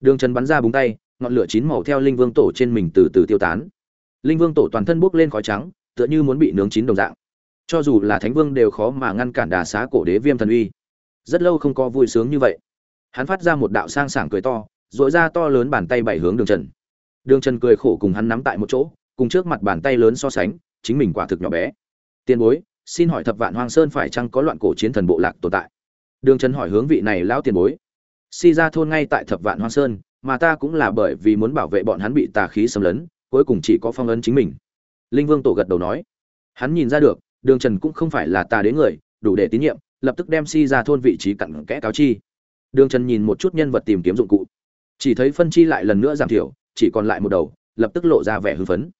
đường trần bắn ra búng tay, ngọn lửa chín màu theo linh vương tổ trên mình từ từ tiêu tán. Linh vương tổ toàn thân bốc lên khói trắng, tựa như muốn bị nướng chín đồng dạng. Cho dù là thánh vương đều khó mà ngăn cản đà xá cổ đế viêm thần uy. Rất lâu không có vui sướng như vậy. Hắn phát ra một đạo sang sảng cười to rũa ra to lớn bàn tay bảy hướng đường trần. Đường trần cười khổ cùng hắn nắm tại một chỗ, cùng trước mặt bàn tay lớn so sánh, chính mình quả thực nhỏ bé. Tiền bối, xin hỏi thập vạn hoang sơn phải chăng có loạn cổ chiến thần bộ lạc tồn tại? Đường trần hỏi hướng vị này lão tiền bối si ra thôn ngay tại thập vạn hoang sơn, mà ta cũng là bởi vì muốn bảo vệ bọn hắn bị tà khí xâm lấn, cuối cùng chỉ có phong ấn chính mình. Linh vương tổ gật đầu nói. Hắn nhìn ra được, đường trần cũng không phải là tà đế người, đủ để tín nhiệm, lập tức đem si ra thôn vị trí cặn kẽ cáo chi. Đường trần nhìn một chút nhân vật tìm kiếm dụng cụ. Chỉ thấy phân chi lại lần nữa giảm thiểu, chỉ còn lại một đầu, lập tức lộ ra vẻ hưng phấn.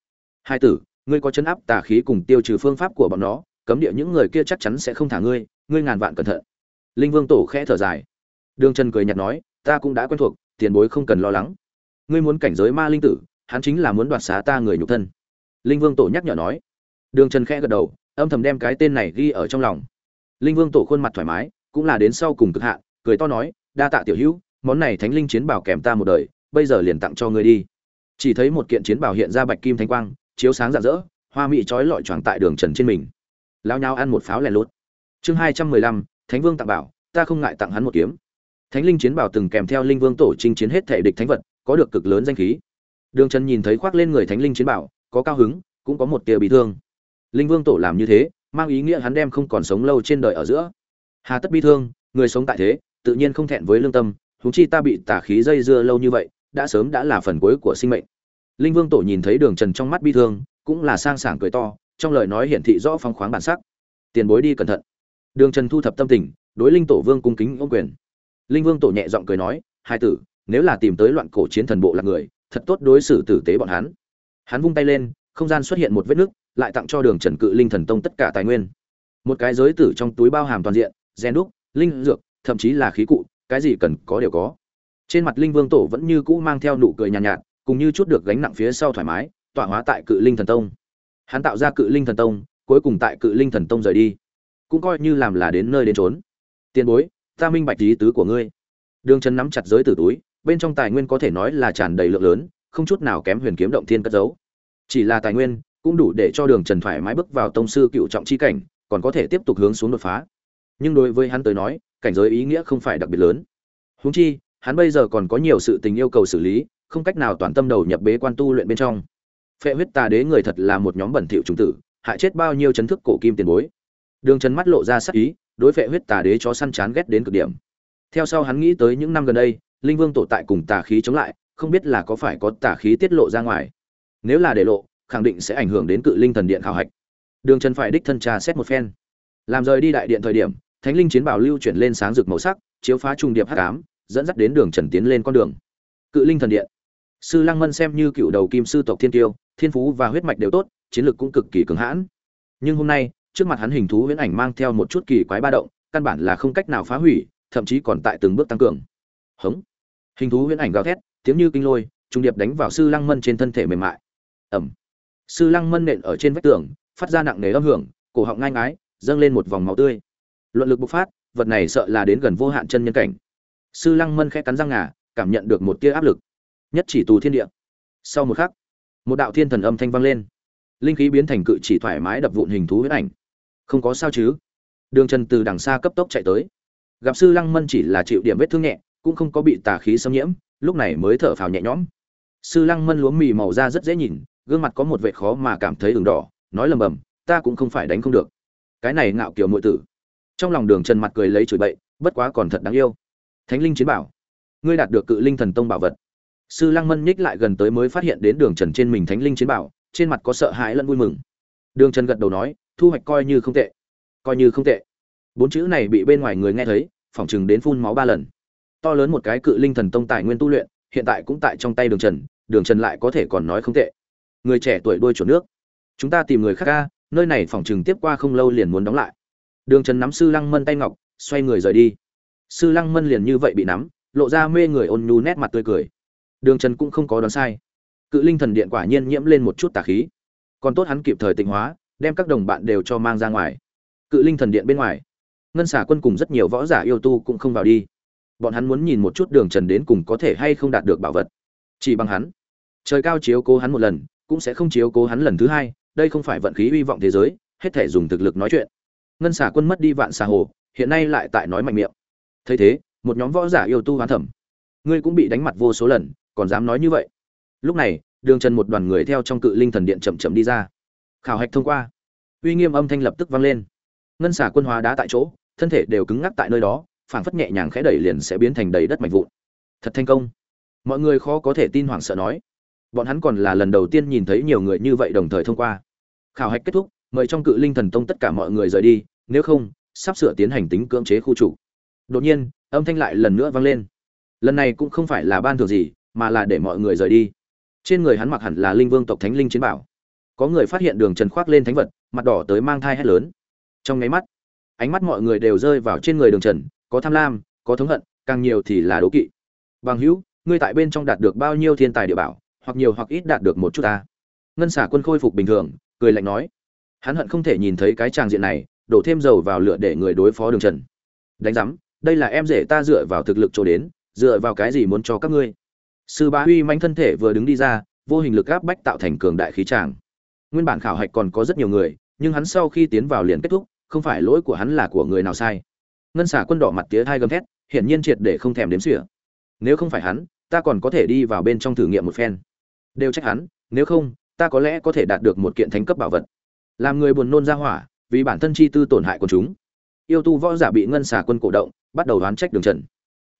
Hai tử, ngươi có chấn áp tà khí cùng tiêu trừ phương pháp của bọn nó, cấm địa những người kia chắc chắn sẽ không thả ngươi ngươi ngàn vạn cẩn thận. Linh vương tổ khẽ thở dài đường trần cười nhạt nói, ta cũng đã quen thuộc, tiền bối không cần lo lắng. Ngươi muốn cảnh giới ma linh tử, hắn chính là muốn đoạt xá ta người nhục thân. Linh vương tổ nhắc nhở nói. Đường trần khẽ gật đầu, âm thầm đem cái tên này ghi ở trong lòng. Linh vương tổ khuôn mặt thoải mái, cũng là đến sau cùng cực hạn, cười to nói, đa tạ tiểu hữu, món này thánh linh chiến bảo kèm ta một đời, bây giờ liền tặng cho ngươi đi. Chỉ thấy một kiện chiến bảo hiện ra bạch kim thánh quang, chiếu sáng rạng rỡ, hoa mỹ chói lọi choàng tại đường trần trên mình. Lão nhau ăn một pháo lẻ lút. Chương hai trăm mười lăm, thánh vương tặng bảo, ta không ngại tặng hắn một kiếm thánh linh chiến bảo từng kèm theo linh vương tổ chinh chiến hết thể địch thánh vật, có được cực lớn danh khí. Đường trần nhìn thấy khoác lên người thánh linh chiến bảo, có cao hứng, cũng có một tia bị thương. Linh vương tổ làm như thế, mang ý nghĩa hắn đem không còn sống lâu trên đời ở giữa. Hà tất bi thương, người sống tại thế, tự nhiên không thẹn với lương tâm, huống chi ta bị tà khí dây dưa lâu như vậy, đã sớm đã là phần cuối của sinh mệnh. Linh vương tổ nhìn thấy đường trần trong mắt bi thương, cũng là sang sảng cười to, trong lời nói hiển thị rõ phong khoáng bản sắc. Tiền bối đi cẩn thận. Đường trần thu thập tâm tình, đối linh tổ vương cung kính ô quyền linh vương tổ nhẹ giọng cười nói hai tử nếu là tìm tới loạn cổ chiến thần bộ là người thật tốt đối xử tử tế bọn hắn. Hắn vung tay lên không gian xuất hiện một vết nứt lại tặng cho đường trần cự linh thần tông tất cả tài nguyên. Một cái giới tử trong túi bao hàm toàn diện gen đúc linh dược thậm chí là khí cụ cái gì cần có đều có. Trên mặt linh vương tổ vẫn như cũ mang theo nụ cười nhàn nhạt, nhạt cùng như chút được gánh nặng phía sau thoải mái tỏa hóa tại cự linh thần tông. Hắn tạo ra cự linh thần tông cuối cùng tại cự linh thần tông rời đi. Cũng coi như làm là đến nơi đến trốn tiền bối ta minh bạch ý tứ của ngươi. Đường trần nắm chặt giới tử túi, bên trong tài nguyên có thể nói là tràn đầy lượng lớn, không chút nào kém huyền kiếm động thiên cất giấu. Chỉ là tài nguyên, cũng đủ để cho đường trần thoải mái bước vào tông sư cựu trọng chi cảnh, còn có thể tiếp tục hướng xuống đột phá. Nhưng đối với hắn tới nói, cảnh giới ý nghĩa không phải đặc biệt lớn. Húng chi, hắn bây giờ còn có nhiều sự tình yêu cầu xử lý, không cách nào toàn tâm đầu nhập bế quan tu luyện bên trong. Phệ huyết tà đế người thật là một nhóm bẩn thỉu trùng tử, hại chết bao nhiêu chấn thức cổ kim tiền bối. Đường trần mắt lộ ra sắc ý đối phệ huyết tà đế chó săn chán ghét đến cực điểm. Theo sau hắn nghĩ tới những năm gần đây, linh vương tổ tại cùng tà khí chống lại, không biết là có phải có tà khí tiết lộ ra ngoài. Nếu là để lộ, khẳng định sẽ ảnh hưởng đến cự linh thần điện khảo hạch. Đường trần phải đích thân trà xét một phen. Làm rời đi đại điện thời điểm, thánh linh chiến bảo lưu chuyển lên sáng rực màu sắc, chiếu phá trùng điệp hắc ám, dẫn dắt đến đường trần tiến lên con đường. Cự linh thần điện. Sư lăng mân xem như cựu đầu kim sư tộc thiên tiêu, thiên phú và huyết mạch đều tốt, chiến lược cũng cực kỳ cứng hãn. Nhưng hôm nay trước mặt hắn hình thú huyễn ảnh mang theo một chút kỳ quái ba động căn bản là không cách nào phá hủy thậm chí còn tại từng bước tăng cường. Hống. Hình thú huyễn ảnh gào thét tiếng như kinh lôi trung điệp đánh vào sư lăng mân trên thân thể mềm mại. Ầm, sư lăng mân nện ở trên vách tường phát ra nặng nề âm hưởng cổ họng ngai ngái dâng lên một vòng máu tươi. Luận lực bộc phát vật này sợ là đến gần vô hạn chân nhân cảnh. Sư lăng mân khẽ cắn răng ngà cảm nhận được một tia áp lực. Nhất chỉ tù thiên địa. Sau một khắc một đạo thiên thần âm thanh vang lên. Linh khí biến thành cự chỉ thoải mái đập vụn hình thú huyết ảnh không có sao chứ. Đường trần từ đằng xa cấp tốc chạy tới. Gặp sư lăng mân chỉ là chịu điểm vết thương nhẹ, cũng không có bị tà khí xâm nhiễm, lúc này mới thở phào nhẹ nhõm. Sư lăng mân lúa mì màu da rất dễ nhìn, gương mặt có một vệ khó mà cảm thấy ửng đỏ, nói lầm bầm, ta cũng không phải đánh không được. Cái này ngạo kiểu nội tử. Trong lòng đường trần mặt cười lấy chửi bậy, bất quá còn thật đáng yêu. Thánh linh chiến bảo, ngươi đạt được cự linh thần tông bảo vật. Sư lăng mân nhích lại gần tới mới phát hiện đến đường trần trên mình thánh linh chiến bảo, trên mặt có sợ hãi lẫn vui mừng. Đường trần gật đầu nói thu hoạch coi như không tệ. Coi như không tệ. Bốn chữ này bị bên ngoài người nghe thấy, phỏng chừng đến phun máu ba lần. To lớn một cái cự linh thần tông tài nguyên tu luyện, hiện tại cũng tại trong tay đường trần đường trần lại có thể còn nói không tệ. Người trẻ tuổi đuôi chuột nước. Chúng ta tìm người khác ca nơi này phỏng chừng tiếp qua không lâu liền muốn đóng lại. Đường trần nắm sư lăng mân tay ngọc, xoay người rời đi. Sư lăng mân liền như vậy bị nắm, lộ ra mê người ôn nhu nét mặt tươi cười. Đường trần cũng không có đoán sai. Cự linh thần điện quả nhiên nhiễm lên một chút tà khí. Còn tốt hắn kịp thời tịnh hóa đem các đồng bạn đều cho mang ra ngoài. Cự linh thần điện bên ngoài, ngân xả quân cùng rất nhiều võ giả yêu tu cũng không vào đi. Bọn hắn muốn nhìn một chút đường trần đến cùng có thể hay không đạt được bảo vật. Chỉ bằng hắn, trời cao chiếu cố hắn một lần, cũng sẽ không chiếu cố hắn lần thứ hai, đây không phải vận khí hy vọng thế giới, hết thể dùng thực lực nói chuyện. Ngân xả quân mất đi vạn xà hồ, hiện nay lại tại nói mạnh miệng. Thấy thế, một nhóm võ giả yêu tu hoán thẩm. Ngươi cũng bị đánh mặt vô số lần, còn dám nói như vậy. Lúc này, đường trần một đoàn người theo trong cự linh thần điện chậm chậm đi ra khảo hạch thông qua. Uy nghiêm âm thanh lập tức vang lên. Ngân xả quân hóa đá tại chỗ, thân thể đều cứng ngắc tại nơi đó, phảng phất nhẹ nhàng khẽ đẩy liền sẽ biến thành đầy đất mạch vụn. Thật thành công. Mọi người khó có thể tin hoảng sợ nói. Bọn hắn còn là lần đầu tiên nhìn thấy nhiều người như vậy đồng thời thông qua. Khảo hạch kết thúc, mời trong cự linh thần tông tất cả mọi người rời đi, nếu không, sắp sửa tiến hành tính cưỡng chế khu chủ đột nhiên, âm thanh lại lần nữa vang lên. Lần này cũng không phải là ban thường gì, mà là để mọi người rời đi. Trên người hắn mặc hẳn là linh vương tộc thánh linh chiến bảo có người phát hiện đường trần khoác lên thánh vật, mặt đỏ tới mang thai hét lớn. Trong nháy mắt, ánh mắt mọi người đều rơi vào trên người đường trần, có tham lam, có thống hận, càng nhiều thì là đố kỵ. Bằng hữu, ngươi tại bên trong đạt được bao nhiêu thiên tài địa bảo, hoặc nhiều hoặc ít đạt được một chút ta. Ngân xả quân khôi phục bình thường, cười lạnh nói. Hắn hận không thể nhìn thấy cái tràng diện này, đổ thêm dầu vào lửa để người đối phó đường trần. Đánh giám, đây là em rể ta dựa vào thực lực chỗ đến, dựa vào cái gì muốn cho các ngươi? Sư bá huy manh thân thể vừa đứng đi ra, vô hình lực áp bách tạo thành cường đại khí tràng nguyên bản khảo hạch còn có rất nhiều người, nhưng hắn sau khi tiến vào liền kết thúc, không phải lỗi của hắn là của người nào sai. Ngân xả quân đỏ mặt tía thai gầm thét, hiển nhiên triệt để không thèm đếm xỉa. Nếu không phải hắn, ta còn có thể đi vào bên trong thử nghiệm một phen. Đều trách hắn, nếu không, ta có lẽ có thể đạt được một kiện thánh cấp bảo vật. Làm người buồn nôn ra hỏa, vì bản thân chi tư tổn hại của chúng. Yêu tu võ giả bị ngân xả quân cổ động, bắt đầu đoán trách đường trần.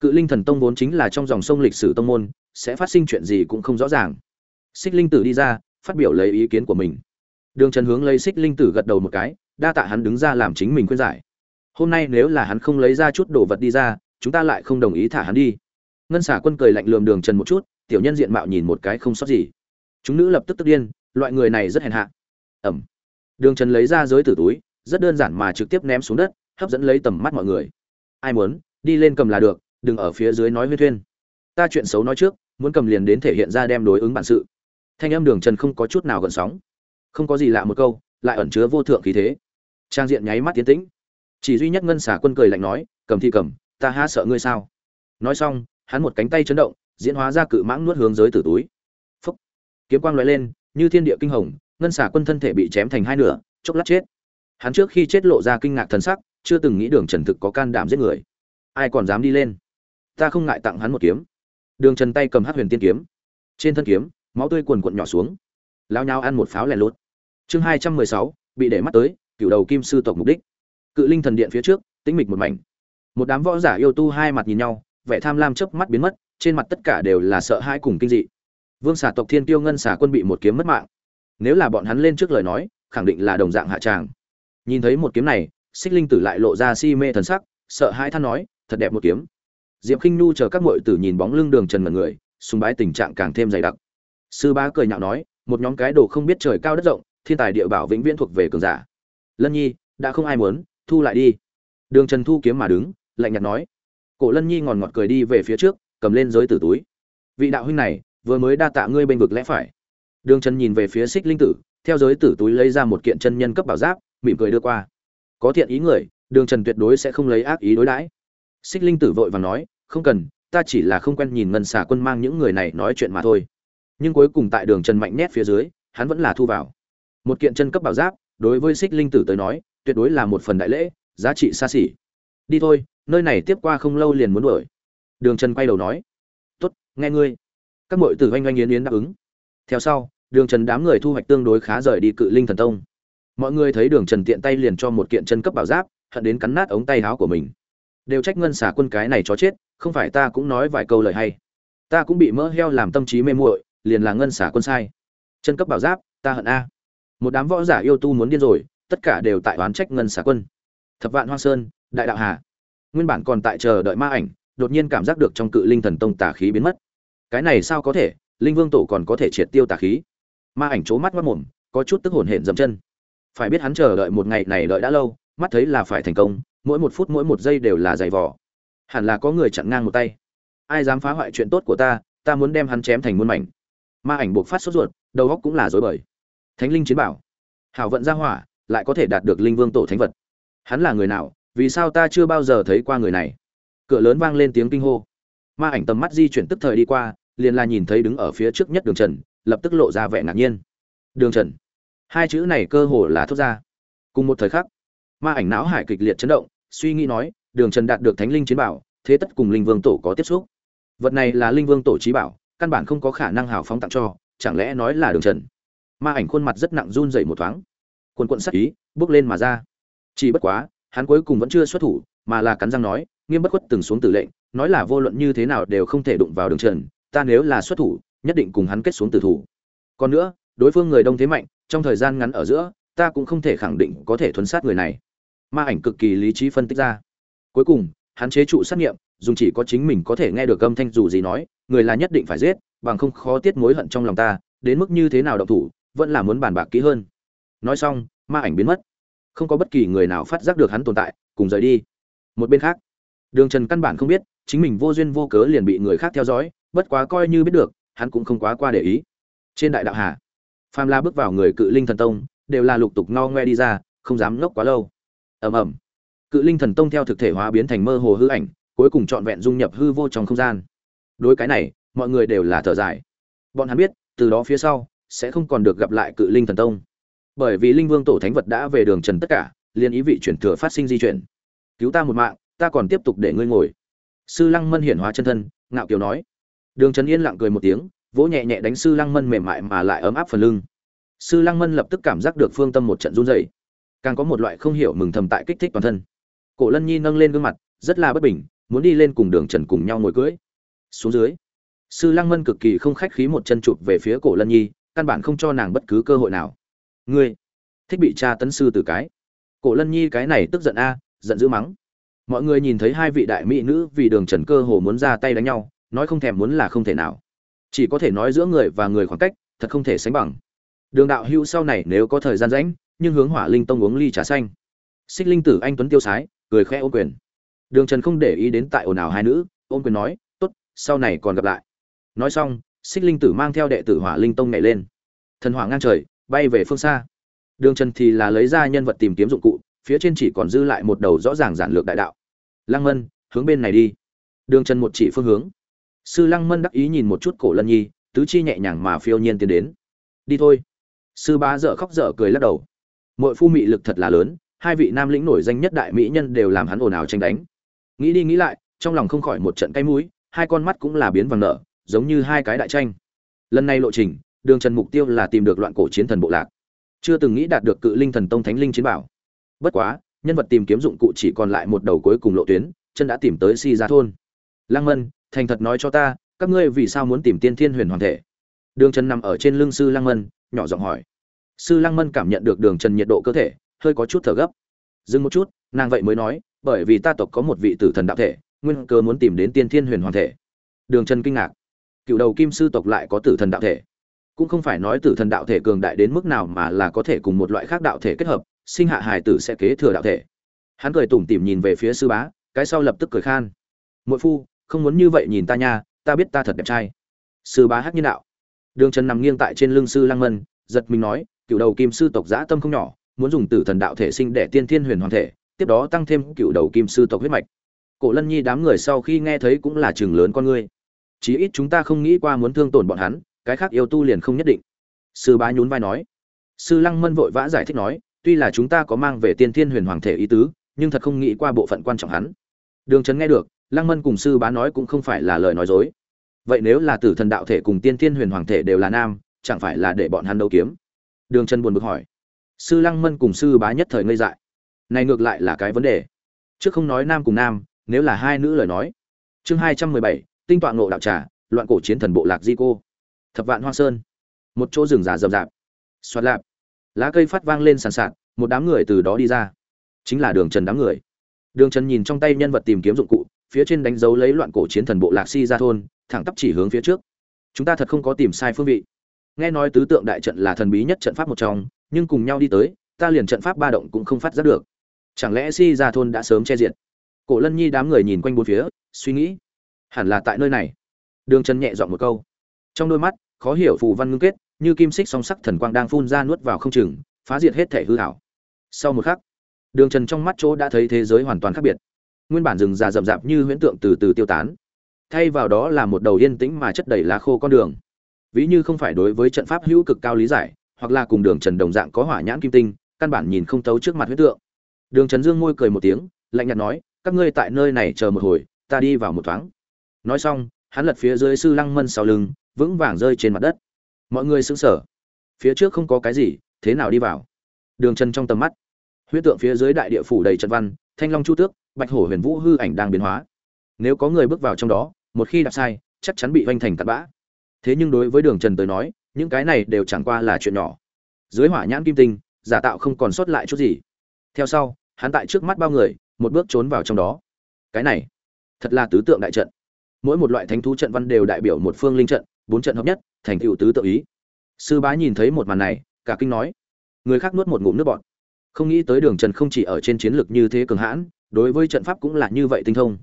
Cự linh thần tông vốn chính là trong dòng sông lịch sử tông môn, sẽ phát sinh chuyện gì cũng không rõ ràng. Xích linh tử đi ra phát biểu lấy ý kiến của mình. Đường trần hướng lấy xích linh tử gật đầu một cái, đa tạ hắn đứng ra làm chính mình khuyên giải. Hôm nay nếu là hắn không lấy ra chút đồ vật đi ra, chúng ta lại không đồng ý thả hắn đi. Ngân xả quân cười lạnh lườm đường trần một chút, tiểu nhân diện mạo nhìn một cái không sót gì. Chúng nữ lập tức tức điên, loại người này rất hèn hạ. Ẩm. Đường trần lấy ra giới tử túi, rất đơn giản mà trực tiếp ném xuống đất, hấp dẫn lấy tầm mắt mọi người. Ai muốn, đi lên cầm là được, đừng ở phía dưới nói huyên thuyên. Ta chuyện xấu nói trước, muốn cầm liền đến thể hiện ra đem đối ứng bản sự thanh âm đường trần không có chút nào gần sóng. Không có gì lạ một câu, lại ẩn chứa vô thượng khí thế. Trang diện nháy mắt tiến tĩnh. Chỉ duy nhất ngân xả quân cười lạnh nói, cầm thì cầm, ta há sợ ngươi sao? Nói xong, hắn một cánh tay chấn động, diễn hóa ra cự mãng nuốt hướng giới tử túi. Phúc! Kiếm quang loại lên, như thiên địa kinh hồng, ngân xả quân thân thể bị chém thành hai nửa, chốc lát chết. Hắn trước khi chết lộ ra kinh ngạc thần sắc, chưa từng nghĩ đường trần thực có can đảm giết người. Ai còn dám đi lên? Ta không ngại tặng hắn một kiếm. Đường trần tay cầm hát huyền tiên kiếm. Trên thân kiếm máu tươi cuồn cuộn nhỏ xuống. Lao nhau ăn một pháo lẻ lốt chương hai trăm mười sáu, bị để mắt tới, cựu đầu kim sư tộc mục đích. Cự linh thần điện phía trước, tĩnh mịch một mảnh. Một đám võ giả yêu tu hai mặt nhìn nhau, vẻ tham lam chớp mắt biến mất, trên mặt tất cả đều là sợ hãi cùng kinh dị. Vương xà tộc thiên tiêu ngân xà quân bị một kiếm mất mạng. Nếu là bọn hắn lên trước lời nói, khẳng định là đồng dạng hạ tràng. Nhìn thấy một kiếm này, xích linh tử lại lộ ra si mê thần sắc, sợ hãi than nói, thật đẹp một kiếm. Diệp khinh nhu chờ các muội tử nhìn bóng lưng đường trần mật người, sùng bái tình trạng càng thêm dày đặc sư bá cười nhạo nói, một nhóm cái đồ không biết trời cao đất rộng, thiên tài địa bảo vĩnh viễn thuộc về cường giả. Lân nhi, đã không ai muốn, thu lại đi. Đường trần thu kiếm mà đứng, lạnh nhạt nói. Cổ lân nhi ngòn ngọt cười đi về phía trước, cầm lên giới tử túi. Vị đạo huynh này, vừa mới đa tạ ngươi bênh vực lẽ phải. Đường trần nhìn về phía xích linh tử, theo giới tử túi lấy ra một kiện chân nhân cấp bảo giáp, mỉm cười đưa qua. Có thiện ý người, đường trần tuyệt đối sẽ không lấy ác ý đối đãi. Xích linh tử vội và nói, không cần, ta chỉ là không quen nhìn ngân xà quân mang những người này nói chuyện mà thôi nhưng cuối cùng tại đường trần mạnh nét phía dưới, hắn vẫn là thu vào. Một kiện chân cấp bảo giáp, đối với xích linh tử tới nói, tuyệt đối là một phần đại lễ, giá trị xa xỉ. Đi thôi, nơi này tiếp qua không lâu liền muốn đuổi. Đường trần quay đầu nói, tốt, nghe ngươi. Các m ộ i tử oanh oanh yến yến đáp ứng. Theo sau, đường trần đám người thu hoạch tương đối khá rời đi cự linh thần tông. Mọi người thấy đường trần tiện tay liền cho một kiện chân cấp bảo giáp, hận đến cắn nát ống tay áo của mình. Đều trách ngân xả quân cái này chó chết, không phải ta cũng nói vài câu lời hay. Ta cũng bị mỡ heo làm tâm trí mê muội liền là ngân xả quân sai. Chân cấp bảo giáp, ta hận a. Một đám võ giả yêu tu muốn điên rồi, tất cả đều tại oán trách ngân xả quân. Thập vạn hoa sơn, đại đạo hà. Nguyên bản còn tại chờ đợi ma ảnh, đột nhiên cảm giác được trong cự linh thần tông tà khí biến mất. Cái này sao có thể? Linh vương tổ còn có thể triệt tiêu tà khí. Ma ảnh c mắt mất mồm, có chút tức hồn hển dậm chân. Phải biết hắn chờ đợi một ngày này đợi đã lâu, mắt thấy là phải thành công, mỗi một phút mỗi một giây đều là giày vò. Hẳn là có người chặn ngang một tay. Ai dám phá hoại chuyện tốt của ta ta muốn đem hắn chém thành muôn mảnh ma ảnh buộc phát sốt ruột, đầu góc cũng là dối bời. Thánh linh chiến bảo. Hảo vận ra hỏa, lại có thể đạt được linh vương tổ thánh vật. Hắn là người nào, vì sao ta chưa bao giờ thấy qua người này? Cửa lớn vang lên tiếng kinh hô. Ma ảnh tầm mắt di chuyển tức thời đi qua, liền là nhìn thấy đứng ở phía trước nhất đường trần, lập tức lộ ra vẻ ngạc nhiên. Đường trần. Hai chữ này cơ hồ là thốt ra. Cùng một thời khắc, ma ảnh não hải kịch liệt chấn động, suy nghĩ nói, đường trần đạt được thánh linh chiến bảo, thế tất cùng linh vương tổ có tiếp xúc. Vật này là linh vương tổ trí bảo căn bản không có khả năng hào phóng tặng cho, chẳng lẽ nói là đường trần? Ma ảnh khuôn mặt rất nặng run dậy một thoáng. Quần quận sắc ý, bước lên mà ra. Chỉ bất quá, hắn cuối cùng vẫn chưa xuất thủ, mà là cắn răng nói, nghiêm bất khuất từng xuống tử lệnh, nói là vô luận như thế nào đều không thể đụng vào đường trần, ta nếu là xuất thủ, nhất định cùng hắn kết xuống tử thủ. Còn nữa, đối phương người đông thế mạnh, trong thời gian ngắn ở giữa, ta cũng không thể khẳng định có thể thuấn sát người này. Ma ảnh cực kỳ lý trí phân tích ra. Cuối cùng, hắn chế trụ sát nghiệm, dùng chỉ có chính mình có thể nghe được âm thanh dù gì nói người là nhất định phải giết, bằng không khó tiết mối hận trong lòng ta, đến mức như thế nào động thủ, vẫn là muốn bàn bạc kỹ hơn. Nói xong, ma ảnh biến mất. Không có bất kỳ người nào phát giác được hắn tồn tại, cùng rời đi. Một bên khác, đường trần căn bản không biết, chính mình vô duyên vô cớ liền bị người khác theo dõi, bất quá coi như biết được, hắn cũng không quá qua để ý. Trên đại đạo hà, phàm la bước vào người cự linh thần tông, đều là lục tục no ngoe đi ra, không dám ngốc quá lâu. Ầm ầm. Cự linh thần tông theo thực thể hóa biến thành mơ hồ hư ảnh, cuối cùng trọn vẹn dung nhập hư vô trong không gian đối cái này, mọi người đều là thở dài. Bọn hắn biết, từ đó phía sau, sẽ không còn được gặp lại cự linh thần tông. Bởi vì linh vương tổ thánh vật đã về đường trần tất cả liên ý vị chuyển thừa phát sinh di chuyển. Cứu ta một mạng, ta còn tiếp tục để ngươi ngồi. Sư lăng mân hiển hóa chân thân, ngạo kiều nói. Đường trần yên lặng cười một tiếng, vỗ nhẹ nhẹ đánh sư lăng mân mềm mại mà lại ấm áp phần lưng. Sư lăng mân lập tức cảm giác được phương tâm một trận run dày càng có một loại không hiểu mừng thầm tại kích thích toàn thân. Cổ lân nhi nâng lên gương mặt, rất là bất bình, muốn đi lên cùng đường trần cùng nhau ngồi cưới xuống dưới. Sư lăng mân cực kỳ không khách khí một chân chụp về phía cổ lân nhi, căn bản không cho nàng bất cứ cơ hội nào. Ngươi, thích bị cha tấn sư từ cái? Cổ lân nhi cái này tức giận a, giận dữ mắng. Mọi người nhìn thấy hai vị đại mỹ nữ vì đường trần cơ hồ muốn ra tay đánh nhau, nói không thèm muốn là không thể nào. Chỉ có thể nói giữa người và người khoảng cách, thật không thể sánh bằng. Đường đạo hữu sau này nếu có thời gian rãnh nhưng hướng hỏa linh tông uống ly trà xanh. Xích linh tử anh tuấn tiêu sái, cười khẽ ô quyền. Đường trần không để ý đến tại ồn ào hai nữ ô quyền nói sau này còn gặp lại. Nói xong, xích linh tử mang theo đệ tử hỏa linh tông nhảy lên. Thần hỏa ngang trời, bay về phương xa. Đường trần thì là lấy ra nhân vật tìm kiếm dụng cụ, phía trên chỉ còn dư lại một đầu rõ ràng giản lược đại đạo. Lăng mân, hướng bên này đi. Đường trần một chỉ phương hướng. Sư lăng mân đắc ý nhìn một chút cổ lân nhi, tứ chi nhẹ nhàng mà phiêu nhiên tiến đến. Đi thôi. Sư bá dở khóc dở cười lắc đầu. Mọi phu mị lực thật là lớn, hai vị nam lĩnh nổi danh nhất đại mỹ nhân đều làm hắn ồn ào tranh đánh. Nghĩ đi nghĩ lại, trong lòng không khỏi một trận cay mũi hai con mắt cũng là biến vàng nợ giống như hai cái đại tranh. Lần này lộ trình, đường trần mục tiêu là tìm được loạn cổ chiến thần bộ lạc. Chưa từng nghĩ đạt được cự linh thần tông thánh linh chiến bảo. Bất quá, nhân vật tìm kiếm dụng cụ chỉ còn lại một đầu cuối cùng lộ tuyến, chân đã tìm tới si ra thôn. Lăng mân, thành thật nói cho ta, các ngươi vì sao muốn tìm tiên thiên huyền hoàn thể? Đường trần nằm ở trên lưng sư lăng mân, nhỏ giọng hỏi. Sư lăng mân cảm nhận được đường trần nhiệt độ cơ thể, hơi có chút thở gấp. Dừng một chút, nàng vậy mới nói, bởi vì ta tộc có một vị tử thần đạo thể nguyên cơ muốn tìm đến tiên thiên huyền hoàn thể. Đường trần kinh ngạc. Cựu đầu kim sư tộc lại có tử thần đạo thể. Cũng không phải nói tử thần đạo thể cường đại đến mức nào mà là có thể cùng một loại khác đạo thể kết hợp, sinh hạ hài tử sẽ kế thừa đạo thể. Hắn cười tủm tỉm nhìn về phía sư bá, cái sau lập tức cười khan. Mỗi phu, không muốn như vậy nhìn ta nha, ta biết ta thật đẹp trai. Sư bá hắc nhân đạo. Đường trần nằm nghiêng tại trên lưng sư lang mân, giật mình nói, cựu đầu kim sư tộc giã tâm không nhỏ, muốn dùng tử thần đạo thể sinh để tiên thiên huyền hoàn thể, tiếp đó tăng thêm cựu đầu kim sư tộc huyết mạch cổ lân nhi đám người sau khi nghe thấy cũng là chừng lớn con ngươi. Chí ít chúng ta không nghĩ qua muốn thương tổn bọn hắn, cái khác yêu tu liền không nhất định. Sư bá nhún vai nói. Sư lăng mân vội vã giải thích nói, tuy là chúng ta có mang về tiên thiên huyền hoàng thể ý tứ, nhưng thật không nghĩ qua bộ phận quan trọng hắn. Đường trấn nghe được, lăng mân cùng sư bá nói cũng không phải là lời nói dối. Vậy nếu là tử thần đạo thể cùng tiên thiên huyền hoàng thể đều là nam, chẳng phải là để bọn hắn đấu kiếm? Đường trần buồn bực hỏi. Sư lăng mân cùng sư bá nhất thời ngây dại. Này ngược lại là cái vấn đề. Trước không nói nam cùng nam nếu là hai nữ lời nói. Chương hai trăm mười bảy, tinh tọa ngộ đạo trà, loạn cổ chiến thần bộ lạc di cô. Thập vạn hoa sơn. Một chỗ rừng già rậm rạp. Xoạt lạp. Lá cây phát vang lên sàn sạt, một đám người từ đó đi ra. Chính là đường trần đám người. Đường trần nhìn trong tay nhân vật tìm kiếm dụng cụ, phía trên đánh dấu lấy loạn cổ chiến thần bộ lạc si ra thôn, thẳng tắp chỉ hướng phía trước. Chúng ta thật không có tìm sai phương vị. Nghe nói tứ tượng đại trận là thần bí nhất trận pháp một trong, nhưng cùng nhau đi tới, ta liền trận pháp ba động cũng không phát giác được. Chẳng lẽ si ra thôn đã sớm che diệt? Cổ lân nhi đám người nhìn quanh bốn phía, suy nghĩ, hẳn là tại nơi này. Đường trần nhẹ dọn một câu. Trong đôi mắt, khó hiểu phù văn ngưng kết, như kim xích song sắc thần quang đang phun ra nuốt vào không chừng, phá diệt hết thể hư hảo sau một khắc, đường trần trong mắt chỗ đã thấy thế giới hoàn toàn khác biệt. Nguyên bản rừng già rậm rạp như huyễn tượng từ từ tiêu tán. Thay vào đó là một đầu yên tĩnh mà chất đầy lá khô con đường. Ví như không phải đối với trận pháp hữu cực cao lý giải, hoặc là cùng đường trần đồng dạng có hỏa nhãn kim tinh, căn bản nhìn không tấu trước mặt huyễn tượng. Đường trần dương môi cười một tiếng, lạnh nhạt nói các ngươi tại nơi này chờ một hồi, ta đi vào một thoáng. Nói xong, hắn lật phía dưới sư lăng mân sau lưng, vững vàng rơi trên mặt đất. Mọi người sững sờ. Phía trước không có cái gì, thế nào đi vào? Đường trần trong tầm mắt, huyết tượng phía dưới đại địa phủ đầy trận văn, thanh long chu tước, bạch hổ huyền vũ hư ảnh đang biến hóa. Nếu có người bước vào trong đó, một khi đạp sai, chắc chắn bị vanh thành tạt bã. Thế nhưng đối với đường trần tới nói, những cái này đều chẳng qua là chuyện nhỏ. Dưới hỏa nhãn kim tinh, giả tạo không còn sót lại chút gì. Theo sau, hắn tại trước mắt bao người một bước trốn vào trong đó. Cái này, thật là tứ tượng đại trận. Mỗi một loại thánh thú trận văn đều đại biểu một phương linh trận, bốn trận hợp nhất, thành tựu tứ tự ý. Sư bá nhìn thấy một màn này, cả kinh nói, người khác nuốt một ngụm nước bọt. Không nghĩ tới đường trần không chỉ ở trên chiến lược như thế cường hãn, đối với trận pháp cũng là như vậy tinh thông.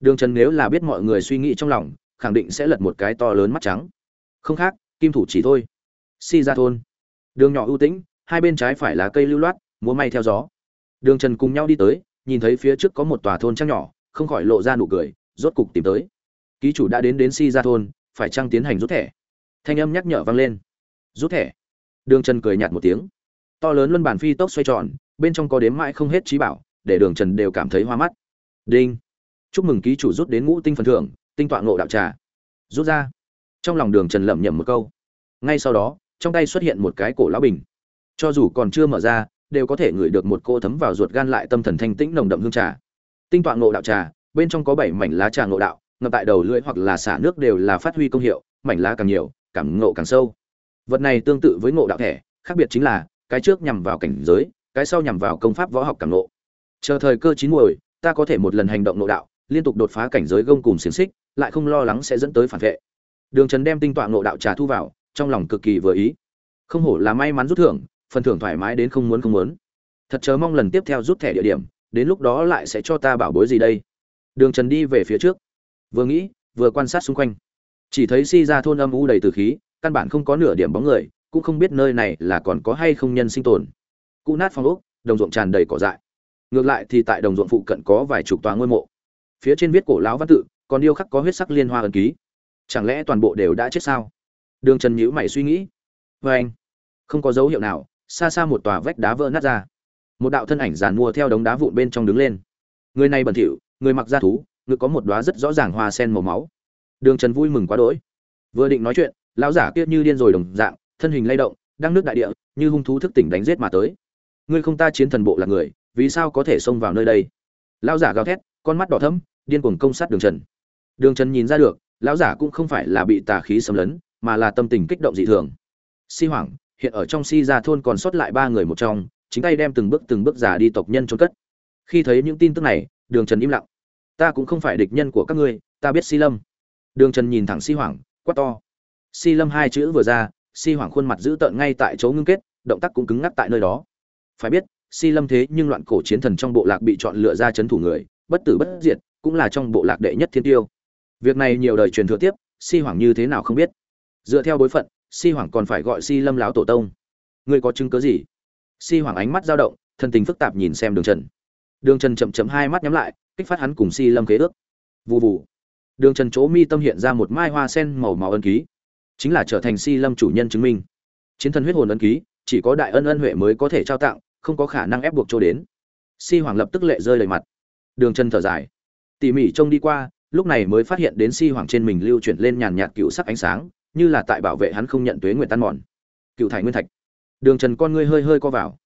Đường trần nếu là biết mọi người suy nghĩ trong lòng, khẳng định sẽ lật một cái to lớn mắt trắng. Không khác, kim thủ chỉ thôi. Si ra thôn. Đường nhỏ ưu tĩnh, hai bên trái phải là cây lưu loát, múa may theo gió. Đường trần cùng nhau đi tới nhìn thấy phía trước có một tòa thôn trang nhỏ, không khỏi lộ ra nụ cười, rốt cục tìm tới. Ký chủ đã đến đến si ra thôn, phải chăng tiến hành rút thẻ? Thanh âm nhắc nhở vang lên. Rút thẻ. Đường trần cười nhạt một tiếng. To lớn luân bản phi tốc xoay tròn, bên trong có đếm mãi không hết trí bảo, để đường trần đều cảm thấy hoa mắt. Đinh. Chúc mừng ký chủ rút đến ngũ tinh phần thưởng, tinh tọa ngộ đạo trà. Rút ra. Trong lòng đường trần lẩm nhẩm một câu. Ngay sau đó, trong tay xuất hiện một cái cổ lão bình. Cho dù còn chưa mở ra đều có thể ngửi được một cô thấm vào ruột gan lại tâm thần thanh tĩnh nồng đậm hương trà. Tinh tọa ngộ đạo trà, bên trong có bảy mảnh lá trà ngộ đạo, ngập tại đầu lưỡi hoặc là xả nước đều là phát huy công hiệu, mảnh lá càng nhiều, cảm ngộ càng sâu. Vật này tương tự với ngộ đạo thẻ khác biệt chính là, cái trước nhằm vào cảnh giới, cái sau nhằm vào công pháp võ học cảm ngộ. Chờ thời cơ chín muồi, ta có thể một lần hành động ngộ đạo, liên tục đột phá cảnh giới gông cùng xiềng xích, lại không lo lắng sẽ dẫn tới phản vệ. Đường trần đem tinh tọa ngộ đạo trà thu vào, trong lòng cực kỳ vừa ý. Không hổ là may mắn rút thưởng phần thưởng thoải mái đến không muốn không muốn. Thật chớ mong lần tiếp theo rút thẻ địa điểm, đến lúc đó lại sẽ cho ta bảo bối gì đây? Đường trần đi về phía trước. Vừa nghĩ, vừa quan sát xung quanh. Chỉ thấy si ra thôn âm u đầy từ khí, căn bản không có nửa điểm bóng người, cũng không biết nơi này là còn có hay không nhân sinh tồn. Cụ nát phong ốc, đồng ruộng tràn đầy cỏ dại. Ngược lại thì tại đồng ruộng phụ cận có vài chục tòa ngôi mộ. Phía trên viết cổ lão văn tự, còn điêu khắc có huyết sắc liên hoa ẩn ký. Chẳng lẽ toàn bộ đều đã chết sao? Đường trần nhữ mày suy nghĩ. Vê anh không có dấu hiệu nào xa xa một tòa vách đá vỡ nát ra. Một đạo thân ảnh giàn mua theo đống đá vụn bên trong đứng lên. Người này bẩn thỉu, người mặc da thú, ngực có một đoá rất rõ ràng hoa sen màu máu. Đường trần vui mừng quá đỗi. Vừa định nói chuyện, lão giả kia như điên rồi đồng dạng, thân hình lay động đang nước đại địa, như hung thú thức tỉnh đánh giết mà tới. Ngươi không ta chiến thần bộ là người, vì sao có thể xông vào nơi đây? Lão giả gào thét, con mắt đỏ thẫm, điên cuồng công sát đường trần. Đường trần nhìn ra được, lão giả cũng không phải là bị tà khí xâm lấn, mà là tâm tình kích động dị thường. Si hoảng hiện ở trong si ra thôn còn sót lại ba người một trong, chính tay đem từng bước từng bước già đi tộc nhân trốn cất. Khi thấy những tin tức này, đường trần im lặng. Ta cũng không phải địch nhân của các ngươi, ta biết si lâm. Đường trần nhìn thẳng si hoảng, quát to. Si lâm hai chữ vừa ra, si hoảng khuôn mặt giữ tợn ngay tại chỗ ngưng kết, động tác cũng cứng ngắc tại nơi đó. Phải biết, si lâm thế nhưng loạn cổ chiến thần trong bộ lạc bị chọn lựa ra chấn thủ người, bất tử bất diệt, cũng là trong bộ lạc đệ nhất thiên tiêu. Việc này nhiều đời truyền thừa tiếp, si hoảng như thế nào không biết. Dựa theo bối phận si Hoàng còn phải gọi si lâm láo tổ tông. Ngươi có chứng cớ gì? Si Hoàng ánh mắt dao động, thân tình phức tạp nhìn xem đường trần. Đường trần chậm chậm hai mắt nhắm lại, kích phát hắn cùng si lâm kế ước. Vụ vụ đường trần chỗ mi tâm hiện ra một mai hoa sen màu màu ân ký. Chính là trở thành si lâm chủ nhân chứng minh. Chiến thần huyết hồn ân ký, chỉ có đại ân ân huệ mới có thể trao tặng, không có khả năng ép buộc cho đến. Si hoàng lập tức lệ rơi đầy mặt. Đường trần thở dài. Tỉ mỉ trông đi qua, lúc này mới phát hiện đến si hoàng trên mình lưu chuyển lên nhàn nhạt cựu sắc ánh sáng như là tại bảo vệ hắn không nhận tuế nguyện tan mòn. Cựu thải nguyên thạch. Đường trần con ngươi hơi hơi co vào.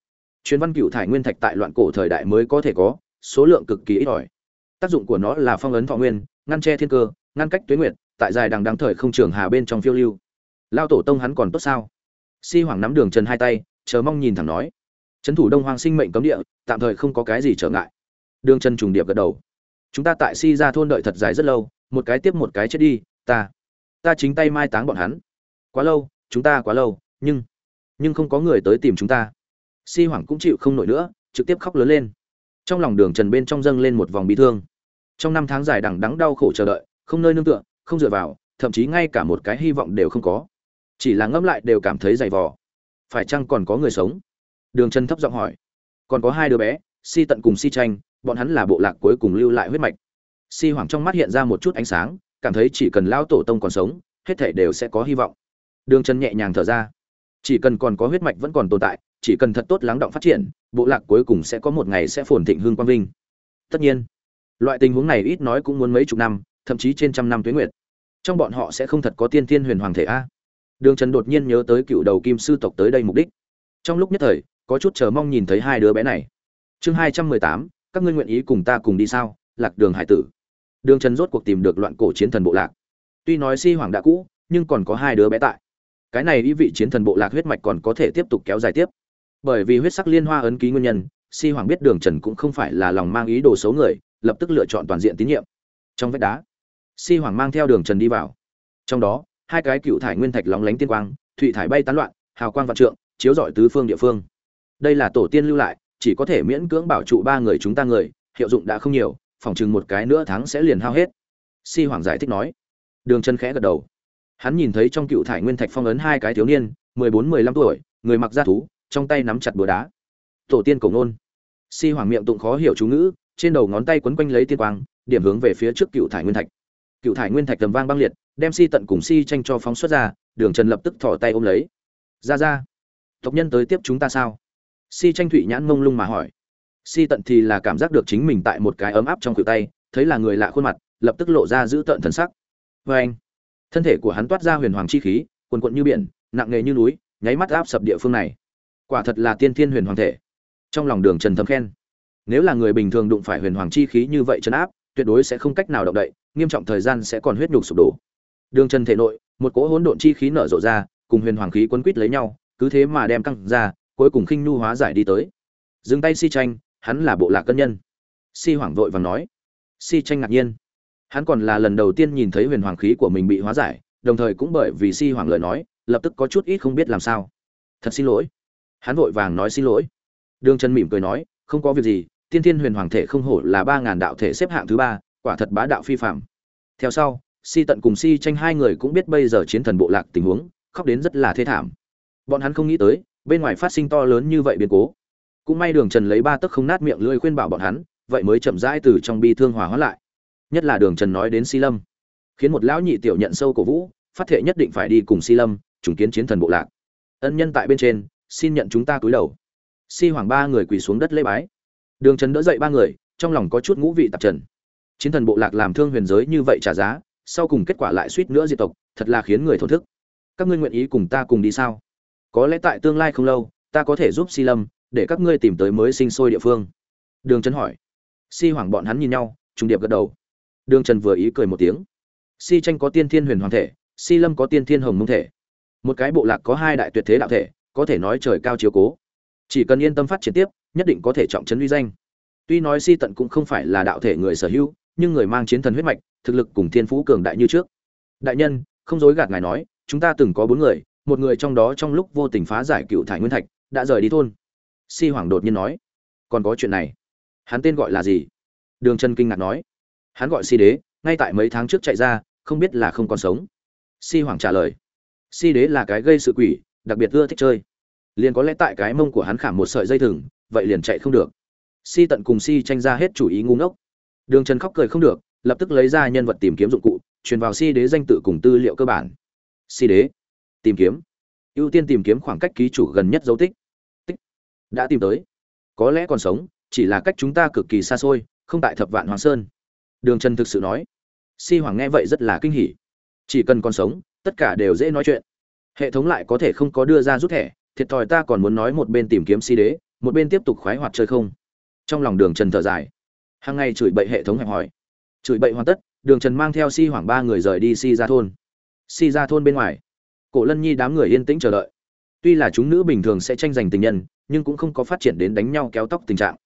Chuyến văn cựu thải nguyên thạch tại loạn cổ thời đại mới có thể có, số lượng cực kỳ ít ỏi. Tác dụng của nó là phong ấn thọ nguyên, ngăn che thiên cơ, ngăn cách tuế nguyện tại dài đằng đáng thời không trường hà bên trong phiêu lưu. Lao tổ tông hắn còn tốt sao? Si hoàng nắm đường trần hai tay, chờ mong nhìn thẳng nói. Trấn thủ đông hoàng sinh mệnh cấm địa, tạm thời không có cái gì trở ngại. Đường trần trùng điệp gật đầu. Chúng ta tại si ra thôn đợi thật dài rất lâu, một cái tiếp một cái chết đi, ta ta chính tay mai táng bọn hắn. Quá lâu, chúng ta quá lâu, nhưng nhưng không có người tới tìm chúng ta. Si hoảng cũng chịu không nổi nữa, trực tiếp khóc lớn lên. Trong lòng đường trần bên trong dâng lên một vòng bi thương. Trong năm tháng dài đằng đắng đau khổ chờ đợi, không nơi nương tựa, không dựa vào, thậm chí ngay cả một cái hy vọng đều không có. Chỉ là ngẫm lại đều cảm thấy dày vò. Phải chăng còn có người sống? Đường trần thấp giọng hỏi. Còn có hai đứa bé, si tận cùng si tranh, bọn hắn là bộ lạc cuối cùng lưu lại huyết mạch. Si hoàng trong mắt hiện ra một chút ánh sáng cảm thấy chỉ cần lao tổ tông còn sống, hết thảy đều sẽ có hy vọng. Đường trần nhẹ nhàng thở ra. Chỉ cần còn có huyết mạch vẫn còn tồn tại, chỉ cần thật tốt lắng động phát triển, bộ lạc cuối cùng sẽ có một ngày sẽ phồn thịnh hương quang vinh. Tất nhiên, loại tình huống này ít nói cũng muốn mấy chục năm, thậm chí trên trăm năm tuế nguyệt. Trong bọn họ sẽ không thật có tiên thiên huyền hoàng thể a. Đường trần đột nhiên nhớ tới cựu đầu kim sư tộc tới đây mục đích. Trong lúc nhất thời, có chút chờ mong nhìn thấy hai đứa bé này. Chương hai trăm mười tám, các ngươi nguyện ý cùng ta cùng đi sao? Lạc đường hải tử đường trần rốt cuộc tìm được loạn cổ chiến thần bộ lạc. Tuy nói si hoàng đã cũ, nhưng còn có hai đứa bé tại. Cái này ý vị chiến thần bộ lạc huyết mạch còn có thể tiếp tục kéo dài tiếp. Bởi vì huyết sắc liên hoa ấn ký nguyên nhân, si hoàng biết đường trần cũng không phải là lòng mang ý đồ xấu người, lập tức lựa chọn toàn diện tín nhiệm. Trong vách đá, si hoàng mang theo đường trần đi vào. Trong đó, hai cái cựu thải nguyên thạch lóng lánh tiên quang, thụy thải bay tán loạn, hào quang vạn trượng, chiếu rọi tứ phương địa phương. Đây là tổ tiên lưu lại, chỉ có thể miễn cưỡng bảo trụ ba người chúng ta người, hiệu dụng đã không nhiều phòng chừng một cái nữa tháng sẽ liền hao hết. Si hoàng giải thích nói. Đường chân khẽ gật đầu. Hắn nhìn thấy trong cựu thải nguyên thạch phong ấn hai cái thiếu niên, mười bốn, mười lăm tuổi, người mặc da thú, trong tay nắm chặt búa đá. Tổ tiên cổ ngôn. Si hoàng miệng tụng khó hiểu chú ngữ, trên đầu ngón tay quấn quanh lấy tiên quang, điểm hướng về phía trước cựu thải nguyên thạch. Cựu thải nguyên thạch tầm vang băng liệt, đem si tận cùng si tranh cho phóng xuất ra, đường trần lập tức thỏ tay ôm lấy. Ra ra. Tộc nhân tới tiếp chúng ta sao? Si tranh thụy nhãn mông lung mà hỏi si tận thì là cảm giác được chính mình tại một cái ấm áp trong cựu tay, thấy là người lạ khuôn mặt, lập tức lộ ra giữ tợn thần sắc. Vê anh, thân thể của hắn toát ra huyền hoàng chi khí quần quận như biển, nặng nề như núi, nháy mắt áp sập địa phương này. Quả thật là tiên thiên huyền hoàng thể. Trong lòng đường trần thấm khen, nếu là người bình thường đụng phải huyền hoàng chi khí như vậy chấn áp, tuyệt đối sẽ không cách nào động đậy, nghiêm trọng thời gian sẽ còn huyết nhục sụp đổ. Đường trần thể nội, một cỗ hỗn độn chi khí nở rộ ra, cùng huyền hoàng khí quấn quít lấy nhau, cứ thế mà đem căng ra, cuối cùng khinh nhu hóa giải đi tới. Dừng tay si tranh hắn là bộ lạc cân nhân. Si hoảng vội vàng nói. Si tranh ngạc nhiên. Hắn còn là lần đầu tiên nhìn thấy huyền hoàng khí của mình bị hóa giải, đồng thời cũng bởi vì si hoảng lời nói, lập tức có chút ít không biết làm sao. Thật xin lỗi. Hắn vội vàng nói xin lỗi. Đường trần mỉm cười nói, không có việc gì, tiên thiên huyền hoàng thể không hổ là ba ngàn đạo thể xếp hạng thứ ba, quả thật bá đạo phi phạm theo sau, si tận cùng si tranh hai người cũng biết bây giờ chiến thần bộ lạc tình huống, khóc đến rất là thê thảm. Bọn hắn không nghĩ tới, bên ngoài phát sinh to lớn như vậy biến cố cũng may đường trần lấy ba tấc không nát miệng lưỡi khuyên bảo bọn hắn, vậy mới chậm rãi từ trong bi thương hòa hóa lại. Nhất là đường trần nói đến si lâm, khiến một lão nhị tiểu nhận sâu cổ vũ, phát thệ nhất định phải đi cùng si lâm, trùng kiến chiến thần bộ lạc. Ân nhân tại bên trên, xin nhận chúng ta cúi đầu. Si hoàng ba người quỳ xuống đất lễ bái. Đường trần đỡ dậy ba người, trong lòng có chút ngũ vị tạp trần. Chiến thần bộ lạc làm thương huyền giới như vậy trả giá, sau cùng kết quả lại suýt nữa diệt tộc, thật là khiến người thổn thức. Các ngươi nguyện ý cùng ta cùng đi sao? Có lẽ tại tương lai không lâu, ta có thể giúp si lâm để các ngươi tìm tới mới sinh sôi địa phương. Đường trần hỏi. Si hoảng bọn hắn nhìn nhau, trùng điệp gật đầu. Đường trần vừa ý cười một tiếng. Si tranh có tiên thiên huyền hoàng thể, si lâm có tiên thiên hồng mông thể. Một cái bộ lạc có hai đại tuyệt thế đạo thể, có thể nói trời cao chiếu cố. Chỉ cần yên tâm phát triển tiếp, nhất định có thể trọng trấn uy danh. Tuy nói si tận cũng không phải là đạo thể người sở hữu, nhưng người mang chiến thần huyết mạch, thực lực cùng thiên phú cường đại như trước. Đại nhân, không dối gạt ngài nói, chúng ta từng có bốn người, một người trong đó trong lúc vô tình phá giải cựu thải nguyên thạch, đã rời đi thôn si hoàng đột nhiên nói, còn có chuyện này. Hắn tên gọi là gì? Đường trần kinh ngạc nói. Hắn gọi si đế, ngay tại mấy tháng trước chạy ra, không biết là không còn sống. Si hoàng trả lời, si đế là cái gây sự quỷ, đặc biệt ưa thích chơi. Liền có lẽ tại cái mông của hắn khảm một sợi dây thừng, vậy liền chạy không được. Si tận cùng si tranh ra hết chủ ý ngu ngốc. Đường trần khóc cười không được, lập tức lấy ra nhân vật tìm kiếm dụng cụ, truyền vào si đế danh tự cùng tư liệu cơ bản. Si đế, tìm kiếm. Ưu tiên tìm kiếm khoảng cách ký chủ gần nhất dấu tích tích đã tìm tới. Có lẽ còn sống, chỉ là cách chúng ta cực kỳ xa xôi, không tại thập vạn hoàng sơn. Đường trần thực sự nói. Si hoàng nghe vậy rất là kinh hỉ. Chỉ cần còn sống, tất cả đều dễ nói chuyện. Hệ thống lại có thể không có đưa ra rút thẻ, thiệt thòi ta còn muốn nói một bên tìm kiếm si đế, một bên tiếp tục khoái hoạt chơi không. Trong lòng đường trần thở dài. Hàng ngày chửi bậy hệ thống hẹp hỏi chửi bậy hoàn tất, đường trần mang theo si hoàng ba người rời đi si ra thôn. Si ra thôn bên ngoài, cổ lân nhi đám người yên tĩnh chờ đợi. Tuy là chúng nữ bình thường sẽ tranh giành tình nhân nhưng cũng không có phát triển đến đánh nhau kéo tóc tình trạng.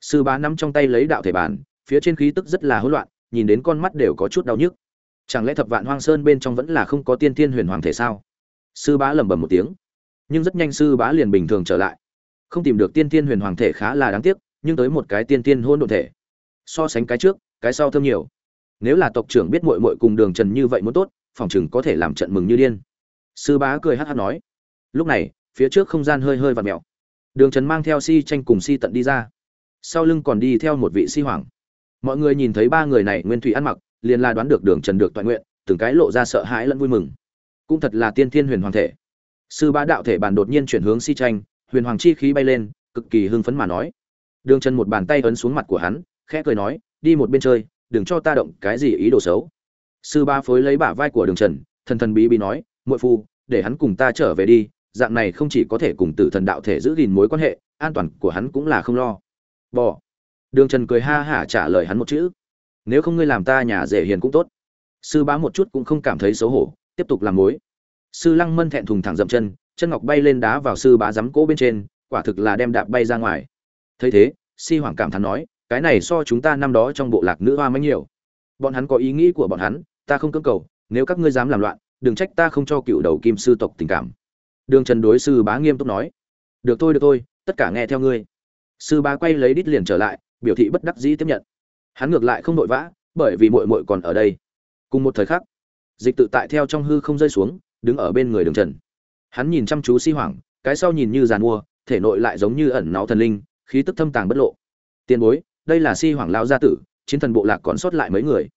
Sư bá nắm trong tay lấy đạo thể bản phía trên khí tức rất là hỗn loạn, nhìn đến con mắt đều có chút đau nhức. Chẳng lẽ thập vạn hoang sơn bên trong vẫn là không có tiên thiên huyền hoàng thể sao? Sư bá lẩm bẩm một tiếng. Nhưng rất nhanh sư bá liền bình thường trở lại. Không tìm được tiên thiên huyền hoàng thể khá là đáng tiếc, nhưng tới một cái tiên thiên hôn đ ộ thể. So sánh cái trước, cái sau thơm nhiều. Nếu là tộc trưởng biết mội mội cùng đường trần như vậy muốn tốt, phòng chừng có thể làm trận mừng như điên. Sư bá cười hát hát nói. Lúc này, phía trước không gian hơi hơi và mẹo đường trần mang theo si tranh cùng si tận đi ra. Sau lưng còn đi theo một vị si hoàng. Mọi người nhìn thấy ba người này nguyên thủy ăn mặc, liền là đoán được đường trần được toàn nguyện, từng cái lộ ra sợ hãi lẫn vui mừng. Cũng thật là tiên thiên huyền hoàng thể. Sư bá đạo thể bản đột nhiên chuyển hướng si tranh huyền hoàng chi khí bay lên, cực kỳ hưng phấn mà nói. Đường trần một bàn tay ấn xuống mặt của hắn, khẽ cười nói, đi một bên chơi, đừng cho ta động cái gì ý đồ xấu. Sư ba phối lấy bả vai của đường trần, thần thần bí bí nói, muội phu, để hắn cùng ta trở về đi dạng này không chỉ có thể cùng tử thần đạo thể giữ gìn mối quan hệ, an toàn của hắn cũng là không lo. Bỏ đường trần cười ha hả trả lời hắn một chữ. Nếu không ngươi làm ta nhà dễ hiền cũng tốt. Sư bá một chút cũng không cảm thấy xấu hổ, tiếp tục làm mối. Sư lăng mân thẹn thùng thẳng dậm chân chân ngọc bay lên đá vào sư bá giám cỗ bên trên, quả thực là đem đạp bay ra ngoài. Thấy thế, si hoàng cảm thán nói, cái này so chúng ta năm đó trong bộ lạc nữ hoa mấy nhiều. Bọn hắn có ý nghĩ của bọn hắn, ta không cưỡng cầu, nếu các ngươi dám làm loạn, đừng trách ta không cho cựu đầu kim sư tộc tình cảm đường trần đối sư bá nghiêm túc nói, được thôi được thôi, tất cả nghe theo ngươi. Sư bá quay lấy đít liền trở lại, biểu thị bất đắc dĩ tiếp nhận. Hắn ngược lại không vội vã, bởi vì mội mội còn ở đây. Cùng một thời khắc, dịch tự tại theo trong hư không rơi xuống, đứng ở bên người đường trần. Hắn nhìn chăm chú si hoảng, cái sau nhìn như giàn mua, thể nội lại giống như ẩn náu thần linh, khí tức thâm tàng bất lộ. Tiền bối, đây là si hoảng lao gia tử, chiến thần bộ lạc còn sót lại mấy người.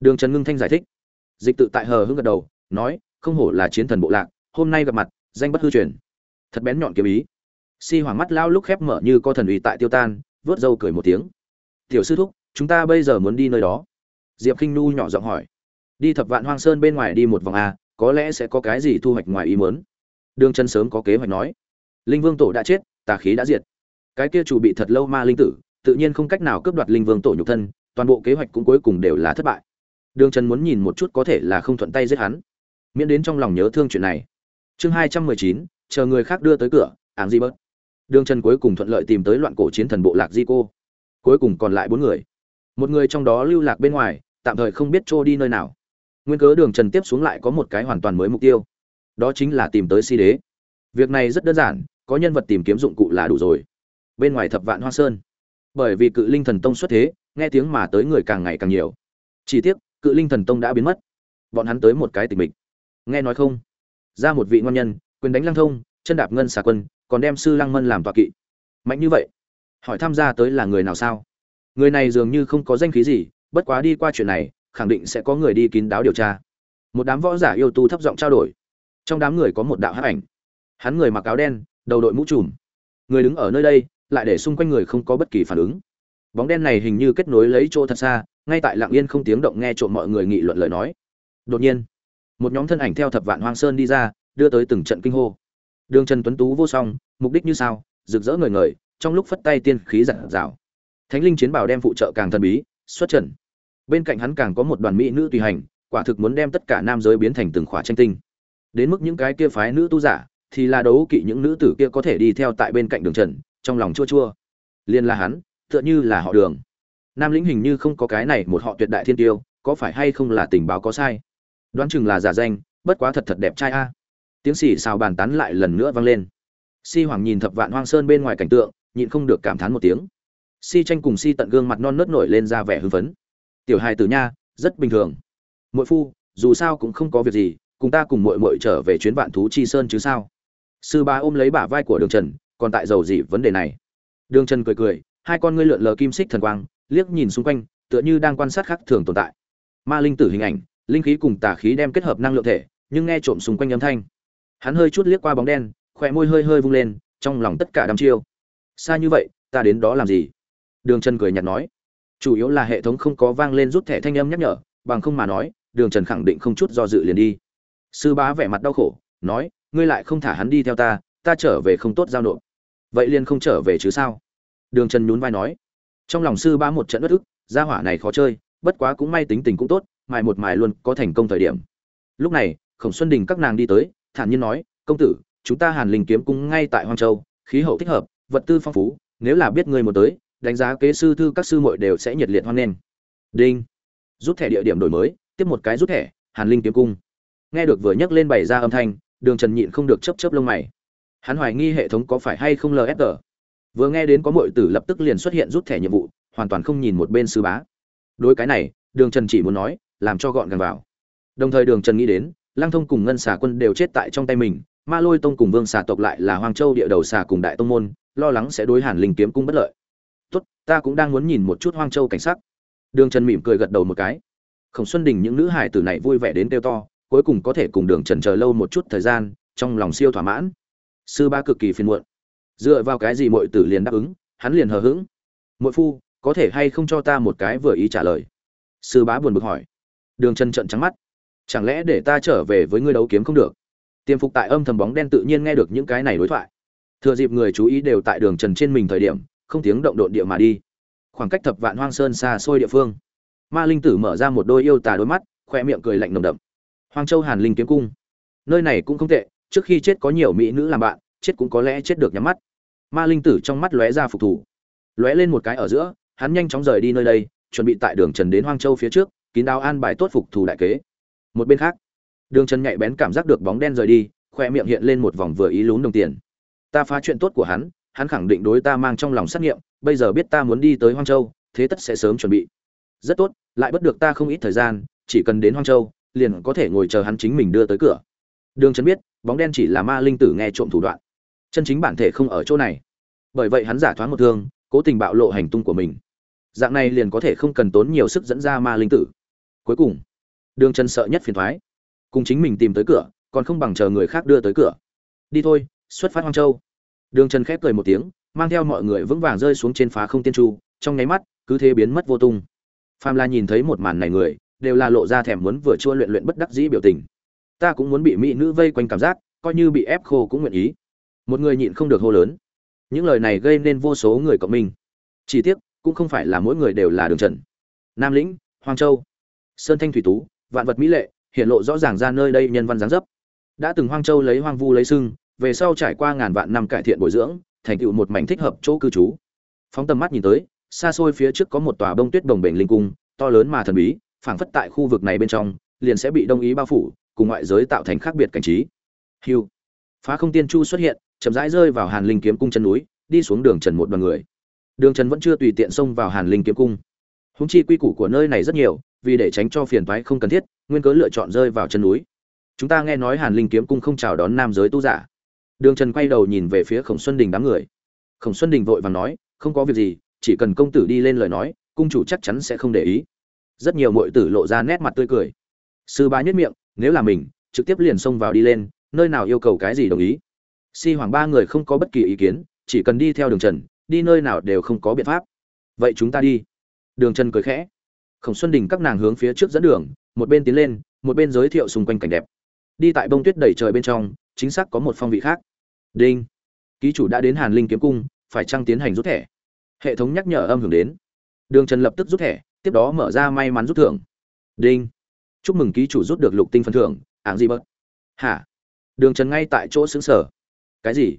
Đường trần ngưng thanh giải thích. Dịch tự tại hờ hững gật đầu, nói, không hổ là chiến thần bộ lạc, hôm nay gặp mặt danh bất hư truyền. Thật bén nhọn kiếm ý. Si hoàng mắt lao lúc khép mở như co thần uy tại tiêu tan, vớt râu cười một tiếng. Tiểu sư thúc, chúng ta bây giờ muốn đi nơi đó. Diệp k i n h nu nhỏ giọng hỏi. Đi thập vạn hoang sơn bên ngoài đi một vòng a có lẽ sẽ có cái gì thu hoạch ngoài ý mớn đường chân sớm có kế hoạch nói. Linh vương tổ đã chết, tà khí đã diệt. Cái kia chủ bị thật lâu ma linh tử, tự nhiên không cách nào cướp đoạt linh vương tổ nhục thân, toàn bộ kế hoạch cũng cuối cùng đều là thất bại. Đường trần muốn nhìn một chút có thể là không thuận tay giết hắn. Miễn đến trong lòng nhớ thương chuyện này chương hai trăm mười chín, chờ người khác đưa tới cửa, ảng di bớt. Đường trần cuối cùng thuận lợi tìm tới loạn cổ chiến thần bộ lạc di cô. Cuối cùng còn lại bốn người. Một người trong đó lưu lạc bên ngoài, tạm thời không biết trôi đi nơi nào. Nguyên cớ đường trần tiếp xuống lại có một cái hoàn toàn mới mục tiêu. Đó chính là tìm tới si đế. Việc này rất đơn giản, có nhân vật tìm kiếm dụng cụ là đủ rồi. Bên ngoài thập vạn hoa sơn. Bởi vì cự linh thần tông xuất thế, nghe tiếng mà tới người càng ngày càng nhiều. Chỉ tiếc, cự linh thần tông đã biến mất. Bọn hắn tới một cái tình mình nghe nói không? Ra một vị ngon nhân, quyền đánh lăng thông, chân đạp ngân xà quân, còn đem sư lăng mân làm tọa kỵ. Mạnh như vậy, hỏi tham gia tới là người nào sao? Người này dường như không có danh khí gì, bất quá đi qua chuyện này, khẳng định sẽ có người đi kín đáo điều tra. Một đám võ giả yêu tu thấp giọng trao đổi. Trong đám người có một đạo hắc ảnh. Hắn người mặc áo đen, đầu đội mũ trùm. Người đứng ở nơi đây, lại để xung quanh người không có bất kỳ phản ứng. Bóng đen này hình như kết nối lấy chỗ thật xa, ngay tại lặng yên không tiếng động nghe trộm mọi người nghị luận lời nói. Đột nhiên một nhóm thân ảnh theo thập vạn hoang sơn đi ra đưa tới từng trận kinh hô. Đường trần tuấn tú vô song mục đích như sao rực rỡ người người, trong lúc phất tay tiên khí giản rào. Thánh linh chiến bảo đem phụ trợ càng thần bí xuất trần. Bên cạnh hắn càng có một đoàn mỹ nữ tùy hành quả thực muốn đem tất cả nam giới biến thành từng khỏa tranh tinh. Đến mức những cái kia phái nữ tu giả thì là đấu kỵ những nữ tử kia có thể đi theo tại bên cạnh đường trần trong lòng chua chua. Liên là hắn tựa như là họ đường. Nam lĩnh hình như không có cái này một họ tuyệt đại thiên tiêu có phải hay không là tình báo có sai? Đoán chừng là giả danh, bất quá thật thật đẹp trai a. Tiếng xì xào bàn tán lại lần nữa vang lên. Si hoàng nhìn thập vạn hoang sơn bên ngoài cảnh tượng, nhịn không được cảm thán một tiếng. Si tranh cùng si tận gương mặt non nớt nổi lên ra vẻ hưng phấn. Tiểu hài tử nha, rất bình thường. Muội phu, dù sao cũng không có việc gì, cùng ta cùng muội muội trở về chuyến vạn thú chi sơn chứ sao? Sư ba ôm lấy bả vai của đường trần, còn tại dầu gì vấn đề này? Đường trần cười cười, hai con ngươi lượn lờ kim xích thần quang, liếc nhìn xung quanh, tựa như đang quan sát khác thường tồn tại. Ma linh tử hình ảnh linh khí cùng tà khí đem kết hợp năng lượng thể, nhưng nghe trộm xung quanh âm thanh. Hắn hơi chút liếc qua bóng đen khỏe môi hơi hơi vung lên, trong lòng tất cả đăm chiêu. Xa như vậy, ta đến đó làm gì? Đường trần cười nhạt nói. Chủ yếu là hệ thống không có vang lên rút thẻ thanh âm nhắc nhở, bằng không mà nói, đường trần khẳng định không chút do dự liền đi. Sư bá vẻ mặt đau khổ, nói, ngươi lại không thả hắn đi theo ta ta trở về không tốt giao nộp. Vậy liền không trở về chứ sao? Đường trần nhún vai nói. Trong lòng sư bá một trận bất ức, gia hỏa này khó chơi, bất quá cũng may tính tình cũng tốt mài một mài luôn có thành công thời điểm. Lúc này, khổng xuân đình các nàng đi tới, thản nhiên nói, công tử, chúng ta hàn linh kiếm cung ngay tại hoang châu, khí hậu thích hợp, vật tư phong phú, nếu là biết người một tới, đánh giá kế sư thư các sư muội đều sẽ nhiệt liệt hoan nghênh. Đinh. Rút thẻ địa điểm đổi mới, tiếp một cái rút thẻ, hàn linh kiếm cung. Nghe được vừa nhắc lên bày ra âm thanh, đường trần nhịn không được chấp chấp lông mày. Hắn hoài nghi hệ thống có phải hay không lfg vừa nghe đến có mọi tử lập tức liền xuất hiện rút thẻ nhiệm vụ, hoàn toàn không nhìn một bên sư bá. Đối cái này, đường trần chỉ muốn nói làm cho gọn gàng vào. Đồng thời đường trần nghĩ đến, lăng thông cùng ngân xà quân đều chết tại trong tay mình, ma lôi tông cùng vương xà tộc lại là hoàng châu địa đầu xà cùng đại tông môn, lo lắng sẽ đối hàn linh kiếm cung bất lợi. Tốt, ta cũng đang muốn nhìn một chút hoang châu cảnh sắc. Đường trần mỉm cười gật đầu một cái. Khổng xuân đình những nữ hải tử này vui vẻ đến kêu to, cuối cùng có thể cùng đường trần chờ lâu một chút thời gian, trong lòng siêu thỏa mãn. Sư ba cực kỳ phiền muộn. Dựa vào cái gì mọi tử liền đáp ứng, hắn liền hờ hững. Mỗi phu, có thể hay không cho ta một cái vừa ý trả lời? Sư bá buồn bực hỏi đường trần trận trắng mắt. Chẳng lẽ để ta trở về với ngươi đấu kiếm không được? Tiềm phục tại âm thầm bóng đen tự nhiên nghe được những cái này đối thoại. Thừa dịp người chú ý đều tại đường trần trên mình thời điểm, không tiếng động độn địa mà đi. Khoảng cách thập vạn hoang sơn xa xôi địa phương. Ma linh tử mở ra một đôi yêu tà đôi mắt, khoe miệng cười lạnh nồng đậm. Hoang châu hàn linh kiếm cung. Nơi này cũng không tệ, trước khi chết có nhiều mỹ nữ làm bạn, chết cũng có lẽ chết được nhắm mắt. Ma linh tử trong mắt lóe ra phục thủ lóe lên một cái ở giữa, hắn nhanh chóng rời đi nơi đây, chuẩn bị tại đường trần đến hoang châu phía trước kín đáo an bài tốt phục thù đại kế. Một bên khác, đường trần nhạy bén cảm giác được bóng đen rời đi, khoe miệng hiện lên một vòng vừa ý lún đồng tiền. Ta phá chuyện tốt của hắn hắn khẳng định đối ta mang trong lòng xét nghiệm, bây giờ biết ta muốn đi tới hoang châu, thế tất sẽ sớm chuẩn bị. Rất tốt, lại bất được ta không ít thời gian, chỉ cần đến hoang châu, liền có thể ngồi chờ hắn chính mình đưa tới cửa. Đường trần biết, bóng đen chỉ là ma linh tử nghe trộm thủ đoạn. Chân chính bản thể không ở chỗ này. Bởi vậy hắn giả thoáng một thương, cố tình bạo lộ hành tung của mình. Dạng này liền có thể không cần tốn nhiều sức dẫn ra ma linh tử cuối cùng, đường trần sợ nhất phiền thoái. Cùng chính mình tìm tới cửa, còn không bằng chờ người khác đưa tới cửa. Đi thôi, xuất phát hoang châu. Đường trần khép cười một tiếng, mang theo mọi người vững vàng rơi xuống trên phá không tiên chu trong nháy mắt, cứ thế biến mất vô tung. Pham la nhìn thấy một màn này người, đều là lộ ra thèm muốn vừa chua luyện luyện bất đắc dĩ biểu tình. Ta cũng muốn bị mỹ nữ vây quanh cảm giác, coi như bị ép khô cũng nguyện ý. Một người nhịn không được hô lớn. Những lời này gây nên vô số người cộng minh. Chỉ tiếc, cũng không phải là mỗi người đều là đường trần. Nam lĩnh hoàng châu sơn thanh thủy tú, vạn vật mỹ lệ hiện lộ rõ ràng ra nơi đây nhân văn giáng dấp. Đã từng hoang châu lấy hoang vu lấy sưng, về sau trải qua ngàn vạn năm cải thiện bồi dưỡng, thành tựu một mảnh thích hợp chỗ cư trú. Phóng tầm mắt nhìn tới, xa xôi phía trước có một tòa bông tuyết đồng bể linh cung, to lớn mà thần bí, phảng phất tại khu vực này bên trong, liền sẽ bị đông ý bao phủ, cùng ngoại giới tạo thành khác biệt cảnh trí. Hiu phá không tiên chu xuất hiện, chậm rãi rơi vào hàn linh kiếm cung chân núi, đi xuống đường trần một đoàn người. Đường trần vẫn chưa tùy tiện xông vào hàn linh kiếm cung. Húng chi quy củ của nơi này rất nhiều vì để tránh cho phiền toái không cần thiết, nguyên cớ lựa chọn rơi vào chân núi. Chúng ta nghe nói hàn linh kiếm cung không chào đón nam giới tu giả. Đường trần quay đầu nhìn về phía khổng xuân đình đám người. Khổng xuân đình vội vàng nói, không có việc gì, chỉ cần công tử đi lên lời nói, cung chủ chắc chắn sẽ không để ý. Rất nhiều muội tử lộ ra nét mặt tươi cười. Sư bá nhất miệng, nếu là mình, trực tiếp liền xông vào đi lên, nơi nào yêu cầu cái gì đồng ý? Si hoàng ba người không có bất kỳ ý kiến, chỉ cần đi theo đường trần, đi nơi nào đều không có biện pháp. Vậy chúng ta đi. Đường trần cười khẽ khổng xuân đình các nàng hướng phía trước dẫn đường, một bên tiến lên, một bên giới thiệu xung quanh cảnh đẹp. Đi tại bông tuyết đầy trời bên trong, chính xác có một phong vị khác. Đinh! Ký chủ đã đến hàn linh kiếm cung, phải trăng tiến hành rút thẻ? Hệ thống nhắc nhở âm hưởng đến. Đường trần lập tức rút thẻ, tiếp đó mở ra may mắn rút thưởng. Đinh! Chúc mừng ký chủ rút được lục tinh phần thưởng, ảng gì bớt. Hả? Đường trần ngay tại chỗ xứng sở cái gì?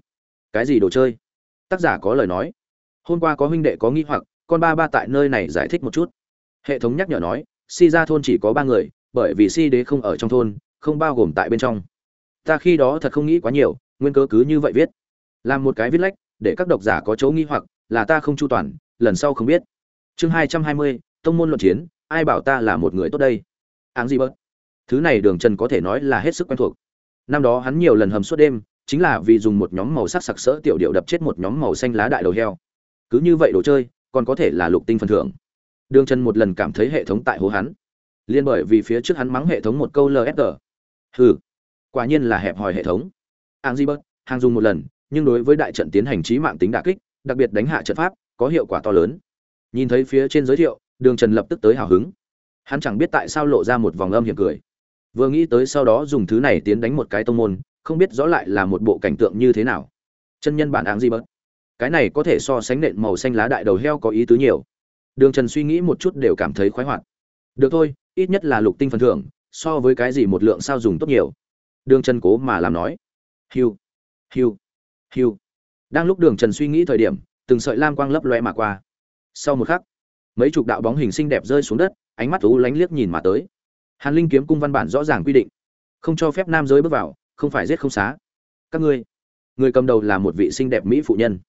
Cái gì đồ chơi? Tác giả có lời nói. Hôm qua có huynh đệ có nghi hoặc, con ba ba tại nơi này giải thích một chút hệ thống nhắc nhở nói, si ra thôn chỉ có ba người, bởi vì si đế không ở trong thôn, không bao gồm tại bên trong. Ta khi đó thật không nghĩ quá nhiều, nguyên cơ cứ như vậy viết. Làm một cái viết lách, để các độc giả có chỗ nghi hoặc, là ta không chu toàn, lần sau không biết. Chương hai trăm hai mươi, tông môn luận chiến, ai bảo ta là một người tốt đây? Áng gì bớt. Thứ này đường trần có thể nói là hết sức quen thuộc. Năm đó hắn nhiều lần hầm suốt đêm, chính là vì dùng một nhóm màu sắc sặc sỡ tiểu điệu đập chết một nhóm màu xanh lá đại đầu heo. Cứ như vậy đồ chơi, còn có thể là lục tinh phần thưởng đường trần một lần cảm thấy hệ thống tại hố hắn. Liên bởi vì phía trước hắn mắng hệ thống một câu lsg hừ, quả nhiên là hẹp hòi hệ thống. Áng gì bớt, hàng dùng một lần, nhưng đối với đại trận tiến hành trí mạng tính đả kích, đặc biệt đánh hạ trận pháp, có hiệu quả to lớn. Nhìn thấy phía trên giới thiệu, đường trần lập tức tới hào hứng. Hắn chẳng biết tại sao lộ ra một vòng âm hiểm cười. Vừa nghĩ tới sau đó dùng thứ này tiến đánh một cái tông môn, không biết rõ lại là một bộ cảnh tượng như thế nào. Chân nhân bản áng gì bớt. Cái này có thể so sánh nện màu xanh lá đại đầu heo có ý tứ nhiều đường trần suy nghĩ một chút đều cảm thấy khoái hoạt. Được thôi, ít nhất là lục tinh phần thưởng, so với cái gì một lượng sao dùng tốt nhiều. Đường trần cố mà làm nói. Hiu hiu hiu. Đang lúc đường trần suy nghĩ thời điểm, từng sợi lam quang lấp loe mà qua. Sau một khắc, mấy chục đạo bóng hình xinh đẹp rơi xuống đất, ánh mắt thú lánh liếc nhìn mà tới. Hàn linh kiếm cung văn bản rõ ràng quy định. Không cho phép nam giới bước vào, không phải giết không xá. Các ngươi, người cầm đầu là một vị xinh đẹp mỹ phụ nhân.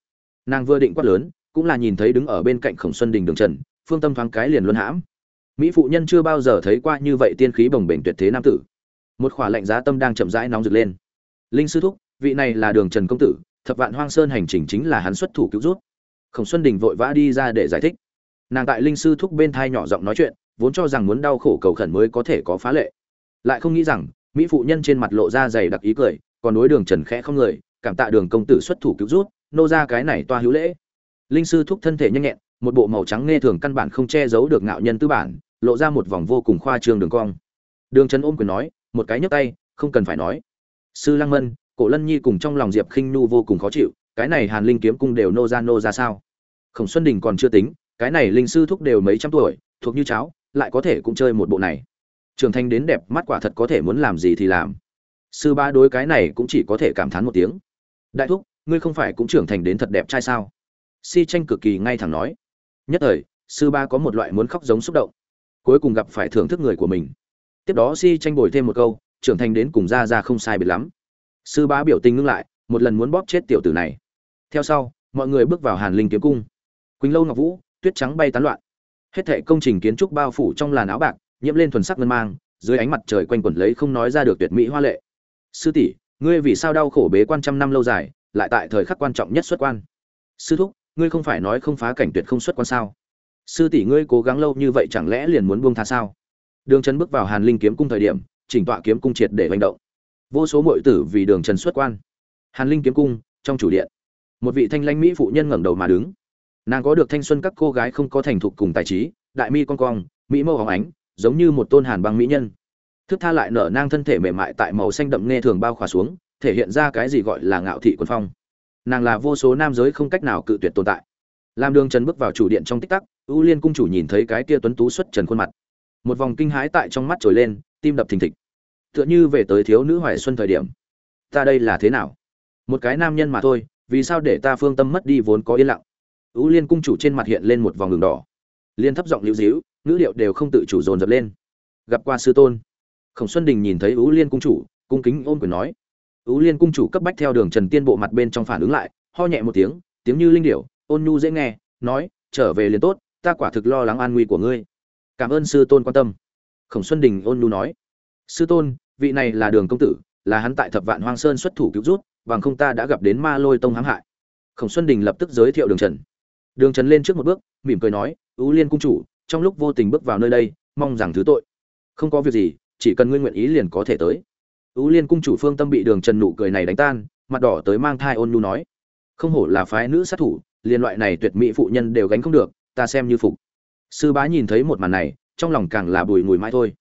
Nàng vừa định quát lớn, cũng là nhìn thấy đứng ở bên cạnh khổng xuân đình đường trần phương tâm thoáng cái liền luân hãm. Mỹ phụ nhân chưa bao giờ thấy qua như vậy tiên khí bồng bềnh tuyệt thế nam tử. Một khỏa lạnh giá tâm đang chậm rãi nóng rực lên. Linh sư thúc, vị này là đường trần công tử, thập vạn hoang sơn hành trình chính là hắn xuất thủ cứu rút khổng xuân đình vội vã đi ra để giải thích. Nàng tại linh sư thúc bên thai nhỏ giọng nói chuyện, vốn cho rằng muốn đau khổ cầu khẩn mới có thể có phá lệ. Lại không nghĩ rằng, mỹ phụ nhân trên mặt lộ ra dày đặc ý cười, còn đối đường trần khẽ không người, cảm tạ đường công tử xuất thủ cứu rút nô ra cái này toa hữu lễ. Linh sư thúc thân thể nhanh nhẹn một bộ màu trắng nghe thường căn bản không che giấu được ngạo nhân tư bản, lộ ra một vòng vô cùng khoa trương đường cong. Đường trấn ôm quyền nói, một cái nhấc tay, không cần phải nói. Sư lăng mân, cổ lân nhi cùng trong lòng diệp khinh nu vô cùng khó chịu, cái này hàn linh kiếm cung đều nô ra nô ra sao? Khổng xuân đình còn chưa tính, cái này linh sư thúc đều mấy trăm tuổi, thuộc như cháo lại có thể cũng chơi một bộ này. Trưởng thành đến đẹp mắt quả thật có thể muốn làm gì thì làm. Sư ba đối cái này cũng chỉ có thể cảm thán một tiếng. Đại thúc, ngươi không phải cũng trưởng thành đến thật đẹp trai sao? Si tranh cực kỳ ngay thẳng nói nhất thời, sư ba có một loại muốn khóc giống xúc động. Cuối cùng gặp phải thưởng thức người của mình. Tiếp đó si tranh bồi thêm một câu, trưởng thành đến cùng ra ra không sai biệt lắm. Sư ba biểu tình ngưng lại, một lần muốn bóp chết tiểu tử này. Theo sau, mọi người bước vào hàn linh kiếm cung. Quỳnh lâu ngọc vũ, tuyết trắng bay tán loạn. Hết thệ công trình kiến trúc bao phủ trong làn áo bạc, nhiễm lên thuần sắc ngân mang, dưới ánh mặt trời quanh quẩn lấy không nói ra được tuyệt mỹ hoa lệ. Sư tỷ, ngươi vì sao đau khổ bế quan trăm năm lâu dài, lại tại thời khắc quan trọng nhất xuất quan? Sư thúc ngươi không phải nói không phá cảnh tuyệt không xuất quan sao? Sư tỷ ngươi cố gắng lâu như vậy chẳng lẽ liền muốn buông tha sao? Đường trần bước vào hàn linh kiếm cung thời điểm, chỉnh tọa kiếm cung triệt để hành động. Vô số mọi tử vì đường trần xuất quan. Hàn linh kiếm cung, trong chủ điện. Một vị thanh lãnh mỹ phụ nhân ngẩng đầu mà đứng. Nàng có được thanh xuân các cô gái không có thành thục cùng tài trí, đại mi con cong, mỹ mâu hóng ánh, giống như một tôn hàn băng mỹ nhân. Thức tha lại nở nang thân thể mềm mại tại màu xanh đậm nghe thường bao khỏa xuống, thể hiện ra cái gì gọi là ngạo thị quân phong nàng là vô số nam giới không cách nào cự tuyệt tồn tại. Làm đường trần bước vào chủ điện trong tích tắc ưu liên cung chủ nhìn thấy cái kia tuấn tú xuất trần khuôn mặt. Một vòng kinh hãi tại trong mắt trồi lên, tim đập thình thịch. Tựa như về tới thiếu nữ hoài xuân thời điểm. Ta đây là thế nào? Một cái nam nhân mà thôi, vì sao để ta phương tâm mất đi vốn có yên lặng? Ưu liên cung chủ trên mặt hiện lên một vòng đường đỏ. Liên thấp giọng lưu dĩu, ngữ điệu đều không tự chủ dồn dập lên. Gặp qua sư tôn. Khổng xuân đình nhìn thấy ưu liên cung chủ, cung kính ôm quyền nói Ú liên cung chủ cấp bách theo đường trần tiên bộ mặt bên trong phản ứng lại, ho nhẹ một tiếng tiếng như linh điệu ôn nhu dễ nghe, nói, trở về liền tốt, ta quả thực lo lắng an nguy của ngươi. Cảm ơn sư tôn quan tâm. Khổng xuân đình ôn nhu nói. Sư tôn, vị này là đường công tử, là hắn tại thập vạn hoang sơn xuất thủ cứu rút, bằng không ta đã gặp đến ma lôi tông hãm hại. Khổng xuân đình lập tức giới thiệu đường trần. Đường trần lên trước một bước, mỉm cười nói, "Ú liên cung chủ, trong lúc vô tình bước vào nơi đây, mong rằng thứ tội. Không có việc gì, chỉ cần ngươi nguyện ý liền có thể tới. Ú liên cung chủ phương tâm bị đường trần nụ cười này đánh tan, mặt đỏ tới mang thai ôn nhu nói, không hổ là phái nữ sát thủ, liên loại này tuyệt mỹ phụ nhân đều gánh không được, ta xem như phục. Sư bá nhìn thấy một màn này, trong lòng càng là bùi ngùi mãi thôi.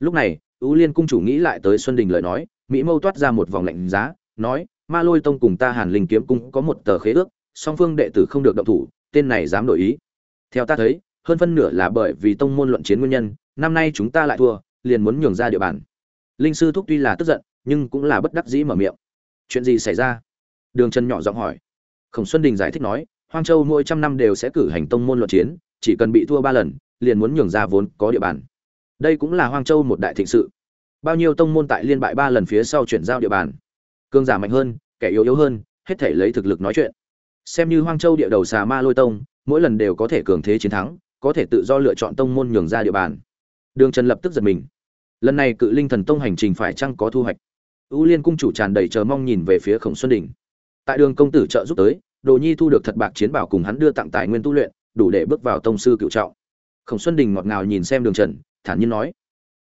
Lúc này, Ú liên cung chủ nghĩ lại tới xuân đình lời nói, mỹ mâu toát ra một vòng lạnh giá, nói, ma lôi tông cùng ta hàn linh kiếm cung có một tờ khế ước, song phương đệ tử không được động thủ, tên này dám đổi ý. Theo ta thấy, hơn phân nửa là bởi vì tông môn luận chiến nguyên nhân, năm nay chúng ta lại thua, liền muốn nhường ra địa bàn linh sư thúc tuy là tức giận, nhưng cũng là bất đắc dĩ mở miệng. Chuyện gì xảy ra? Đường trần nhỏ giọng hỏi. Khổng xuân đình giải thích nói, hoang châu mỗi trăm năm đều sẽ cử hành tông môn luận chiến, chỉ cần bị thua ba lần, liền muốn nhường ra vốn có địa bàn. Đây cũng là hoang châu một đại thịnh sự. Bao nhiêu tông môn tại liên bại ba lần phía sau chuyển giao địa bàn. Cương giả mạnh hơn, kẻ yếu yếu hơn, hết thể lấy thực lực nói chuyện. Xem như hoang châu địa đầu xà ma lôi tông, mỗi lần đều có thể cường thế chiến thắng, có thể tự do lựa chọn tông môn nhường ra địa bàn. Đường trần lập tức giật mình lần này cự linh thần tông hành trình phải chăng có thu hoạch? U liên cung chủ tràn đầy chờ mong nhìn về phía khổng xuân đình. Tại đường công tử trợ giúp tới, đồ nhi thu được thật bạc chiến bảo cùng hắn đưa tặng tài nguyên tu luyện, đủ để bước vào tông sư cựu trọng. Khổng xuân đình ngọt ngào nhìn xem đường trần, thản nhiên nói,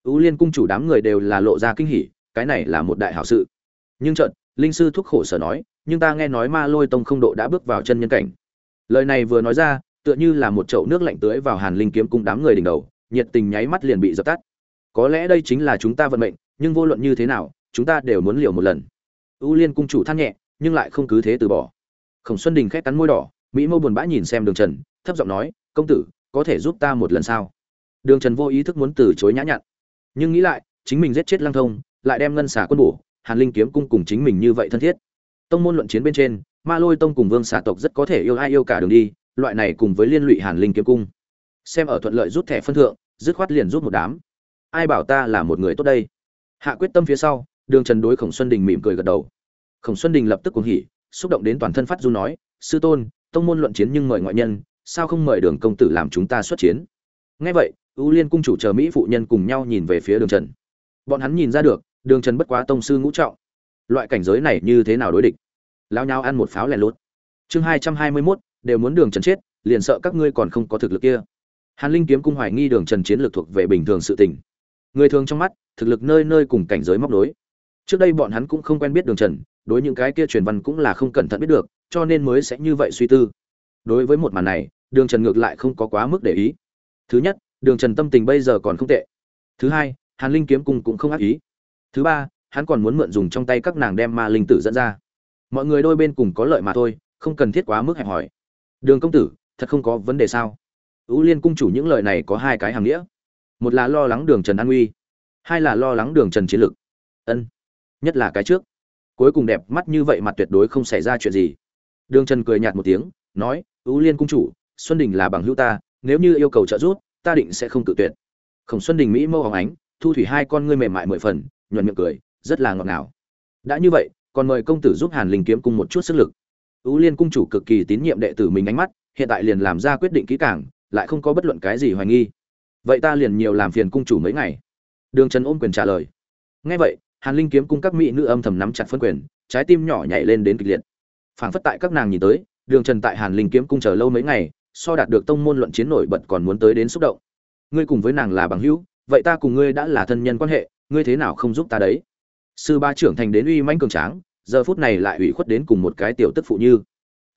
u liên cung chủ đám người đều là lộ ra kinh hỉ, cái này là một đại hảo sự. Nhưng trận linh sư thúc khổ sở nói, nhưng ta nghe nói ma lôi tông không độ đã bước vào chân nhân cảnh. Lời này vừa nói ra, tựa như là một chậu nước lạnh tưới vào hàn linh kiếm cung đám người đỉnh đầu, nhiệt tình nháy mắt liền bị dập tắt có lẽ đây chính là chúng ta vận mệnh, nhưng vô luận như thế nào, chúng ta đều muốn liều một lần. U liên cung chủ than nhẹ, nhưng lại không cứ thế từ bỏ. Khổng xuân đình khét cắn môi đỏ, mỹ mâu buồn bã nhìn xem đường trần, thấp giọng nói, công tử, có thể giúp ta một lần sao? Đường trần vô ý thức muốn từ chối nhã nhặn. Nhưng nghĩ lại, chính mình giết chết Lang thông, lại đem ngân xả quân bổ, hàn linh kiếm cung cùng chính mình như vậy thân thiết. Tông môn luận chiến bên trên, ma lôi tông cùng vương xả tộc rất có thể yêu ai yêu cả đường đi, loại này cùng với liên lụy hàn linh kiếm cung. Xem ở thuận lợi rút thẻ phân thượng, dứt khoát liền rút một đám ai bảo ta là một người tốt đây? Hạ quyết tâm phía sau, đường trần đối khổng xuân đình mỉm cười gật đầu. Khổng xuân đình lập tức cuồng hỉ, xúc động đến toàn thân phát du nói, sư tôn, tông môn luận chiến nhưng mời ngoại nhân, sao không mời đường công tử làm chúng ta xuất chiến? Ngay vậy ưu liên cung chủ chờ mỹ phụ nhân cùng nhau nhìn về phía đường trần. Bọn hắn nhìn ra được, đường trần bất quá tông sư ngũ trọng. Loại cảnh giới này như thế nào đối địch? Lao nhau ăn một pháo lẻ lốt. Chương hai trăm hai mươi mốt, đều muốn đường trần chết, liền sợ các ngươi còn không có thực lực kia. Hàn linh kiếm cung hoài nghi đường trần chiến lược thuộc về bình thường sự tình người thường trong mắt, thực lực nơi nơi cùng cảnh giới móc nối. Trước đây bọn hắn cũng không quen biết đường trần, đối những cái kia truyền văn cũng là không cẩn thận biết được, cho nên mới sẽ như vậy suy tư. Đối với một màn này, đường trần ngược lại không có quá mức để ý. Thứ nhất, đường trần tâm tình bây giờ còn không tệ. Thứ hai, hàn linh kiếm cung cũng không ác ý. Thứ ba, hắn còn muốn mượn dùng trong tay các nàng đem ma linh tử dẫn ra. Mọi người đôi bên cùng có lợi mà thôi, không cần thiết quá mức hẹp hòi. Đường công tử, thật không có vấn đề sao? Ưu liên cung chủ những lời này có hai cái hàm nghĩa một là lo lắng đường trần an uy, hai là lo lắng đường trần chiến lực. Ân, nhất là cái trước. Cuối cùng đẹp mắt như vậy mặt tuyệt đối không xảy ra chuyện gì. Đường trần cười nhạt một tiếng, nói ưu liên cung chủ, xuân đình là bằng hữu ta, nếu như yêu cầu trợ giúp, ta định sẽ không tự tuyệt. Khổng xuân đình mỹ mâu hóng ánh, thu thủy hai con ngươi mềm mại mười phần, nhuận miệng cười, rất là ngọt ngào. Đã như vậy, còn mời công tử giúp hàn linh kiếm cung một chút sức lực. Ưu liên cung chủ cực kỳ tín nhiệm đệ tử mình ánh mắt, hiện tại liền làm ra quyết định kỹ càng, lại không có bất luận cái gì hoài nghi vậy ta liền nhiều làm phiền cung chủ mấy ngày. Đường trần ôm quyền trả lời. Ngay vậy, hàn linh kiếm cung các mỹ nữ âm thầm nắm chặt phân quyền, trái tim nhỏ nhảy lên đến kịch liệt. Phảng phất tại các nàng nhìn tới, đường trần tại hàn linh kiếm cung chờ lâu mấy ngày, so đạt được tông môn luận chiến nổi bật còn muốn tới đến xúc động. Ngươi cùng với nàng là bằng hữu, vậy ta cùng ngươi đã là thân nhân quan hệ, ngươi thế nào không giúp ta đấy? Sư ba trưởng thành đến uy mãnh cường tráng, giờ phút này lại ủy khuất đến cùng một cái tiểu tức phụ như.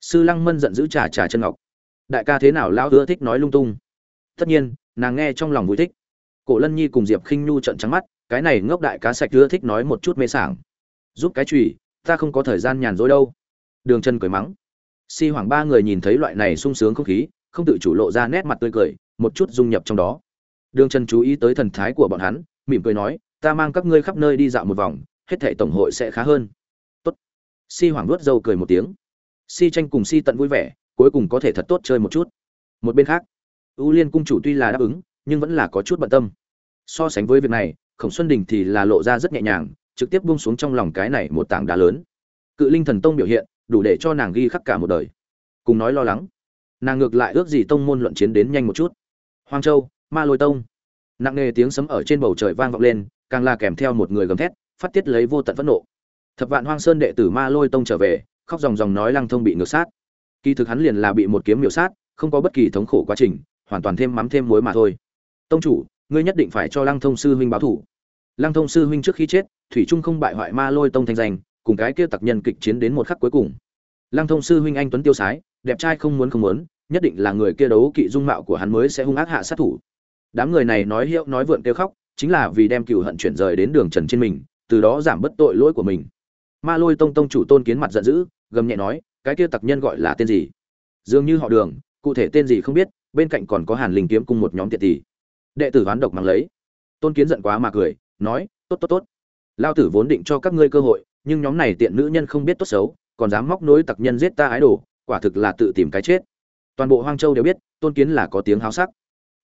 Sư lăng mân giận dữ trà trà chân ngọc. Đại ca thế nào lão ưa thích nói lung tung? Tất nhiên nàng nghe trong lòng vui thích. Cổ lân nhi cùng diệp khinh nhu trận trắng mắt, cái này ngốc đại cá sạch ưa thích nói một chút mê sảng. Giúp cái chùy, ta không có thời gian nhàn rỗi đâu. Đường chân cười mắng. Si hoàng ba người nhìn thấy loại này sung sướng không khí, không tự chủ lộ ra nét mặt tươi cười, một chút dung nhập trong đó. Đường chân chú ý tới thần thái của bọn hắn, mỉm cười nói, ta mang các ngươi khắp nơi đi dạo một vòng, hết thể tổng hội sẽ khá hơn. Tốt. Si hoàng vuốt râu cười một tiếng. Si tranh cùng si tận vui vẻ, cuối cùng có thể thật tốt chơi một chút. Một bên khác ưu liên cung chủ tuy là đáp ứng, nhưng vẫn là có chút bận tâm. So sánh với việc này, khổng xuân đình thì là lộ ra rất nhẹ nhàng, trực tiếp buông xuống trong lòng cái này một tảng đá lớn. Cự linh thần tông biểu hiện, đủ để cho nàng ghi khắc cả một đời. Cùng nói lo lắng, nàng ngược lại ước gì tông môn luận chiến đến nhanh một chút. Hoang châu, ma lôi tông. Nặng nề tiếng sấm ở trên bầu trời vang vọng lên, càng là kèm theo một người gầm thét, phát tiết lấy vô tận phẫn nộ. Thập vạn hoang sơn đệ tử ma lôi tông trở về, khóc ròng ròng nói lăng thông bị ngược sát. Kỳ thực hắn liền là bị một kiếm miểu sát, không có bất kỳ thống khổ quá trình hoàn toàn thêm mắm thêm muối mà thôi. Tông chủ, ngươi nhất định phải cho lăng thông sư huynh báo thủ. Lăng thông sư huynh trước khi chết, thủy trung không bại hoại ma lôi tông thanh danh, cùng cái kia tặc nhân kịch chiến đến một khắc cuối cùng. Lăng thông sư huynh anh tuấn tiêu sái, đẹp trai không muốn không muốn, nhất định là người kia đấu kỵ dung mạo của hắn mới sẽ hung ác hạ sát thủ. Đám người này nói hiệu nói vượn kêu khóc, chính là vì đem cựu hận chuyển rời đến đường trần trên mình, từ đó giảm bất tội lỗi của mình. Ma lôi tông tông chủ tôn kiến mặt giận dữ, gầm nhẹ nói, cái kia tặc nhân gọi là tên gì? Dường như họ đường, cụ thể tên gì không biết bên cạnh còn có hàn linh kiếm cùng một nhóm tiện tỷ. Đệ tử hoán độc mang lấy. Tôn kiến giận quá mà cười, nói, tốt tốt tốt. Lao tử vốn định cho các ngươi cơ hội, nhưng nhóm này tiện nữ nhân không biết tốt xấu, còn dám móc nối tặc nhân giết ta ái đồ, quả thực là tự tìm cái chết. Toàn bộ hoang châu đều biết, tôn kiến là có tiếng háo sắc.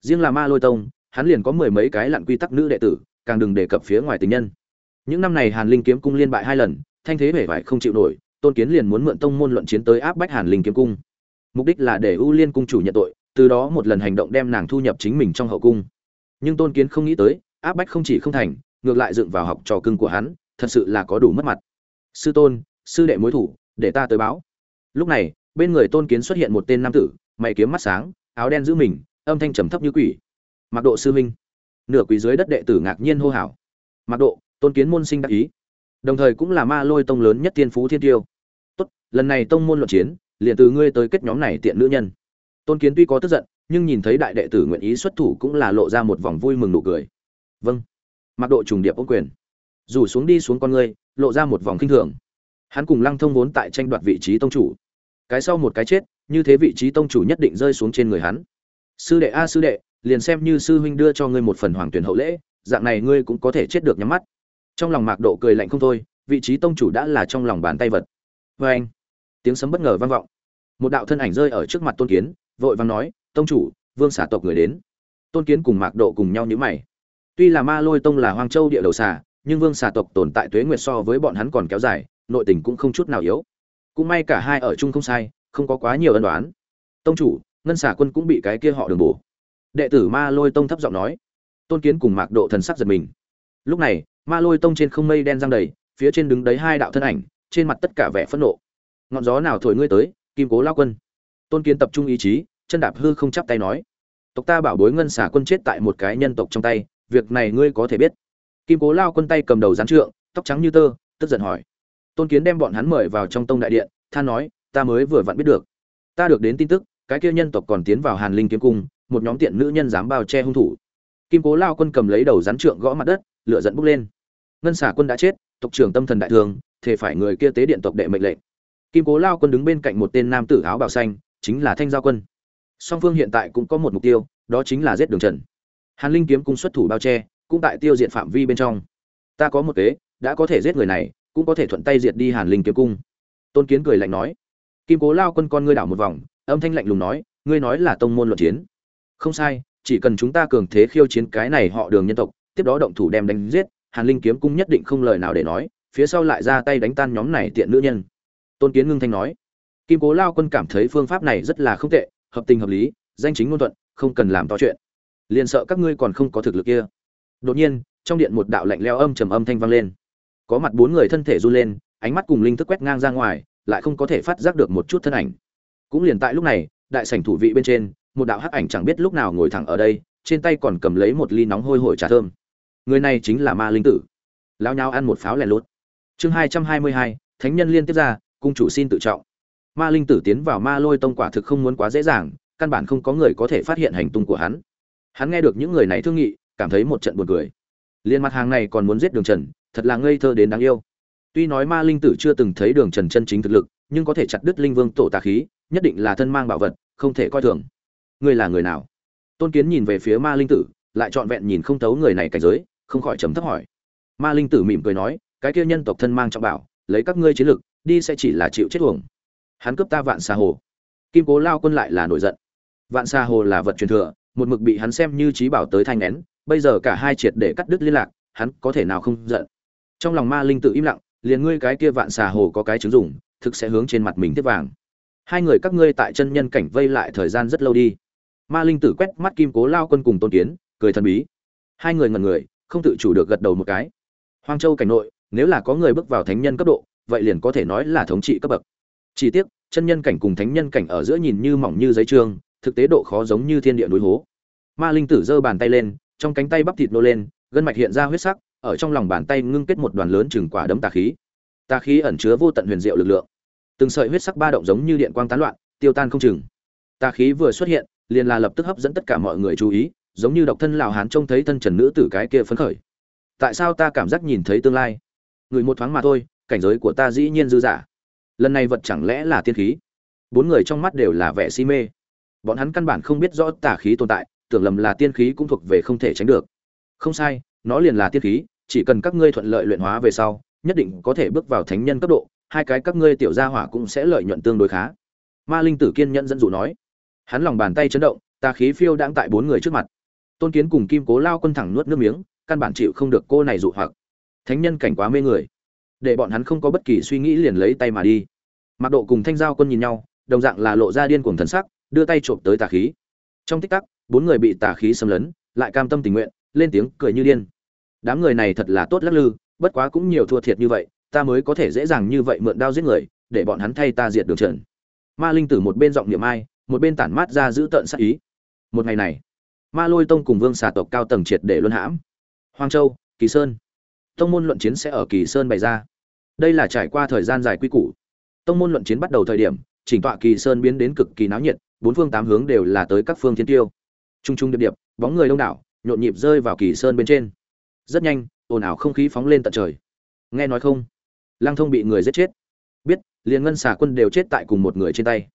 Riêng là ma lôi tông, hắn liền có mười mấy cái lặn quy tắc nữ đệ tử, càng đừng đề cập phía ngoài tình nhân. Những năm này hàn linh kiếm cung liên bại hai lần, thanh thế vẻ vải không chịu nổi, tôn kiến liền muốn mượn tông môn luận chiến tới áp bách hàn linh kiếm cung. Mục đích là để ưu liên cung chủ nhận tội từ đó một lần hành động đem nàng thu nhập chính mình trong hậu cung. Nhưng tôn kiến không nghĩ tới, áp bách không chỉ không thành, ngược lại dựng vào học trò cưng của hắn, thật sự là có đủ mất mặt. Sư tôn, sư đệ mối thủ, để ta tới báo. Lúc này, bên người tôn kiến xuất hiện một tên nam tử, mày kiếm mắt sáng, áo đen giữ mình, âm thanh trầm thấp như quỷ. Mặc độ sư minh nửa quỷ dưới đất đệ tử ngạc nhiên hô hào. Mặc độ, tôn kiến môn sinh đắc ý. Đồng thời cũng là ma lôi tông lớn nhất tiên phú thiên tiêu. Tốt, lần này tông môn luận chiến, liền từ ngươi tới kết nhóm này tiện nữ nhân tôn kiến tuy có tức giận, nhưng nhìn thấy đại đệ tử nguyện ý xuất thủ cũng là lộ ra một vòng vui mừng nụ cười. Vâng. Mặc độ trùng điệp ô quyền. Rủ xuống đi xuống con ngươi, lộ ra một vòng kinh thường. Hắn cùng lăng thông vốn tại tranh đoạt vị trí tông chủ. Cái sau một cái chết, như thế vị trí tông chủ nhất định rơi xuống trên người hắn. Sư đệ a, sư đệ, liền xem như sư huynh đưa cho ngươi một phần hoàng tuyển hậu lễ, dạng này ngươi cũng có thể chết được nhắm mắt. Trong lòng mạc độ cười lạnh không thôi, vị trí tông chủ đã là trong lòng bàn tay vật. Vê anh tiếng sấm bất ngờ vang vọng. Một đạo thân ảnh rơi ở trước mặt tôn kiến vội vàng nói, tông chủ, vương xả tộc người đến. Tôn kiến cùng mạc độ cùng nhau nhữ mày. Tuy là ma lôi tông là hoang châu địa đầu xà, nhưng vương xà tộc tồn tại tuế nguyệt so với bọn hắn còn kéo dài, nội tình cũng không chút nào yếu. Cũng may cả hai ở chung không sai, không có quá nhiều ân đoán tông chủ, ngân xà quân cũng bị cái kia họ đường bổ. Đệ tử ma lôi tông thấp giọng nói. Tôn kiến cùng mạc độ thần sắc giật mình. Lúc này, ma lôi tông trên không mây đen răng đầy, phía trên đứng đấy hai đạo thân ảnh, trên mặt tất cả vẻ phẫn nộ. Ngọn gió nào thổi ngươi tới, kim cố lao quân? Tôn kiến tập trung ý chí, chân đạp hư không chắp tay nói. Tộc ta bảo bối ngân xả quân chết tại một cái nhân tộc trong tay, việc này ngươi có thể biết. Kim cố lao quân tay cầm đầu gián trượng, tóc trắng như tơ, tức giận hỏi. Tôn kiến đem bọn hắn mời vào trong tông đại điện, than nói, ta mới vừa vặn biết được. Ta được đến tin tức, cái kia nhân tộc còn tiến vào hàn linh kiếm cung, một nhóm tiện nữ nhân dám bao che hung thủ. Kim cố lao quân cầm lấy đầu rắn trượng gõ mặt đất, lửa dẫn bốc lên. Ngân xả quân đã chết, tộc trưởng tâm thần đại thường thể phải người kia tế điện tộc đệ mệnh lệnh. Kim cố lao quân đứng bên cạnh một tên nam tử áo bào xanh chính là thanh giao quân. Song phương hiện tại cũng có một mục tiêu, đó chính là giết đường trần. Hàn linh kiếm cung xuất thủ bao che, cũng tại tiêu diệt phạm vi bên trong. Ta có một kế, đã có thể giết người này, cũng có thể thuận tay diệt đi hàn linh kiếm cung. Tôn kiến cười lạnh nói. Kim cố lao quân con ngươi đảo một vòng, âm thanh lạnh lùng nói, ngươi nói là tông môn luận chiến. Không sai, chỉ cần chúng ta cường thế khiêu chiến cái này họ đường nhân tộc, tiếp đó động thủ đem đánh giết, hàn linh kiếm cung nhất định không lời nào để nói, phía sau lại ra tay đánh tan nhóm này tiện nữ nhân. Tôn kiến ngưng thanh nói kim cố lao quân cảm thấy phương pháp này rất là không tệ, hợp tình hợp lý, danh chính ngôn thuận, không cần làm to chuyện. Liền sợ các ngươi còn không có thực lực kia. Đột nhiên, trong điện một đạo lạnh leo âm trầm âm thanh vang lên. Có mặt bốn người thân thể run lên, ánh mắt cùng linh thức quét ngang ra ngoài, lại không có thể phát giác được một chút thân ảnh. Cũng liền tại lúc này, đại sảnh thủ vị bên trên, một đạo hắc ảnh chẳng biết lúc nào ngồi thẳng ở đây, trên tay còn cầm lấy một ly nóng hôi hổi trà thơm. Người này chính là ma linh tử. Lao nhau ăn một pháo lẻ lốt. Chương hai trăm hai mươi hai, thánh nhân liên tiếp ra, cung chủ xin tự trọng ma linh tử tiến vào ma lôi tông quả thực không muốn quá dễ dàng, căn bản không có người có thể phát hiện hành tung của hắn. Hắn nghe được những người này thương nghị, cảm thấy một trận buồn cười. Liên mặt hàng này còn muốn giết đường trần, thật là ngây thơ đến đáng yêu. Tuy nói ma linh tử chưa từng thấy đường trần chân chính thực lực, nhưng có thể chặt đứt linh vương tổ tà khí, nhất định là thân mang bảo vật, không thể coi thường. Ngươi là người nào? Tôn kiến nhìn về phía ma linh tử, lại trọn vẹn nhìn không thấu người này cảnh giới, không khỏi chấm thấp hỏi. Ma linh tử mỉm cười nói, cái kia nhân tộc thân mang trọng bảo, lấy các ngươi chiến lực, đi sẽ chỉ là chịu chết uổng hắn cướp ta vạn xa hồ. Kim cố lao quân lại là nổi giận. Vạn xa hồ là vật truyền thừa, một mực bị hắn xem như trí bảo tới thanh nén, bây giờ cả hai triệt để cắt đứt liên lạc, hắn có thể nào không giận? Trong lòng ma linh tự im lặng, liền ngươi cái kia vạn xà hồ có cái chứng dùng thực sẽ hướng trên mặt mình tiếp vàng. Hai người các ngươi tại chân nhân cảnh vây lại thời gian rất lâu đi. Ma linh tử quét mắt kim cố lao quân cùng tôn kiến, cười thần bí. Hai người ngần người, không tự chủ được gật đầu một cái. Hoang châu cảnh nội, nếu là có người bước vào thánh nhân cấp độ, vậy liền có thể nói là thống trị cấp bậc chỉ tiếc, chân nhân cảnh cùng thánh nhân cảnh ở giữa nhìn như mỏng như giấy trương, thực tế độ khó giống như thiên địa núi hố. Ma linh tử giơ bàn tay lên, trong cánh tay bắp thịt nô lên, gân mạch hiện ra huyết sắc, ở trong lòng bàn tay ngưng kết một đoàn lớn chừng quả đấm tà khí. Tà khí ẩn chứa vô tận huyền diệu lực lượng. Từng sợi huyết sắc ba động giống như điện quang tán loạn, tiêu tan không chừng. Tà khí vừa xuất hiện, liền là lập tức hấp dẫn tất cả mọi người chú ý, giống như độc thân lào hán trông thấy thân trần nữ tử cái kia phấn khởi. Tại sao ta cảm giác nhìn thấy tương lai? Người một thoáng mà thôi, cảnh giới của ta dĩ nhiên dư giả lần này vật chẳng lẽ là tiên khí? Bốn người trong mắt đều là vẻ si mê. Bọn hắn căn bản không biết rõ tà khí tồn tại, tưởng lầm là tiên khí cũng thuộc về không thể tránh được. Không sai, nó liền là tiên khí, chỉ cần các ngươi thuận lợi luyện hóa về sau, nhất định có thể bước vào thánh nhân cấp độ, hai cái các ngươi tiểu gia hỏa cũng sẽ lợi nhuận tương đối khá. Ma linh tử kiên nhẫn dẫn dụ nói. Hắn lòng bàn tay chấn động, tà khí phiêu đang tại bốn người trước mặt. Tôn kiến cùng kim cố lao quân thẳng nuốt nước miếng, căn bản chịu không được cô này dụ hoặc. Thánh nhân cảnh quá mê người để bọn hắn không có bất kỳ suy nghĩ liền lấy tay mà đi. Mặc độ cùng thanh giao quân nhìn nhau, đồng dạng là lộ ra điên cuồng thần sắc, đưa tay trộm tới tà khí. Trong tích tắc, bốn người bị tà khí xâm lấn, lại cam tâm tình nguyện, lên tiếng cười như điên. Đám người này thật là tốt lắc lư, bất quá cũng nhiều thua thiệt như vậy, ta mới có thể dễ dàng như vậy mượn đao giết người, để bọn hắn thay ta diệt đường trần. Ma linh tử một bên giọng niệm ai, một bên tản mát ra giữ tợn sát ý. Một ngày này, ma lôi tông cùng vương xà tộc cao tầng triệt để luân hãm. Hoang châu, kỳ sơn. Tông môn luận chiến sẽ ở kỳ sơn bày ra đây là trải qua thời gian dài quy củ. Tông môn luận chiến bắt đầu thời điểm, chỉnh tọa kỳ sơn biến đến cực kỳ náo nhiệt, bốn phương tám hướng đều là tới các phương thiên tiêu. Trung trung điệp điệp, bóng người đông đảo, nhộn nhịp rơi vào kỳ sơn bên trên. Rất nhanh, ồn ào không khí phóng lên tận trời. Nghe nói không? Lăng thông bị người giết chết. Biết, liền ngân xà quân đều chết tại cùng một người trên tay.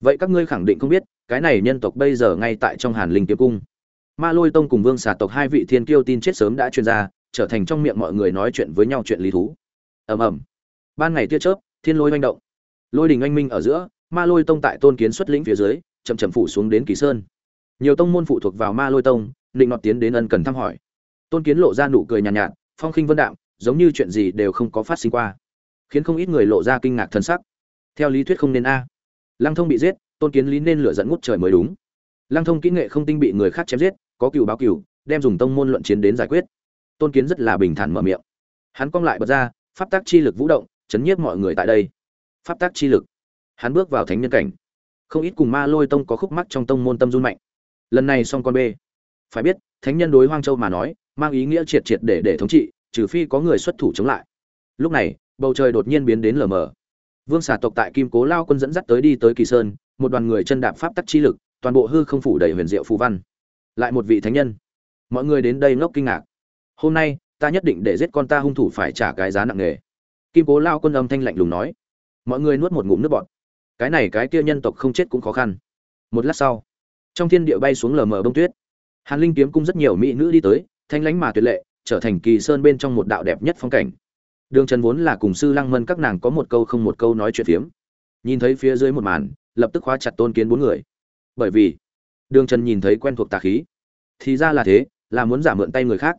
Vậy các ngươi khẳng định không biết, cái này nhân tộc bây giờ ngay tại trong hàn linh kiếm cung. Ma lôi tông cùng vương xà tộc hai vị thiên kiêu tin chết sớm đã truyền ra, trở thành trong miệng mọi người nói chuyện với nhau chuyện lý thú. Ầm ầm ban ngày tia chớp thiên lôi manh động. Lôi đình anh minh ở giữa ma lôi tông tại tôn kiến xuất lĩnh phía dưới chậm chậm phủ xuống đến kỳ sơn. Nhiều tông môn phụ thuộc vào ma lôi tông định nọt tiến đến ân cần thăm hỏi. Tôn kiến lộ ra nụ cười nhàn nhạt, nhạt phong khinh vân đạm giống như chuyện gì đều không có phát sinh qua. Khiến không ít người lộ ra kinh ngạc thân sắc. Theo lý thuyết không nên a. Lăng thông bị giết tôn kiến lý nên lửa dẫn ngút trời mới đúng. Lăng thông kỹ nghệ không tinh bị người khác chém giết có cựu báo cựu đem dùng tông môn luận chiến đến giải quyết. Tôn kiến rất là bình thản mở miệng. Hắn cong lại bật ra pháp tác chi lực vũ động chấn nhiếp mọi người tại đây. Pháp tác chi lực. Hắn bước vào thánh nhân cảnh. Không ít cùng ma lôi tông có khúc mắc trong tông môn tâm run mạnh. Lần này xong con b phải biết, thánh nhân đối hoang châu mà nói, mang ý nghĩa triệt triệt để để thống trị, trừ phi có người xuất thủ chống lại. Lúc này, bầu trời đột nhiên biến đến lờ mờ. Vương xà tộc tại kim cố lao quân dẫn dắt tới đi tới kỳ sơn, một đoàn người chân đạp pháp tắc chi lực, toàn bộ hư không phủ đầy huyền diệu phù văn. Lại một vị thánh nhân. Mọi người đến đây ngốc kinh ngạc. Hôm nay, ta nhất định để giết con ta hung thủ phải trả cái giá nặng nề kim cố lao quân âm thanh lạnh lùng nói. Mọi người nuốt một ngụm nước bọt. Cái này cái kia nhân tộc không chết cũng khó khăn. Một lát sau, trong thiên địa bay xuống lờ mờ bông tuyết. Hàn linh kiếm cung rất nhiều mỹ nữ đi tới, thanh lãnh mà tuyệt lệ, trở thành kỳ sơn bên trong một đạo đẹp nhất phong cảnh. Đường trần vốn là cùng sư lăng mân các nàng có một câu không một câu nói chuyện phiếm. Nhìn thấy phía dưới một màn, lập tức khóa chặt tôn kiến bốn người. Bởi vì, đường trần nhìn thấy quen thuộc tà khí. Thì ra là thế, là muốn giả mượn tay người khác.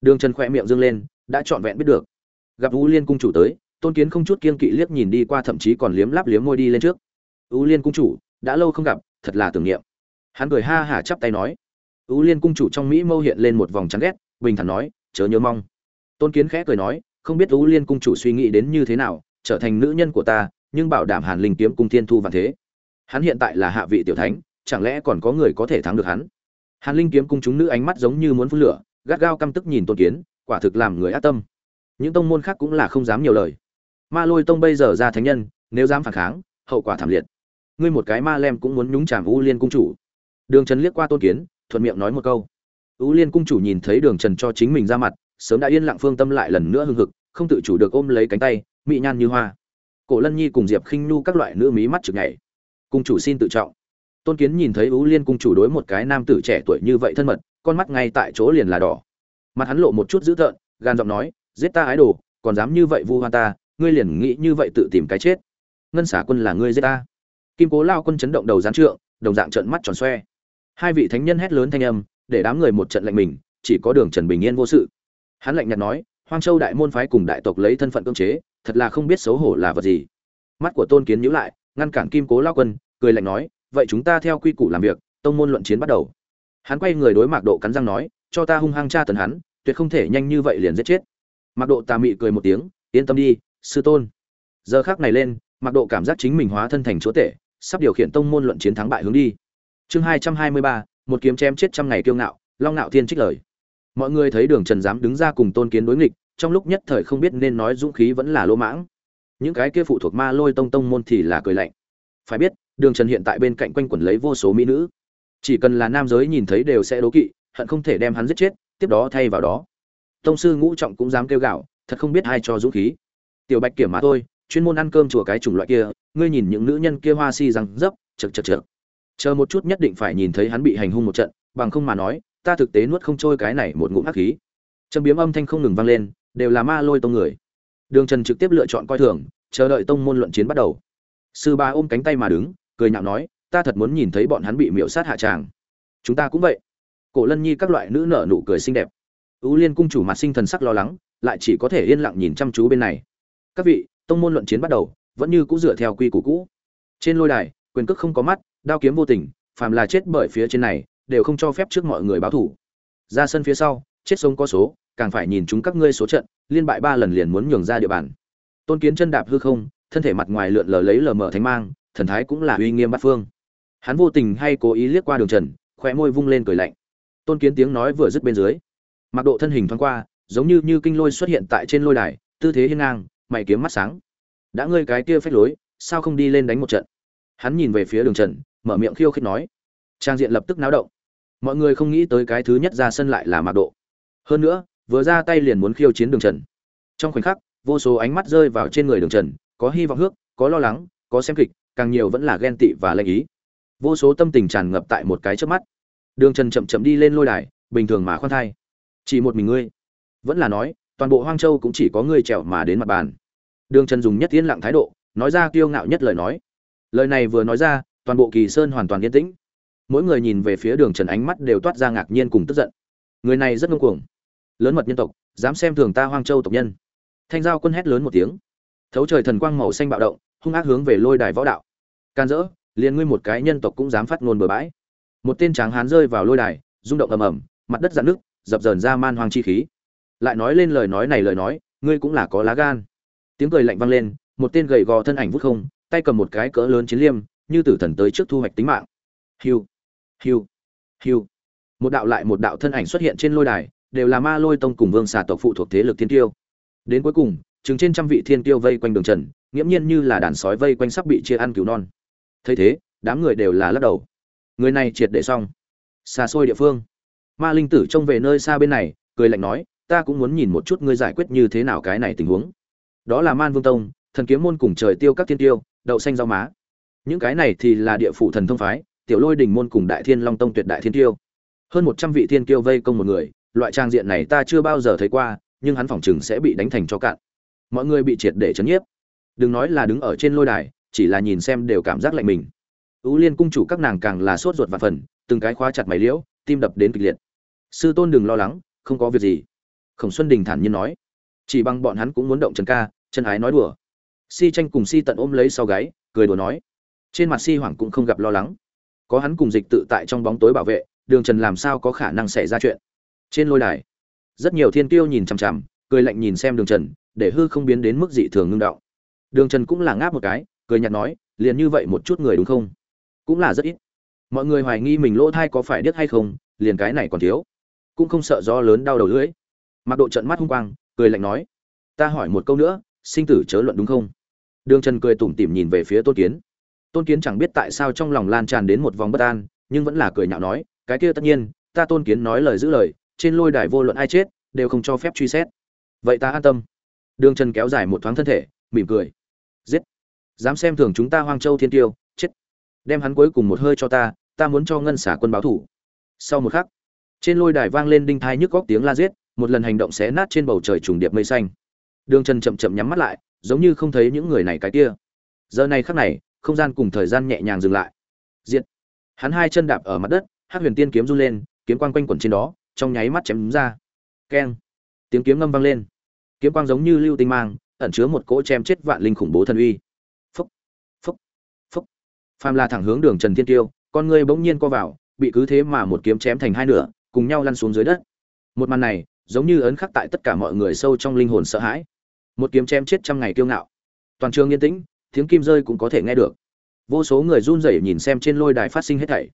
Đường trần khỏe miệng dương lên, đã trọn vẹn biết được gặp u liên cung chủ tới, tôn kiến không chút kiên kỵ liếc nhìn đi qua, thậm chí còn liếm láp liếm môi đi lên trước. U liên cung chủ, đã lâu không gặp, thật là tưởng niệm. Hắn cười ha hả chắp tay nói. U liên cung chủ trong mỹ mâu hiện lên một vòng chán ghét, bình thản nói, chớ nhớ mong. Tôn kiến khẽ cười nói, không biết u liên cung chủ suy nghĩ đến như thế nào, trở thành nữ nhân của ta, nhưng bảo đảm hàn linh kiếm cung thiên thu vạn thế. Hắn hiện tại là hạ vị tiểu thánh, chẳng lẽ còn có người có thể thắng được hắn? Hàn linh kiếm cung chúng nữ ánh mắt giống như muốn phun lửa, gắt gao căm tức nhìn tôn kiến, quả thực làm người ác tâm những tông môn khác cũng là không dám nhiều lời. Ma lôi tông bây giờ ra thánh nhân, nếu dám phản kháng, hậu quả thảm liệt. Ngươi một cái ma lem cũng muốn nhúng chàm u liên cung chủ. Đường trần liếc qua tôn kiến, thuận miệng nói một câu. U liên cung chủ nhìn thấy đường trần cho chính mình ra mặt, sớm đã yên lặng phương tâm lại lần nữa hưng hực, không tự chủ được ôm lấy cánh tay, mị nhan như hoa. Cổ lân nhi cùng diệp khinh nhu các loại nữ mí mắt chực nhảy. Cung chủ xin tự trọng. Tôn kiến nhìn thấy u liên cung chủ đối một cái nam tử trẻ tuổi như vậy thân mật, con mắt ngay tại chỗ liền là đỏ. Mặt hắn lộ một chút dữ tợn, gan giọng nói giết ta ái đồ, còn dám như vậy vu hoa ta, ngươi liền nghĩ như vậy tự tìm cái chết. Ngân xả quân là ngươi giết ta. Kim cố lao quân chấn động đầu gián trượng, đồng dạng trận mắt tròn xoe. Hai vị thánh nhân hét lớn thanh âm, để đám người một trận lạnh mình, chỉ có đường trần bình yên vô sự. Hắn lạnh nhạt nói, hoang châu đại môn phái cùng đại tộc lấy thân phận cưỡng chế, thật là không biết xấu hổ là vật gì. Mắt của tôn kiến nhíu lại, ngăn cản kim cố lao quân, cười lạnh nói, vậy chúng ta theo quy củ làm việc, tông môn luận chiến bắt đầu. Hắn quay người đối mạc độ cắn răng nói, cho ta hung hăng tra tấn hắn, tuyệt không thể nhanh như vậy liền giết chết. Mặc độ tà mị cười một tiếng, yên tâm đi, sư tôn. Giờ khác này lên Mặc độ cảm giác chính mình hóa thân thành chúa tể, sắp điều khiển tông môn luận chiến thắng bại hướng đi. Chương hai trăm hai mươi ba, một kiếm chém chết trăm ngày kiêu ngạo, long ngạo thiên trích lời. Mọi người thấy đường trần dám đứng ra cùng tôn kiến đối nghịch, trong lúc nhất thời không biết nên nói dũng khí vẫn là lỗ mãng. Những cái kia phụ thuộc ma lôi tông tông môn thì là cười lạnh. Phải biết, đường trần hiện tại bên cạnh quanh quẩn lấy vô số mỹ nữ. Chỉ cần là nam giới nhìn thấy đều sẽ đố kỵ, hận không thể đem hắn giết chết, tiếp đó thay vào đó tông sư ngũ trọng cũng dám kêu gạo, thật không biết ai cho dũng khí. Tiểu bạch kiểm mà thôi, chuyên môn ăn cơm chùa cái chủng loại kia, ngươi nhìn những nữ nhân kia hoa si răng dấp chật chật chật chờ một chút nhất định phải nhìn thấy hắn bị hành hung một trận, bằng không mà nói, ta thực tế nuốt không trôi cái này một ngụm hắc khí. Châm biếm âm thanh không ngừng vang lên, đều là ma lôi tông người. Đường trần trực tiếp lựa chọn coi thường, chờ đợi tông môn luận chiến bắt đầu. Sư ba ôm cánh tay mà đứng, cười nhạo nói, ta thật muốn nhìn thấy bọn hắn bị miễu sát hạ tràng. Chúng ta cũng vậy. Cổ lân nhi các loại nữ nở nụ cười xinh đẹp. Ú liên cung chủ mặt sinh thần sắc lo lắng, lại chỉ có thể yên lặng nhìn chăm chú bên này. Các vị, tông môn luận chiến bắt đầu, vẫn như cũ dựa theo quy củ cũ. Trên lôi đài, quyền cước không có mắt, đao kiếm vô tình, phàm là chết bởi phía trên này, đều không cho phép trước mọi người báo thủ. Ra sân phía sau, chết sống có số, càng phải nhìn chúng các ngươi số trận, liên bại ba lần liền muốn nhường ra địa bàn. Tôn kiến chân đạp hư không, thân thể mặt ngoài lượn lờ lấy lờ mờ thánh mang, thần thái cũng là uy nghiêm bát phương. Hắn vô tình hay cố ý liếc qua đường trần, khóe môi vung lên cười lạnh. Tôn kiến tiếng nói vừa dứt bên dưới mặc độ thân hình thoáng qua, giống như như kinh lôi xuất hiện tại trên lôi đài, tư thế hiên ngang, mày kiếm mắt sáng. Đã ngươi cái kia phách lối, sao không đi lên đánh một trận? Hắn nhìn về phía đường trần, mở miệng khiêu khích nói. Trang diện lập tức náo động. Mọi người không nghĩ tới cái thứ nhất ra sân lại là mặc độ. Hơn nữa, vừa ra tay liền muốn khiêu chiến đường trần. Trong khoảnh khắc, vô số ánh mắt rơi vào trên người đường trần, có hy vọng hước, có lo lắng, có xem kịch, càng nhiều vẫn là ghen tị và lanh ý. Vô số tâm tình tràn ngập tại một cái trước mắt. Đường trần chậm chậm đi lên lôi đài, bình thường mà khoan thai chỉ một mình ngươi. Vẫn là nói, toàn bộ hoang châu cũng chỉ có ngươi trèo mà đến mặt bàn. Đường trần dùng nhất yên lặng thái độ, nói ra kiêu ngạo nhất lời nói. Lời này vừa nói ra, toàn bộ kỳ sơn hoàn toàn yên tĩnh. Mỗi người nhìn về phía đường trần ánh mắt đều toát ra ngạc nhiên cùng tức giận. Người này rất ngông cuồng. Lớn mật nhân tộc, dám xem thường ta hoang châu tộc nhân. Thanh giao quân hét lớn một tiếng. Thấu trời thần quang màu xanh bạo động, hung ác hướng về lôi đài võ đạo. Can dỡ, liền ngươi một cái nhân tộc cũng dám phát ngôn bừa bãi. Một tên tráng hán rơi vào lôi đài, rung động ầm ầm, mặt đất dạn nước dập dờn ra man hoang chi khí. Lại nói lên lời nói này lời nói, ngươi cũng là có lá gan. Tiếng cười lạnh vang lên, một tên gầy gò thân ảnh vút không, tay cầm một cái cỡ lớn chiến liêm, như tử thần tới trước thu hoạch tính mạng. Hiu hiu hiu. Một đạo lại một đạo thân ảnh xuất hiện trên lôi đài, đều là ma lôi tông cùng vương xà tộc phụ thuộc thế lực thiên tiêu. Đến cuối cùng, chừng trên trăm vị thiên tiêu vây quanh đường trần, nghiễm nhiên như là đàn sói vây quanh sắp bị chia ăn cứu non. Thấy thế, đám người đều là lắc đầu. Người này triệt để xong. Xa xôi địa phương ma linh tử trông về nơi xa bên này, cười lạnh nói, ta cũng muốn nhìn một chút ngươi giải quyết như thế nào cái này tình huống. Đó là man vương tông, thần kiếm môn cùng trời tiêu các thiên tiêu, đậu xanh rau má. Những cái này thì là địa phủ thần thông phái, tiểu lôi đình môn cùng đại thiên long tông tuyệt đại thiên tiêu. Hơn một trăm vị thiên tiêu vây công một người, loại trang diện này ta chưa bao giờ thấy qua, nhưng hắn phỏng chừng sẽ bị đánh thành cho cạn. Mọi người bị triệt để chấn nhiếp. Đừng nói là đứng ở trên lôi đài, chỉ là nhìn xem đều cảm giác lạnh mình. Ưu liên cung chủ các nàng càng là sốt ruột và phần, từng cái khóa chặt mày liễu, tim đập đến kịch liệt sư tôn đừng lo lắng, không có việc gì. Khổng xuân đình thản nhiên nói. Chỉ bằng bọn hắn cũng muốn động trần ca chân ái nói đùa. Si tranh cùng si tận ôm lấy sau gáy, cười đùa nói. Trên mặt si hoảng cũng không gặp lo lắng. Có hắn cùng dịch tự tại trong bóng tối bảo vệ, đường trần làm sao có khả năng xảy ra chuyện? Trên lôi đài, rất nhiều thiên tiêu nhìn chằm chằm, cười lạnh nhìn xem đường trần, để hư không biến đến mức dị thường ngưng đạo. đường trần cũng là ngáp một cái, cười nhạt nói, liền như vậy một chút người đúng không? Cũng là rất ít. Mọi người hoài nghi mình lỗ thai có phải điếc hay không, liền cái này còn thiếu cũng không sợ do lớn đau đầu lưỡi. Mặc độ trận mắt hung quang, cười lạnh nói, ta hỏi một câu nữa, sinh tử chớ luận đúng không? Đường trần cười tủm tỉm nhìn về phía tôn kiến. Tôn kiến chẳng biết tại sao trong lòng lan tràn đến một vòng bất an, nhưng vẫn là cười nhạo nói, cái kia tất nhiên, ta tôn kiến nói lời giữ lời, trên lôi đài vô luận ai chết, đều không cho phép truy xét. Vậy ta an tâm. Đường trần kéo dài một thoáng thân thể, mỉm cười. Giết! Dám xem thường chúng ta hoang châu thiên tiêu, chết! Đem hắn cuối cùng một hơi cho ta ta muốn cho ngân xả quân báo thủ. Sau một khắc trên lôi đài vang lên đinh thai nhức góc tiếng la giết, một lần hành động xé nát trên bầu trời trùng điệp mây xanh. Đường trần chậm chậm nhắm mắt lại, giống như không thấy những người này cái kia. Giờ này khắc này, không gian cùng thời gian nhẹ nhàng dừng lại. Diệt. Hắn hai chân đạp ở mặt đất hát huyền tiên kiếm run lên, kiếm quang quanh quẩn trên đó, trong nháy mắt chém đúng ra. Keng. Tiếng kiếm ngâm vang lên. Kiếm quang giống như lưu tinh mang, ẩn chứa một cỗ chém chết vạn linh khủng bố thần uy. Phúc. Phúc. Phúc. Phàm la thẳng hướng đường trần thiên tiêu, con người bỗng nhiên co vào, bị cứ thế mà một kiếm chém thành hai nửa cùng nhau lăn xuống dưới đất. Một màn này, giống như ấn khắc tại tất cả mọi người sâu trong linh hồn sợ hãi. Một kiếm chém chết trăm ngày kiêu ngạo. Toàn trường yên tĩnh, tiếng kim rơi cũng có thể nghe được. Vô số người run rẩy nhìn xem trên lôi đài phát sinh hết thảy.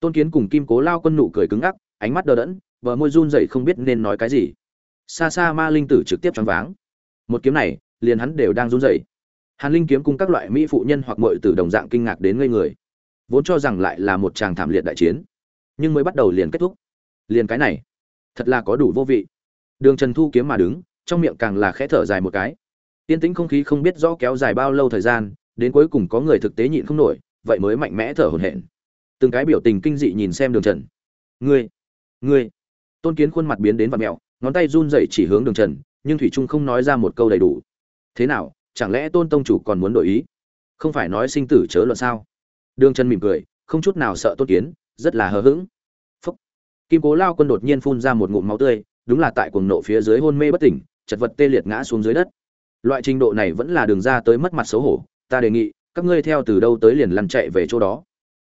Tôn kiến cùng kim cố lao quân nụ cười cứng ngắc, ánh mắt đờ đẫn vợ môi run rẩy không biết nên nói cái gì. Xa xa ma linh tử trực tiếp choáng váng. Một kiếm này, liền hắn đều đang run rẩy. Hàn linh kiếm cùng các loại mỹ phụ nhân hoặc mội từ đồng dạng kinh ngạc đến ngây người. Vốn cho rằng lại là một tràng thảm liệt đại chiến, nhưng mới bắt đầu liền kết thúc liền cái này. Thật là có đủ vô vị. Đường trần thu kiếm mà đứng, trong miệng càng là khẽ thở dài một cái. Tiên tĩnh không khí không biết rõ kéo dài bao lâu thời gian, đến cuối cùng có người thực tế nhịn không nổi, vậy mới mạnh mẽ thở hổn hển. Từng cái biểu tình kinh dị nhìn xem đường trần. Ngươi ngươi. Tôn kiến khuôn mặt biến đến vạt mẹo, ngón tay run rẩy chỉ hướng đường trần, nhưng thủy trung không nói ra một câu đầy đủ. Thế nào, chẳng lẽ tôn tông chủ còn muốn đổi ý? Không phải nói sinh tử chớ luận sao? Đường trần mỉm cười, không chút nào sợ tôn kiến, rất là hờ hững kim cố lao quân đột nhiên phun ra một ngụm máu tươi, đúng là tại cuồng nộ phía dưới hôn mê bất tỉnh, chật vật tê liệt ngã xuống dưới đất. Loại trình độ này vẫn là đường ra tới mất mặt xấu hổ, ta đề nghị, các ngươi theo từ đâu tới liền lăn chạy về chỗ đó.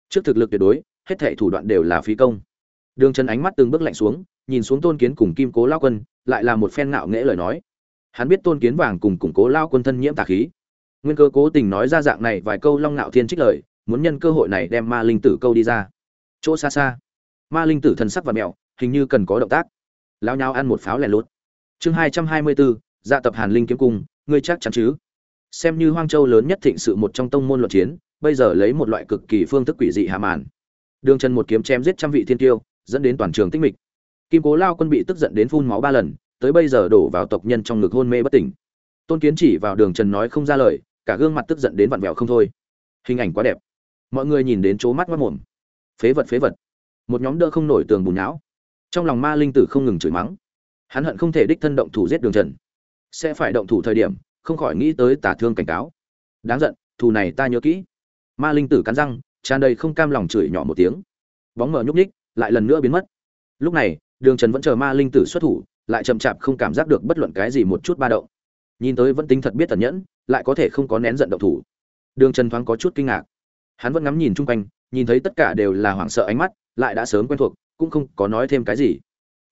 Trước thực lực tuyệt đối, hết thảy thủ đoạn đều là phí công. Đường trần ánh mắt từng bước lạnh xuống, nhìn xuống tôn kiến cùng kim cố lao quân, lại là một phen ngạo nghễ lời nói. Hắn biết tôn kiến vàng cùng củng cố lao quân thân nhiễm tà khí. Nguyên cơ cố tình nói ra dạng này vài câu long ngạo thiên trích lời, muốn nhân cơ hội này đem ma linh tử câu đi ra. Chỗ xa xa ma linh tử thần sắc và mẹo, hình như cần có động tác. Lao nhau ăn một pháo lẻ lốt chương hai trăm hai mươi bốn dạ tập hàn linh kiếm cung, ngươi chắc chắn chứ? Xem như hoang châu lớn nhất thịnh sự một trong tông môn luận chiến, bây giờ lấy một loại cực kỳ phương thức quỷ dị hạ màn. Đường trần một kiếm chém giết trăm vị thiên tiêu, dẫn đến toàn trường tích mịch. Kim cố lao quân bị tức giận đến phun máu ba lần, tới bây giờ đổ vào tộc nhân trong ngực hôn mê bất tỉnh. Tôn kiến chỉ vào đường trần nói không ra lời, cả gương mặt tức giận đến vặn vẹo không thôi. Hình ảnh quá đẹp. Mọi người nhìn đến chỗ mắt mất mồm. Phế vật phế vật một nhóm đỡ không nổi tường bùn não trong lòng ma linh tử không ngừng chửi mắng. Hắn hận không thể đích thân động thủ giết đường trần. Sẽ phải động thủ thời điểm, không khỏi nghĩ tới tả thương cảnh cáo. Đáng giận, thù này ta nhớ kỹ. Ma linh tử cắn răng, tràn đầy không cam lòng chửi nhỏ một tiếng. Bóng mở nhúc nhích, lại lần nữa biến mất. Lúc này, đường trần vẫn chờ ma linh tử xuất thủ, lại chậm chạp không cảm giác được bất luận cái gì một chút ba động. Nhìn tới vẫn tính thật biết tẩn nhẫn, lại có thể không có nén giận động thủ. Đường trần thoáng có chút kinh ngạc. Hắn vẫn ngắm nhìn chung quanh, nhìn thấy tất cả đều là hoảng sợ ánh mắt lại đã sớm quen thuộc, cũng không có nói thêm cái gì.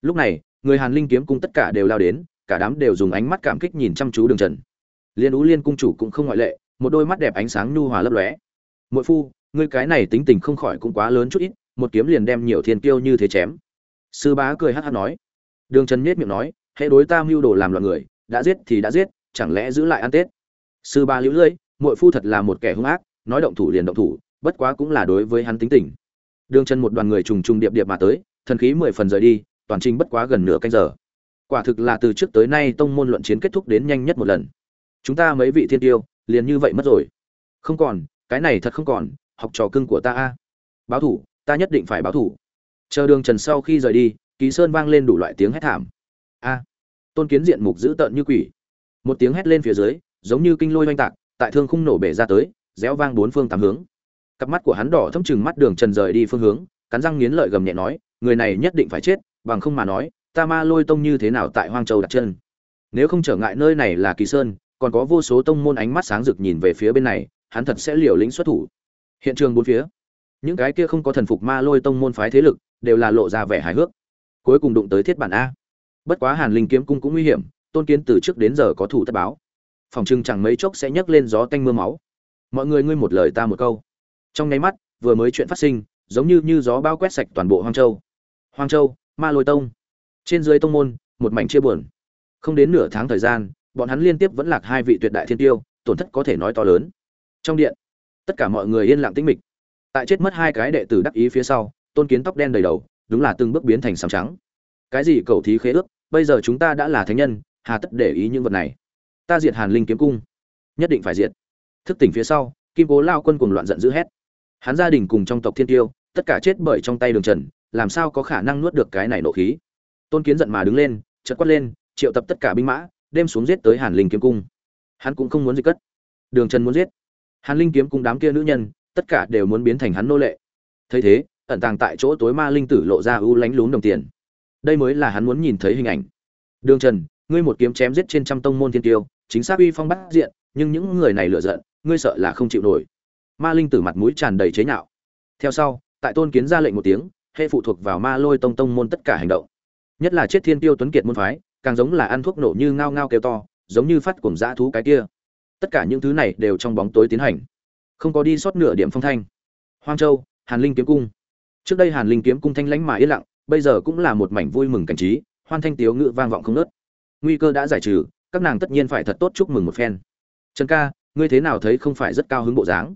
Lúc này, người hàn linh kiếm cung tất cả đều lao đến, cả đám đều dùng ánh mắt cảm kích nhìn chăm chú đường trần. Liên ú liên cung chủ cũng không ngoại lệ, một đôi mắt đẹp ánh sáng nhu hòa lấp lóe. Mỗi phu, ngươi cái này tính tình không khỏi cũng quá lớn chút ít, một kiếm liền đem nhiều thiên kiêu như thế chém. Sư bá cười hát hát nói. Đường trần nhết miệng nói hệ đối ta mưu đồ làm loạn người, đã giết thì đã giết, chẳng lẽ giữ lại ăn tết? Sư bá liễu lưỡi, muội phu thật là một kẻ hung ác, nói động thủ liền động thủ, bất quá cũng là đối với hắn tính tình đường chân một đoàn người trùng trùng điệp điệp mà tới, thần khí mười phần rời đi, toàn trình bất quá gần nửa canh giờ. Quả thực là từ trước tới nay tông môn luận chiến kết thúc đến nhanh nhất một lần. Chúng ta mấy vị thiên tiêu, liền như vậy mất rồi. Không còn, cái này thật không còn, học trò cưng của ta a. Báo thủ, ta nhất định phải báo thủ. Chờ đường trần sau khi rời đi ký sơn vang lên đủ loại tiếng hét thảm. A, tôn kiến diện mục dữ tợn như quỷ. Một tiếng hét lên phía dưới, giống như kinh lôi oanh tạc, tại thương khung nổ bể ra tới, réo vang bốn phương tám hướng cặp mắt của hắn đỏ thâm chừng mắt đường trần rời đi phương hướng, cắn răng nghiến lợi gầm nhẹ nói, người này nhất định phải chết, bằng không mà nói, ta ma lôi tông như thế nào tại hoang châu đặt chân. Nếu không trở ngại nơi này là kỳ sơn, còn có vô số tông môn ánh mắt sáng rực nhìn về phía bên này, hắn thật sẽ liều lĩnh xuất thủ. Hiện trường bốn phía, những cái kia không có thần phục ma lôi tông môn phái thế lực, đều là lộ ra vẻ hài hước. Cuối cùng đụng tới thiết bản a. Bất quá hàn linh kiếm cung cũng nguy hiểm, tôn kiến từ trước đến giờ có thủ tất báo. Phòng trưng chẳng mấy chốc sẽ nhấc lên gió tanh mưa máu. Mọi người ngươi một lời ta một câu trong nháy mắt, vừa mới chuyện phát sinh, giống như như gió bao quét sạch toàn bộ hoang châu. Hoang châu, ma lôi tông. Trên dưới tông môn, một mảnh chia buồn. Không đến nửa tháng thời gian, bọn hắn liên tiếp vẫn lạc hai vị tuyệt đại thiên tiêu, tổn thất có thể nói to lớn. Trong điện, tất cả mọi người yên lặng tĩnh mịch. Tại chết mất hai cái đệ tử đắc ý phía sau, tôn kiến tóc đen đầy đầu, đúng là từng bước biến thành sàm trắng. Cái gì cầu thí khế ước, bây giờ chúng ta đã là thánh nhân, hà tất để ý những vật này. Ta diệt hàn linh kiếm cung, nhất định phải diệt. Thức tỉnh phía sau, kim cố lao quân cùng loạn giận dữ hét hắn gia đình cùng trong tộc thiên tiêu, tất cả chết bởi trong tay đường trần, làm sao có khả năng nuốt được cái này nộ khí? Tôn kiến giận mà đứng lên, chợt quát lên, triệu tập tất cả binh mã, đem xuống giết tới hàn linh kiếm cung. Hắn cũng không muốn dịch cất. Đường trần muốn giết. Hàn linh kiếm cung đám kia nữ nhân, tất cả đều muốn biến thành hắn nô lệ. Thấy thế, ẩn tàng tại chỗ tối ma linh tử lộ ra ưu lánh lún đồng tiền. Đây mới là hắn muốn nhìn thấy hình ảnh. Đường trần, ngươi một kiếm chém giết trên trăm tông môn thiên tiêu, chính xác uy phong bắt diện, nhưng những người này lựa giận, ngươi sợ là không chịu nổi ma linh tử mặt mũi tràn đầy chế nhạo. Theo sau, tại tôn kiến ra lệnh một tiếng, hệ phụ thuộc vào ma lôi tông tông môn tất cả hành động. Nhất là chết thiên tiêu tuấn kiệt môn phái, càng giống là ăn thuốc nổ như ngao ngao kêu to, giống như phát cuồng dã thú cái kia. Tất cả những thứ này đều trong bóng tối tiến hành. Không có đi sót nửa điểm phong thanh. Hoang châu, hàn linh kiếm cung. Trước đây hàn linh kiếm cung thanh lãnh mà yên lặng, bây giờ cũng là một mảnh vui mừng cảnh trí, hoan thanh tiếu ngự vang vọng không nớt nguy cơ đã giải trừ, các nàng tất nhiên phải thật tốt chúc mừng một phen. Trần ca, ngươi thế nào thấy không phải rất cao hứng bộ dáng?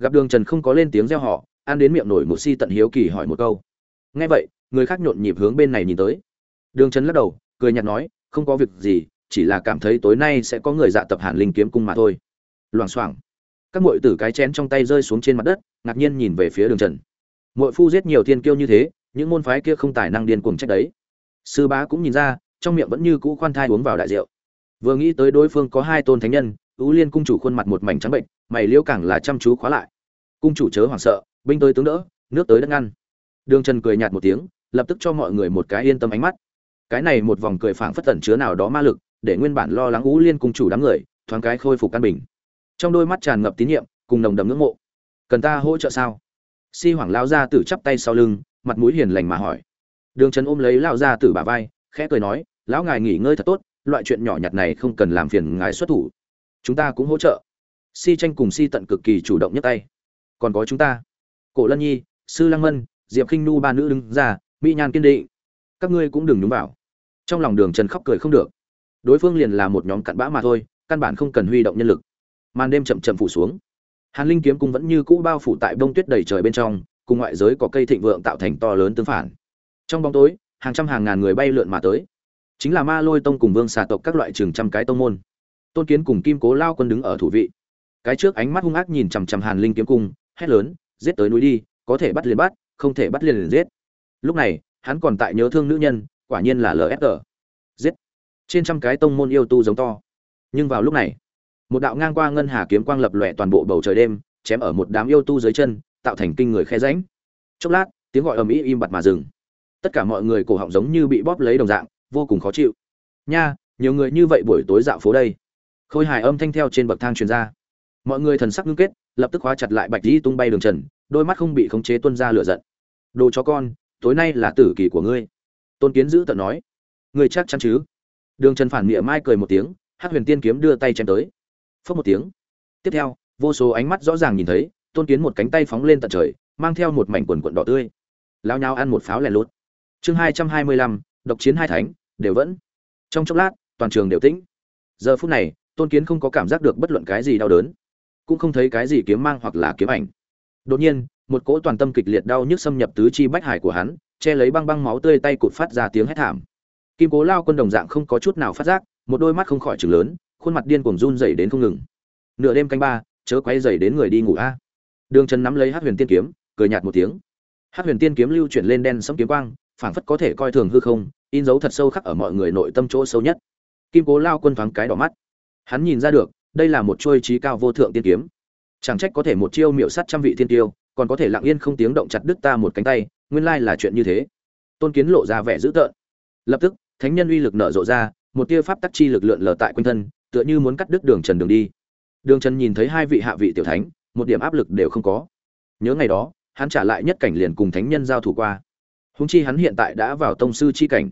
Gặp đường trần không có lên tiếng reo họ ăn đến miệng nổi một si tận hiếu kỳ hỏi một câu. Nghe vậy, người khác nhộn nhịp hướng bên này nhìn tới. Đường trần lắc đầu, cười nhạt nói, không có việc gì, chỉ là cảm thấy tối nay sẽ có người dạ tập hàn linh kiếm cung mà thôi. Loảng xoảng, các mội tử cái chén trong tay rơi xuống trên mặt đất, ngạc nhiên nhìn về phía đường trần. Mội phu giết nhiều thiên kiêu như thế, những môn phái kia không tài năng điên cuồng trách đấy. Sư bá cũng nhìn ra, trong miệng vẫn như cũ khoan thai uống vào đại rượu. Vừa nghĩ tới đối phương có hai tôn thánh nhân, ú liên cung chủ khuôn mặt một mảnh trắng bệnh mày liêu càng là chăm chú khóa lại. Cung chủ chớ hoảng sợ, binh tới tướng đỡ, nước tới đất ngăn. Đường trần cười nhạt một tiếng, lập tức cho mọi người một cái yên tâm ánh mắt. Cái này một vòng cười phảng phất tẩn chứa nào đó ma lực, để nguyên bản lo lắng ú liên cung chủ đám người, thoáng cái khôi phục căn bình. Trong đôi mắt tràn ngập tín nhiệm, cùng nồng đầm ngưỡng mộ. Cần ta hỗ trợ sao? Si hoảng lao ra tử chắp tay sau lưng, mặt mũi hiền lành mà hỏi. Đường trần ôm lấy lao ra tử bà vai, khẽ cười nói, lão ngài nghỉ ngơi thật tốt, loại chuyện nhỏ nhặt này không cần làm phiền ngài xuất thủ. Chúng ta cũng hỗ trợ si tranh cùng si tận cực kỳ chủ động nhất tay. Còn có chúng ta. Cổ lân nhi, sư lăng mân, diệp khinh nu ba nữ đứng ra, mỹ nhan kiên định. Các ngươi cũng đừng nhúng vào. Trong lòng đường trần khóc cười không được. Đối phương liền là một nhóm cặn bã mà thôi, căn bản không cần huy động nhân lực. Màn đêm chậm chậm phủ xuống. Hàn linh kiếm cung vẫn như cũ bao phủ tại bông tuyết đầy trời bên trong, cùng ngoại giới có cây thịnh vượng tạo thành to lớn tương phản. Trong bóng tối, hàng trăm hàng ngàn người bay lượn mà tới. Chính là ma lôi tông cùng vương xà tộc các loại trường trăm cái tông môn. Tôn kiến cùng kim cố lao quân đứng ở thủ vị cái trước ánh mắt hung ác nhìn chằm chằm hàn linh kiếm cung, hét lớn, giết tới núi đi, có thể bắt liền bắt, không thể bắt liền liền giết. Lúc này, hắn còn tại nhớ thương nữ nhân, quả nhiên là lfg giết. Trên trăm cái tông môn yêu tu giống to. Nhưng vào lúc này, một đạo ngang qua ngân hà kiếm quang lập lòe toàn bộ bầu trời đêm, chém ở một đám yêu tu dưới chân, tạo thành kinh người khe ránh chốc lát, tiếng gọi ầm ĩ im bặt mà dừng. Tất cả mọi người cổ họng giống như bị bóp lấy đồng dạng, vô cùng khó chịu. Nha, nhiều người như vậy buổi tối dạo phố đây. Khôi hài âm thanh theo trên bậc thang truyền ra mọi người thần sắc ngưng kết, lập tức khóa chặt lại bạch di tung bay đường trần, đôi mắt không bị khống chế tuân ra lửa giận. Đồ chó con, tối nay là tử kỳ của ngươi. Tôn kiến giữ tận nói. Ngươi chắc chắn chứ? Đường trần phản miệng mai cười một tiếng hát huyền tiên kiếm đưa tay chém tới. Phớt một tiếng. Tiếp theo, vô số ánh mắt rõ ràng nhìn thấy, tôn kiến một cánh tay phóng lên tận trời, mang theo một mảnh quần quận đỏ tươi. Lao nhau ăn một pháo lẻ lốt chương hai trăm hai mươi lăm, độc chiến hai thánh, đều vẫn. Trong chốc lát, toàn trường đều tĩnh. Giờ phút này, tôn kiến không có cảm giác được bất luận cái gì đau đớn cũng không thấy cái gì kiếm mang hoặc là kiếm ảnh. Đột nhiên, một cỗ toàn tâm kịch liệt đau nhức xâm nhập tứ chi bách hải của hắn, che lấy băng băng máu tươi tay cụt phát ra tiếng hét thảm. Kim cố lao quân đồng dạng không có chút nào phát giác, một đôi mắt không khỏi chừng lớn, khuôn mặt điên cuồng run dày đến không ngừng. Nửa đêm canh ba, chớ quay dày đến người đi ngủ a. Đường trần nắm lấy hát huyền tiên kiếm, cười nhạt một tiếng. Hát huyền tiên kiếm lưu chuyển lên đen sấm kiếm quang, phảng phất có thể coi thường hư không, in dấu thật sâu khắc ở mọi người nội tâm chỗ sâu nhất. Kim cố lao quân thoáng cái đỏ mắt. Hắn nhìn ra được đây là một chuôi trí cao vô thượng tiên kiếm. Chẳng trách có thể một chiêu miệu sắt trăm vị thiên tiêu, còn có thể lặng yên không tiếng động chặt đứt ta một cánh tay, nguyên lai là chuyện như thế. Tôn kiến lộ ra vẻ dữ tợn. Lập tức, thánh nhân uy lực nở rộ ra, một tia pháp tắc chi lực lượn lờ tại quanh thân, tựa như muốn cắt đứt đường trần đường đi. Đường trần nhìn thấy hai vị hạ vị tiểu thánh, một điểm áp lực đều không có. Nhớ ngày đó, hắn trả lại nhất cảnh liền cùng thánh nhân giao thủ qua. Húng chi hắn hiện tại đã vào tông sư chi cảnh.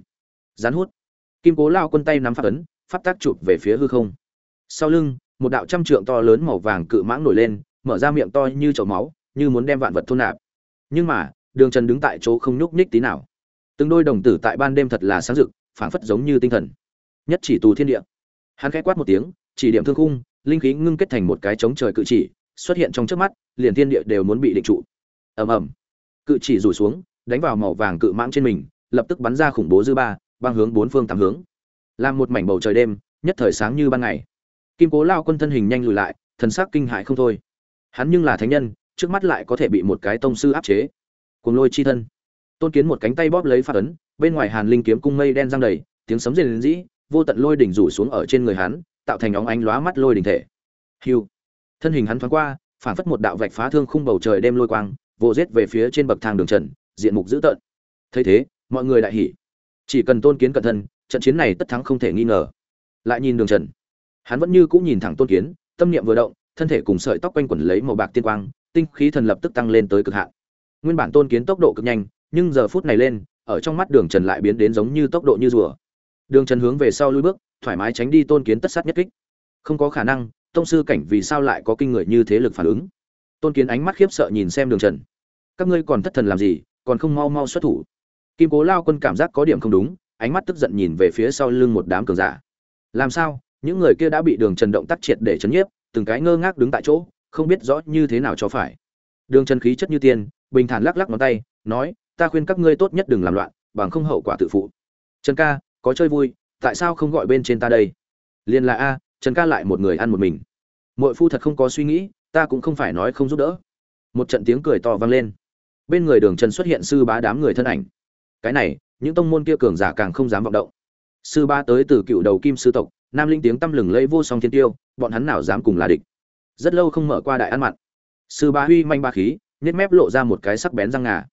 Rán hút. Kim cố lao quân tay nắm pháp ấn, pháp tác chụp về phía hư không. Sau lưng một đạo trăm trượng to lớn màu vàng cự mãng nổi lên, mở ra miệng to như chậu máu, như muốn đem vạn vật thôn nạp. Nhưng mà, đường trần đứng tại chỗ không nhúc nhích tí nào. Từng đôi đồng tử tại ban đêm thật là sáng rực, phảng phất giống như tinh thần. Nhất chỉ tù thiên địa. Hắn khẽ quát một tiếng, chỉ điểm thương khung, linh khí ngưng kết thành một cái chống trời cự chỉ, xuất hiện trong trước mắt, liền thiên địa đều muốn bị định trụ. Ầm ầm. Cự chỉ rủ xuống, đánh vào màu vàng cự mãng trên mình, lập tức bắn ra khủng bố dư ba, băng hướng bốn phương tám hướng. Làm một mảnh bầu trời đêm, nhất thời sáng như ban ngày kim cố lao quân thân hình nhanh lùi lại, thần sắc kinh hại không thôi. Hắn nhưng là thánh nhân, trước mắt lại có thể bị một cái tông sư áp chế. Cuồng lôi chi thân. Tôn kiến một cánh tay bóp lấy phát ấn, bên ngoài hàn linh kiếm cung mây đen răng đầy, tiếng sấm rền rĩ, vô tận lôi đỉnh rủ xuống ở trên người hắn, tạo thành óng ánh lóa mắt lôi đỉnh thể. Hiu. Thân hình hắn thoáng qua phản phất một đạo vạch phá thương khung bầu trời đêm lôi quang vô giết về phía trên bậc thang đường trần, diện mục dữ tợn. Thấy thế, mọi người đại hỉ. Chỉ cần tôn kiến cẩn thận trận chiến này tất thắng không thể nghi ngờ. Lại nhìn đường trần hắn vẫn như cũng nhìn thẳng tôn kiến, tâm niệm vừa động, thân thể cùng sợi tóc quanh quẩn lấy màu bạc tiên quang, tinh khí thần lập tức tăng lên tới cực hạn. Nguyên bản tôn kiến tốc độ cực nhanh, nhưng giờ phút này lên, ở trong mắt đường trần lại biến đến giống như tốc độ như rùa. Đường trần hướng về sau lui bước, thoải mái tránh đi tôn kiến tất sát nhất kích. Không có khả năng, tông sư cảnh vì sao lại có kinh người như thế lực phản ứng? Tôn kiến ánh mắt khiếp sợ nhìn xem đường trần. Các ngươi còn thất thần làm gì, còn không mau mau xuất thủ. Kim cố lao quân cảm giác có điểm không đúng, ánh mắt tức giận nhìn về phía sau lưng một đám cường giả. Làm sao? Những người kia đã bị đường trần động tác triệt để chấn nhiếp, từng cái ngơ ngác đứng tại chỗ, không biết rõ như thế nào cho phải. Đường trần khí chất như tiên, bình thản lắc lắc ngón tay, nói, ta khuyên các ngươi tốt nhất đừng làm loạn, bằng không hậu quả tự phụ. Trần ca, có chơi vui, tại sao không gọi bên trên ta đây? Liền là a, trần ca lại một người ăn một mình. Mội phu thật không có suy nghĩ, ta cũng không phải nói không giúp đỡ. Một trận tiếng cười to vang lên. Bên người đường trần xuất hiện sư bá đám người thân ảnh. Cái này, những tông môn kia cường giả càng không dám vọng động sư ba tới từ cựu đầu kim sư tộc, nam linh tiếng tăm lừng lẫy vô song thiên tiêu, bọn hắn nào dám cùng là địch. Rất lâu không mở qua đại ăn mặn. Sư ba huy manh ba khí nhét mép lộ ra một cái sắc bén răng ngà.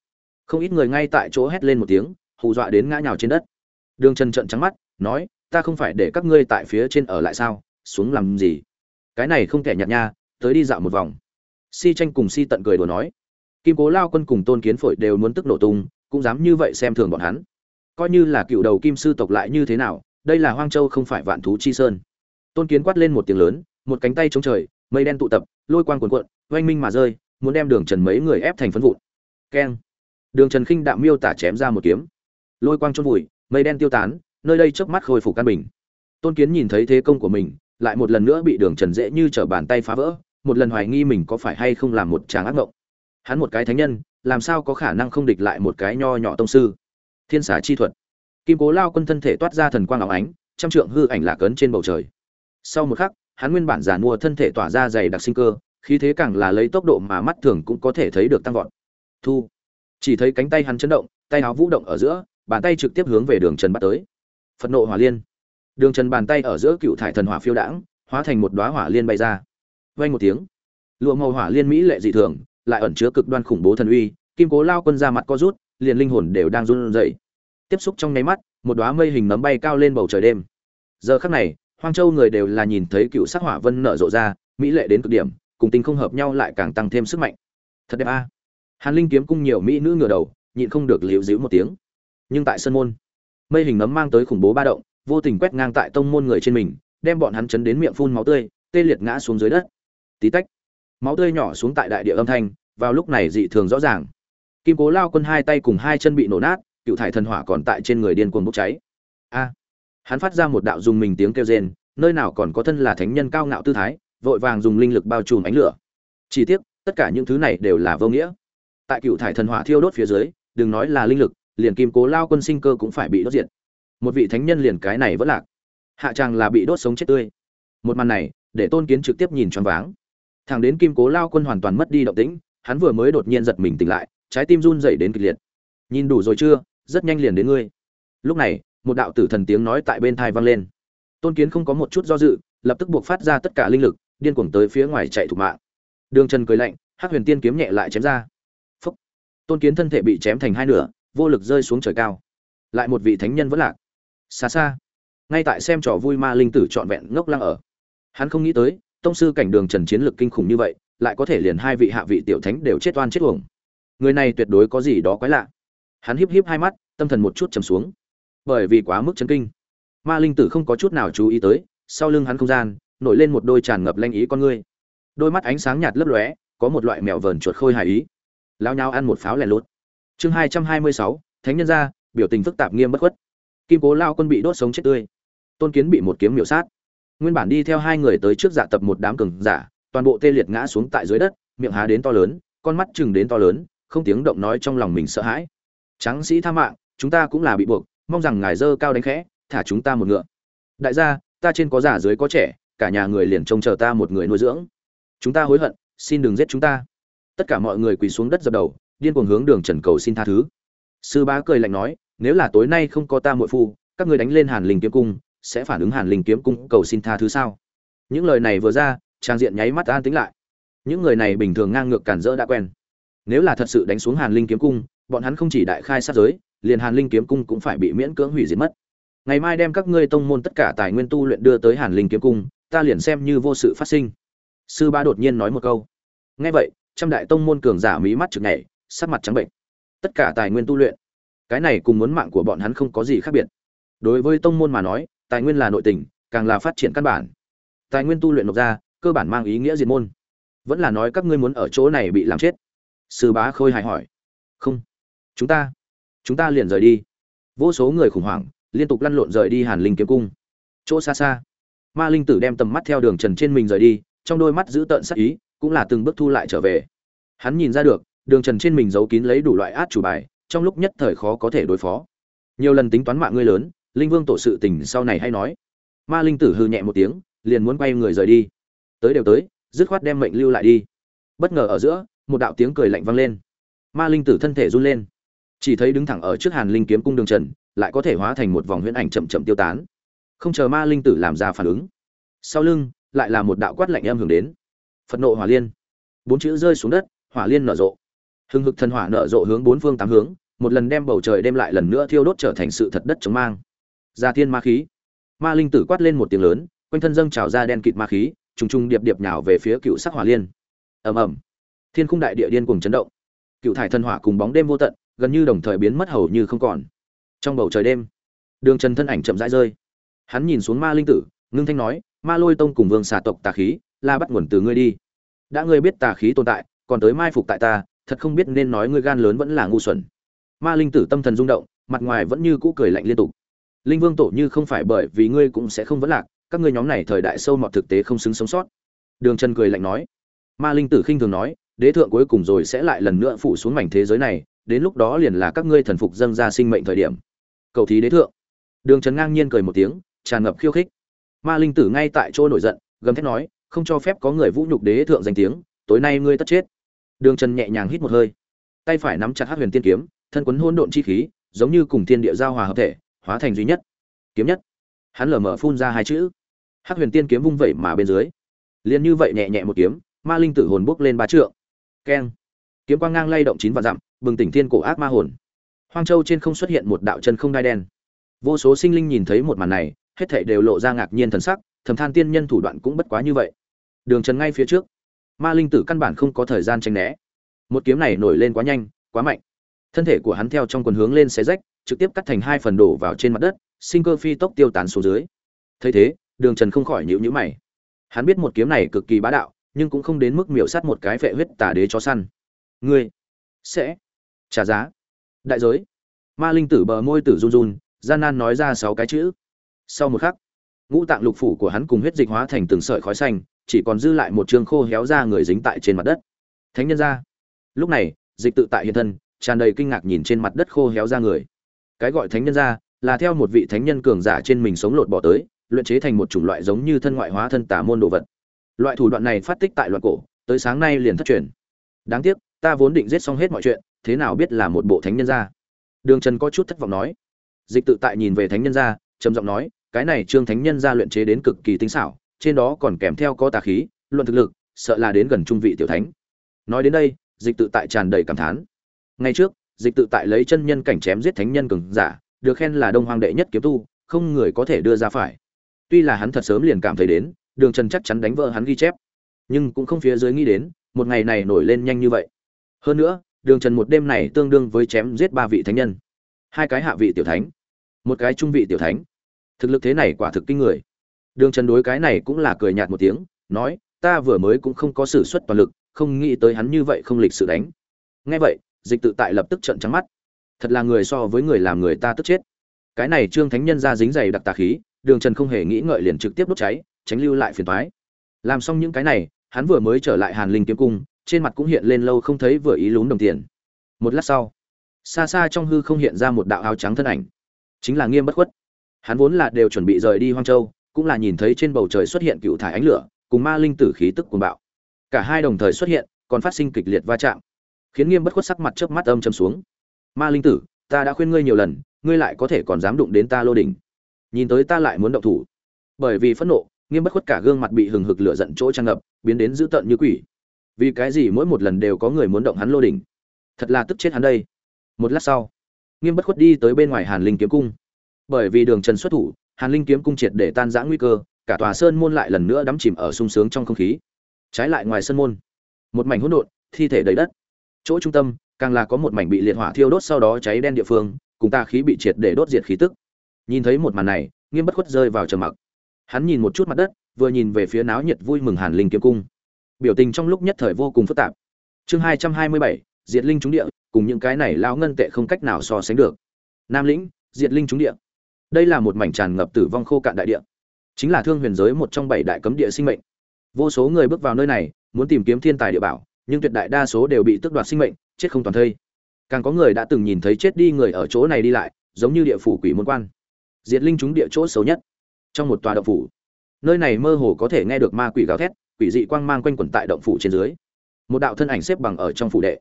Không ít người ngay tại chỗ hét lên một tiếng, hù dọa đến ngã nhào trên đất. Đường trần trận trắng mắt, nói, ta không phải để các ngươi tại phía trên ở lại sao? Xuống làm gì? Cái này không thể nhạt nha, tới đi dạo một vòng. Si tranh cùng si tận cười đùa nói. Kim cố lao quân cùng tôn kiến phổi đều muốn tức nổ tung, cũng dám như vậy xem thường bọn hắn coi như là cựu đầu kim sư tộc lại như thế nào, đây là hoang châu không phải vạn thú chi sơn. Tôn kiến quát lên một tiếng lớn, một cánh tay chống trời, mây đen tụ tập, lôi quang cuồn cuộn, oanh minh mà rơi, muốn đem đường trần mấy người ép thành phân vụn. Keng. Đường trần khinh đạm miêu tả chém ra một kiếm. Lôi quang trôn vùi, mây đen tiêu tán, nơi đây chớp mắt khôi phục căn bình. Tôn kiến nhìn thấy thế công của mình, lại một lần nữa bị đường trần dễ như trở bàn tay phá vỡ, một lần hoài nghi mình có phải hay không làm một tràng ác mộng hắn một cái thánh nhân, làm sao có khả năng không địch lại một cái nho nhỏ tông sư? Thiên xả chi thuật. Kim cố lao quân thân thể toát ra thần quang áo ánh, trăm trượng hư ảnh lạc ấn trên bầu trời. Sau một khắc, hắn nguyên bản giàn mua thân thể tỏa ra dày đặc sinh cơ, khí thế càng là lấy tốc độ mà mắt thường cũng có thể thấy được tăng vọt. Thu. Chỉ thấy cánh tay hắn chấn động, tay áo vũ động ở giữa, bàn tay trực tiếp hướng về đường trần bắt tới. Phật nộ hỏa liên. Đường trần bàn tay ở giữa cựu thải thần hỏa phiêu đãng, hóa thành một đoá hỏa liên bay ra. Vay một tiếng. Lụa màu hỏa liên mỹ lệ dị thường, lại ẩn chứa cực đoan khủng bố thần uy, kim cố lao quân ra mặt co rút liền linh hồn đều đang run rẩy. Tiếp xúc trong nháy mắt, một đóa mây hình nấm bay cao lên bầu trời đêm. Giờ khắc này, hoang châu người đều là nhìn thấy cựu sắc hỏa vân nở rộ ra, mỹ lệ đến cực điểm, cùng tình không hợp nhau lại càng tăng thêm sức mạnh. Thật đẹp a. Hàn linh kiếm cung nhiều mỹ nữ ngửa đầu, nhịn không được liễu dĩu một tiếng. Nhưng tại sân môn, mây hình nấm mang tới khủng bố ba động, vô tình quét ngang tại tông môn người trên mình, đem bọn hắn chấn đến miệng phun máu tươi, tê liệt ngã xuống dưới đất. Tí tách, máu tươi nhỏ xuống tại đại địa âm thanh, vào lúc này dị thường rõ ràng kim cố lao quân hai tay cùng hai chân bị nổ nát, cựu thải thần hỏa còn tại trên người điên cuồng bốc cháy. A! Hắn phát ra một đạo dùng mình tiếng kêu rên, nơi nào còn có thân là thánh nhân cao ngạo tư thái, vội vàng dùng linh lực bao trùm ánh lửa. Chỉ tiếc, tất cả những thứ này đều là vô nghĩa. Tại cựu thải thần hỏa thiêu đốt phía dưới, đừng nói là linh lực, liền kim cố lao quân sinh cơ cũng phải bị đốt diệt. Một vị thánh nhân liền cái này vẫn lạc. Hạ tràng là bị đốt sống chết tươi. Một màn này, để tôn kiến trực tiếp nhìn choáng váng. Thẳng đến kim cố lao quân hoàn toàn mất đi động tĩnh, hắn vừa mới đột nhiên giật mình tỉnh lại trái tim run dậy đến kịch liệt. Nhìn đủ rồi chưa? Rất nhanh liền đến ngươi. Lúc này, một đạo tử thần tiếng nói tại bên thai vang lên. Tôn kiến không có một chút do dự, lập tức buộc phát ra tất cả linh lực, điên cuồng tới phía ngoài chạy thủ mạng. Đường trần cười lạnh, hắc huyền tiên kiếm nhẹ lại chém ra. Phúc. Tôn kiến thân thể bị chém thành hai nửa, vô lực rơi xuống trời cao. Lại một vị thánh nhân vẫn lạc. Xa xa. Ngay tại xem trò vui ma linh tử trọn vẹn ngốc lăng ở. Hắn không nghĩ tới, tông sư cảnh đường trần chiến lực kinh khủng như vậy, lại có thể liền hai vị hạ vị tiểu thánh đều chết oan chết uổng người này tuyệt đối có gì đó quái lạ. Hắn híp híp hai mắt, tâm thần một chút trầm xuống. Bởi vì quá mức chấn kinh. Ma linh tử không có chút nào chú ý tới, sau lưng hắn không gian, nổi lên một đôi tràn ngập lanh ý con ngươi. Đôi mắt ánh sáng nhạt lấp lóe, có một loại mèo vờn chuột khôi hài ý. Lao nhau ăn một pháo lẻ lốt chương hai trăm hai mươi sáu, thánh nhân gia biểu tình phức tạp nghiêm bất khuất. Kim cố lao quân bị đốt sống chết tươi. Tôn kiến bị một kiếm miểu sát. Nguyên bản đi theo hai người tới trước dạ tập một đám cường giả, toàn bộ tê liệt ngã xuống tại dưới đất, miệng há đến to lớn, con mắt chừng đến to lớn không tiếng động nói trong lòng mình sợ hãi. Tráng sĩ tha mạng, chúng ta cũng là bị buộc, mong rằng ngài dơ cao đánh khẽ, thả chúng ta một ngựa. Đại gia, ta trên có già dưới có trẻ, cả nhà người liền trông chờ ta một người nuôi dưỡng. Chúng ta hối hận, xin đừng giết chúng ta. Tất cả mọi người quỳ xuống đất dập đầu, điên cuồng hướng đường trần cầu xin tha thứ. Sư bá cười lạnh nói, nếu là tối nay không có ta muội phu, các ngươi đánh lên hàn linh kiếm cung, sẽ phản ứng hàn linh kiếm cung cầu xin tha thứ sao? Những lời này vừa ra, trang diện nháy mắt an tính lại. Những người này bình thường ngang ngược cản rỡ đã quen nếu là thật sự đánh xuống hàn linh kiếm cung, bọn hắn không chỉ đại khai sát giới, liền hàn linh kiếm cung cũng phải bị miễn cưỡng hủy diệt mất. Ngày mai đem các ngươi tông môn tất cả tài nguyên tu luyện đưa tới hàn linh kiếm cung, ta liền xem như vô sự phát sinh. Sư ba đột nhiên nói một câu. Nghe vậy, trăm đại tông môn cường giả mí mắt chực nhảy, sắc mặt trắng bệnh. Tất cả tài nguyên tu luyện, cái này cùng muốn mạng của bọn hắn không có gì khác biệt. Đối với tông môn mà nói, tài nguyên là nội tình, càng là phát triển căn bản. Tài nguyên tu luyện nộp ra, cơ bản mang ý nghĩa diệt môn. Vẫn là nói các ngươi muốn ở chỗ này bị làm chết sư bá khôi hài hỏi. Không. Chúng ta chúng ta liền rời đi. Vô số người khủng hoảng, liên tục lăn lộn rời đi hàn linh kiếm cung. Chỗ xa xa, ma linh tử đem tầm mắt theo đường trần trên mình rời đi, trong đôi mắt giữ tợn sắc ý, cũng là từng bước thu lại trở về. Hắn nhìn ra được, đường trần trên mình giấu kín lấy đủ loại át chủ bài, trong lúc nhất thời khó có thể đối phó. Nhiều lần tính toán mạng ngươi lớn, linh vương tổ sự tình sau này hay nói. Ma linh tử hư nhẹ một tiếng, liền muốn quay người rời đi. Tới đều tới, dứt khoát đem mệnh lưu lại đi. Bất ngờ ở giữa một đạo tiếng cười lạnh vang lên. Ma linh tử thân thể run lên. Chỉ thấy đứng thẳng ở trước hàn linh kiếm cung đường trần, lại có thể hóa thành một vòng huyễn ảnh chậm chậm tiêu tán. Không chờ ma linh tử làm ra phản ứng, sau lưng lại là một đạo quát lạnh em hưởng đến. Phật nộ hỏa liên. Bốn chữ rơi xuống đất, hỏa liên nở rộ. Hưng hực thần hỏa nở rộ hướng bốn phương tám hướng, một lần đem bầu trời đem lại lần nữa thiêu đốt trở thành sự thật đất chống mang. Gia thiên ma khí. Ma linh tử quát lên một tiếng lớn, quanh thân dâng trào ra đen kịt ma khí, trùng trùng điệp điệp nhào về phía cựu sắc hỏa liên. Ầm ầm thiên khung đại địa điên cuồng chấn động. Cựu thải thần hỏa cùng bóng đêm vô tận, gần như đồng thời biến mất hầu như không còn. Trong bầu trời đêm, đường trần thân ảnh chậm rãi rơi. Hắn nhìn xuống ma linh tử, ngưng thanh nói, ma lôi tông cùng vương xà tộc tà khí, la bắt nguồn từ ngươi đi. Đã ngươi biết tà khí tồn tại, còn tới mai phục tại ta, thật không biết nên nói ngươi gan lớn vẫn là ngu xuẩn. Ma linh tử tâm thần rung động, mặt ngoài vẫn như cũ cười lạnh liên tục. Linh vương tổ như không phải bởi vì ngươi cũng sẽ không vẫn lạc, các ngươi nhóm này thời đại sâu mọt thực tế không xứng sống sót. Đường trần cười lạnh nói. Ma linh tử khinh thường nói đế thượng cuối cùng rồi sẽ lại lần nữa phủ xuống mảnh thế giới này, đến lúc đó liền là các ngươi thần phục dâng ra sinh mệnh thời điểm. Cầu thí đế thượng. Đường trần ngang nhiên cười một tiếng, tràn ngập khiêu khích. Ma linh tử ngay tại chỗ nổi giận, gầm thét nói, không cho phép có người vũ nhục đế thượng danh tiếng, tối nay ngươi tất chết. Đường trần nhẹ nhàng hít một hơi, tay phải nắm chặt hát huyền tiên kiếm, thân quấn hôn độn chi khí, giống như cùng thiên địa giao hòa hợp thể, hóa thành duy nhất. Kiếm nhất. Hắn lở mở phun ra hai chữ. Hát huyền tiên kiếm vung vẩy mà bên dưới. Liền như vậy nhẹ nhẹ một kiếm, ma linh tử hồn bốc lên ba trượng keng. Kiếm quang ngang lay động chín và dặm, bừng tỉnh thiên cổ ác ma hồn. Hoang châu trên không xuất hiện một đạo chân không đai đen. Vô số sinh linh nhìn thấy một màn này, hết thảy đều lộ ra ngạc nhiên thần sắc, thầm than tiên nhân thủ đoạn cũng bất quá như vậy. Đường trần ngay phía trước. Ma linh tử căn bản không có thời gian tranh né. Một kiếm này nổi lên quá nhanh, quá mạnh. Thân thể của hắn theo trong quần hướng lên xé rách, trực tiếp cắt thành hai phần đổ vào trên mặt đất, sinh cơ phi tốc tiêu tán xuống dưới. Thấy thế, đường trần không khỏi nhíu nhíu mày. Hắn biết một kiếm này cực kỳ bá đạo nhưng cũng không đến mức miểu sát một cái phệ huyết tà đế chó săn. Ngươi sẽ trả giá. Đại giới. Ma linh tử bờ môi tử run run, gian nan nói ra sáu cái chữ. Sau một khắc, ngũ tạng lục phủ của hắn cùng huyết dịch hóa thành từng sợi khói xanh, chỉ còn dư lại một trường khô héo ra người dính tại trên mặt đất. Thánh nhân ra. Lúc này, dịch tự tại hiện thân, tràn đầy kinh ngạc nhìn trên mặt đất khô héo ra người. Cái gọi thánh nhân ra là theo một vị thánh nhân cường giả trên mình sống lột bỏ tới, luyện chế thành một chủng loại giống như thân ngoại hóa thân tả môn đồ vật loại thủ đoạn này phát tích tại loạn cổ, tới sáng nay liền thất truyền. Đáng tiếc, ta vốn định giết xong hết mọi chuyện, thế nào biết là một bộ thánh nhân ra đường trần có chút thất vọng nói. Dịch tự tại nhìn về thánh nhân ra trầm giọng nói, cái này trương thánh nhân ra luyện chế đến cực kỳ tinh xảo, trên đó còn kèm theo có tà khí, luận thực lực, sợ là đến gần trung vị tiểu thánh. Nói đến đây, dịch tự tại tràn đầy cảm thán. Ngay trước, dịch tự tại lấy chân nhân cảnh chém giết thánh nhân cường giả, được khen là đông hoàng đệ nhất kiếm tu, không người có thể đưa ra phải. Tuy là hắn thật sớm liền cảm thấy đến đường trần chắc chắn đánh vỡ hắn ghi chép. Nhưng cũng không phía dưới nghĩ đến, một ngày này nổi lên nhanh như vậy. Hơn nữa, đường trần một đêm này tương đương với chém giết ba vị thánh nhân. Hai cái hạ vị tiểu thánh. Một cái trung vị tiểu thánh. Thực lực thế này quả thực kinh người. Đường trần đối cái này cũng là cười nhạt một tiếng, nói, ta vừa mới cũng không có s ử suất toàn lực, không nghĩ tới hắn như vậy không lịch sự đánh. Ngay vậy, dịch tự tại lập tức trận trắng mắt. Thật là người so với người làm người ta tức chết. Cái này trương thánh nhân ra dính dày đặc tà khí, đường trần không hề nghĩ ngợi liền trực tiếp đốt cháy tránh lưu lại phiền toái. Làm xong những cái này, hắn vừa mới trở lại hàn linh kiếm cung, trên mặt cũng hiện lên lâu không thấy vừa ý lún đồng tiền. Một lát sau, xa xa trong hư không hiện ra một đạo áo trắng thân ảnh. Chính là nghiêm bất khuất. Hắn vốn là đều chuẩn bị rời đi hoang châu, cũng là nhìn thấy trên bầu trời xuất hiện cựu thải ánh lửa, cùng ma linh tử khí tức cuồng bạo. Cả hai đồng thời xuất hiện, còn phát sinh kịch liệt va chạm, khiến nghiêm bất khuất sắc mặt chớp mắt âm trầm xuống. Ma linh tử, ta đã khuyên ngươi nhiều lần, ngươi lại có thể còn dám đụng đến ta lô đỉnh. Nhìn tới ta lại muốn động thủ. Bởi vì phẫn nộ nghiêm bất khuất cả gương mặt bị hừng hực lửa giận chỗ trang ngập, biến đến dữ tợn như quỷ. Vì cái gì mỗi một lần đều có người muốn động hắn lô đỉnh? Thật là tức chết hắn đây. Một lát sau, nghiêm bất khuất đi tới bên ngoài hàn linh kiếm cung. Bởi vì đường trần xuất thủ, hàn linh kiếm cung triệt để tan giã nguy cơ, cả tòa sơn môn lại lần nữa đắm chìm ở sung sướng trong không khí. Trái lại ngoài sân môn, một mảnh hỗn độn, thi thể đầy đất. Chỗ trung tâm, càng là có một mảnh bị liệt hỏa thiêu đốt sau đó cháy đen địa phương, cùng ta khí bị triệt để đốt diệt khí tức. Nhìn thấy một màn này, nghiêm bất khuất rơi vào trầm mặc hắn nhìn một chút mặt đất, vừa nhìn về phía náo nhiệt vui mừng hàn linh kiếm cung. Biểu tình trong lúc nhất thời vô cùng phức tạp. Chương hai trăm hai mươi bảy, diệt linh trúng địa, cùng những cái này lao ngân tệ không cách nào so sánh được. Nam lĩnh, diệt linh trúng địa. Đây là một mảnh tràn ngập tử vong khô cạn đại địa. Chính là thương huyền giới một trong bảy đại cấm địa sinh mệnh. Vô số người bước vào nơi này, muốn tìm kiếm thiên tài địa bảo, nhưng tuyệt đại đa số đều bị tước đoạt sinh mệnh, chết không toàn thây. Càng có người đã từng nhìn thấy chết đi người ở chỗ này đi lại, giống như địa phủ quỷ môn quan. Diệt linh chúng địa chỗ xấu nhất trong một tòa động phủ. Nơi này mơ hồ có thể nghe được ma quỷ gào thét, quỷ dị quang mang quanh quẩn tại động phủ trên dưới. Một đạo thân ảnh xếp bằng ở trong phủ đệ.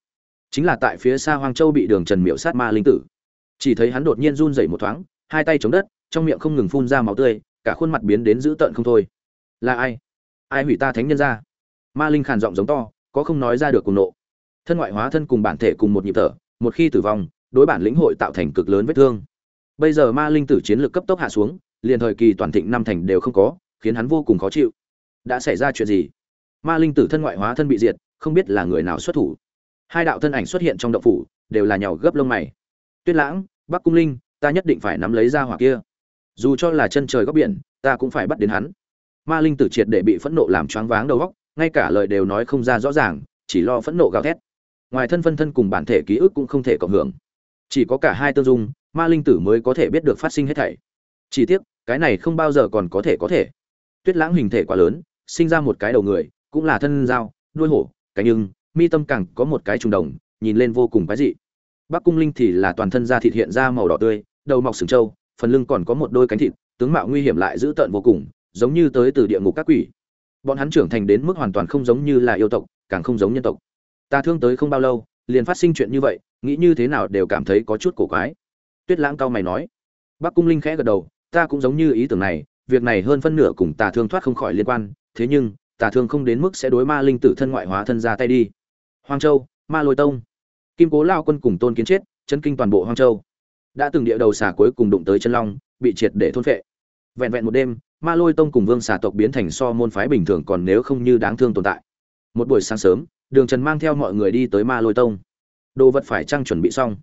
Chính là tại phía xa hoang châu bị đường trần miệu sát ma linh tử. Chỉ thấy hắn đột nhiên run rẩy một thoáng, hai tay chống đất, trong miệng không ngừng phun ra máu tươi, cả khuôn mặt biến đến dữ tợn không thôi. Là ai? Ai hủy ta thánh nhân ra? Ma linh khàn giọng giống to, có không nói ra được cùng nộ. Thân ngoại hóa thân cùng bản thể cùng một nhịp thở, một khi tử vong, đối bản lĩnh hội tạo thành cực lớn vết thương. Bây giờ ma linh tử chiến lược cấp tốc hạ xuống liền thời kỳ toàn thịnh năm thành đều không có, khiến hắn vô cùng khó chịu. Đã xảy ra chuyện gì? Ma linh tử thân ngoại hóa thân bị diệt, không biết là người nào xuất thủ. Hai đạo thân ảnh xuất hiện trong động phủ, đều là nhào gấp lông mày. Tuyết lãng, bắc cung linh, ta nhất định phải nắm lấy ra hỏa kia. Dù cho là chân trời góc biển, ta cũng phải bắt đến hắn. Ma linh tử triệt để bị phẫn nộ làm choáng váng đầu góc ngay cả lời đều nói không ra rõ ràng, chỉ lo phẫn nộ gào thét. Ngoài thân phân thân cùng bản thể ký ức cũng không thể cộng hưởng. Chỉ có cả hai tương dung, ma linh tử mới có thể biết được phát sinh hết thảy. Chỉ tiếc cái này không bao giờ còn có thể có thể. Tuyết lãng hình thể quá lớn, sinh ra một cái đầu người, cũng là thân dao, đuôi hổ cánh ưng mi tâm càng có một cái trùng đồng, nhìn lên vô cùng quái dị. Bắc cung linh thì là toàn thân da thịt hiện ra màu đỏ tươi, đầu mọc sừng trâu, phần lưng còn có một đôi cánh thịt, tướng mạo nguy hiểm lại dữ tợn vô cùng, giống như tới từ địa ngục các quỷ. Bọn hắn trưởng thành đến mức hoàn toàn không giống như là yêu tộc, càng không giống nhân tộc. Ta thương tới không bao lâu, liền phát sinh chuyện như vậy, nghĩ như thế nào đều cảm thấy có chút cổ quái. Tuyết lãng cao mày nói. Bắc cung linh khẽ gật đầu ta cũng giống như ý tưởng này, việc này hơn phân nửa cùng tà thương thoát không khỏi liên quan, thế nhưng, tà thương không đến mức sẽ đối ma linh tử thân ngoại hóa thân ra tay đi. Hoang châu, ma lôi tông. Kim cố lao quân cùng tôn kiến chết chân kinh toàn bộ hoang châu. Đã từng địa đầu xà cuối cùng đụng tới chân long, bị triệt để thôn phệ. Vẹn vẹn một đêm, ma lôi tông cùng vương xà tộc biến thành so môn phái bình thường còn nếu không như đáng thương tồn tại. Một buổi sáng sớm, đường trần mang theo mọi người đi tới ma lôi tông. Đồ vật phải trăng chuẩn bị xong?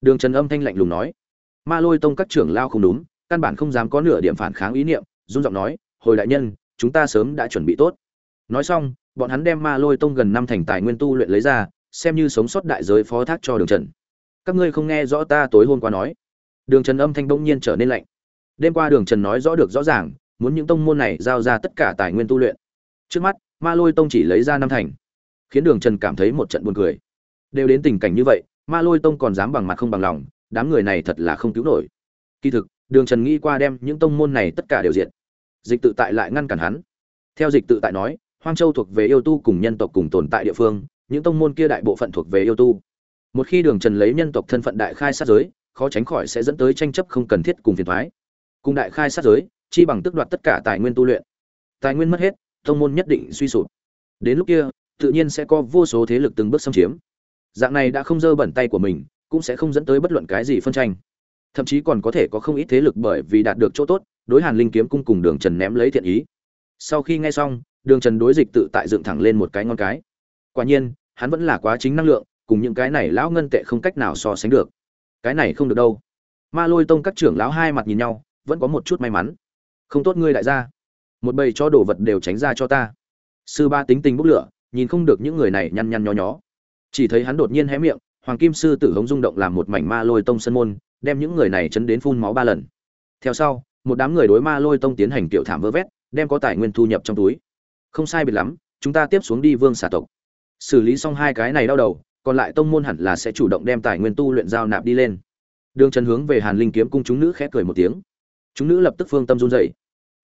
Đường trần âm thanh lạnh lùng nói. Ma lôi tông các trưởng lao không đúng căn bản không dám có nửa điểm phản kháng ý niệm, run giọng nói, hồi đại nhân, chúng ta sớm đã chuẩn bị tốt. Nói xong, bọn hắn đem ma lôi tông gần năm thành tài nguyên tu luyện lấy ra, xem như sống sót đại giới phó thác cho đường trần. Các ngươi không nghe rõ ta tối hôm qua nói. Đường trần âm thanh bỗng nhiên trở nên lạnh. Đêm qua đường trần nói rõ được rõ ràng, muốn những tông môn này giao ra tất cả tài nguyên tu luyện. Trước mắt, ma lôi tông chỉ lấy ra năm thành, khiến đường trần cảm thấy một trận buồn cười. Đều đến tình cảnh như vậy, ma lôi tông còn dám bằng mặt không bằng lòng, đám người này thật là không cứu nổi. Kỳ thực đường trần nghĩ qua đem những tông môn này tất cả đều diện dịch tự tại lại ngăn cản hắn. Theo dịch tự tại nói, hoang châu thuộc về yêu tu cùng nhân tộc cùng tồn tại địa phương, những tông môn kia đại bộ phận thuộc về yêu tu. Một khi đường trần lấy nhân tộc thân phận đại khai sát giới, khó tránh khỏi sẽ dẫn tới tranh chấp không cần thiết cùng phiền thoái cùng đại khai sát giới, chi bằng tước đoạt tất cả tài nguyên tu luyện. Tài nguyên mất hết, tông môn nhất định suy sụp. Đến lúc kia, tự nhiên sẽ có vô số thế lực từng bước xâm chiếm. Dạng này đã không dơ bẩn tay của mình, cũng sẽ không dẫn tới bất luận cái gì phân tranh thậm chí còn có thể có không ít thế lực bởi vì đạt được chỗ tốt, đối hàn linh kiếm cung cùng đường trần ném lấy thiện ý. Sau khi nghe xong, đường trần đối dịch tự tại dựng thẳng lên một cái ngon cái. Quả nhiên, hắn vẫn là quá chính năng lượng, cùng những cái này lão ngân tệ không cách nào so sánh được. Cái này không được đâu. Ma lôi tông các trưởng lão hai mặt nhìn nhau, vẫn có một chút may mắn. Không tốt ngươi đại gia. Một bầy cho đồ vật đều tránh ra cho ta. Sư ba tính tình bốc lửa, nhìn không được những người này nhăn nhăn nho nhó. Chỉ thấy hắn đột nhiên hé miệng, hoàng kim sư tử hống rung động làm một mảnh ma lôi tông sân môn đem những người này chấn đến phun máu ba lần. Theo sau, một đám người đối ma lôi tông tiến hành tiểu thảm vơ vét, đem có tài nguyên thu nhập trong túi. Không sai biệt lắm, chúng ta tiếp xuống đi vương xà tộc. Xử lý xong hai cái này đau đầu, còn lại tông môn hẳn là sẽ chủ động đem tài nguyên tu luyện giao nạp đi lên. Đường trần hướng về hàn linh kiếm cung chúng nữ khẽ cười một tiếng. Chúng nữ lập tức phương tâm run dậy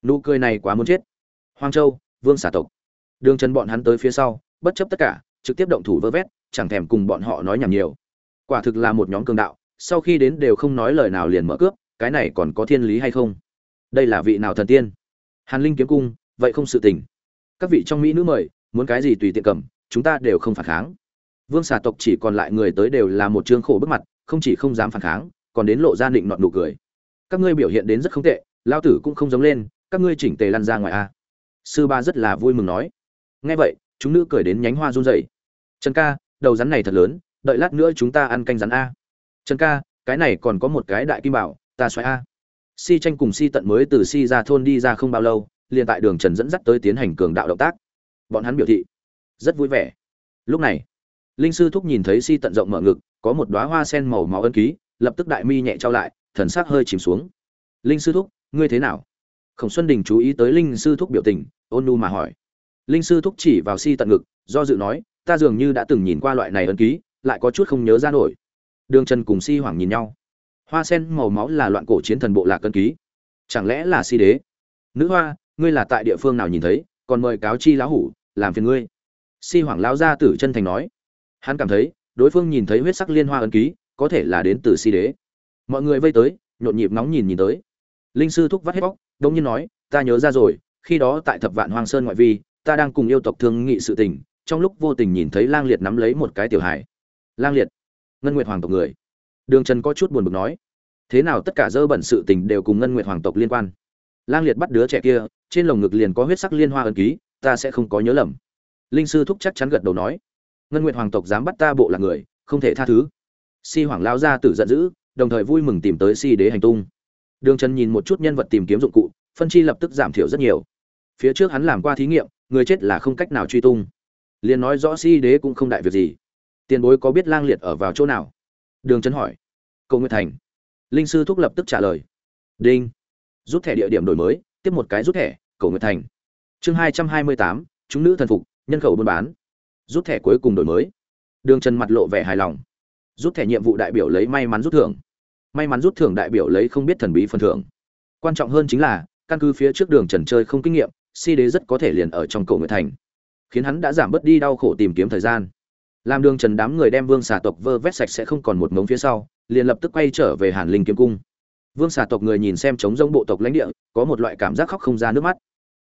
nụ cười này quá muốn chết. Hoang châu, vương xà tộc. Đường trần bọn hắn tới phía sau, bất chấp tất cả, trực tiếp động thủ vơ vét, chẳng thèm cùng bọn họ nói nhảm nhiều. Quả thực là một nhóm cường đạo sau khi đến đều không nói lời nào liền mở cướp, cái này còn có thiên lý hay không? Đây là vị nào thần tiên? Hàn linh kiếm cung, vậy không sự tình. Các vị trong mỹ nữ mời, muốn cái gì tùy tiện cầm, chúng ta đều không phản kháng. Vương xà tộc chỉ còn lại người tới đều là một trương khổ bức mặt, không chỉ không dám phản kháng, còn đến lộ ra định nọn nụ cười. Các ngươi biểu hiện đến rất không tệ lao tử cũng không giống lên, các ngươi chỉnh tề lăn ra ngoài a. Sư ba rất là vui mừng nói. Nghe vậy, chúng nữ cười đến nhánh hoa run rẩy. Trần ca, đầu rắn này thật lớn, đợi lát nữa chúng ta ăn canh rắn a trần ca, cái này còn có một cái đại kim bảo, ta xoáy a. Si tranh cùng si tận mới từ si ra thôn đi ra không bao lâu, liền tại đường trần dẫn dắt tới tiến hành cường đạo động tác. Bọn hắn biểu thị, rất vui vẻ. Lúc này, linh sư thúc nhìn thấy si tận rộng mở ngực, có một đoá hoa sen màu máu ân ký, lập tức đại mi nhẹ trao lại, thần sắc hơi chìm xuống. Linh sư thúc, ngươi thế nào? Khổng xuân đình chú ý tới linh sư thúc biểu tình, ôn nu mà hỏi. Linh sư thúc chỉ vào si tận ngực, do dự nói, ta dường như đã từng nhìn qua loại này ân ký, lại có chút không nhớ ra nổi đường trần cùng si hoảng nhìn nhau. Hoa sen màu máu là loạn cổ chiến thần bộ lạc cân ký. Chẳng lẽ là si đế? Nữ hoa, ngươi là tại địa phương nào nhìn thấy, còn mời cáo chi lão hủ, làm phiền ngươi. Si hoảng lão gia tử chân thành nói. Hắn cảm thấy, đối phương nhìn thấy huyết sắc liên hoa ấn ký, có thể là đến từ si đế. Mọi người vây tới, nhộn nhịp nóng nhìn nhìn tới. Linh sư thúc vắt hết bóc, đông nhiên nói, ta nhớ ra rồi, khi đó tại thập vạn hoang sơn ngoại vi, ta đang cùng yêu tộc thương nghị sự tình, trong lúc vô tình nhìn thấy lang liệt nắm lấy một cái tiểu hải lang liệt ngân nguyệt hoàng tộc người. Đường trần có chút buồn bực nói, thế nào tất cả dơ bẩn sự tình đều cùng ngân nguyệt hoàng tộc liên quan? Lang liệt bắt đứa trẻ kia, trên lồng ngực liền có huyết sắc liên hoa ẩn ký, ta sẽ không có nhớ lầm. Linh sư thúc chắc chắn gật đầu nói, ngân nguyệt hoàng tộc dám bắt ta bộ là người, không thể tha thứ. Si hoàng lao ra tử giận dữ, đồng thời vui mừng tìm tới si đế hành tung. Đường trần nhìn một chút nhân vật tìm kiếm dụng cụ, phân chi lập tức giảm thiểu rất nhiều. Phía trước hắn làm qua thí nghiệm, người chết là không cách nào truy tung. Liền nói rõ si đế cũng không đại việc gì tiền bối có biết lang liệt ở vào chỗ nào? Đường trần hỏi. Cầu nguyện thành. Linh sư thúc lập tức trả lời. Đinh. Rút thẻ địa điểm đổi mới, tiếp một cái rút thẻ, cầu nguyện thành. Chương hai trăm hai mươi tám, chúng nữ thần phục, nhân khẩu buôn bán. Rút thẻ cuối cùng đổi mới. Đường trần mặt lộ vẻ hài lòng. Rút thẻ nhiệm vụ đại biểu lấy may mắn rút thưởng. May mắn rút thưởng đại biểu lấy không biết thần bí phần thưởng. Quan trọng hơn chính là, căn cứ phía trước đường trần chơi không kinh nghiệm, si đế rất có thể liền ở trong cầu nguyện thành. Khiến hắn đã giảm bớt đi đau khổ tìm kiếm thời gian làm đường trần đám người đem vương xà tộc vơ vét sạch sẽ không còn một mống phía sau, liền lập tức quay trở về hàn linh kiếm cung. Vương xà tộc người nhìn xem chống rông bộ tộc lãnh địa, có một loại cảm giác khóc không ra nước mắt.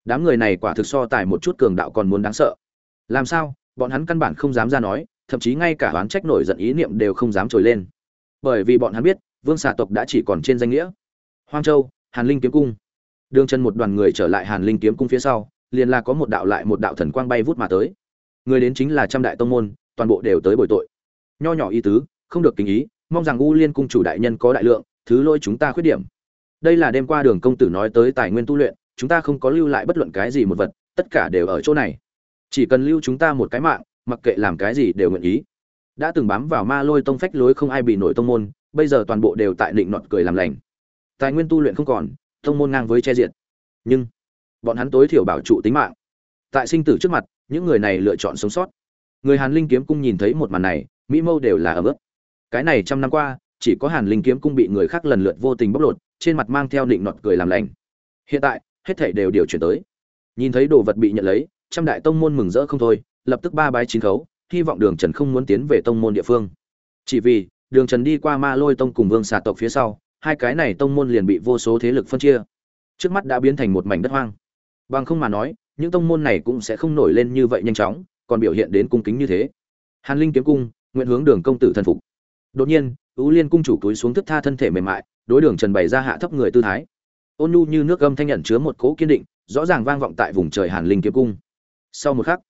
Đám người này quả thực so tài một chút cường đạo còn muốn đáng sợ. Làm sao? Bọn hắn căn bản không dám ra nói, thậm chí ngay cả oán trách nổi giận ý niệm đều không dám trồi lên. Bởi vì bọn hắn biết, vương xà tộc đã chỉ còn trên danh nghĩa. Hoang châu, hàn linh kiếm cung. Đường chân một đoàn người trở lại hàn linh kiếm cung phía sau, liền là có một đạo lại một đạo thần quang bay vút mà tới. Người đến chính là trăm đại tông môn toàn bộ đều tới bồi tội. Nho nhỏ ý tứ, không được kính ý, mong rằng u liên cung chủ đại nhân có đại lượng, thứ lỗi chúng ta khuyết điểm. Đây là đêm qua đường công tử nói tới tài nguyên tu luyện, chúng ta không có lưu lại bất luận cái gì một vật, tất cả đều ở chỗ này. Chỉ cần lưu chúng ta một cái mạng, mặc kệ làm cái gì đều nguyện ý. Đã từng bám vào ma lôi tông phách lối không ai bị nổi tông môn, bây giờ toàn bộ đều tại định nọt cười làm lành. Tài nguyên tu luyện không còn, tông môn ngang với che diện nhưng, bọn hắn tối thiểu bảo trụ tính mạng. Tại sinh tử trước mặt, những người này lựa chọn sống sót người hàn linh kiếm cung nhìn thấy một màn này, mỹ mâu đều là ấm ức. Cái này trăm năm qua, chỉ có hàn linh kiếm cung bị người khác lần lượt vô tình bóc lột, trên mặt mang theo định nọt cười làm lành. Hiện tại, hết thảy đều điều chuyển tới. Nhìn thấy đồ vật bị nhận lấy, trăm đại tông môn mừng rỡ không thôi, lập tức ba bái chín khấu, hy vọng đường trần không muốn tiến về tông môn địa phương. Chỉ vì, đường trần đi qua ma lôi tông cùng vương xà tộc phía sau, hai cái này tông môn liền bị vô số thế lực phân chia. Trước mắt đã biến thành một mảnh đất hoang. Bằng không mà nói, những tông môn này cũng sẽ không nổi lên như vậy nhanh chóng còn biểu hiện đến cung kính như thế. Hàn linh kiếm cung, nguyện hướng đường công tử thần phục. Đột nhiên ưu liên cung chủ túi xuống thức tha thân thể mềm mại, đối đường trần bày ra hạ thấp người tư thái. Ôn nhu như nước gâm thanh nhận chứa một cỗ kiên định, rõ ràng vang vọng tại vùng trời hàn linh kiếm cung. Sau một khắc,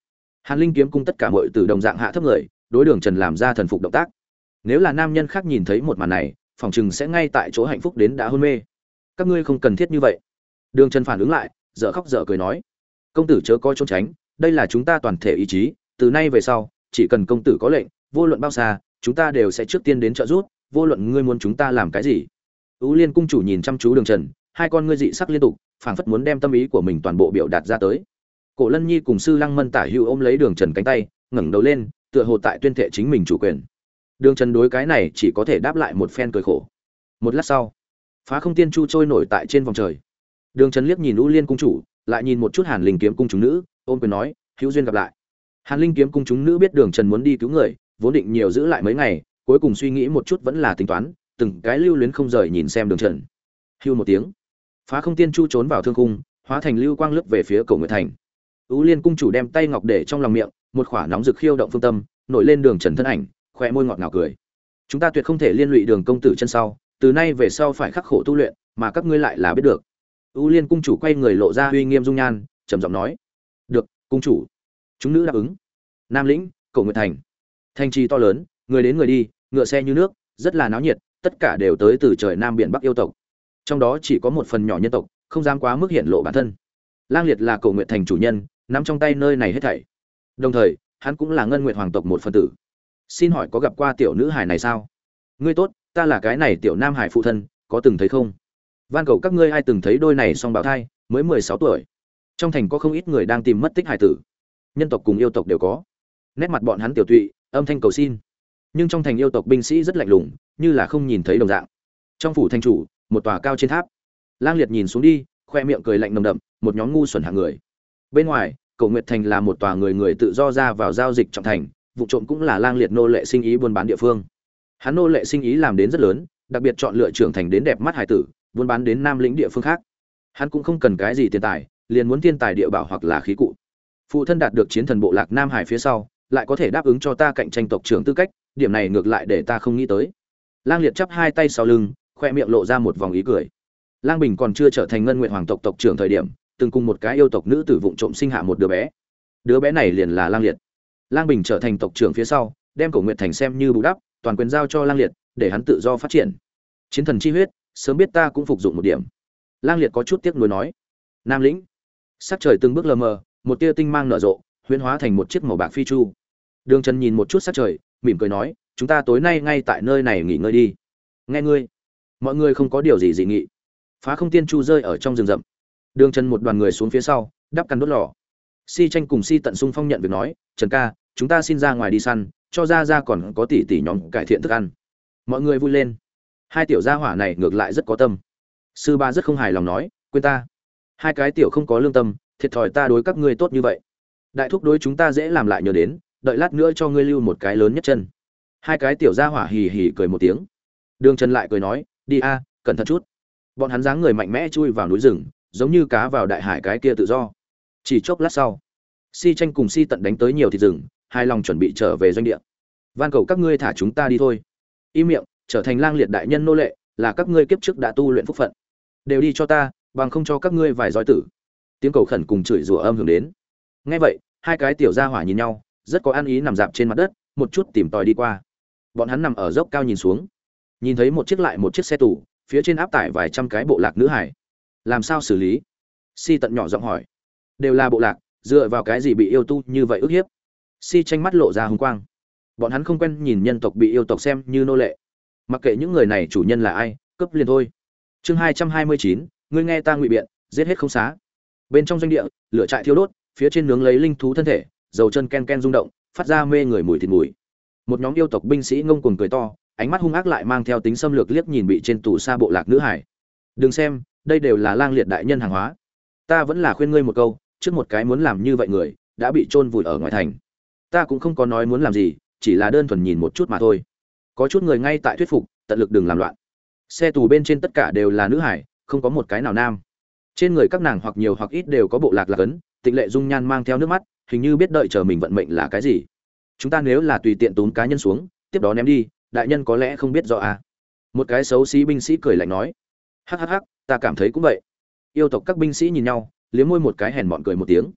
hàn linh kiếm cung tất cả mọi từ đồng dạng hạ thấp người, đối đường trần làm ra thần phục động tác. Nếu là nam nhân khác nhìn thấy một màn này, phòng chừng sẽ ngay tại chỗ hạnh phúc đến đã hôn mê. Các ngươi không cần thiết như vậy. Đường trần phản ứng lại, dở khóc dở cười nói. Công tử chớ có trốn tránh đây là chúng ta toàn thể ý chí, từ nay về sau, chỉ cần công tử có lệnh, vô luận bao xa, chúng ta đều sẽ trước tiên đến trợ giúp, vô luận ngươi muốn chúng ta làm cái gì. Ú liên cung chủ nhìn chăm chú đường trần, hai con ngươi dị sắc liên tục, phảng phất muốn đem tâm ý của mình toàn bộ biểu đạt ra tới. Cổ lân nhi cùng sư lăng mân tả hữu ôm lấy đường trần cánh tay, ngẩng đầu lên, tựa hồ tại tuyên thệ chính mình chủ quyền. Đường trần đối cái này chỉ có thể đáp lại một phen cười khổ. Một lát sau, phá không tiên chu trôi nổi tại trên vòng trời. Đường trần liếc nhìn u liên cung chủ, lại nhìn một chút hàn linh kiếm cung chúng nữ ôm quyền nói, hữu duyên gặp lại. Hàn linh kiếm cung chúng nữ biết đường trần muốn đi cứu người, vốn định nhiều giữ lại mấy ngày, cuối cùng suy nghĩ một chút vẫn là tính toán, từng cái lưu luyến không rời nhìn xem đường trần. Hưu một tiếng. Phá không tiên chu trốn vào thương cung, hóa thành lưu quang lướt về phía cầu nguyệt thành. Ú liên cung chủ đem tay ngọc để trong lòng miệng, một khỏa nóng rực khiêu động phương tâm, nổi lên đường trần thân ảnh khoe môi ngọt ngào cười. Chúng ta tuyệt không thể liên lụy đường công tử chân sau, từ nay về sau phải khắc khổ tu luyện, mà các ngươi lại là biết được. Ú liên cung chủ quay người lộ ra uy nghiêm dung nhan, trầm giọng nói được, cung chủ. Chúng nữ đáp ứng. Nam lĩnh cầu nguyệt thành. Thành trì to lớn, người đến người đi, ngựa xe như nước, rất là náo nhiệt, tất cả đều tới từ trời nam biển bắc yêu tộc. Trong đó chỉ có một phần nhỏ nhân tộc, không dám quá mức hiện lộ bản thân. Lang liệt là cầu nguyện thành chủ nhân, nắm trong tay nơi này hết thảy. Đồng thời, hắn cũng là ngân nguyện hoàng tộc một phần tử. Xin hỏi có gặp qua tiểu nữ hải này sao? Ngươi tốt, ta là cái này tiểu nam hải phụ thân, có từng thấy không? Van cầu các ngươi ai từng thấy đôi này song bảo thai, mới mười sáu tuổi trong thành có không ít người đang tìm mất tích hải tử. Nhân tộc cùng yêu tộc đều có. Nét mặt bọn hắn tiểu tụy, âm thanh cầu xin. Nhưng trong thành yêu tộc binh sĩ rất lạnh lùng, như là không nhìn thấy đồng dạng. Trong phủ thành chủ, một tòa cao trên tháp. Lang liệt nhìn xuống đi, khoe miệng cười lạnh nồng đậm, một nhóm ngu xuẩn hạng người. Bên ngoài, cầu nguyệt thành là một tòa người người tự do ra vào giao dịch trọng thành, vụ trộm cũng là lang liệt nô lệ sinh ý buôn bán địa phương. Hắn nô lệ sinh ý làm đến rất lớn, đặc biệt chọn lựa trưởng thành đến đẹp mắt hải tử, buôn bán đến nam lĩnh địa phương khác. Hắn cũng không cần cái gì tiền tài liền muốn thiên tài địa bảo hoặc là khí cụ. Phụ thân đạt được chiến thần bộ lạc nam hải phía sau, lại có thể đáp ứng cho ta cạnh tranh tộc trưởng tư cách, điểm này ngược lại để ta không nghĩ tới. Lang liệt chắp hai tay sau lưng, khoe miệng lộ ra một vòng ý cười. Lang bình còn chưa trở thành ngân nguyện hoàng tộc tộc trưởng thời điểm, từng cùng một cái yêu tộc nữ tử vụng trộm sinh hạ một đứa bé. Đứa bé này liền là lang liệt. Lang bình trở thành tộc trưởng phía sau, đem cổ nguyện thành xem như bù đắp, toàn quyền giao cho lang liệt, để hắn tự do phát triển. Chiến thần chi huyết, sớm biết ta cũng phục dụng một điểm. Lang liệt có chút tiếc nuối nói. Nam lĩnh sắc trời từng bước lờ mờ, một tia tinh mang nở rộ, huyễn hóa thành một chiếc màu bạc phi chu. Đường trần nhìn một chút sắc trời, mỉm cười nói, chúng ta tối nay ngay tại nơi này nghỉ ngơi đi. Nghe ngươi. Mọi người không có điều gì dị nghị. Phá không tiên chu rơi ở trong rừng rậm. Đường trần một đoàn người xuống phía sau, đắp căn đốt lò. Si tranh cùng si tận sung phong nhận việc nói, trần ca, chúng ta xin ra ngoài đi săn, cho ra ra còn có tỷ tỷ nhóm cải thiện thức ăn. Mọi người vui lên. Hai tiểu gia hỏa này ngược lại rất có tâm. Sư ba rất không hài lòng nói, quên ta hai cái tiểu không có lương tâm, thiệt thòi ta đối các ngươi tốt như vậy. Đại thúc đối chúng ta dễ làm lại nhớ đến, đợi lát nữa cho ngươi lưu một cái lớn nhất chân. Hai cái tiểu ra hỏa hì hì cười một tiếng. Đường trần lại cười nói, đi a, cẩn thận chút. Bọn hắn dáng người mạnh mẽ chui vào núi rừng, giống như cá vào đại hải cái kia tự do. Chỉ chốc lát sau, si tranh cùng si tận đánh tới nhiều thịt rừng, hai lòng chuẩn bị trở về doanh địa. Van cầu các ngươi thả chúng ta đi thôi. Im miệng, trở thành lang liệt đại nhân nô lệ, là các ngươi kiếp trước đã tu luyện phúc phận. Đều đi cho ta bằng không cho các ngươi vài giói tử. Tiếng cầu khẩn cùng chửi rủa âm hưởng đến. Ngay vậy, hai cái tiểu gia hỏa nhìn nhau, rất có ăn ý nằm dạp trên mặt đất, một chút tìm tòi đi qua. Bọn hắn nằm ở dốc cao nhìn xuống. Nhìn thấy một chiếc lại một chiếc xe tủ phía trên áp tải vài trăm cái bộ lạc nữ hải. Làm sao xử lý? Si tận nhỏ giọng hỏi. Đều là bộ lạc, dựa vào cái gì bị yêu tu như vậy ức hiếp? Si tranh mắt lộ ra hùng quang. Bọn hắn không quen nhìn nhân tộc bị yêu tộc xem như nô lệ. Mặc kệ những người này chủ nhân là ai cấp liền thôi. Chương hai trăm hai mươi chín ngươi nghe ta ngụy biện, giết hết không xá. Bên trong doanh địa, lửa trại thiêu đốt, phía trên nướng lấy linh thú thân thể, dầu chân ken ken rung động, phát ra mê người mùi thịt mùi. Một nhóm yêu tộc binh sĩ ngông cuồng cười to, ánh mắt hung ác lại mang theo tính xâm lược liếc nhìn bị trên tủ xa bộ lạc nữ hải. Đừng xem, đây đều là lang liệt đại nhân hàng hóa. Ta vẫn là khuyên ngươi một câu, trước một cái muốn làm như vậy người, đã bị chôn vùi ở ngoài thành. Ta cũng không có nói muốn làm gì, chỉ là đơn thuần nhìn một chút mà thôi. Có chút người ngay tại thuyết phục, tận lực đừng làm loạn. Xe tù bên trên tất cả đều là nữ hải không có một cái nào nam. Trên người các nàng hoặc nhiều hoặc ít đều có bộ lạc lạc ấn, tịnh lệ dung nhan mang theo nước mắt, hình như biết đợi chờ mình vận mệnh là cái gì. Chúng ta nếu là tùy tiện tốn cá nhân xuống, tiếp đó ném đi, đại nhân có lẽ không biết rõ à. một cái xấu xí binh sĩ cười lạnh nói. Hắc hắc hắc, ta cảm thấy cũng vậy. Yêu tộc các binh sĩ nhìn nhau, liếm môi một cái hèn mọn cười một tiếng.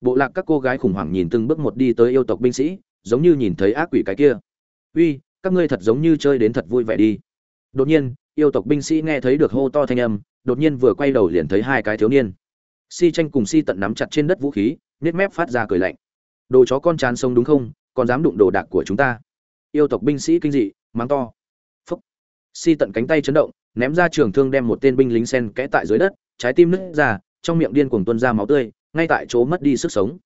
Bộ lạc các cô gái khủng hoảng nhìn từng bước một đi tới yêu tộc binh sĩ, giống như nhìn thấy ác quỷ cái kia. Uy, các ngươi thật giống như chơi đến thật vui vẻ đi. Đột nhiên, yêu tộc binh sĩ nghe thấy được hô to thanh âm đột nhiên vừa quay đầu liền thấy hai cái thiếu niên. Si tranh cùng si tận nắm chặt trên đất vũ khí nết mép phát ra cười lạnh. Đồ chó con chán sông đúng không? Còn dám đụng đồ đạc của chúng ta? Yêu tộc binh sĩ kinh dị, mắng to. Phúc. Si tận cánh tay chấn động, ném ra trường thương đem một tên binh lính sen kẽ tại dưới đất, trái tim nứt ra, trong miệng điên cuồng tuôn ra máu tươi, ngay tại chỗ mất đi sức sống.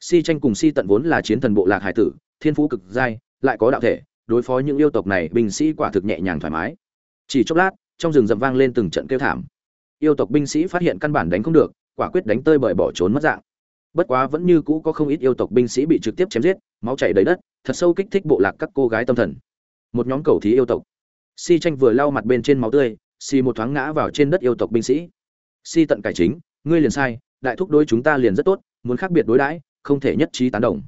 Si tranh cùng si tận vốn là chiến thần bộ lạc hải tử, thiên phú cực giai lại có đạo thể, đối phó những yêu tộc này binh sĩ quả thực nhẹ nhàng thoải mái. Chỉ chốc lát, trong rừng rậm vang lên từng trận kêu thảm yêu tộc binh sĩ phát hiện căn bản đánh không được, quả quyết đánh tơi bời bỏ trốn mất dạng. Bất quá vẫn như cũ có không ít yêu tộc binh sĩ bị trực tiếp chém giết, máu chảy đầy đất, thật sâu kích thích bộ lạc các cô gái tâm thần. Một nhóm cầu thí yêu tộc. Si tranh vừa lau mặt bên trên máu tươi, si một thoáng ngã vào trên đất yêu tộc binh sĩ. Si tận cải chính, ngươi liền sai, đại thúc đối chúng ta liền rất tốt, muốn khác biệt đối đãi, không thể nhất trí tán đồng.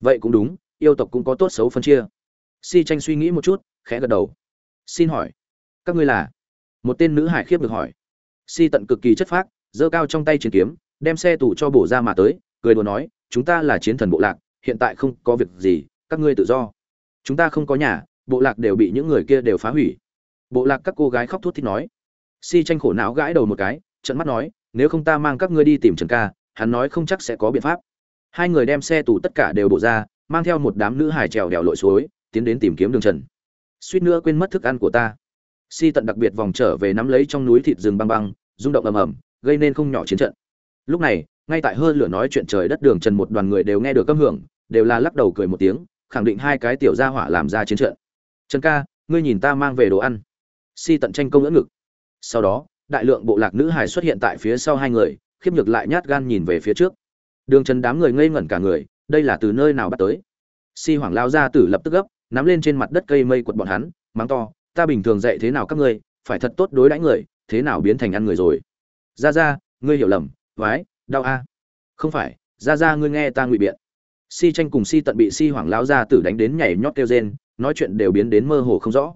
Vậy cũng đúng, yêu tộc cũng có tốt xấu phân chia. Si tranh suy nghĩ một chút, khẽ gật đầu. Xin hỏi, các ngươi là? Một tên nữ hải khiếp được hỏi si tận cực kỳ chất phác, giơ cao trong tay chiến kiếm, đem xe tù cho bổ ra mà tới, cười đùa nói, chúng ta là chiến thần bộ lạc, hiện tại không có việc gì, các ngươi tự do. Chúng ta không có nhà, bộ lạc đều bị những người kia đều phá hủy. Bộ lạc các cô gái khóc thút thít nói. Si tranh khổ não gãi đầu một cái trận mắt nói, nếu không ta mang các ngươi đi tìm trần ca, hắn nói không chắc sẽ có biện pháp. Hai người đem xe tù tất cả đều bổ ra, mang theo một đám nữ hải trèo đèo lội suối, tiến đến tìm kiếm đường trần. Suýt nữa quên mất thức ăn của ta si tận đặc biệt vòng trở về nắm lấy trong núi thịt rừng băng băng, rung động ầm ầm, gây nên không nhỏ chiến trận. Lúc này, ngay tại hơn lửa nói chuyện trời đất đường trần một đoàn người đều nghe được âm hưởng, đều là lắc đầu cười một tiếng, khẳng định hai cái tiểu gia hỏa làm ra chiến trận. Trần ca, ngươi nhìn ta mang về đồ ăn. Si tận tranh công ngỡ ngực. Sau đó, đại lượng bộ lạc nữ hài xuất hiện tại phía sau hai người, khiếp nhược lại nhát gan nhìn về phía trước. Đường trần đám người ngây ngẩn cả người, đây là từ nơi nào bắt tới? Si hoảng lao ra tử lập tức gấp, nắm lên trên mặt đất cây mây quật bọn hắn, mắng to ta bình thường dạy thế nào các ngươi, phải thật tốt đối đãi người, thế nào biến thành ăn người rồi? Ra ra ngươi hiểu lầm vái đau a. Không phải ra ra ngươi nghe ta ngụy biện. Si tranh cùng si tận bị si hoảng lao ra tử đánh đến nhảy nhót kêu rên, nói chuyện đều biến đến mơ hồ không rõ.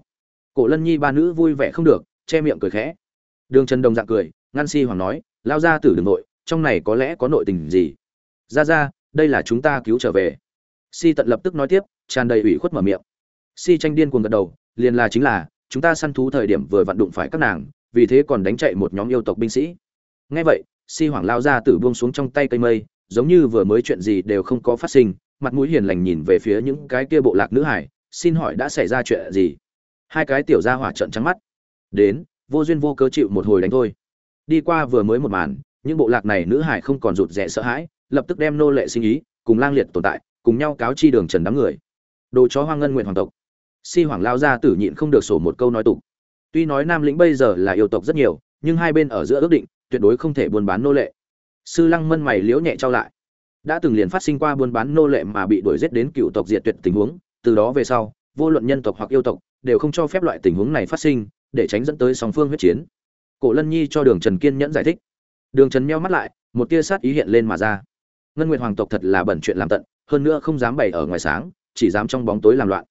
Cổ lân nhi ba nữ vui vẻ không được, che miệng cười khẽ. Đường trần đồng dạng cười, ngăn si hoàng nói lao ra tử đừng nội trong này có lẽ có nội tình gì? Ra ra đây là chúng ta cứu trở về. Si tận lập tức nói tiếp, tràn đầy ủy khuất mở miệng. Si tranh điên cuồng gật đầu liền là chính là, chúng ta săn thú thời điểm vừa vặn đụng phải các nàng, vì thế còn đánh chạy một nhóm yêu tộc binh sĩ. Ngay vậy, si hoàng lao ra từ buông xuống trong tay cây mây, giống như vừa mới chuyện gì đều không có phát sinh, mặt mũi hiền lành nhìn về phía những cái kia bộ lạc nữ hải, xin hỏi đã xảy ra chuyện gì? Hai cái tiểu gia hỏa trận trắng mắt. Đến, vô duyên vô cớ chịu một hồi đánh thôi. Đi qua vừa mới một màn, những bộ lạc này nữ hải không còn rụt rè sợ hãi, lập tức đem nô lệ sinh ý, cùng lang liệt tồn tại, cùng nhau cáo chi đường trần đám người. Đồ chó hoang ngân nguyện hoàng tộc si hoàng lao ra tử nhịn không được sổ một câu nói tục. Tuy nói nam lĩnh bây giờ là yêu tộc rất nhiều, nhưng hai bên ở giữa ước định, tuyệt đối không thể buôn bán nô lệ. Sư lăng mân mày liễu nhẹ trao lại. Đã từng liền phát sinh qua buôn bán nô lệ mà bị đuổi giết đến cựu tộc diệt tuyệt tình huống, từ đó về sau, vô luận nhân tộc hoặc yêu tộc, đều không cho phép loại tình huống này phát sinh, để tránh dẫn tới song phương huyết chiến. Cổ lân nhi cho đường trần kiên nhẫn giải thích. Đường trần meo mắt lại, một tia sát ý hiện lên mà ra. Ngân nguyệt hoàng tộc thật là bẩn chuyện làm tận, hơn nữa không dám bày ở ngoài sáng, chỉ dám trong bóng tối làm loạn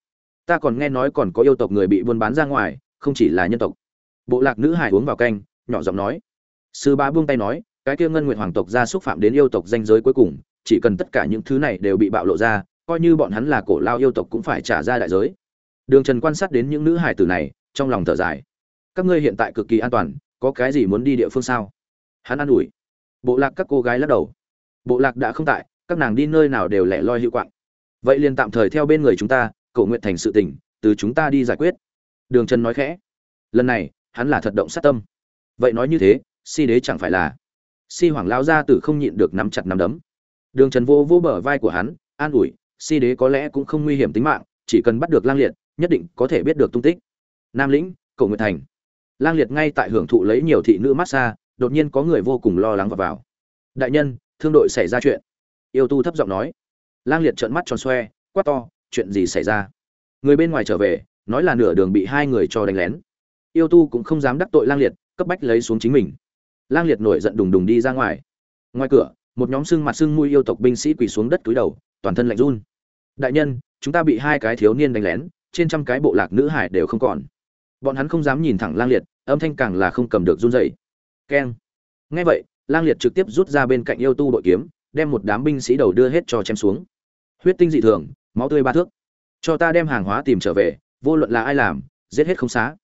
ta còn nghe nói còn có yêu tộc người bị buôn bán ra ngoài, không chỉ là nhân tộc. Bộ lạc nữ hải uống vào canh, nhỏ giọng nói. Sư bá buông tay nói, cái kia ngân nguyệt hoàng tộc ra xúc phạm đến yêu tộc danh giới cuối cùng, chỉ cần tất cả những thứ này đều bị bạo lộ ra, coi như bọn hắn là cổ lao yêu tộc cũng phải trả ra đại giới. Đường trần quan sát đến những nữ hải tử này, trong lòng thở dài. Các ngươi hiện tại cực kỳ an toàn, có cái gì muốn đi địa phương sao? Hắn an ủi. Bộ lạc các cô gái lắc đầu. Bộ lạc đã không tại, các nàng đi nơi nào đều lẻ loi hữu quạng. Vậy liền tạm thời theo bên người chúng ta cổ nguyện thành sự tình, từ chúng ta đi giải quyết. Đường trần nói khẽ. Lần này, hắn là thật động sát tâm. Vậy nói như thế, si đế chẳng phải là? Si hoàng lao ra từ không nhịn được nắm chặt nắm đấm. Đường trần vô vô bờ vai của hắn, an ủi, si đế có lẽ cũng không nguy hiểm tính mạng, chỉ cần bắt được lang liệt, nhất định có thể biết được tung tích. Nam lĩnh cầu nguyện thành. Lang liệt ngay tại hưởng thụ lấy nhiều thị nữ massage, đột nhiên có người vô cùng lo lắng và vào. Đại nhân, thương đội xảy ra chuyện. Yêu tu thấp giọng nói. Lang liệt trợn mắt tròn xoe, quát to chuyện gì xảy ra? Người bên ngoài trở về, nói là nửa đường bị hai người cho đánh lén. Yêu tu cũng không dám đắc tội lang liệt, cấp bách lấy xuống chính mình. Lang liệt nổi giận đùng đùng đi ra ngoài. Ngoài cửa, một nhóm xương mặt xương mui yêu tộc binh sĩ quỳ xuống đất túi đầu, toàn thân lạnh run. Đại nhân, chúng ta bị hai cái thiếu niên đánh lén, trên trăm cái bộ lạc nữ hải đều không còn. Bọn hắn không dám nhìn thẳng lang liệt, âm thanh càng là không cầm được run dậy keng. Ngay vậy, lang liệt trực tiếp rút ra bên cạnh yêu tu đội kiếm, đem một đám binh sĩ đầu đưa hết cho chém xuống. Huyết tinh dị thường máu tươi ba thước. Cho ta đem hàng hóa tìm trở về, vô luận là ai làm, giết hết không xá.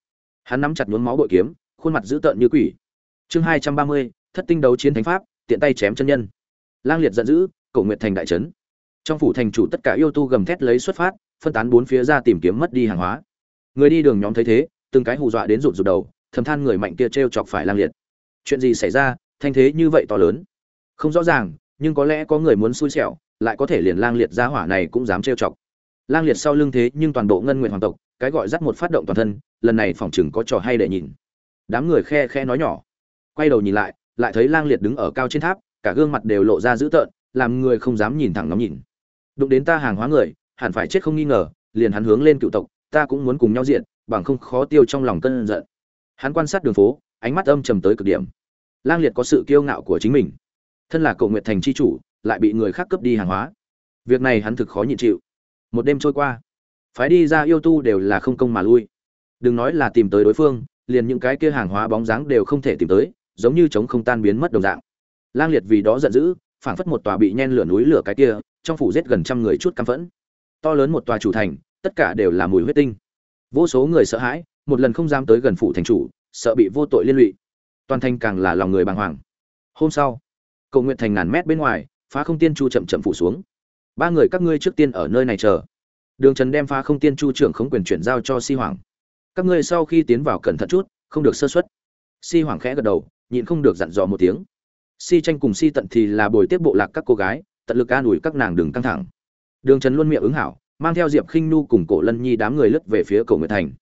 Hắn nắm chặt nhuốm máu bội kiếm, khuôn mặt dữ tợn như quỷ. Chương hai trăm ba mươi, thất tinh đấu chiến thánh pháp, tiện tay chém chân nhân. Lang liệt giận dữ cổ nguyện thành đại trấn. Trong phủ thành chủ tất cả yêu tu gầm thét lấy xuất phát, phân tán bốn phía ra tìm kiếm mất đi hàng hóa. Người đi đường nhóm thấy thế, từng cái hù dọa đến rụt rụt đầu, thầm than người mạnh kia t r e o chọc phải lang liệt. Chuyện gì xảy ra, thanh thế như vậy to lớn? Không rõ ràng, nhưng có lẽ có người muốn xui xẻo lại có thể liền lang liệt gia hỏa này cũng dám trêu chọc. Lang liệt sau lưng thế nhưng toàn bộ ngân nguyện hoàng tộc, cái gọi dắt một phát động toàn thân, lần này phòng chừng có trò hay để nhìn. Đám người khe khe nói nhỏ. Quay đầu nhìn lại lại thấy lang liệt đứng ở cao trên tháp, cả gương mặt đều lộ ra dữ tợn, làm người không dám nhìn thẳng ngắm nhìn. Đụng đến ta hàng hóa người, hẳn phải chết không nghi ngờ, liền hắn hướng lên cựu tộc, ta cũng muốn cùng nhau diện, bằng không khó tiêu trong lòng cơn giận. Hắn quan sát đường phố, ánh mắt âm trầm tới cực điểm. Lang liệt có sự kiêu ngạo của chính mình. Thân là cầu nguyện thành c h i chủ lại bị người khác cướp đi hàng hóa. Việc này hắn thực khó nhịn chịu. Một đêm trôi qua, phái đi ra yêu tu đều là không công mà lui. Đừng nói là tìm tới đối phương, liền những cái kia hàng hóa bóng dáng đều không thể tìm tới, giống như chống không tan biến mất đồng dạng. Lang liệt vì đó giận dữ, phảng phất một tòa bị nhen lửa núi lửa cái kia, trong phủ giết gần trăm người chút căm phẫn. To lớn một tòa chủ thành, tất cả đều là mùi huyết tinh. Vô số người sợ hãi, một lần không dám tới gần phủ thành chủ, sợ bị vô tội liên lụy. Toàn thành càng là lòng người bàng hoàng. Hôm sau, cầu nguyện thành ngàn mét bên ngoài phá không tiên chu chậm chậm phủ xuống. Ba người các ngươi trước tiên ở nơi này chờ. Đường trần đem phá không tiên chu trưởng không quyền chuyển giao cho si hoàng. Các ngươi sau khi tiến vào cẩn thận chút, không được sơ xuất si hoàng khẽ gật đầu, nhịn không được dặn dò một tiếng. Si tranh cùng si tận thì là bồi tiếp bộ lạc các cô gái, tận lực an ủi các nàng đừng căng thẳng. Đường trần luôn miệng ứng hảo, mang theo diệp khinh nu cùng cổ lân nhi đám người lướt về phía cầu nguyệt thành.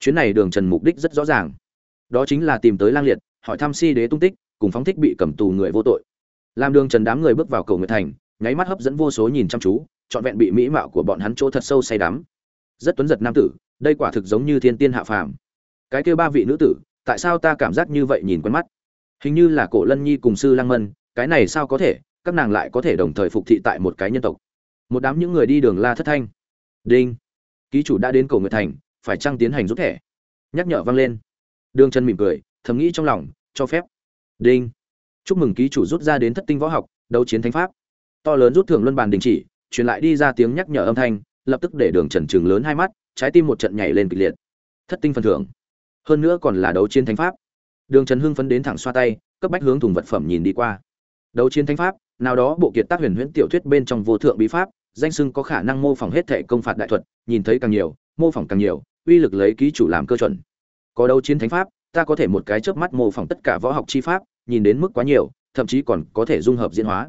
Chuyến này đường trần mục đích rất rõ ràng. Đó chính là tìm tới lang liệt, hỏi thăm si đế tung tích, cùng phóng thích bị cầm tù người vô tội làm đường trần đám người bước vào cầu nguyệt thành, nháy mắt hấp dẫn vô số nhìn chăm chú, trọn vẹn bị mỹ mạo của bọn hắn chỗ thật sâu say đắm. Rất tuấn giật nam tử, đây quả thực giống như thiên tiên hạ phàm. Cái kêu ba vị nữ tử, tại sao ta cảm giác như vậy nhìn quen mắt? Hình như là cổ lân nhi cùng sư lang mân, cái này sao có thể, các nàng lại có thể đồng thời phục thị tại một cái nhân tộc. Một đám những người đi đường la thất thanh. Đinh. Ký chủ đã đến cầu nguyệt thành, phải trăng tiến hành rút thẻ? Nhắc nhở vang lên. Đường chân mỉm cười, thầm nghĩ trong lòng, cho phép. Đinh chúc mừng ký chủ rút ra đến thất tinh võ học, đấu chiến thánh pháp. To lớn rút thưởng luân bàn đình chỉ, truyền lại đi ra tiếng nhắc nhở âm thanh, lập tức để đường trần trường lớn hai mắt, trái tim một trận nhảy lên kịch liệt. Thất tinh phần thưởng. Hơn nữa còn là đấu chiến thánh pháp. Đường trần hưng phấn đến thẳng xoa tay, cấp bách hướng thùng vật phẩm nhìn đi qua. Đấu chiến thánh pháp, nào đó bộ kiệt tác huyền huyễn tiểu thuyết bên trong vô thượng bí pháp, danh sưng có khả năng mô phỏng hết thể công phạt đại thuật, nhìn thấy càng nhiều, mô phỏng càng nhiều, uy lực lấy ký chủ làm cơ chuẩn. Có đấu chiến thánh pháp, ta có thể một cái chớp mắt mô phỏng tất cả võ học chi pháp nhìn đến mức quá nhiều, thậm chí còn có thể dung hợp diễn hóa.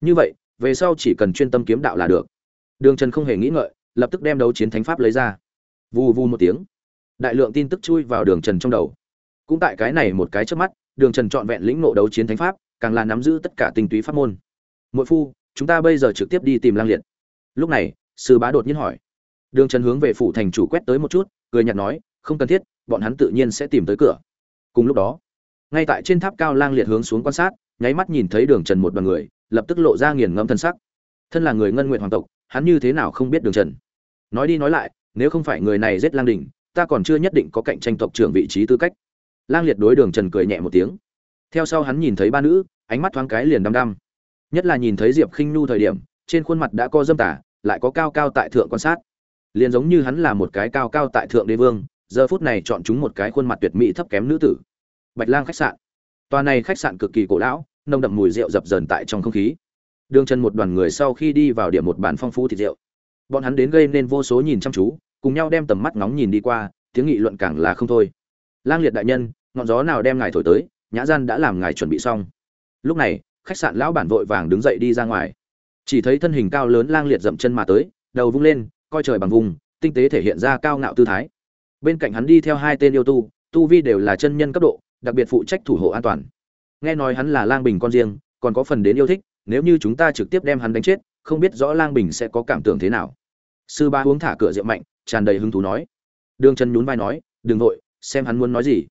Như vậy, về sau chỉ cần chuyên tâm kiếm đạo là được. Đường trần không hề nghĩ ngợi, lập tức đem đấu chiến thánh pháp lấy ra. Vù vù một tiếng, đại lượng tin tức chui vào đường trần trong đầu. Cũng tại cái này một cái chớp mắt, đường trần trọn vẹn lĩnh nộ đấu chiến thánh pháp, càng là nắm giữ tất cả tinh túy pháp môn. Mỗi phu, chúng ta bây giờ trực tiếp đi tìm lang liệt. Lúc này, sư bá đột nhiên hỏi. Đường trần hướng về phủ thành chủ quét tới một chút, cười nhạt nói, không cần thiết, bọn hắn tự nhiên sẽ tìm tới cửa. Cùng lúc đó ngay tại trên tháp cao lang liệt hướng xuống quan sát, nháy mắt nhìn thấy đường trần một đoàn người, lập tức lộ ra nghiền ngẫm thân sắc. Thân là người ngân nguyện hoàng tộc, hắn như thế nào không biết đường trần? Nói đi nói lại, nếu không phải người này giết lang đình, ta còn chưa nhất định có cạnh tranh tộc trưởng vị trí tư cách. Lang liệt đối đường trần cười nhẹ một tiếng. Theo sau hắn nhìn thấy ba nữ, ánh mắt thoáng cái liền đăm đăm. Nhất là nhìn thấy diệp khinh nhu thời điểm, trên khuôn mặt đã co dâm tả lại có cao cao tại thượng quan sát. Liền giống như hắn là một cái cao cao tại thượng đế vương, giờ phút này chọn chúng một cái khuôn mặt tuyệt mỹ thấp kém nữ tử bạch lang khách sạn. Tòa này khách sạn cực kỳ cổ lão, nồng đậm mùi rượu dập dờn tại trong không khí. Đường chân một đoàn người sau khi đi vào điểm một bàn phong phú thịt rượu. Bọn hắn đến gây nên vô số nhìn chăm chú, cùng nhau đem tầm mắt ngóng nhìn đi qua, tiếng nghị luận càng là không thôi. Lang liệt đại nhân, ngọn gió nào đem ngài thổi tới, nhã gian đã làm ngài chuẩn bị xong. Lúc này, khách sạn lão bản vội vàng đứng dậy đi ra ngoài. Chỉ thấy thân hình cao lớn lang liệt dậm chân mà tới, đầu vung lên, coi trời bằng vùng, tinh tế thể hiện ra cao ngạo tư thái. Bên cạnh hắn đi theo hai tên yêu tu tu vi đều là chân nhân cấp độ đặc biệt phụ trách thủ hộ an toàn. Nghe nói hắn là lang bình con riêng, còn có phần đến yêu thích, nếu như chúng ta trực tiếp đem hắn đánh chết, không biết rõ lang bình sẽ có cảm tưởng thế nào. Sư ba uống thả cửa rượu mạnh, tràn đầy hứng thú nói. Đường chân nhún vai nói, đừng vội, xem hắn muốn nói gì.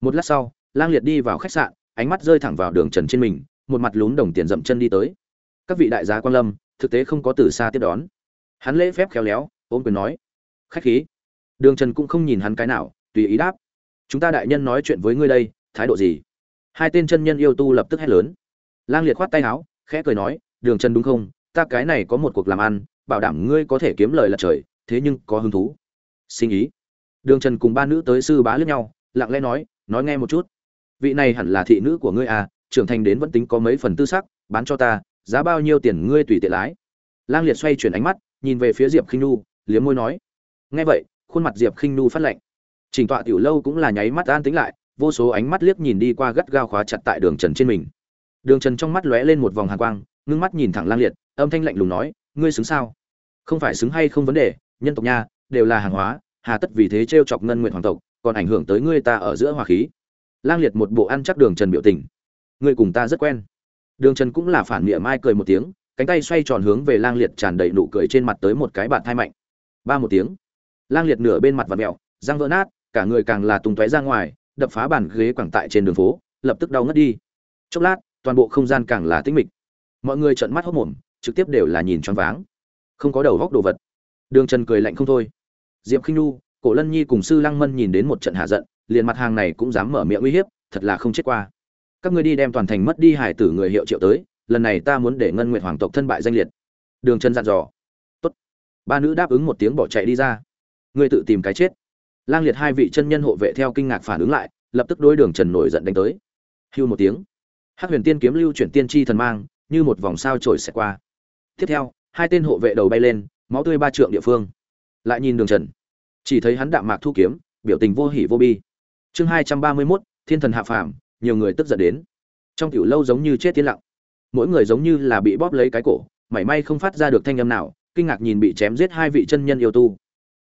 Một lát sau, lang liệt đi vào khách sạn, ánh mắt rơi thẳng vào đường trần trên mình, một mặt lún đồng tiền dậm chân đi tới. Các vị đại gia quan lâm, thực tế không có từ xa tiếp đón. Hắn lễ phép khéo léo, ôm quyền nói. Khách khí. Đường trần cũng không nhìn hắn cái nào, tùy ý đáp chúng ta đại nhân nói chuyện với ngươi đây, thái độ gì? Hai tên chân nhân yêu tu lập tức hét lớn. Lang liệt khoát tay áo, khẽ cười nói, đường chân đúng không? Ta cái này có một cuộc làm ăn, bảo đảm ngươi có thể kiếm lời lật trời, thế nhưng có hứng thú. Sinh ý. Đường trần cùng ba nữ tới sư bá lướt nhau, lặng lẽ nói nói nghe một chút. Vị này hẳn là thị nữ của ngươi à trưởng thành đến vẫn tính có mấy phần tư sắc, bán cho ta, giá bao nhiêu tiền ngươi tùy tiện lái. Lang liệt xoay chuyển ánh mắt, nhìn về phía diệp khinh nu liếm môi nói, nghe vậy, khuôn mặt diệp khinh nu phát lạnh trình tọa tiểu lâu cũng là nháy mắt an tính lại vô số ánh mắt liếc nhìn đi qua gắt gao khóa chặt tại đường trần trên mình. Đường trần trong mắt lóe lên một vòng hàn quang ngưng mắt nhìn thẳng lang liệt âm thanh lạnh lùng nói ngươi xứng sao? Không phải xứng hay không vấn đề nhân tộc nha đều là hàng hóa hà tất vì thế trêu chọc ngân nguyện hoàng tộc còn ảnh hưởng tới ngươi ta ở giữa hòa khí. Lang liệt một bộ ăn chắc đường trần biểu tình. Ngươi cùng ta rất quen. Đường trần cũng là phản miệng mai cười một tiếng cánh tay xoay tròn hướng về lang liệt tràn đầy nụ cười trên mặt tới một cái bạn thai mạnh. Ba một tiếng. Lang liệt nửa bên mặt và mèo, răng vỡ nát cả người càng là tung tóe ra ngoài, đập phá bàn ghế quẳng tại trên đường phố, lập tức đau ngất đi. Chốc lát, toàn bộ không gian càng là tĩnh mịch. Mọi người trợn mắt hốc mồm trực tiếp đều là nhìn choáng váng. Không có đầu góc đồ vật. Đường trần cười lạnh không thôi. Diệp khinh nu cổ lân nhi cùng sư lăng mân nhìn đến một trận hạ giận, liền mặt hàng này cũng dám mở miệng uy hiếp, thật là không chết qua. Các ngươi đi đem toàn thành mất đi hải tử người hiệu triệu tới, lần này ta muốn để ngân nguyện hoàng tộc thân bại danh liệt. Đường trần dặn dò. Tốt. ba nữ đáp ứng một tiếng bỏ chạy đi ra. Ngươi tự tìm cái chết lang liệt hai vị chân nhân hộ vệ theo kinh ngạc phản ứng lại, lập tức đối đường trần nổi giận đánh tới. Hưu một tiếng. Hát huyền tiên kiếm lưu chuyển tiên tri thần mang, như một vòng sao trổi xẹt qua. Tiếp theo, hai tên hộ vệ đầu bay lên, máu tươi ba trượng địa phương. Lại nhìn đường trần. Chỉ thấy hắn đạm mạc thu kiếm, biểu tình vô hỉ vô bi. Chương hai trăm ba mươi mốt, thiên thần hạ phàm, nhiều người tức giận đến. Trong tiểu lâu giống như chết tiến lặng. Mỗi người giống như là bị bóp lấy cái cổ, mảy may không phát ra được thanh âm nào, kinh ngạc nhìn bị chém giết hai vị chân nhân yêu tu.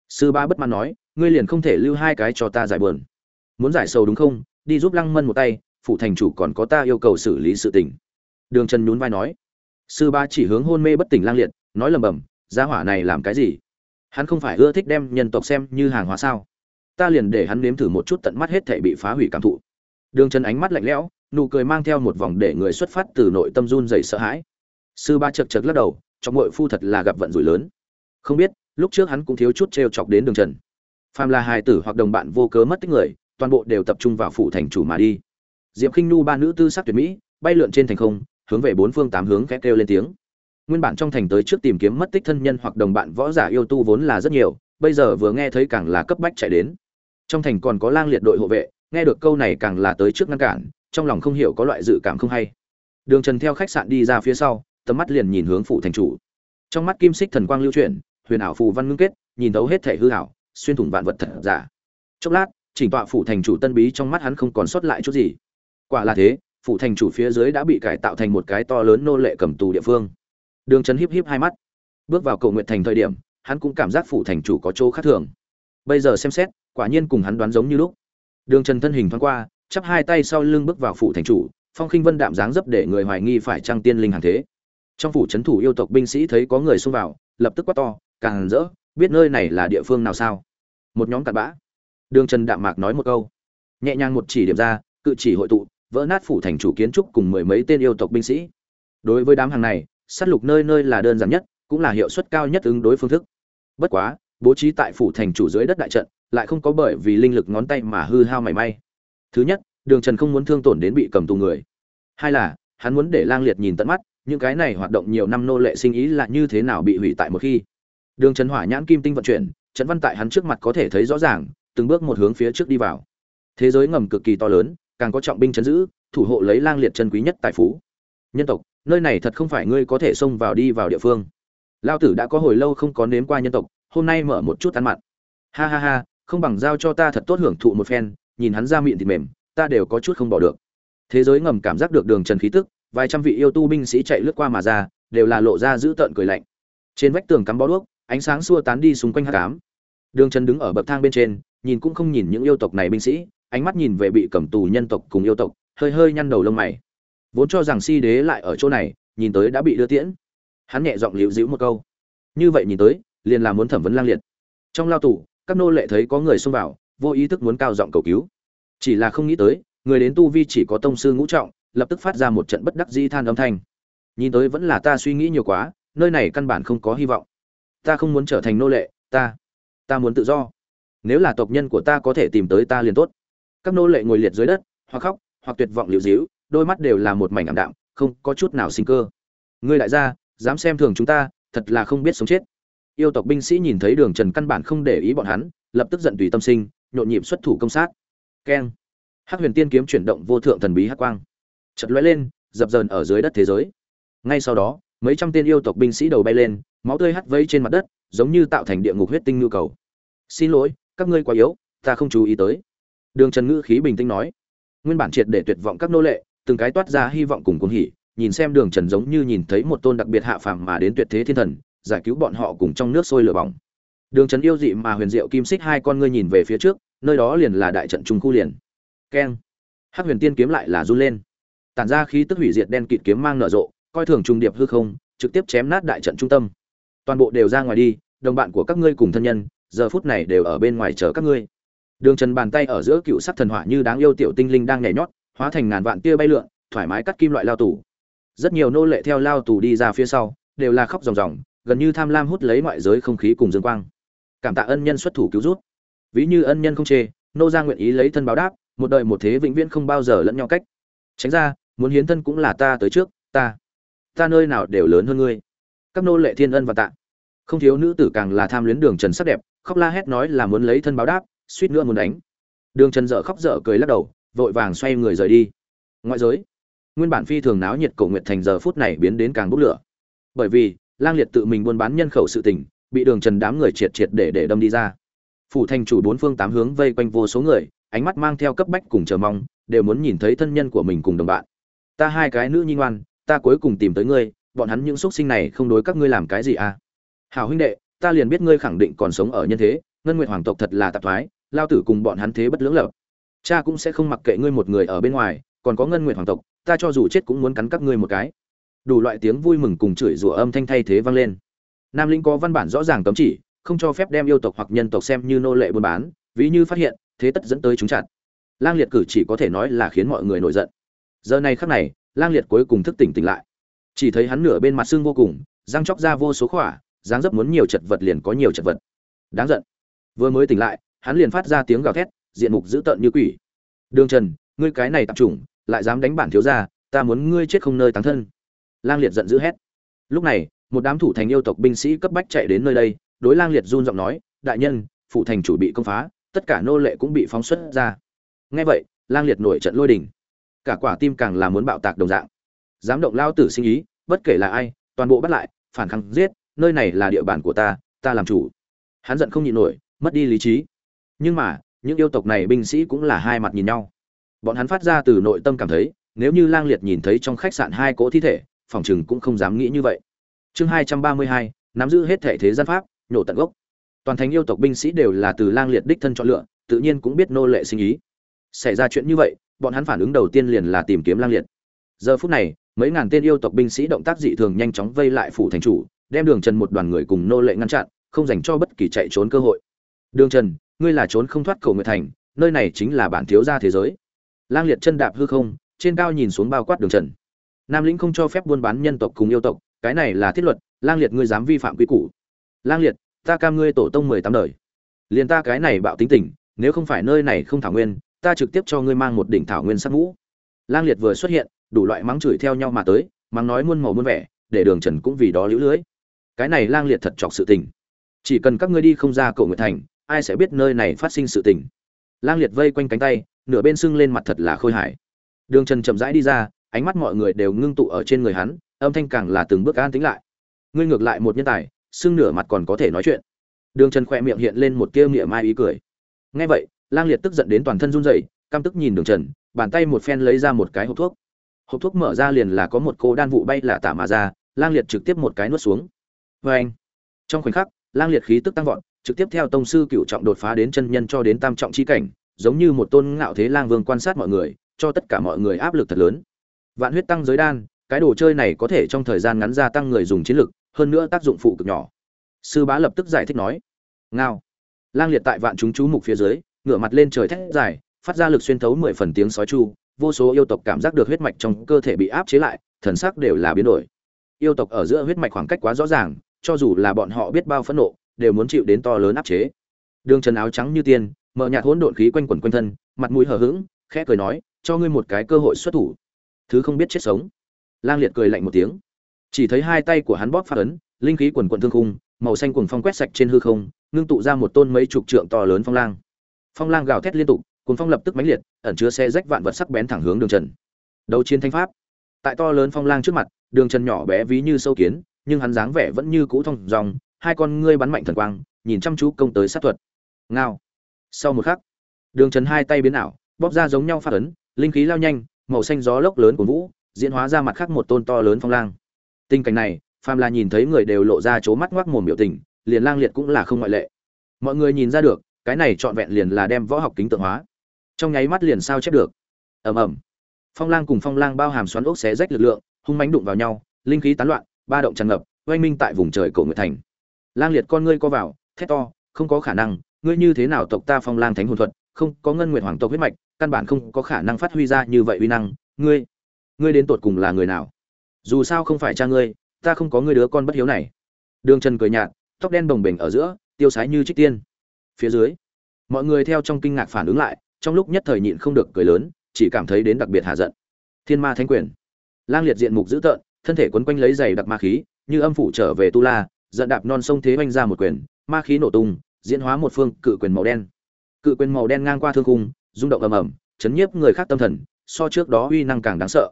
Sư ba bất mãn nói ngươi liền không thể lưu hai cái cho ta giải buồn. Muốn giải sầu đúng không? Đi giúp lăng mân một tay phụ thành chủ còn có ta yêu cầu xử lý sự tình. Đường trần nhún vai nói. Sư ba chỉ hướng hôn mê bất tỉnh lang liệt, nói lầm bầm gia hỏa này làm cái gì? Hắn không phải ưa thích đem nhân tộc xem như hàng hóa sao? Ta liền để hắn nếm thử một chút tận mắt hết thảy bị phá hủy cảm thụ. Đường trần ánh mắt lạnh lẽo, nụ cười mang theo một vòng để người xuất phát từ nội tâm run rẩy sợ hãi. Sư ba chậc chậc lắc đầu, trong muội phu thật là gặp vận rủi lớn. Không biết, lúc trước hắn cũng thiếu chút trêu chọc đến đường trần phàm là hài tử hoặc đồng bạn vô cớ mất tích người, toàn bộ đều tập trung vào phủ thành chủ mà đi. Diệp khinh nu ba nữ tư sắc tuyệt mỹ, bay lượn trên thành không, hướng về bốn phương tám hướng khẽ kêu lên tiếng. Nguyên bản trong thành tới trước tìm kiếm mất tích thân nhân hoặc đồng bạn võ giả yêu tu vốn là rất nhiều, bây giờ vừa nghe thấy càng là cấp bách chạy đến. Trong thành còn có lang liệt đội hộ vệ, nghe được câu này càng là tới trước ngăn cản, trong lòng không hiểu có loại dự cảm không hay. Đường trần theo khách sạn đi ra phía sau, tầm mắt liền nhìn hướng phủ thành chủ. Trong mắt kim xích thần quang lưu chuyển, huyền ảo phù văn ngưng kết, nhìn thấu hết thể hư ảo xuyên thủng vạn vật thật giả. Chốc lát, chỉnh tọa phủ thành chủ tân bí trong mắt hắn không còn sót lại chút gì. Quả là thế, phủ thành chủ phía dưới đã bị cải tạo thành một cái to lớn nô lệ cầm tù địa phương. Đường trần híp híp hai mắt. Bước vào cầu nguyện thành thời điểm, hắn cũng cảm giác phủ thành chủ có chỗ khác thường. Bây giờ xem xét, quả nhiên cùng hắn đoán giống như lúc. Đường trần thân hình thoáng qua, chắp hai tay sau lưng bước vào phủ thành chủ, phong khinh vân đạm dáng dấp để người hoài nghi phải trăng tiên linh hàng thế. Trong phủ trấn thủ yêu tộc binh sĩ thấy có người xông vào, lập tức quát to, càng rỡ, biết nơi này là địa phương nào sao? Một nhóm cặn bã. Đường trần đạm mạc nói một câu. Nhẹ nhàng một chỉ điểm ra, cự chỉ hội tụ, vỡ nát phủ thành chủ kiến trúc cùng mười mấy tên yêu tộc binh sĩ. Đối với đám hàng này, sát lục nơi nơi là đơn giản nhất, cũng là hiệu suất cao nhất ứng đối phương thức. Bất quá, bố trí tại phủ thành chủ dưới đất đại trận, lại không có bởi vì linh lực ngón tay mà hư hao mảy may. Thứ nhất, đường trần không muốn thương tổn đến bị cầm tù người. Hai là, hắn muốn để lang liệt nhìn tận mắt, những cái này hoạt động nhiều năm nô lệ sinh ý là như thế nào bị hủy tại một khi đường trần hỏa nhãn kim tinh vận chuyển trận văn tại hắn trước mặt có thể thấy rõ ràng, từng bước một hướng phía trước đi vào. Thế giới ngầm cực kỳ to lớn, càng có trọng binh chấn giữ, thủ hộ lấy lang liệt chân quý nhất tài phú. Nhân tộc, nơi này thật không phải ngươi có thể xông vào đi vào địa phương. Lao tử đã có hồi lâu không có nếm qua nhân tộc, hôm nay mở một chút ăn mặn. Ha ha ha, không bằng giao cho ta thật tốt hưởng thụ một phen, nhìn hắn ra miệng thì mềm, ta đều có chút không bỏ được. Thế giới ngầm cảm giác được đường trần khí tức, vài trăm vị yêu tu binh sĩ chạy lướt qua mà ra, đều là lộ ra dữ tợn cười lạnh. Trên vách tường cắm bó đuốc ánh sáng xua tán đi xung quanh hắc ám. đường trần đứng ở bậc thang bên trên, nhìn cũng không nhìn những yêu tộc này binh sĩ, ánh mắt nhìn về bị cầm tù nhân tộc cùng yêu tộc, hơi hơi nhăn đầu lông mày. Vốn cho rằng si đế lại ở chỗ này, nhìn tới đã bị đưa tiễn. Hắn nhẹ giọng liễu dĩu một câu. Như vậy nhìn tới, liền là muốn thẩm vấn lang liệt. Trong lao tù, các nô lệ thấy có người xông vào, vô ý thức muốn cao giọng cầu cứu. Chỉ là không nghĩ tới, người đến tu vi chỉ có tông sư ngũ trọng, lập tức phát ra một trận bất đắc dĩ than âm thanh. Nhìn tới vẫn là ta suy nghĩ nhiều quá, nơi này căn bản không có hy vọng ta không muốn trở thành nô lệ, ta ta muốn tự do. Nếu là tộc nhân của ta có thể tìm tới ta liền tốt. Các nô lệ ngồi liệt dưới đất, hoặc khóc, hoặc tuyệt vọng liều dĩu đôi mắt đều là một mảnh ảm đạm, không có chút nào sinh cơ. Ngươi đại gia, dám xem thường chúng ta, thật là không biết sống chết. Yêu tộc binh sĩ nhìn thấy đường trần căn bản không để ý bọn hắn, lập tức giận tùy tâm sinh, nhộn nhịp xuất thủ công sát. Keng. Hắc huyền tiên kiếm chuyển động vô thượng thần bí hắc quang. Chật lóe lên, dập dờn ở dưới đất thế giới. Ngay sau đó, mấy trăm tên yêu tộc binh sĩ đầu bay lên máu tươi hắt vây trên mặt đất, giống như tạo thành địa ngục huyết tinh nhu cầu. Xin lỗi, các ngươi quá yếu, ta không chú ý tới. Đường trần ngữ khí bình tĩnh nói. Nguyên bản triệt để tuyệt vọng các nô lệ, từng cái toát ra hy vọng cùng cuồng hỉ, nhìn xem đường trần giống như nhìn thấy một tôn đặc biệt hạ phàm mà đến tuyệt thế thiên thần, giải cứu bọn họ cùng trong nước sôi lửa bỏng. Đường trần yêu dị mà huyền diệu kim xích hai con ngươi nhìn về phía trước, nơi đó liền là đại trận trung khu liền. Keng. Hắc huyền tiên kiếm lại là run lên. Tản ra khí tức hủy diệt đen kịt kiếm mang nở rộ, coi thường trung điệp hư không, trực tiếp chém nát đại trận trung tâm toàn bộ đều ra ngoài đi, đồng bạn của các ngươi cùng thân nhân, giờ phút này đều ở bên ngoài chờ các ngươi. Đường trần bàn tay ở giữa cựu sắc thần hỏa như đáng yêu tiểu tinh linh đang nhảy nhót, hóa thành ngàn vạn tia bay lượn, thoải mái cắt kim loại lao tù. Rất nhiều nô lệ theo lao tù đi ra phía sau, đều là khóc ròng ròng, gần như tham lam hút lấy ngoại giới không khí cùng dương quang. Cảm tạ ân nhân xuất thủ cứu rút ví như ân nhân không chê, nô ra nguyện ý lấy thân báo đáp, một đời một thế vĩnh viễn không bao giờ lẫn nhau cách. Tránh ra, muốn hiến thân cũng là ta tới trước, ta. Ta nơi nào đều lớn hơn ngươi. Các nô lệ thiên ân và tạ không thiếu nữ tử càng là tham luyến đường trần sắc đẹp, khóc la hét nói là muốn lấy thân báo đáp, suýt nữa muốn đánh. Đường trần dở khóc dở cười lắc đầu, vội vàng xoay người rời đi. Ngoại giới, nguyên bản phi thường náo nhiệt cầu nguyện thành giờ phút này biến đến càng bốc lửa. Bởi vì, lang liệt tự mình buôn bán nhân khẩu sự tình, bị đường trần đám người triệt triệt để để đâm đi ra. Phủ thành chủ bốn phương tám hướng vây quanh vô số người, ánh mắt mang theo cấp bách cùng chờ mong, đều muốn nhìn thấy thân nhân của mình cùng đồng bạn. Ta hai cái nữ nhi ngoan, ta cuối cùng tìm tới ngươi, bọn hắn những x u ấ t sinh này không đối các ngươi làm cái gì à? Hảo huynh đệ, ta liền biết ngươi khẳng định còn sống ở nhân thế, ngân nguyện hoàng tộc thật là tạp thoái, lao tử cùng bọn hắn thế bất lưỡng lập. Cha cũng sẽ không mặc kệ ngươi một người ở bên ngoài, còn có ngân nguyện hoàng tộc, ta cho dù chết cũng muốn cắn các ngươi một cái. Đủ loại tiếng vui mừng cùng chửi rủa âm thanh thay thế vang lên. Nam lĩnh có văn bản rõ ràng cấm chỉ, không cho phép đem yêu tộc hoặc nhân tộc xem như nô lệ buôn bán, ví như phát hiện, thế tất dẫn tới chúng chặt. Lang liệt cử chỉ có thể nói là khiến mọi người nổi giận. Giờ này khắc này, lang liệt cuối cùng thức tỉnh tỉnh lại. Chỉ thấy hắn nửa bên mặt xương vô cùng, răng chóc ra vô số khỏa dáng dấp muốn nhiều chật vật liền có nhiều chật vật. Đáng giận. Vừa mới tỉnh lại, hắn liền phát ra tiếng gào thét, diện mục dữ tợn như quỷ. Đường trần, ngươi cái này tạp chủng, lại dám đánh bản thiếu gia, ta muốn ngươi chết không nơi táng thân. Lang liệt giận dữ hét. Lúc này, một đám thủ thành yêu tộc binh sĩ cấp bách chạy đến nơi đây, đối lang liệt run giọng nói, đại nhân phụ thành chủ bị công phá, tất cả nô lệ cũng bị phóng xuất ra. Nghe vậy, lang liệt nổi trận lôi đình. Cả quả tim càng là muốn bạo tạc đồng dạng. Dám động lao tử sinh ý, bất kể là ai, toàn bộ bắt lại, phản kháng giết nơi này là địa bàn của ta ta làm chủ. Hắn giận không nhịn nổi, mất đi lý trí. Nhưng mà, những yêu tộc này binh sĩ cũng là hai mặt nhìn nhau. Bọn hắn phát ra từ nội tâm cảm thấy, nếu như lang liệt nhìn thấy trong khách sạn hai cỗ thi thể, phòng chừng cũng không dám nghĩ như vậy. Chương hai trăm ba mươi hai, nắm giữ hết thể thế gian pháp, nhổ tận gốc. Toàn thành yêu tộc binh sĩ đều là từ lang liệt đích thân chọn lựa, tự nhiên cũng biết nô lệ sinh ý. Xảy ra chuyện như vậy, bọn hắn phản ứng đầu tiên liền là tìm kiếm lang liệt. Giờ phút này, mấy ngàn tên yêu tộc binh sĩ động tác dị thường nhanh chóng vây lại phủ thành chủ đem đường trần một đoàn người cùng nô lệ ngăn chặn, không dành cho bất kỳ chạy trốn cơ hội. Đường trần, ngươi là trốn không thoát cầu nguyện thành, nơi này chính là bản thiếu gia thế giới. Lang liệt chân đạp hư không, trên cao nhìn xuống bao quát đường trần. Nam lĩnh không cho phép buôn bán nhân tộc cùng yêu tộc, cái này là thiết luật, lang liệt ngươi dám vi phạm quy củ. Lang liệt, ta cam ngươi tổ tông mười tám đời. Liền ta cái này bạo tính tình, nếu không phải nơi này không thảo nguyên, ta trực tiếp cho ngươi mang một đỉnh thảo nguyên sắc mũ lang liệt vừa xuất hiện, đủ loại mắng chửi theo nhau mà tới, mắng nói muôn màu muôn vẻ, để đường trần cũng vì đó lũ lưới cái này lang liệt thật trọc sự tình. Chỉ cần các ngươi đi không ra cầu nguyện thành, ai sẽ biết nơi này phát sinh sự tình. Lang liệt vây quanh cánh tay, nửa bên sưng lên mặt thật là khôi hài. Đường trần chậm rãi đi ra, ánh mắt mọi người đều ngưng tụ ở trên người hắn, âm thanh càng là từng bước an tính lại. Ngươi ngược lại một nhân tài xương nửa mặt còn có thể nói chuyện. Đường trần khỏe miệng hiện lên một tia miệng mai ý cười. Nghe vậy, lang liệt tức giận đến toàn thân run rẩy, căm tức nhìn đường trần, bàn tay một phen lấy ra một cái hộp thuốc. Hộp thuốc mở ra liền là có một cô đan vụ bay là tả mà ra, lang liệt trực tiếp một cái nuốt xuống vê anh. Trong khoảnh khắc, lang liệt khí tức tăng vọt, trực tiếp theo tông sư cựu trọng đột phá đến chân nhân cho đến tam trọng chi cảnh, giống như một tôn ngạo thế lang vương quan sát mọi người, cho tất cả mọi người áp lực thật lớn. Vạn huyết tăng giới đan, cái đồ chơi này có thể trong thời gian ngắn gia tăng người dùng chiến lực, hơn nữa tác dụng phụ cực nhỏ. Sư bá lập tức giải thích nói, ngao. Lang liệt tại vạn chúng chú mục phía dưới, ngửa mặt lên trời thét dài, phát ra lực xuyên thấu mười phần tiếng sói chu, vô số yêu tộc cảm giác được huyết mạch trong cơ thể bị áp chế lại, thần sắc đều là biến đổi. Yêu tộc ở giữa huyết mạch khoảng cách quá rõ ràng cho dù là bọn họ biết bao phẫn nộ, đều muốn chịu đến to lớn áp chế. Đường trần áo trắng như tiên, mở nhạt hỗn độn khí quanh quẩn quanh thân, mặt mũi hờ hững, khẽ cười nói, cho ngươi một cái cơ hội xuất thủ. Thứ không biết chết sống. Lang liệt cười lạnh một tiếng. Chỉ thấy hai tay của hắn bóp phát ấn, linh khí quần quần thương khung, màu xanh cuồng phong quét sạch trên hư không, ngưng tụ ra một tôn mấy chục trượng to lớn phong lang. Phong lang gào thét liên tục, cuồng phong lập tức mãnh liệt, ẩn chứa xe rách vạn vật sắc bén thẳng hướng đường trần. Đấu chiến thanh pháp. Tại to lớn phong lang trước mặt, đường trần nhỏ bé ví như sâu kiến nhưng hắn dáng vẻ vẫn như cũ thông dòng hai con ngươi bắn mạnh thần quang, nhìn chăm chú công tới sát thuật. Ngao. Sau một khắc, đường trần hai tay biến ảo, bóp ra giống nhau phát ấn, linh khí lao nhanh, màu xanh gió lốc lớn của vũ, diễn hóa ra mặt khác một tôn to lớn phong lang. Tình cảnh này, phàm là nhìn thấy người đều lộ ra chố mắt ngoác mồm biểu tình, liền lang liệt cũng là không ngoại lệ. Mọi người nhìn ra được, cái này trọn vẹn liền là đem võ học kính tượng hóa. Trong nháy mắt liền sao chép được. Ầm ầm. Phong lang cùng phong lang bao hàm xoắn ốc xé rách lực lượng, hung mánh đụng vào nhau, linh khí tán loạn ba động tràn ngập, oanh minh tại vùng trời cổ nguyệt thành. Lang liệt con ngươi co vào, thét to, không có khả năng, ngươi như thế nào tộc ta phong lang thánh hồn thuật, không có ngân nguyệt hoàng tộc huyết mạch, căn bản không có khả năng phát huy ra như vậy uy năng, ngươi ngươi đến tột cùng là người nào? Dù sao không phải cha ngươi, ta không có ngươi đứa con bất hiếu này. Đường trần cười nhạt, tóc đen bồng bềnh ở giữa, tiêu sái như trích tiên. Phía dưới, mọi người theo trong kinh ngạc phản ứng lại, trong lúc nhất thời nhịn không được cười lớn, chỉ cảm thấy đến đặc biệt hạ giận. Thiên ma thánh quyền. Lang liệt diện mục dữ tợn thân thể quấn quanh lấy dày đặc ma khí như âm phủ trở về tu la giận đạp non sông thế oanh ra một quyền ma khí nổ tung diễn hóa một phương cự quyền màu đen. Cự quyền màu đen ngang qua thương khung, rung động ầm ầm chấn nhiếp người khác tâm thần so trước đó uy năng càng đáng sợ.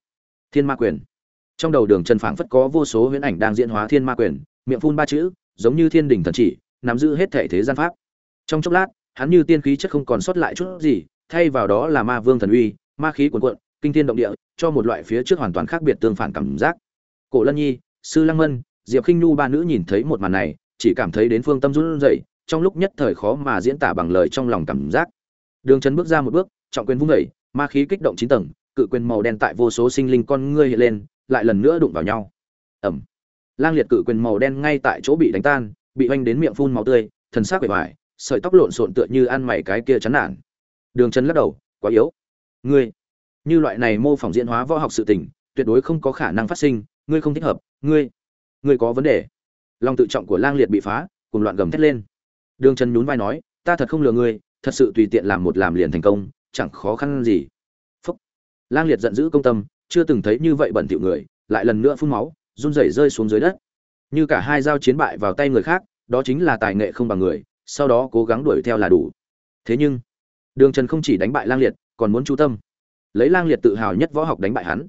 Thiên ma quyền. Trong đầu đường trần phảng phất có vô số huyễn ảnh đang diễn hóa thiên ma quyền miệng phun ba chữ giống như thiên đỉnh thần chỉ nắm giữ hết thể thế gian pháp. Trong chốc lát hắn như tiên khí chất không còn sót lại chút gì thay vào đó là ma vương thần uy ma khí cuồn cuộn kinh thiên động địa cho một loại phía trước hoàn toàn khác biệt tương phản cảm giác cổ lân nhi sư lăng mân diệp khinh nhu ba nữ nhìn thấy một màn này chỉ cảm thấy đến phương tâm run rẩy trong lúc nhất thời khó mà diễn tả bằng lời trong lòng cảm giác. Đường Trấn bước ra một bước trọng quyền vung dậy, ma khí kích động chín tầng cự quyền màu đen tại vô số sinh linh con ngươi hiện lên lại lần nữa đụng vào nhau. Ẩm lang liệt cự quyền màu đen ngay tại chỗ bị đánh tan bị oanh đến miệng phun máu tươi thần sắc bề ngoài sợi tóc lộn xộn tựa như ăn mày cái kia chán nản. Đường Trấn lắc đầu quá yếu. Ngươi như loại này mô phỏng diễn hóa võ học sự tình tuyệt đối không có khả năng phát sinh ngươi không thích hợp, ngươi ngươi có vấn đề. Lòng tự trọng của lang liệt bị phá cùng loạn gầm thét lên. Đường trần nhún vai nói, ta thật không lừa ngươi, thật sự tùy tiện làm một làm liền thành công, chẳng khó khăn gì. Phúc. Lang liệt giận dữ công tâm, chưa từng thấy như vậy bẩn thỉu người, lại lần nữa phun máu, run rẩy rơi xuống dưới đất. Như cả hai dao chiến bại vào tay người khác, đó chính là tài nghệ không bằng người, sau đó cố gắng đuổi theo là đủ. Thế nhưng, đường trần không chỉ đánh bại lang liệt, còn muốn chú tâm. Lấy lang liệt tự hào nhất võ học đánh bại hắn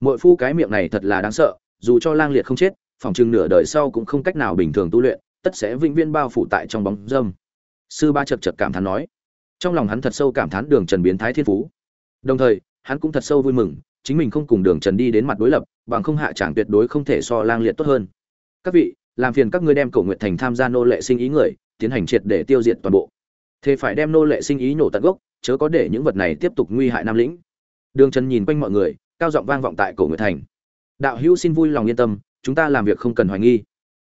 mỗi phu cái miệng này thật là đáng sợ, dù cho lang liệt không chết, phòng chừng nửa đời sau cũng không cách nào bình thường tu luyện, tất sẽ vĩnh viễn bao phủ tại trong bóng dâm. Sư ba chật chật cảm thán nói. Trong lòng hắn thật sâu cảm thán đường trần biến thái thiên phú. Đồng thời, hắn cũng thật sâu vui mừng, chính mình không cùng đường trần đi đến mặt đối lập, bằng không hạ chẳng tuyệt đối không thể so lang liệt tốt hơn. Các vị, làm phiền các ngươi đem cầu nguyện thành tham gia nô lệ sinh ý người, tiến hành triệt để tiêu diệt toàn bộ. Thế phải đem nô lệ sinh ý nổ tận gốc, chớ có để những vật này tiếp tục nguy hại nam lĩnh. Đường trần nhìn quanh mọi người cao giọng vang vọng tại cổ người thành. Đạo hữu xin vui lòng yên tâm, chúng ta làm việc không cần hoài nghi.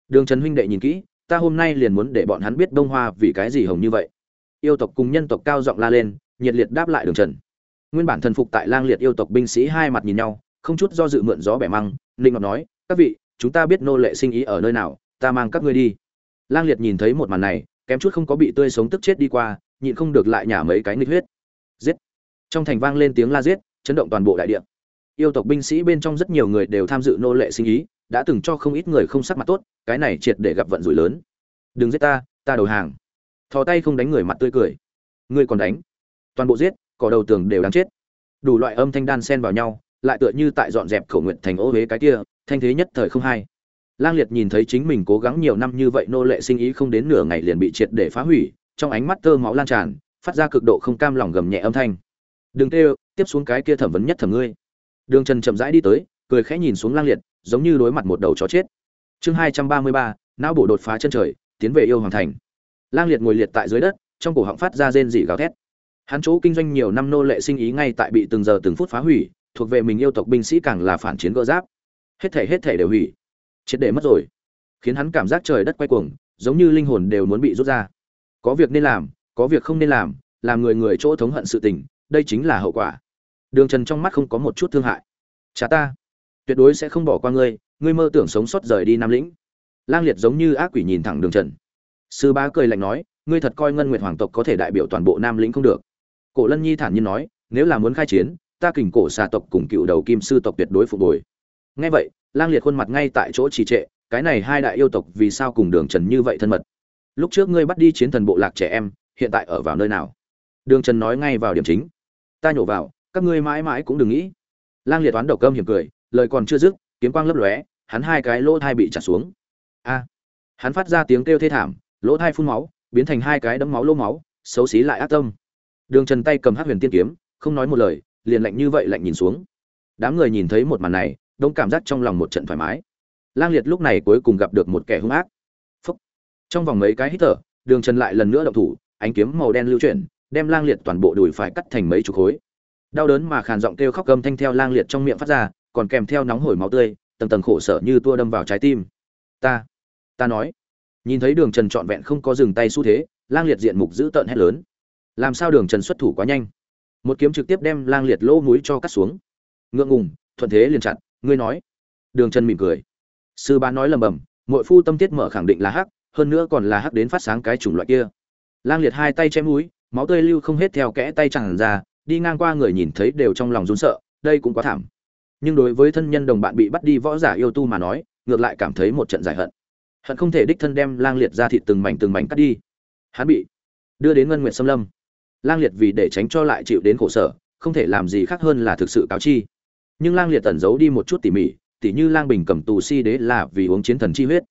Đường trần huynh đệ nhìn kỹ, ta hôm nay liền muốn để bọn hắn biết đông hoa vì cái gì hồng như vậy. Yêu tộc cùng nhân tộc cao giọng la lên, nhiệt liệt đáp lại đường trần. Nguyên bản thần phục tại lang liệt yêu tộc binh sĩ hai mặt nhìn nhau, không chút do dự mượn gió bẻ măng linh ngọc nói, các vị, chúng ta biết nô lệ sinh ý ở nơi nào, ta mang các ngươi đi. Lang liệt nhìn thấy một màn này, kém chút không có bị tươi sống tức chết đi qua, nhịn không được lại nhả mấy cái nghịch huyết. Giết! Trong thành vang lên tiếng la giết, chấn động toàn bộ đại địa yêu tộc binh sĩ bên trong rất nhiều người đều tham dự nô lệ sinh ý, đã từng cho không ít người không sắc mặt tốt, cái này triệt để gặp vận rủi lớn. Đừng giết ta ta đầu hàng. Thò tay không đánh người mặt tươi cười. Ngươi còn đánh. Toàn bộ giết, cỏ đầu tường đều đáng chết. Đủ loại âm thanh đan xen vào nhau, lại tựa như tại dọn dẹp khẩu nguyện thành ô huế cái kia, thanh thế nhất thời không hay. Lang liệt nhìn thấy chính mình cố gắng nhiều năm như vậy nô lệ sinh ý không đến nửa ngày liền bị triệt để phá hủy, trong ánh mắt tơ máu lan tràn, phát ra cực độ không cam lòng gầm nhẹ âm thanh. Đừng tê tiếp xuống cái kia thẩm vấn nhất thẩm ngươi đường trần chậm rãi đi tới, cười khẽ nhìn xuống lang liệt, giống như đối mặt một đầu chó chết. Chương hai trăm ba mươi ba, não bộ đột phá chân trời, tiến về yêu hoàng thành. Lang liệt ngồi liệt tại dưới đất, trong cổ họng phát ra rên rỉ gào thét. Hắn chỗ kinh doanh nhiều năm nô lệ sinh ý ngay tại bị từng giờ từng phút phá hủy, thuộc về mình yêu tộc binh sĩ càng là phản chiến gỡ giáp. Hết thảy hết thảy đều hủy. Triệt để mất rồi. Khiến hắn cảm giác trời đất quay cuồng, giống như linh hồn đều muốn bị rút ra. Có việc nên làm, có việc không nên làm làm người người chỗ thống hận sự tình, đây chính là hậu quả đường trần trong mắt không có một chút thương hại. Cha ta, tuyệt đối sẽ không bỏ qua ngươi ngươi mơ tưởng sống sót rời đi nam lĩnh. Lang liệt giống như ác quỷ nhìn thẳng đường trần. Sư bá cười lạnh nói, ngươi thật coi ngân nguyệt hoàng tộc có thể đại biểu toàn bộ nam lĩnh không được. Cổ lân nhi thản nhiên nói, nếu là muốn khai chiến, ta kình cổ xà tộc cùng cựu đầu kim sư tộc tuyệt đối phục hồi. Ngay vậy, lang liệt khuôn mặt ngay tại chỗ trì trệ, cái này hai đại yêu tộc vì sao cùng đường trần như vậy thân mật? Lúc trước ngươi bắt đi chiến thần bộ lạc trẻ em, hiện tại ở vào nơi nào? Đường trần nói ngay vào điểm chính, ta nhổ vào các ngươi mãi mãi cũng đừng nghĩ. Lang liệt toán đầu cơm hiểm cười, lời còn chưa dứt, kiếm quang lấp lóe, hắn hai cái lỗ thai bị trả xuống. A! Hắn phát ra tiếng kêu thê thảm, lỗ thai phun máu, biến thành hai cái đấm máu lỗ máu, xấu xí lại ác tâm. Đường trần tay cầm hát huyền tiên kiếm, không nói một lời, liền lạnh như vậy lạnh nhìn xuống. Đám người nhìn thấy một màn này, đông cảm giác trong lòng một trận thoải mái. Lang liệt lúc này cuối cùng gặp được một kẻ hung ác. Phúc. trong vòng mấy cái hít thở, đường trần lại lần nữa động thủ, ánh kiếm màu đen lưu chuyển, đem lang liệt toàn bộ đùi phải cắt thành mấy chục khối đau đớn mà khàn giọng kêu khóc gầm thanh theo lang liệt trong miệng phát ra, còn kèm theo nóng hổi máu tươi, tầng tầng khổ sở như tua đâm vào trái tim. Ta ta nói. Nhìn thấy đường trần trọn vẹn không có dừng tay xu thế, lang liệt diện mục dữ tợn hét lớn. Làm sao đường trần xuất thủ quá nhanh? Một kiếm trực tiếp đem lang liệt lỗ mũi cho cắt xuống. Ngượng ngùng, thuận thế liền chặn, ngươi nói. Đường trần mỉm cười. Sư bá nói lầm bầm mỗi phu tâm tiết mở khẳng định là hắc, hơn nữa còn là hắc đến phát sáng cái chủng loại kia. Lang liệt hai tay chém mũi, máu tươi lưu không hết theo kẽ tay chẳng ra đi ngang qua người nhìn thấy đều trong lòng run sợ, đây cũng quá thảm. Nhưng đối với thân nhân đồng bạn bị bắt đi võ giả yêu tu mà nói, ngược lại cảm thấy một trận giải hận. Hận không thể đích thân đem lang liệt ra thịt từng mảnh từng mảnh cắt đi. Hắn bị đưa đến ngân Nguyệt xâm lâm. Lang liệt vì để tránh cho lại chịu đến khổ sở, không thể làm gì khác hơn là thực sự cáo chi. Nhưng lang liệt tẩn giấu đi một chút tỉ mỉ, tỉ như lang bình cầm tù si đế là vì uống chiến thần chi huyết.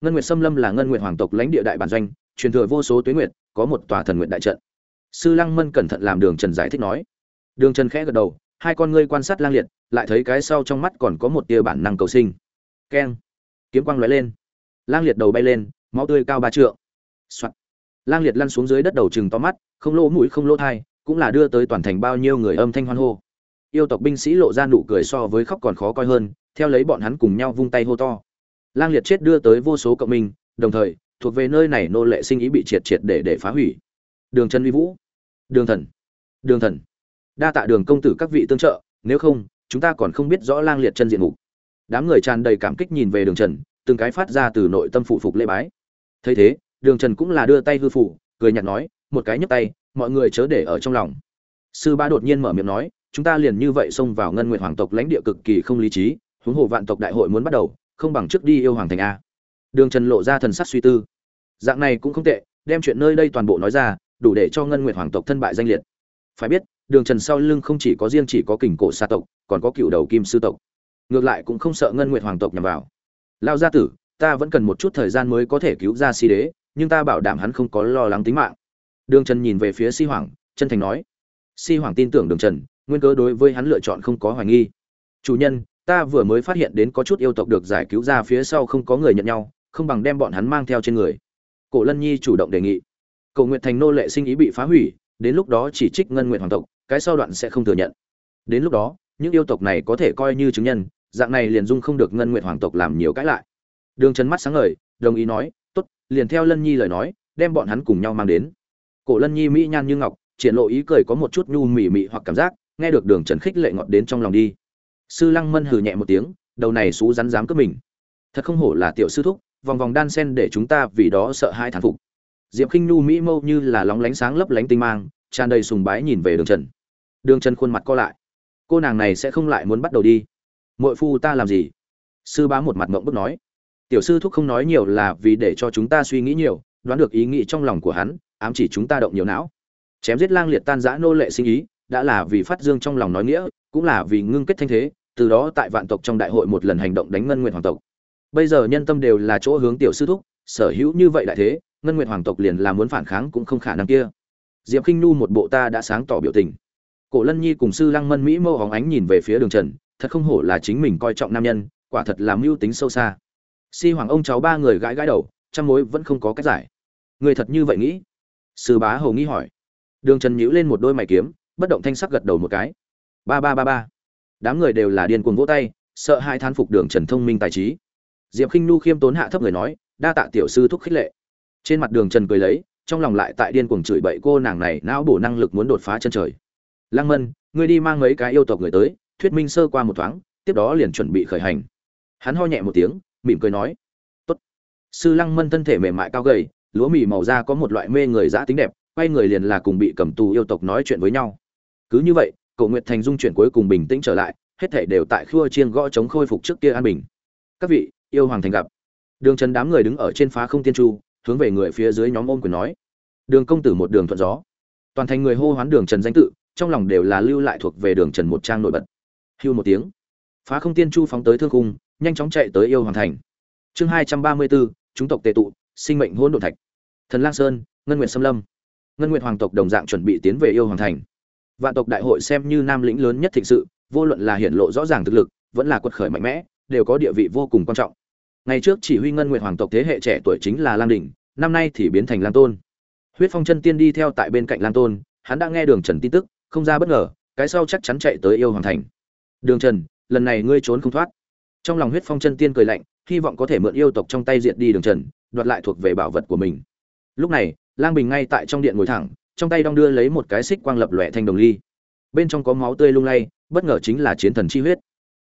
Ngân nguyệt xâm lâm là ngân nguyệt hoàng tộc lãnh địa đại bản doanh, truyền thừa vô số tuế nguyệt, có một tòa thần nguyện đại trận sư lăng mân cẩn thận làm đường trần giải thích nói. Đường trần khẽ gật đầu, hai con ngươi quan sát lang liệt, lại thấy cái sau trong mắt còn có một tia bản năng cầu sinh. Keng! Kiếm quang lóe lên. Lang liệt đầu bay lên, máu tươi cao ba trượng. Soạt! Lang liệt lăn xuống dưới đất đầu chừng to mắt, không lỗ mũi, không lỗ thai, cũng là đưa tới toàn thành bao nhiêu người âm thanh hoan hô. Yêu tộc binh sĩ lộ ra nụ cười so với khóc còn khó coi hơn, theo lấy bọn hắn cùng nhau vung tay hô to. Lang liệt chết đưa tới vô số cộng minh, đồng thời, thuộc về nơi này nô lệ sinh ý bị triệt triệt để để phá hủy. Đường trần uy vũ đường thần. Đường thần. Đa tạ đường công tử các vị tương trợ, nếu không, chúng ta còn không biết rõ lang liệt chân diện mục. Đám người tràn đầy cảm kích nhìn về đường trần, từng cái phát ra từ nội tâm phụ phục lễ bái. Thấy thế, đường trần cũng là đưa tay hư phụ cười nhạt nói, một cái nhấc tay, mọi người chớ để ở trong lòng. Sư ba đột nhiên mở miệng nói, chúng ta liền như vậy xông vào ngân nguyện hoàng tộc lãnh địa cực kỳ không lý trí, huống hồ vạn tộc đại hội muốn bắt đầu, không bằng trước đi yêu hoàng thành a. Đường trần lộ ra thần sắc suy tư. Dạng này cũng không tệ, đem chuyện nơi đây toàn bộ nói ra đủ để cho ngân Nguyệt hoàng tộc thân bại danh liệt. Phải biết, đường trần sau lưng không chỉ có riêng chỉ có kình cổ sa tộc, còn có cựu đầu kim sư tộc. Ngược lại cũng không sợ ngân Nguyệt hoàng tộc nhằm vào. Lao gia tử, ta vẫn cần một chút thời gian mới có thể cứu ra si đế, nhưng ta bảo đảm hắn không có lo lắng tính mạng. Đường trần nhìn về phía si hoàng, chân thành nói, si hoàng tin tưởng đường trần, nguyên cớ đối với hắn lựa chọn không có hoài nghi. Chủ nhân, ta vừa mới phát hiện đến có chút yêu tộc được giải cứu ra phía sau không có người nhận nhau, không bằng đem bọn hắn mang theo trên người. Cổ lân nhi chủ động đề nghị cầu nguyện thành nô lệ sinh ý bị phá hủy, đến lúc đó chỉ trích ngân nguyện hoàng tộc, cái sau đoạn sẽ không thừa nhận. Đến lúc đó, những yêu tộc này có thể coi như chứng nhân, dạng này liền dung không được ngân nguyện hoàng tộc làm nhiều cãi lại. Đường trần mắt sáng ngời, đồng ý nói, tốt, liền theo lân nhi lời nói, đem bọn hắn cùng nhau mang đến. Cổ lân nhi mỹ nhan như ngọc, triển lộ ý cười có một chút nhu mỉ mị hoặc cảm giác, nghe được đường trần khích lệ ngọt đến trong lòng đi. Sư lăng mân hừ nhẹ một tiếng, đầu này xú rắn dám cướp mình. Thật không hổ là tiểu sư thúc, vòng vòng đan sen để chúng ta vì đó sợ hai thán phục diệp khinh nhu mỹ mâu như là lóng lánh sáng lấp lánh tinh mang, tràn đầy sùng bái nhìn về đường trần. Đường trần khuôn mặt co lại. Cô nàng này sẽ không lại muốn bắt đầu đi. Muội phu ta làm gì? Sư bá một mặt ngậm bức nói. Tiểu sư thúc không nói nhiều là vì để cho chúng ta suy nghĩ nhiều, đoán được ý nghĩ trong lòng của hắn, ám chỉ chúng ta động nhiều não. Chém giết lang liệt tan dã nô lệ sinh ý, đã là vì phát dương trong lòng nói nghĩa, cũng là vì ngưng kết thanh thế, từ đó tại vạn tộc trong đại hội một lần hành động đánh ngân nguyện hoàng tộc. Bây giờ nhân tâm đều là chỗ hướng tiểu sư thúc sở hữu như vậy đại thế, ngân nguyệt hoàng tộc liền là muốn phản kháng cũng không khả năng kia. Diệp khinh nu một bộ ta đã sáng tỏ biểu tình. Cổ lân nhi cùng sư lăng mân mỹ mâu hóng ánh nhìn về phía đường trần, thật không hổ là chính mình coi trọng nam nhân, quả thật là mưu tính sâu xa. Si hoàng ông cháu ba người gãi gãi đầu, trăm mối vẫn không có cách giải. Người thật như vậy nghĩ? Sư bá hầu nghĩ hỏi. Đường trần nhíu lên một đôi mày kiếm, bất động thanh sắc gật đầu một cái. Ba ba ba ba. Đám người đều là điên cuồng vỗ tay, sợ hai thán phục đường trần thông minh tài trí. Diệp khinh nu khiêm tốn hạ thấp người nói đa tạ tiểu sư thúc khích lệ. Trên mặt đường trần cười lấy, trong lòng lại tại điên cuồng chửi bậy cô nàng này não bổ năng lực muốn đột phá chân trời. Lăng mân, ngươi đi mang mấy cái yêu tộc người tới, thuyết minh sơ qua một thoáng, tiếp đó liền chuẩn bị khởi hành. Hắn ho nhẹ một tiếng, mỉm cười nói, tốt. Sư lăng mân thân thể mềm mại cao gầy, lúa mì màu da có một loại mê người giã tính đẹp, quay người liền là cùng bị cầm tù yêu tộc nói chuyện với nhau. Cứ như vậy cậu nguyệt thành dung chuyển cuối cùng bình tĩnh trở lại, hết thể đều tại khua chiên gõ chống khôi phục trước kia an bình. Các vị, yêu hoàng thành gặp đường trần đám người đứng ở trên phá không tiên chu hướng về người phía dưới nhóm ôm quyền nói. Đường công tử một đường thuận gió. Toàn thành người hô hoán đường trần danh tự, trong lòng đều là lưu lại thuộc về đường trần một trang nổi bật. Hưu một tiếng. Phá không tiên chu phóng tới thương cung nhanh chóng chạy tới yêu hoàng thành. Chương hai trăm ba mươi bốn, chúng tộc tề tụ, sinh mệnh hỗn độn thạch. Thần lang sơn, ngân nguyệt xâm lâm. Ngân nguyệt hoàng tộc đồng dạng chuẩn bị tiến về yêu hoàng thành. Vạn tộc đại hội xem như nam lĩnh lớn nhất thịnh sự, vô luận là hiển lộ rõ ràng thực lực, vẫn là quật khởi mạnh mẽ, đều có địa vị vô cùng quan trọng ngày trước chỉ huy ngân nguyện hoàng tộc thế hệ trẻ tuổi chính là lang đỉnh, năm nay thì biến thành lang tôn. Huyết phong chân tiên đi theo tại bên cạnh lang tôn, hắn đã nghe đường trần tin tức, không ra bất ngờ, cái sau chắc chắn chạy tới yêu hoàng thành. Đường trần, lần này ngươi trốn không thoát. Trong lòng huyết phong chân tiên cười lạnh, hy vọng có thể mượn yêu tộc trong tay diệt đi đường trần, đoạt lại thuộc về bảo vật của mình. Lúc này, lang bình ngay tại trong điện ngồi thẳng, trong tay đong đưa lấy một cái xích quang lập lòe thanh đồng ly. Bên trong có máu tươi lung lay, bất ngờ chính là chiến thần chi huyết.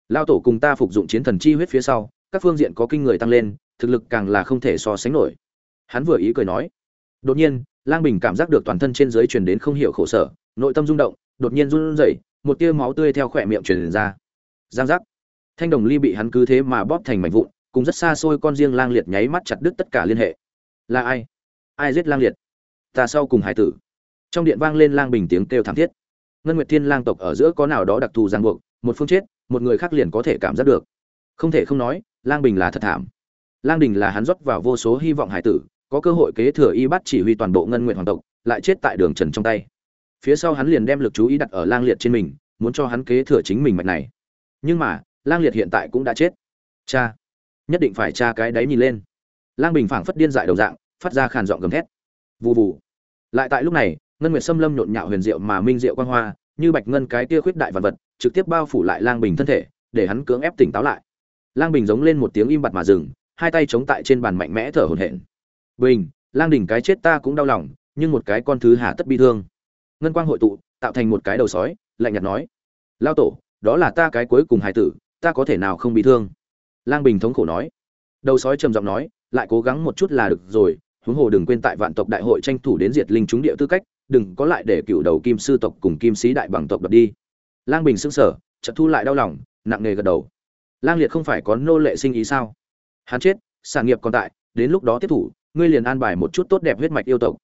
Lao tổ cùng ta phục dụng chiến thần chi huyết phía sau các phương diện có kinh người tăng lên, thực lực càng là không thể so sánh nổi. Hắn vừa ý cười nói, đột nhiên, lang bình cảm giác được toàn thân trên dưới truyền đến không hiểu khổ sở, nội tâm rung động, đột nhiên run rẩy, một tia máu tươi theo khỏe miệng truyền ra. Giang giác. Thanh đồng ly bị hắn cứ thế mà bóp thành mảnh vụn, cùng rất xa xôi con riêng lang liệt nháy mắt chặt đứt tất cả liên hệ. Là ai? Ai giết lang liệt? Ta sau cùng hải tử. Trong điện vang lên lang bình tiếng kêu thảm thiết. Ngân nguyệt thiên lang tộc ở giữa có nào đó đặc thù ràng buộc, một phương chết, một người khác liền có thể cảm giác được. Không thể không nói lang bình là thật thảm. Lang đình là hắn rót vào vô số hy vọng hải tử, có cơ hội kế thừa y bắt chỉ huy toàn bộ ngân nguyện hoàng tộc, lại chết tại đường trần trong tay. Phía sau hắn liền đem lực chú ý đặt ở lang liệt trên mình, muốn cho hắn kế thừa chính mình mạch này. Nhưng mà, lang liệt hiện tại cũng đã chết. Cha, nhất định phải cha cái đấy nhìn lên. Lang bình phảng phất điên dại đầu dạng, phát ra khàn giọng gầm thét. Vù vù. Lại tại lúc này, ngân nguyệt xâm lâm nhộn nhạo huyền diệu mà minh diệu quang hoa, như bạch ngân cái kia khuyết đại vật vật, trực tiếp bao phủ lại lang bình thân thể, để hắn cưỡng ép tỉnh táo lại lang bình giống lên một tiếng im bặt mà dừng hai tay chống tại trên bàn mạnh mẽ thở hổn hển. Bình lang đình cái chết ta cũng đau lòng nhưng một cái con thứ hà tất bi thương. Ngân quang hội tụ tạo thành một cái đầu sói lạnh nhạt nói. Lao tổ đó là ta cái cuối cùng hài tử ta có thể nào không bị thương? Lang bình thống khổ nói. Đầu sói trầm giọng nói lại cố gắng một chút là được rồi huống hồ đừng quên tại vạn tộc đại hội tranh thủ đến diệt linh trúng địa tư cách đừng có lại để cựu đầu kim sư tộc cùng kim sĩ đại bằng tộc đập đi. Lang bình sững sở, chợt thu lại đau lòng nặng nề gật đầu lang liệt không phải có nô lệ sinh ý sao? Hắn chết, sản nghiệp còn tại, đến lúc đó tiếp thủ, ngươi liền an bài một chút tốt đẹp huyết mạch yêu tộc.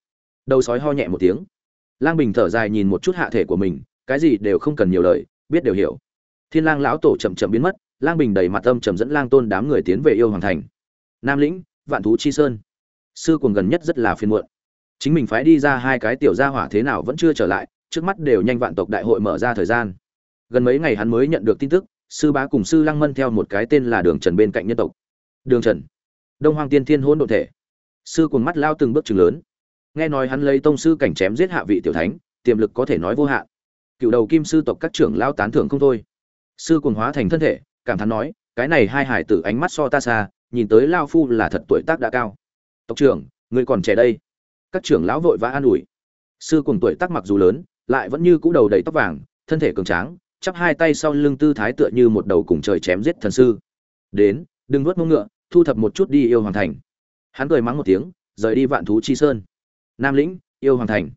Đầu sói ho nhẹ một tiếng. Lang bình thở dài nhìn một chút hạ thể của mình, cái gì đều không cần nhiều lời, biết đều hiểu. Thiên lang lão tổ chậm chậm biến mất, lang bình đầy mặt âm trầm dẫn lang tôn đám người tiến về yêu hoàng thành. Nam lĩnh, vạn thú chi sơn. Sư cuồng gần nhất rất là phiền muộn. Chính mình phái đi ra hai cái tiểu gia hỏa thế nào vẫn chưa trở lại, trước mắt đều nhanh vạn tộc đại hội mở ra thời gian. Gần mấy ngày hắn mới nhận được tin tức sư bá cùng sư lăng mân theo một cái tên là đường trần bên cạnh nhân tộc. Đường trần. Đông hoàng tiên thiên hôn đ thể. Sư cuồng mắt lao từng bước chừng lớn. Nghe nói hắn lấy tông sư cảnh chém giết hạ vị tiểu thánh, tiềm lực có thể nói vô hạn. Cựu đầu kim sư tộc các trưởng lao tán thưởng không thôi. Sư cuồng hóa thành thân thể, cảm thán nói, cái này hai hải tử ánh mắt so ta xa, nhìn tới lao phu là thật tuổi tác đã cao. Tộc trưởng người còn trẻ đây. Các trưởng lão vội vã an ủi. Sư cùng tuổi tác mặc dù lớn, lại vẫn như cũ đầu đầy tóc vàng, thân thể cường tráng chắp hai tay sau lưng tư thái tựa như một đầu cùng trời chém giết thần sư. Đến, đừng nuốt mông ngựa, thu thập một chút đi yêu hoàng thành. Hắn cười mắng một tiếng, rời đi vạn thú chi sơn. Nam lĩnh, yêu hoàng thành.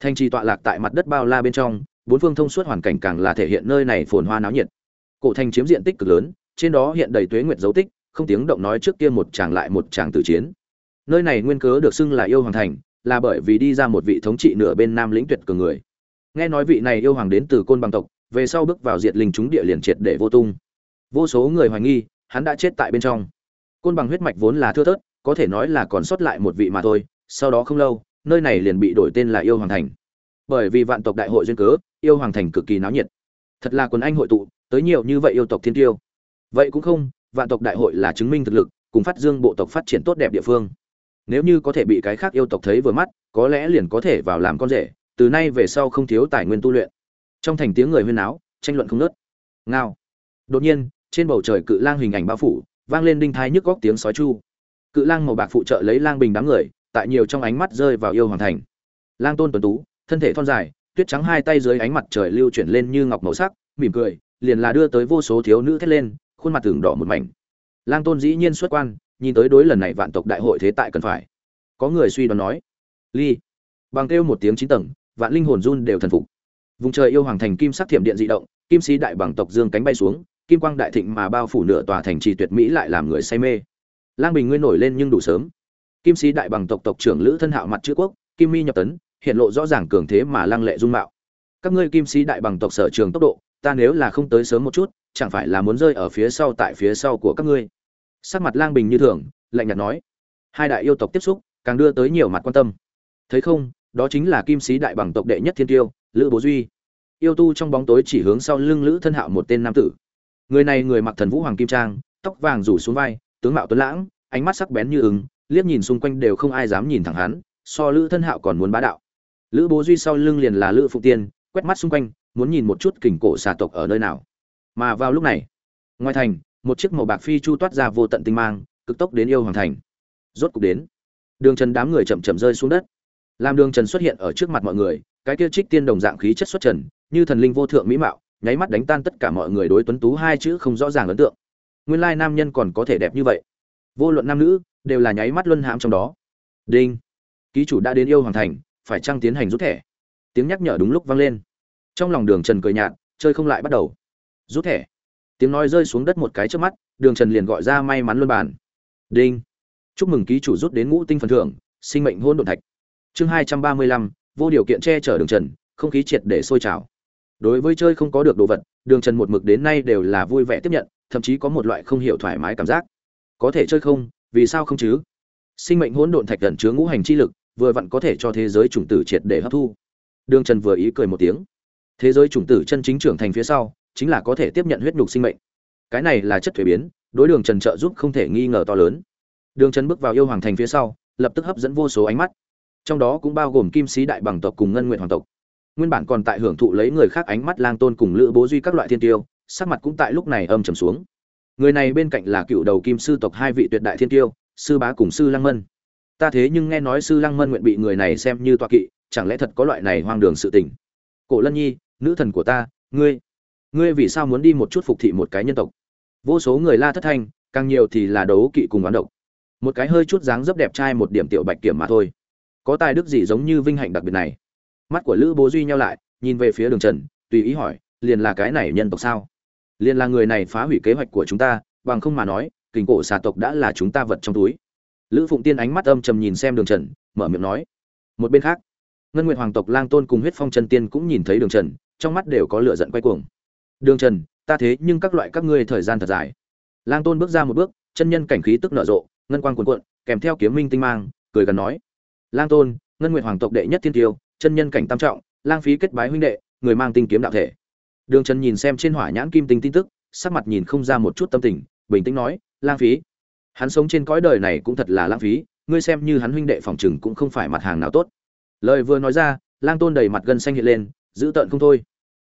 Thành trì tọa lạc tại mặt đất bao la bên trong, bốn phương thông suốt hoàn cảnh càng là thể hiện nơi này phồn hoa náo nhiệt. Cổ thành chiếm diện tích cực lớn, trên đó hiện đầy tuế nguyệt dấu tích, không tiếng động nói trước kia một chàng lại một chàng tử chiến. Nơi này nguyên cớ được xưng là yêu hoàng thành, là bởi vì đi ra một vị thống trị nửa bên nam lĩnh tuyệt cường người. Nghe nói vị này yêu hoàng đến từ côn bằng tộc về sau bước vào diệt linh chúng địa liền triệt để vô tung. Vô số người hoài nghi, hắn đã chết tại bên trong. Côn bằng huyết mạch vốn là thưa thớt, có thể nói là còn sót lại một vị mà thôi, sau đó không lâu, nơi này liền bị đổi tên là yêu hoàng thành. Bởi vì vạn tộc đại hội duyên cớ, yêu hoàng thành cực kỳ náo nhiệt. Thật là quần anh hội tụ, tới nhiều như vậy yêu tộc thiên tiêu. Vậy cũng không, vạn tộc đại hội là chứng minh thực lực, cùng phát dương bộ tộc phát triển tốt đẹp địa phương. Nếu như có thể bị cái khác yêu tộc thấy vừa mắt, có lẽ liền có thể vào làm con rể, từ nay về sau không thiếu tài nguyên tu luyện trong thành tiếng người huyên náo, tranh luận không nớt ngao. Đột nhiên, trên bầu trời cự lang hình ảnh bao phủ, vang lên đinh thai nhức góc tiếng sói chu. Cự lang màu bạc phụ trợ lấy lang bình đám người, tại nhiều trong ánh mắt rơi vào yêu hoàng thành. Lang tôn tuấn tú, thân thể thon dài, tuyết trắng hai tay dưới ánh mặt trời lưu chuyển lên như ngọc màu sắc, mỉm cười, liền là đưa tới vô số thiếu nữ thét lên, khuôn mặt tưởng đỏ một mảnh. Lang tôn dĩ nhiên xuất quan, nhìn tới đối lần này vạn tộc đại hội thế tại cần phải. Có người suy đoán nói, ly. Bằng kêu một tiếng chín tầng, vạn linh hồn run đều thần phục vùng trời yêu hoàng thành kim sắc thiểm điện dị động, kim sĩ đại bằng tộc dương cánh bay xuống, kim quang đại thịnh mà bao phủ nửa tòa thành trì tuyệt mỹ lại làm người say mê. Lang bình nguyên nổi lên nhưng đủ sớm. Kim sĩ đại bằng tộc tộc trưởng lữ thân hạo mặt chữ quốc, kim mi nhập tấn, hiện lộ rõ ràng cường thế mà lăng lệ dung mạo. Các ngươi kim sĩ đại bằng tộc sở trường tốc độ, ta nếu là không tới sớm một chút, chẳng phải là muốn rơi ở phía sau tại phía sau của các ngươi? Sắc mặt lang bình như thường, lạnh nhạt nói. Hai đại yêu tộc tiếp xúc, càng đưa tới nhiều mặt quan tâm. Thấy không đó chính là kim sĩ đại bằng tộc đệ nhất thiên tiêu, lữ bố duy. Yêu tu trong bóng tối chỉ hướng sau lưng lữ thân hạo một tên nam tử. Người này người mặc thần vũ hoàng kim trang, tóc vàng rủ xuống vai, tướng mạo tuấn lãng, ánh mắt sắc bén như ứng, liếc nhìn xung quanh đều không ai dám nhìn thẳng hắn, so lữ thân hạo còn muốn bá đạo. Lữ bố duy sau lưng liền là lữ phụ tiên, quét mắt xung quanh, muốn nhìn một chút kình cổ xà tộc ở nơi nào. Mà vào lúc này, ngoài thành, một chiếc màu bạc phi chu toát ra vô tận tinh mang, cực tốc đến yêu hoàng thành. Rốt cục đến, đường trần đám người chậm chậm rơi xuống đất làm đường trần xuất hiện ở trước mặt mọi người, cái kia trích tiên đồng dạng khí chất xuất trần, như thần linh vô thượng mỹ mạo, nháy mắt đánh tan tất cả mọi người đối tuấn tú hai chữ không rõ ràng ấn tượng. Nguyên lai nam nhân còn có thể đẹp như vậy. Vô luận nam nữ, đều là nháy mắt luân hãm trong đó. Đinh. Ký chủ đã đến yêu hoàng thành, phải trăng tiến hành rút thẻ? Tiếng nhắc nhở đúng lúc vang lên. Trong lòng đường trần cười nhạt, chơi không lại bắt đầu. Rút thẻ. Tiếng nói rơi xuống đất một cái trước mắt, đường trần liền gọi ra may mắn luân bàn. Đinh. Chúc mừng ký chủ rút đến ngũ tinh phần thưởng, sinh mệnh hôn đồn thạch chương hai trăm ba mươi lăm, vô điều kiện che chở đường trần, không khí triệt để sôi trào. Đối với chơi không có được đồ vật, đường trần một mực đến nay đều là vui vẻ tiếp nhận, thậm chí có một loại không hiểu thoải mái cảm giác. Có thể chơi không? Vì sao không chứ? Sinh mệnh hỗn độn thạch gần chứa ngũ hành chi lực, vừa vặn có thể cho thế giới chủng tử triệt để hấp thu. Đường trần vừa ý cười một tiếng. Thế giới chủng tử chân chính trưởng thành phía sau, chính là có thể tiếp nhận huyết nhục sinh mệnh. Cái này là chất thuế biến, đối đường trần trợ giúp không thể nghi ngờ to lớn. Đường trần bước vào yêu hoàng thành phía sau, lập tức hấp dẫn vô số ánh mắt trong đó cũng bao gồm kim sĩ đại bằng tộc cùng ngân nguyện hoàng tộc. Nguyên bản còn tại hưởng thụ lấy người khác ánh mắt lang tôn cùng lữ bố duy các loại thiên tiêu, sắc mặt cũng tại lúc này âm trầm xuống. Người này bên cạnh là cựu đầu kim sư tộc hai vị tuyệt đại thiên tiêu, sư bá cùng sư lăng mân. Ta thế nhưng nghe nói sư lăng mân nguyện bị người này xem như toa kỵ, chẳng lẽ thật có loại này hoang đường sự tình? Cổ lân nhi, nữ thần của ta, ngươi ngươi vì sao muốn đi một chút phục thị một cái nhân tộc? Vô số người la thất thanh, càng nhiều thì là đấu kỵ cùng oán độc. Một cái hơi chút dáng dấp đẹp trai một điểm tiểu bạch kiểm mà thôi có tài đức gì giống như vinh hạnh đặc biệt này? Mắt của lữ bố duy nhau lại, nhìn về phía đường trần, tùy ý hỏi, liền là cái này nhân tộc sao? Liền là người này phá hủy kế hoạch của chúng ta, bằng không mà nói kình cổ xà tộc đã là chúng ta vật trong túi. Lữ phụng tiên ánh mắt âm trầm nhìn xem đường trần, mở miệng nói. Một bên khác, ngân nguyện hoàng tộc lang tôn cùng huyết phong chân tiên cũng nhìn thấy đường trần, trong mắt đều có lửa giận quay cuồng. Đường trần, ta thế nhưng các loại các ngươi thời gian thật dài. Lang tôn bước ra một bước, chân nhân cảnh khí tức nở rộ, ngân quang cuồn cuộn, kèm theo kiếm minh tinh mang, cười gần nói lang tôn, ngân nguyện hoàng tộc đệ nhất thiên tiêu, chân nhân cảnh tam trọng, lang phí kết bái huynh đệ, người mang tinh kiếm đạo thể. Đường trần nhìn xem trên hỏa nhãn kim tinh tin tức, sắc mặt nhìn không ra một chút tâm tình, bình tĩnh nói, lang phí, hắn sống trên cõi đời này cũng thật là lãng phí, ngươi xem như hắn huynh đệ phòng chừng cũng không phải mặt hàng nào tốt. Lời vừa nói ra, lang tôn đầy mặt gân xanh hiện lên, dữ tợn không thôi.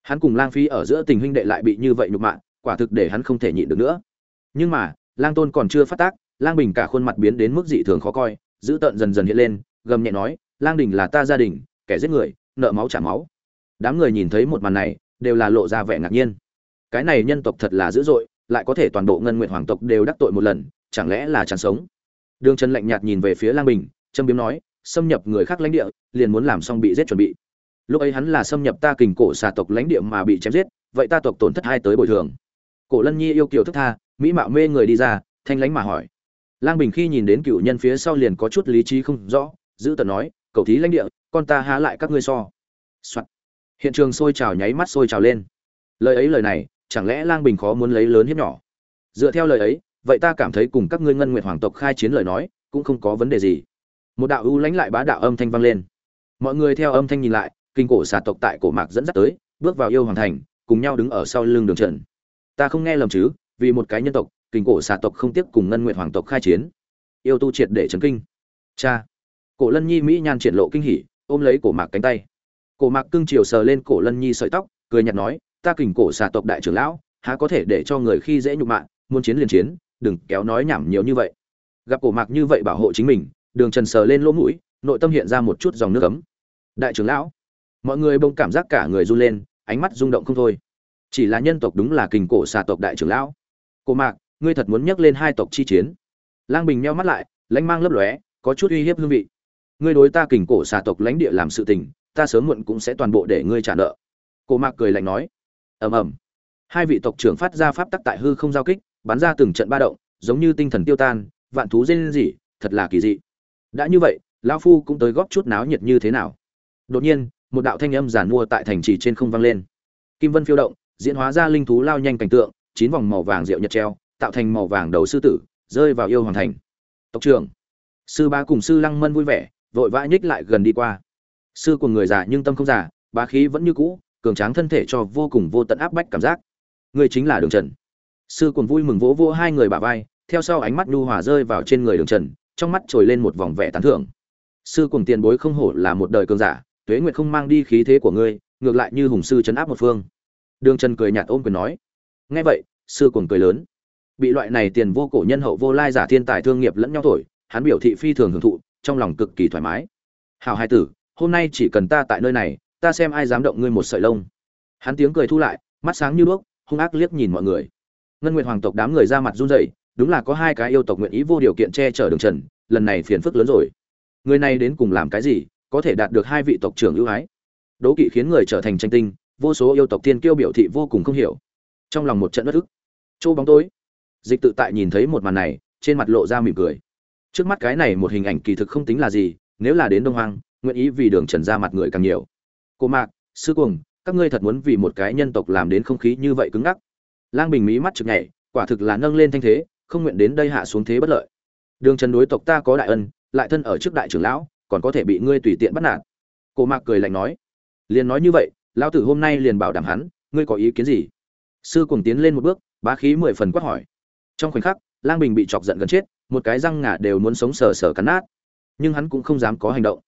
Hắn cùng lang phí ở giữa tình huynh đệ lại bị như vậy nhục mạ, quả thực để hắn không thể nhịn được nữa. Nhưng mà, lang tôn còn chưa phát tác, lang bình cả khuôn mặt biến đến mức dị thường khó coi, dữ tợn dần dần hiện lên gầm nhẹ nói, lang đình là ta gia đình, kẻ giết người, nợ máu trả máu. Đám người nhìn thấy một màn này, đều là lộ ra vẻ ngạc nhiên. Cái này nhân tộc thật là dữ dội, lại có thể toàn bộ ngân nguyện hoàng tộc đều đắc tội một lần, chẳng lẽ là chán sống? Đường trần lạnh nhạt nhìn về phía lang bình trâm biếm nói, xâm nhập người khác lãnh địa, liền muốn làm xong bị giết chuẩn bị. Lúc ấy hắn là xâm nhập ta kình cổ xà tộc lãnh địa mà bị chém giết, vậy ta tộc tổn thất hai tới bồi thường. Cổ lân nhi yêu kiều thức tha, mỹ mạo mê người đi ra, thanh lãnh mà hỏi. Lang bình khi nhìn đến cựu nhân phía sau liền có chút lý trí không rõ giữ Tần nói, cầu thí lãnh địa, con ta há lại các ngươi so. Soạn. hiện trường sôi trào nháy mắt sôi trào lên. Lời ấy lời này, chẳng lẽ lang bình khó muốn lấy lớn hiếp nhỏ? Dựa theo lời ấy, vậy ta cảm thấy cùng các ngươi ngân nguyệt hoàng tộc khai chiến lời nói, cũng không có vấn đề gì. Một đạo ưu lãnh lại bá đạo âm thanh vang lên. Mọi người theo âm thanh nhìn lại, kinh cổ xà tộc tại cổ mạc dẫn dắt tới, bước vào yêu hoàng thành, cùng nhau đứng ở sau lưng đường trận. ta không nghe lầm chứ, vì một cái nhân tộc, kinh cổ xà tộc không tiếp cùng ngân nguyện hoàng tộc khai chiến. Yêu tu triệt để chấn kinh. Cha cổ lân nhi mỹ nhan triển lộ kinh hỉ, ôm lấy cổ mạc cánh tay. Cổ mạc cưng chiều sờ lên cổ lân nhi sợi tóc, cười nhạt nói, ta kình cổ xà tộc đại trưởng lão, há có thể để cho người khi dễ nhục mạ, muốn chiến liền chiến, đừng kéo nói nhảm nhiều như vậy. Gặp cổ mạc như vậy bảo hộ chính mình, đường trần sờ lên lỗ mũi, nội tâm hiện ra một chút dòng nước ấm. Đại trưởng lão. Mọi người bỗng cảm giác cả người run lên, ánh mắt rung động không thôi. Chỉ là nhân tộc đúng là kình cổ xà tộc đại trưởng lão. Cổ mạc, ngươi thật muốn nhắc lên hai tộc chi chiến? Lang bình meo mắt lại lãnh mang lấp lóe, có chút uy hiếp hương vị ngươi đối ta kình cổ xà tộc lãnh địa làm sự tình ta sớm muộn cũng sẽ toàn bộ để ngươi trả nợ. Cổ mạc cười lạnh nói. Ầm ầm. Hai vị tộc trưởng phát ra pháp tắc tại hư không giao kích bắn ra từng trận ba động giống như tinh thần tiêu tan vạn thú dê lên gì, thật là kỳ dị. Đã như vậy lão phu cũng tới góp chút náo nhiệt như thế nào? Đột nhiên một đạo thanh âm giản mua tại thành trì trên không vang lên. Kim vân phiêu động diễn hóa ra linh thú lao nhanh cảnh tượng chín vòng màu vàng rượu nhật treo tạo thành màu vàng đầu sư tử rơi vào yêu hoàng thành. Tộc trưởng sư ba cùng sư lăng mân vui vẻ vội vã nhích lại gần đi qua. Sư của người già nhưng tâm không già, bá khí vẫn như cũ, cường tráng thân thể cho vô cùng vô tận áp bách cảm giác. Người chính là đường trần. Sư cuồng vui mừng vỗ vỗ hai người bà vai, theo sau ánh mắt nhu hòa rơi vào trên người đường trần, trong mắt trồi lên một vòng vẻ tán thưởng. Sư cùng tiền bối không hổ là một đời cường giả, tuế nguyệt không mang đi khí thế của ngươi, ngược lại như hùng sư chấn áp một phương. Đường trần cười nhạt ôm quyền nói. Nghe vậy, sư cùng cười lớn. Bị loại này tiền vô cổ nhân hậu vô lai giả thiên tài thương nghiệp lẫn nhau thổi, hắn biểu thị phi thường hưởng thụ trong lòng cực kỳ thoải mái. Hảo hai tử, hôm nay chỉ cần ta tại nơi này, ta xem ai dám động ngươi một sợi lông. Hắn tiếng cười thu lại, mắt sáng như đuốc, hung ác liếc nhìn mọi người. Ngân nguyện hoàng tộc đám người ra mặt run rẩy, đúng là có hai cái yêu tộc nguyện ý vô điều kiện che chở đường trần, lần này phiền phức lớn rồi. Người này đến cùng làm cái gì, có thể đạt được hai vị tộc trưởng ưu ái? Đố kỵ khiến người trở thành tranh tinh, vô số yêu tộc tiên kiêu biểu thị vô cùng không hiểu. Trong lòng một trận bất ức. Chỗ bóng tối. Dịch tự tại nhìn thấy một màn này, trên mặt lộ ra mỉm cười trước mắt cái này một hình ảnh kỳ thực không tính là gì, nếu là đến đông hoang, nguyện ý vì đường trần ra mặt người càng nhiều. Cô mạc, sư cuồng, các ngươi thật muốn vì một cái nhân tộc làm đến không khí như vậy cứng ngắc. Lang bình mỹ mắt chực nhảy, quả thực là nâng lên thanh thế, không nguyện đến đây hạ xuống thế bất lợi. Đường trần đối tộc ta có đại ân, lại thân ở trước đại trưởng lão, còn có thể bị ngươi tùy tiện bắt nạt. Cô mạc cười lạnh nói, liền nói như vậy, lão tử hôm nay liền bảo đảm hắn, ngươi có ý kiến gì? Sư cuồng tiến lên một bước, bá khí mười phần quát hỏi. Trong khoảnh khắc, lang bình bị chọc giận gần chết một cái răng ngà đều muốn sống sờ sờ cắn nát. Nhưng hắn cũng không dám có hành động.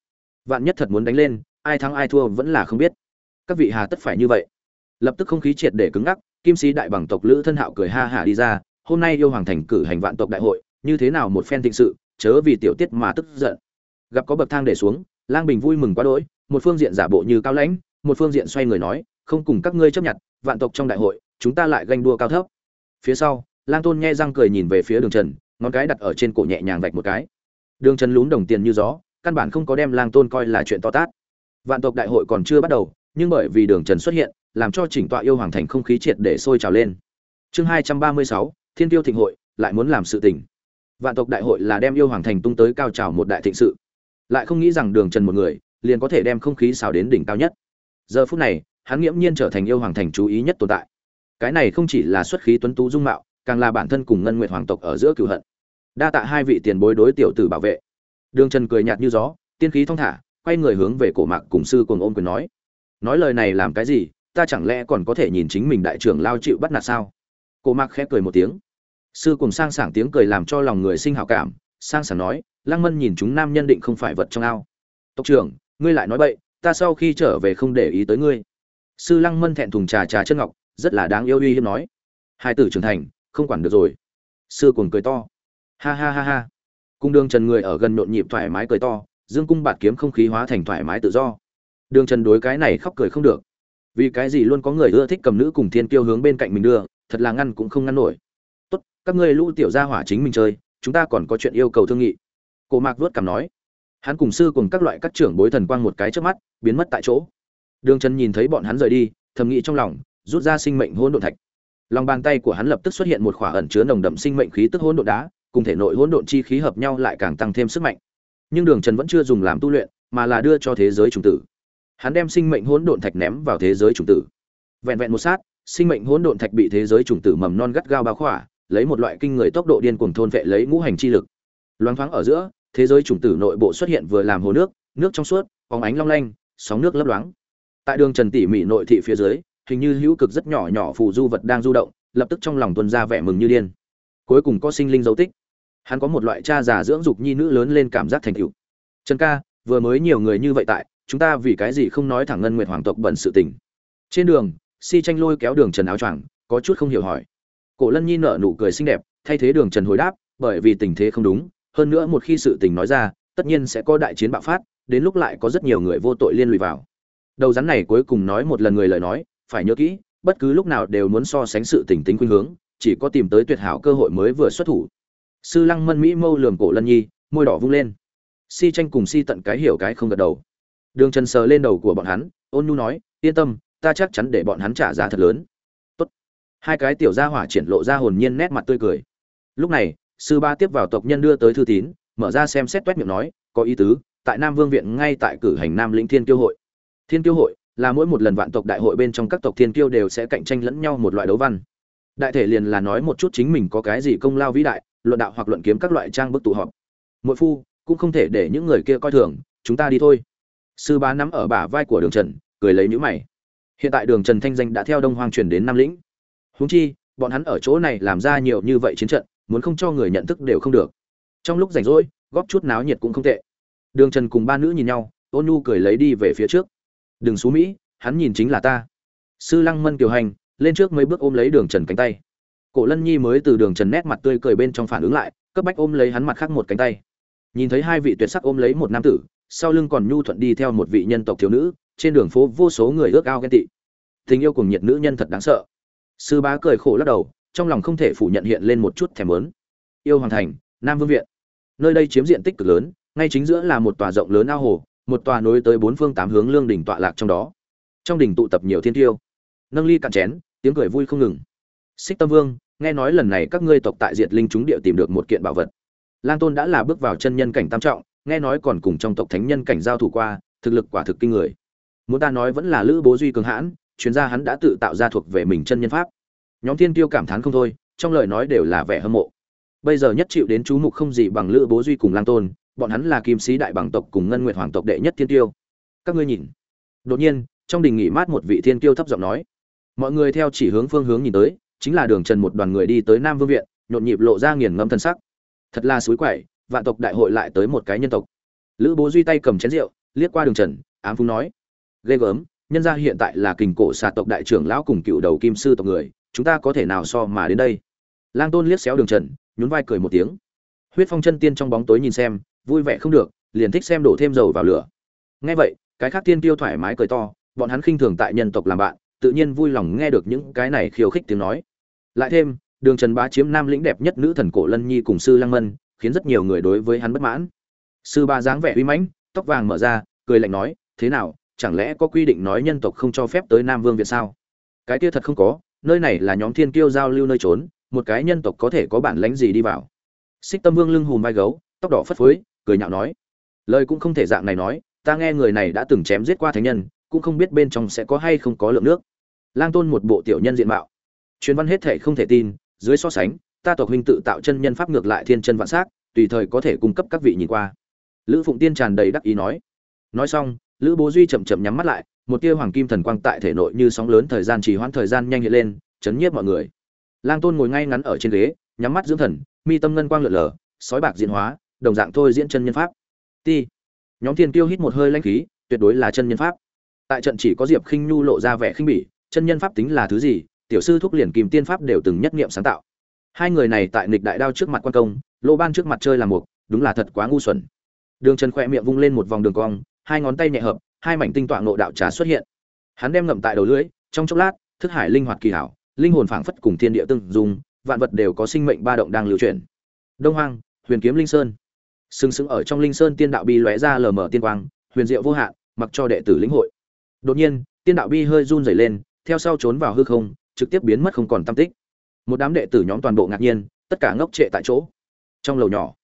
Vạn nhất thật muốn đánh lên, ai thắng ai thua vẫn là không biết. Các vị hà tất phải như vậy. Lập tức không khí triệt để cứng ngắc, kim sĩ đại bằng tộc lữ thân hạo cười ha hả đi ra, hôm nay yêu hoàng thành cử hành vạn tộc đại hội, như thế nào một phen thịnh sự, chớ vì tiểu tiết mà tức giận. Gặp có bậc thang để xuống, lang bình vui mừng quá đỗi, một phương diện giả bộ như cao lãnh, một phương diện xoay người nói, không cùng các ngươi chấp nhận, vạn tộc trong đại hội, chúng ta lại ganh đua cao thấp. Phía sau, lang tôn nghe răng cười nhìn về phía đường trần ngón cái đặt ở trên cổ nhẹ nhàng vạch một cái. Đường trần lún đồng tiền như gió, căn bản không có đem lang tôn coi là chuyện to tát. Vạn tộc đại hội còn chưa bắt đầu, nhưng bởi vì đường trần xuất hiện, làm cho chỉnh tọa yêu hoàng thành không khí triệt để sôi trào lên. Chương hai trăm ba mươi sáu, thiên tiêu thịnh hội, lại muốn làm sự tình. Vạn tộc đại hội là đem yêu hoàng thành tung tới cao trào một đại thịnh sự. Lại không nghĩ rằng đường trần một người, liền có thể đem không khí xào đến đỉnh cao nhất. Giờ phút này, hắn nghiễm nhiên trở thành yêu hoàng thành chú ý nhất tồn tại. Cái này không chỉ là xuất khí tuấn tú dung mạo càng là bản thân cùng ngân nguyệt hoàng tộc ở giữa cửu hận. Đa tạ hai vị tiền bối đối tiểu tử bảo vệ. Đường trần cười nhạt như gió, tiên khí thong thả, quay người hướng về cổ mạc cùng sư cùng ôm quyền nói. Nói lời này làm cái gì, ta chẳng lẽ còn có thể nhìn chính mình đại trưởng lao chịu bắt nạt sao? Cổ mạc khẽ cười một tiếng. Sư cùng sang sảng tiếng cười làm cho lòng người sinh hảo cảm, sang sảng nói, lăng mân nhìn chúng nam nhân định không phải vật trong ao. Tộc trưởng, ngươi lại nói bậy, ta sau khi trở về không để ý tới ngươi. Sư lăng mân thẹn thùng trà trà chân ngọc, rất là đáng yêu uy hiếp nói. Hai tử trưởng thành không quản được rồi. Sư cuồng cười to. Ha ha ha ha. Cung đường trần người ở gần nhộn nhịp thoải mái cười to, dương cung bạt kiếm không khí hóa thành thoải mái tự do. Đường trần đối cái này khóc cười không được. Vì cái gì luôn có người ưa thích cầm nữ cùng thiên kiêu hướng bên cạnh mình đưa, thật là ngăn cũng không ngăn nổi. Tốt, các ngươi lũ tiểu gia hỏa chính mình chơi, chúng ta còn có chuyện yêu cầu thương nghị. Cổ mạc vuốt cảm nói. Hắn cùng sư cùng các loại các trưởng bối thần quang một cái trước mắt, biến mất tại chỗ. Đường trần nhìn thấy bọn hắn rời đi, thầm nghĩ trong lòng, rút ra sinh mệnh hôn độn thạch lòng bàn tay của hắn lập tức xuất hiện một khỏa ẩn chứa nồng đậm sinh mệnh khí tức hỗn độn đá, cùng thể nội hỗn độn chi khí hợp nhau lại càng tăng thêm sức mạnh. Nhưng đường trần vẫn chưa dùng làm tu luyện, mà là đưa cho thế giới trùng tử. Hắn đem sinh mệnh hỗn độn thạch ném vào thế giới trùng tử. Vẹn vẹn một sát, sinh mệnh hỗn độn thạch bị thế giới trùng tử mầm non gắt gao bao khỏa, lấy một loại kinh người tốc độ điên cuồng thôn vệ lấy ngũ hành chi lực. Loáng thoáng ở giữa, thế giới trùng tử nội bộ xuất hiện vừa làm hồ nước nước trong suốt, phóng ánh long lanh, sóng nước lấp loáng. Tại đường trần tỉ mỉ nội thị phía dưới hình như hữu cực rất nhỏ nhỏ phù du vật đang du động, lập tức trong lòng tuân ra vẻ mừng như điên. Cuối cùng có sinh linh dấu tích. Hắn có một loại cha già dưỡng dục nhi nữ lớn lên cảm giác thành tựu. Trần ca, vừa mới nhiều người như vậy tại, chúng ta vì cái gì không nói thẳng ngân nguyệt hoàng tộc bẩn sự tình? Trên đường, si tranh lôi kéo đường trần áo choàng, có chút không hiểu hỏi. Cổ lân nhi nở nụ cười xinh đẹp, thay thế đường trần hồi đáp, bởi vì tình thế không đúng, hơn nữa một khi sự tình nói ra, tất nhiên sẽ có đại chiến bạo phát, đến lúc lại có rất nhiều người vô tội liên lụy vào. Đầu rắn này cuối cùng nói một lần người lời nói phải nhớ kỹ, bất cứ lúc nào đều muốn so sánh sự tỉnh tính khuynh hướng, chỉ có tìm tới tuyệt hảo cơ hội mới vừa xuất thủ. Sư lăng mân mỹ mâu lườm cổ lân nhi, môi đỏ vung lên. Si tranh cùng si tận cái hiểu cái không gật đầu. Đường trần sờ lên đầu của bọn hắn, ôn nhu nói, yên tâm, ta chắc chắn để bọn hắn trả giá thật lớn. Tốt. hai cái tiểu gia hỏa triển lộ ra hồn nhiên nét mặt tươi cười. Lúc này, sư ba tiếp vào tộc nhân đưa tới thư tín, mở ra xem xét toét miệng nói, có ý tứ, tại nam vương viện ngay tại cử hành nam lĩnh thiên kiêu hội. Thiên kiêu hội là mỗi một lần vạn tộc đại hội bên trong các tộc thiên kiêu đều sẽ cạnh tranh lẫn nhau một loại đấu văn. Đại thể liền là nói một chút chính mình có cái gì công lao vĩ đại, luận đạo hoặc luận kiếm các loại trang bức tụ họp. Mỗi phu, cũng không thể để những người kia coi thường, chúng ta đi thôi. Sư bá nắm ở bả vai của đường trần, cười lấy nhữ mày. Hiện tại đường trần thanh danh đã theo đông hoang truyền đến nam lĩnh. Húng chi, bọn hắn ở chỗ này làm ra nhiều như vậy chiến trận, muốn không cho người nhận thức đều không được. Trong lúc rảnh rỗi, góp chút náo nhiệt cũng không tệ. Đường trần cùng ba nữ nhìn nhau, ôn nhu cười lấy đi về phía trước đừng xú mỹ, hắn nhìn chính là ta. Sư lăng mân kiều hành, lên trước mấy bước ôm lấy đường trần cánh tay. Cổ lân nhi mới từ đường trần nét mặt tươi cười bên trong phản ứng lại, cấp bách ôm lấy hắn mặt khác một cánh tay. Nhìn thấy hai vị tuyệt sắc ôm lấy một nam tử, sau lưng còn nhu thuận đi theo một vị nhân tộc thiếu nữ, trên đường phố vô số người ước ao ghen tị. Tình yêu cùng nhiệt nữ nhân thật đáng sợ. Sư bá cười khổ lắc đầu, trong lòng không thể phủ nhận hiện lên một chút thèm lớn yêu hoàng thành, nam vương viện. Nơi đây chiếm diện tích cực lớn, ngay chính giữa là một tòa rộng lớn ao hồ một tòa nối tới bốn phương tám hướng lương đỉnh tọa lạc trong đó. Trong đỉnh tụ tập nhiều thiên tiêu. Nâng ly cạn chén, tiếng cười vui không ngừng. Xích tâm vương, nghe nói lần này các ngươi tộc tại diệt linh chúng địa tìm được một kiện bảo vật. Lang tôn đã là bước vào chân nhân cảnh tam trọng, nghe nói còn cùng trong tộc thánh nhân cảnh giao thủ qua, thực lực quả thực kinh người. Muốn ta nói vẫn là lữ bố duy cường hãn, chuyên gia hắn đã tự tạo ra thuộc về mình chân nhân pháp. Nhóm thiên tiêu cảm thán không thôi, trong lời nói đều là vẻ hâm mộ. Bây giờ nhất chịu đến chú mục không gì bằng lữ bố duy cùng lang tôn bọn hắn là kim sĩ đại bằng tộc cùng ngân nguyệt hoàng tộc đệ nhất thiên tiêu. Các ngươi nhìn. Đột nhiên, trong đình nghỉ mát một vị thiên tiêu thấp giọng nói. Mọi người theo chỉ hướng phương hướng nhìn tới, chính là đường trần một đoàn người đi tới nam vương viện, nhộn nhịp lộ ra nghiền ngẫm thân sắc. Thật là suối quậy vạn tộc đại hội lại tới một cái nhân tộc. Lữ bố duy tay cầm chén rượu, liếc qua đường trần, ám phúng nói. Ghê gớm, nhân gia hiện tại là kình cổ xà tộc đại trưởng lão cùng cựu đầu kim sư tộc người, chúng ta có thể nào so mà đến đây? Lang tôn liếc xéo đường trần, nhún vai cười một tiếng. Huyết phong chân tiên trong bóng tối nhìn xem vui vẻ không được, liền thích xem đổ thêm dầu vào lửa. Nghe vậy, cái khác tiên tiêu thoải mái cười to, bọn hắn khinh thường tại nhân tộc làm bạn, tự nhiên vui lòng nghe được những cái này khiêu khích tiếng nói. Lại thêm, đường trần bá chiếm nam lĩnh đẹp nhất nữ thần cổ lân nhi cùng sư lăng mân, khiến rất nhiều người đối với hắn bất mãn. Sư ba dáng vẻ uy mãnh, tóc vàng mở ra, cười lạnh nói, thế nào, chẳng lẽ có quy định nói nhân tộc không cho phép tới nam vương việt sao? Cái kia thật không có, nơi này là nhóm thiên kiêu giao lưu nơi trốn, một cái nhân tộc có thể có bản lãnh gì đi vào. Xích tâm vương lưng hùm vai gấu, tóc đỏ phất phới cười nhạo nói, lời cũng không thể dạng này nói, ta nghe người này đã từng chém giết qua thánh nhân, cũng không biết bên trong sẽ có hay không có lượng nước. Lang tôn một bộ tiểu nhân diện mạo. Truyền văn hết thể không thể tin, dưới so sánh, ta tộc huynh tự tạo chân nhân pháp ngược lại thiên chân vạn s tùy thời có thể cung cấp các vị nhìn qua. Lữ phụng tiên tràn đầy đắc ý nói. Nói xong, lữ bố duy chậm chậm nhắm mắt lại, một tia hoàng kim thần quang tại thể nội như sóng lớn thời gian trì hoãn thời gian nhanh hiện lên, chấn nhiếp mọi người. Lang tôn ngồi ngay ngắn ở trên ghế, nhắm mắt dưỡng thần, mi tâm ngân quang lượn lờ, sói bạc diễn hóa đồng dạng thôi diễn chân nhân pháp. Ti nhóm thiên tiêu hít một hơi lãnh khí, tuyệt đối là chân nhân pháp. Tại trận chỉ có diệp khinh nhu lộ ra vẻ khinh bỉ, chân nhân pháp tính là thứ gì, tiểu sư thúc liền kìm tiên pháp đều từng nhất nghiệm sáng tạo. Hai người này tại nghịch đại đao trước mặt quan công, lô ban trước mặt chơi là mục, đúng là thật quá ngu xuẩn. Đường trần khoe miệng vung lên một vòng đường cong, hai ngón tay nhẹ hợp, hai mảnh tinh tọa ngộ đạo trà xuất hiện. Hắn đem ngậm tại đầu lưỡi, trong chốc lát, thức hải linh hoạt kỳ hảo, linh hồn phảng phất cùng thiên địa tương dùng vạn vật đều có sinh mệnh ba động đang lưu chuyển. Đông hoang, huyền kiếm linh sơn sừng sững ở trong linh sơn tiên đạo bi lóe ra lờ mờ tiên quang, huyền diệu vô hạn, mặc cho đệ tử lĩnh hội. Đột nhiên, tiên đạo bi hơi run rẩy lên, theo sau trốn vào hư không, trực tiếp biến mất không còn tâm tích. Một đám đệ tử nhóm toàn bộ ngạc nhiên, tất cả ngốc trệ tại chỗ. Trong lầu nhỏ,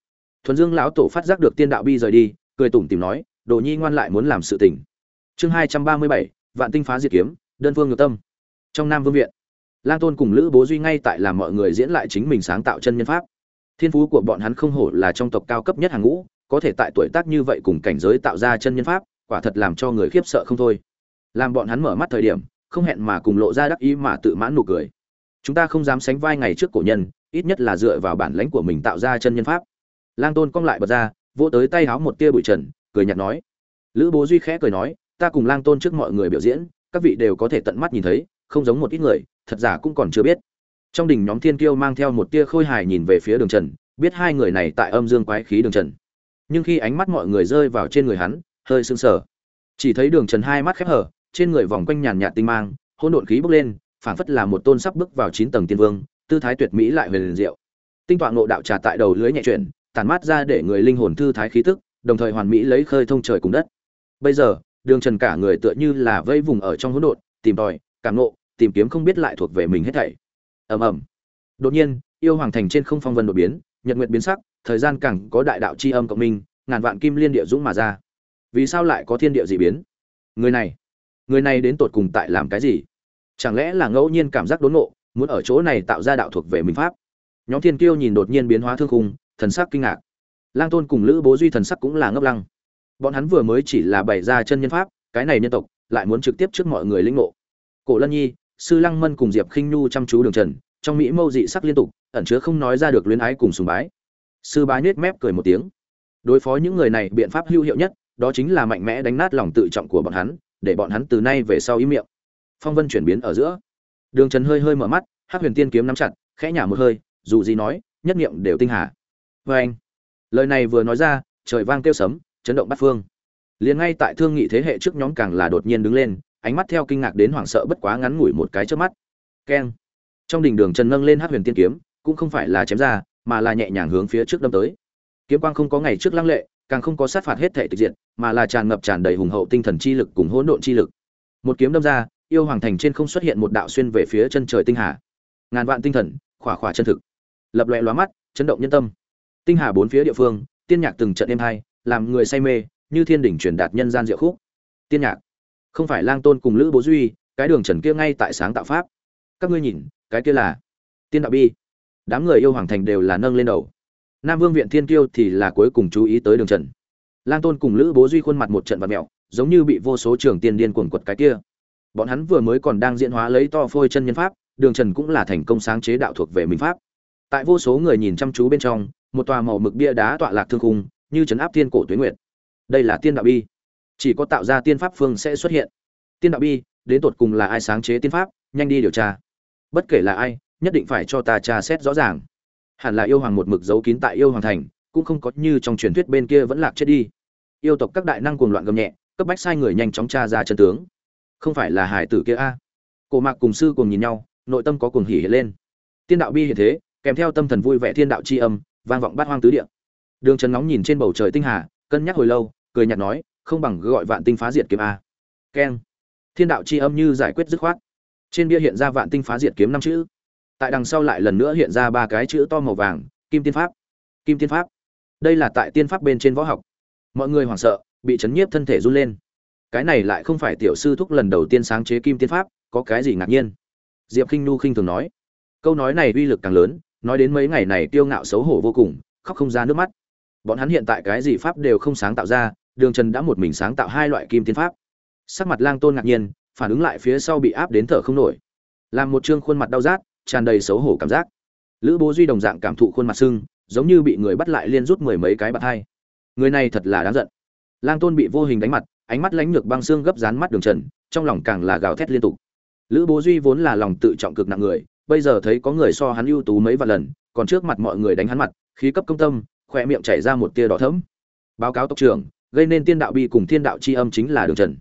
thuần dương lão tổ phát giác được tiên đạo bi rời đi, cười tủm tìm nói, đồ nhi ngoan lại muốn làm sự tình. Chương hai trăm ba mươi bảy, vạn tinh phá diệt kiếm, đơn phương ngược tâm. Trong nam vương viện, lang tôn cùng lữ bố duy ngay tại làm mọi người diễn lại chính mình sáng tạo chân nhân pháp thiên phú của bọn hắn không hổ là trong tộc cao cấp nhất hàng ngũ, có thể tại tuổi tác như vậy cùng cảnh giới tạo ra chân nhân pháp, quả thật làm cho người khiếp sợ không thôi. Làm bọn hắn mở mắt thời điểm, không hẹn mà cùng lộ ra đắc ý mà tự mãn nụ cười. Chúng ta không dám sánh vai ngày trước cổ nhân, ít nhất là dựa vào bản lãnh của mình tạo ra chân nhân pháp. Lang tôn cong lại bật ra, vỗ tới tay háo một tia bụi trần, cười nhạt nói. Lữ bố duy khẽ cười nói, ta cùng lang tôn trước mọi người biểu diễn, các vị đều có thể tận mắt nhìn thấy, không giống một ít người, thật giả cũng còn chưa biết trong đình nhóm thiên kiêu mang theo một tia khôi hài nhìn về phía đường trần, biết hai người này tại âm dương quái khí đường trần. Nhưng khi ánh mắt mọi người rơi vào trên người hắn, hơi sưng sờ. Chỉ thấy đường trần hai mắt khép hở, trên người vòng quanh nhàn nhạt tinh mang, hỗn độn khí bốc lên, phảng phất là một tôn sắp bước vào chín tầng tiên vương, tư thái tuyệt mỹ lại huyền diệu. Tinh tọa ngộ đạo trà tại đầu lưới nhẹ chuyển, tản mát ra để người linh hồn thư thái khí tức, đồng thời hoàn mỹ lấy khơi thông trời cùng đất. Bây giờ, đường trần cả người tựa như là vây vùng ở trong hỗn độn, tìm tòi, cảm nộ tìm kiếm không biết lại thuộc về mình hết thảy ầm ầm. Đột nhiên, yêu hoàng thành trên không phong vân đột biến, nhật nguyệt biến sắc, thời gian càng có đại đạo chi âm cộng minh, ngàn vạn kim liên địa dũng mà ra. Vì sao lại có thiên địa dị biến? Người này người này đến tột cùng tại làm cái gì? Chẳng lẽ là ngẫu nhiên cảm giác đốn ngộ, muốn ở chỗ này tạo ra đạo thuộc về mình pháp? Nhóm thiên kiêu nhìn đột nhiên biến hóa thương khung, thần sắc kinh ngạc. Lang tôn cùng lữ bố duy thần sắc cũng là ngấp lăng. Bọn hắn vừa mới chỉ là bày ra chân nhân pháp, cái này nhân tộc lại muốn trực tiếp trước mọi người lĩnh ngộ. Cổ lân nhi sư lăng mân cùng diệp khinh nhu chăm chú đường trần, trong mỹ mâu dị sắc liên tục, ẩn chứa không nói ra được luyến ái cùng sùng bái. Sư bá nhếch mép cười một tiếng. Đối phó những người này, biện pháp hữu hiệu nhất, đó chính là mạnh mẽ đánh nát lòng tự trọng của bọn hắn, để bọn hắn từ nay về sau ý miệng. Phong vân chuyển biến ở giữa. Đường trần hơi hơi mở mắt hát huyền tiên kiếm nắm chặt, khẽ nhả một hơi, dù gì nói, nhất nghiệm đều tinh hà. Vê anh. Lời này vừa nói ra, trời vang kêu sấm, chấn động bát phương. Liền ngay tại thương nghị thế hệ trước nhóm càng là đột nhiên đứng lên ánh mắt theo kinh ngạc đến hoảng sợ bất quá ngắn ngủi một cái trước mắt. Keng. Trong đỉnh đường trần nâng lên hát huyền tiên kiếm, cũng không phải là chém ra, mà là nhẹ nhàng hướng phía trước đâm tới. Kiếm quang không có ngày trước lăng lệ, càng không có sát phạt hết thể tịch diện mà là tràn ngập tràn đầy hùng hậu tinh thần chi lực cùng hỗn độn chi lực. Một kiếm đâm ra, yêu hoàng thành trên không xuất hiện một đạo xuyên về phía chân trời tinh hà. Ngàn vạn tinh thần, khỏa khỏa chân thực. Lập loè lóa mắt, chấn động nhân tâm. Tinh hà bốn phía địa phương, tiên nhạc từng trận êm hai, làm người say mê, như thiên đỉnh truyền đạt nhân gian diệu khúc. Tiên nhạc không phải lang tôn cùng lữ bố duy, cái đường trần kia ngay tại sáng tạo pháp. Các ngươi nhìn, cái kia là tiên đạo bi. Đám người yêu hoàng thành đều là nâng lên đầu. Nam vương viện thiên kiêu thì là cuối cùng chú ý tới đường trần. Lang tôn cùng lữ bố duy khuôn mặt một trận vật mẹo, giống như bị vô số trường tiên điên cuồng quật cái kia. Bọn hắn vừa mới còn đang diễn hóa lấy to phôi chân nhân pháp, đường trần cũng là thành công sáng chế đạo thuộc về mình pháp. Tại vô số người nhìn chăm chú bên trong, một tòa màu mực bia đá tọa lạc thương khung, như trấn áp thiên cổ tuyến nguyệt. Đây là tiên đạo bi chỉ có tạo ra tiên pháp phương sẽ xuất hiện. Tiên đạo bi, đến tột cùng là ai sáng chế tiên pháp, nhanh đi điều tra. Bất kể là ai, nhất định phải cho ta tra xét rõ ràng. Hẳn là yêu hoàng một mực giấu kín tại yêu hoàng thành, cũng không có như trong truyền thuyết bên kia vẫn lạc chết đi. Yêu tộc các đại năng cuồng loạn gầm nhẹ, cấp bách sai người nhanh chóng tra ra chân tướng. Không phải là hải tử kia a? Cổ mạc cùng sư cùng nhìn nhau, nội tâm có cuồng hỉ hiện lên. Tiên đạo bi hiện thế, kèm theo tâm thần vui vẻ thiên đạo c h i âm, vang vọng bát hoang tứ địa. Đường trần nóng nhìn trên bầu trời tinh hà, cân nhắc hồi lâu, cười nhạt nói không bằng gọi vạn tinh phá diệt kiếm a. Keng. Thiên đạo c h i âm như giải quyết dứt khoát. Trên bia hiện ra vạn tinh phá diệt kiếm năm chữ. Tại đằng sau lại lần nữa hiện ra ba cái chữ to màu vàng, kim tiên pháp. Kim tiên pháp. Đây là tại tiên pháp bên trên võ học. Mọi người hoảng sợ, bị chấn nhiếp thân thể run lên. Cái này lại không phải tiểu sư thúc lần đầu tiên sáng chế kim tiên pháp, có cái gì ngạc nhiên? Diệp k i n h nu khinh thường nói. Câu nói này uy lực càng lớn, nói đến mấy ngày này tiêu ngạo xấu hổ vô cùng, khóc không ra nước mắt. Bọn hắn hiện tại cái gì pháp đều không sáng tạo ra đường trần đã một mình sáng tạo hai loại kim tiên pháp. Sắc mặt lang tôn ngạc nhiên, phản ứng lại phía sau bị áp đến thở không nổi. Làm một chương khuôn mặt đau rát, tràn đầy xấu hổ cảm giác. Lữ bố duy đồng dạng cảm thụ khuôn mặt sưng, giống như bị người bắt lại liên rút mười mấy cái bạt hai. Người này thật là đáng giận. Lang tôn bị vô hình đánh mặt, ánh mắt lánh ngược băng xương gấp dán mắt đường trần, trong lòng càng là gào thét liên tục. Lữ bố duy vốn là lòng tự trọng cực nặng người, bây giờ thấy có người so hắn ưu tú mấy vài lần, còn trước mặt mọi người đánh hắn mặt, khí cấp công tâm, khoe miệng chảy ra một tia đỏ thẫm. Báo cáo tộc trưởng gây nên tiên đạo bi cùng thiên đạo chi âm chính là đường trần.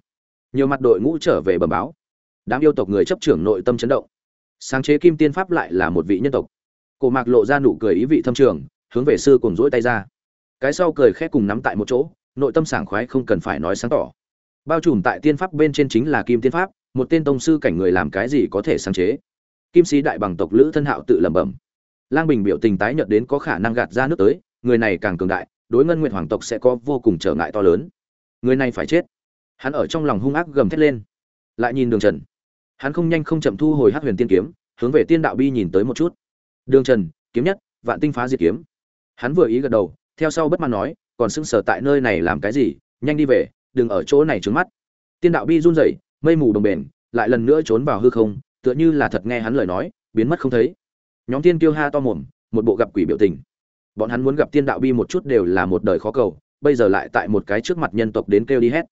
Nhiều mặt đội ngũ trở về bẩm báo. Đám yêu tộc người chấp trưởng nội tâm chấn động. Sáng chế kim tiên pháp lại là một vị nhân tộc. Cổ mạc lộ ra nụ cười ý vị thâm trường, hướng về sư cùng rỗi tay ra. Cái sau cười khẽ cùng nắm tại một chỗ, nội tâm sảng khoái không cần phải nói sáng tỏ. Bao trùm tại tiên pháp bên trên chính là kim tiên pháp, một tên tông sư cảnh người làm cái gì có thể sáng chế. Kim sĩ đại bằng tộc lữ thân hạo tự lẩm bẩm. Lang bình biểu tình tái nhợt đến có khả năng gạt ra nước tới, người này càng cường đại đối ngân nguyện hoàng tộc sẽ có vô cùng trở ngại to lớn. Người này phải chết. Hắn ở trong lòng hung ác gầm thét lên. Lại nhìn đường trần. Hắn không nhanh không chậm thu hồi hát huyền tiên kiếm, hướng về tiên đạo bi nhìn tới một chút. Đường trần, kiếm nhất, vạn tinh phá diệt kiếm. Hắn vừa ý gật đầu, theo sau bất mãn nói, còn sững sờ tại nơi này làm cái gì, nhanh đi về, đừng ở chỗ này trướng mắt. Tiên đạo bi run rẩy, mây mù đồng bền, lại lần nữa trốn vào hư không, tựa như là thật nghe hắn lời nói, biến mất không thấy. Nhóm tiên Kiêu ha to mồm, một bộ gặp quỷ biểu tình bọn hắn muốn gặp tiên đạo bi một chút đều là một đời khó cầu, bây giờ lại tại một cái trước mặt nhân tộc đến kêu đi hết.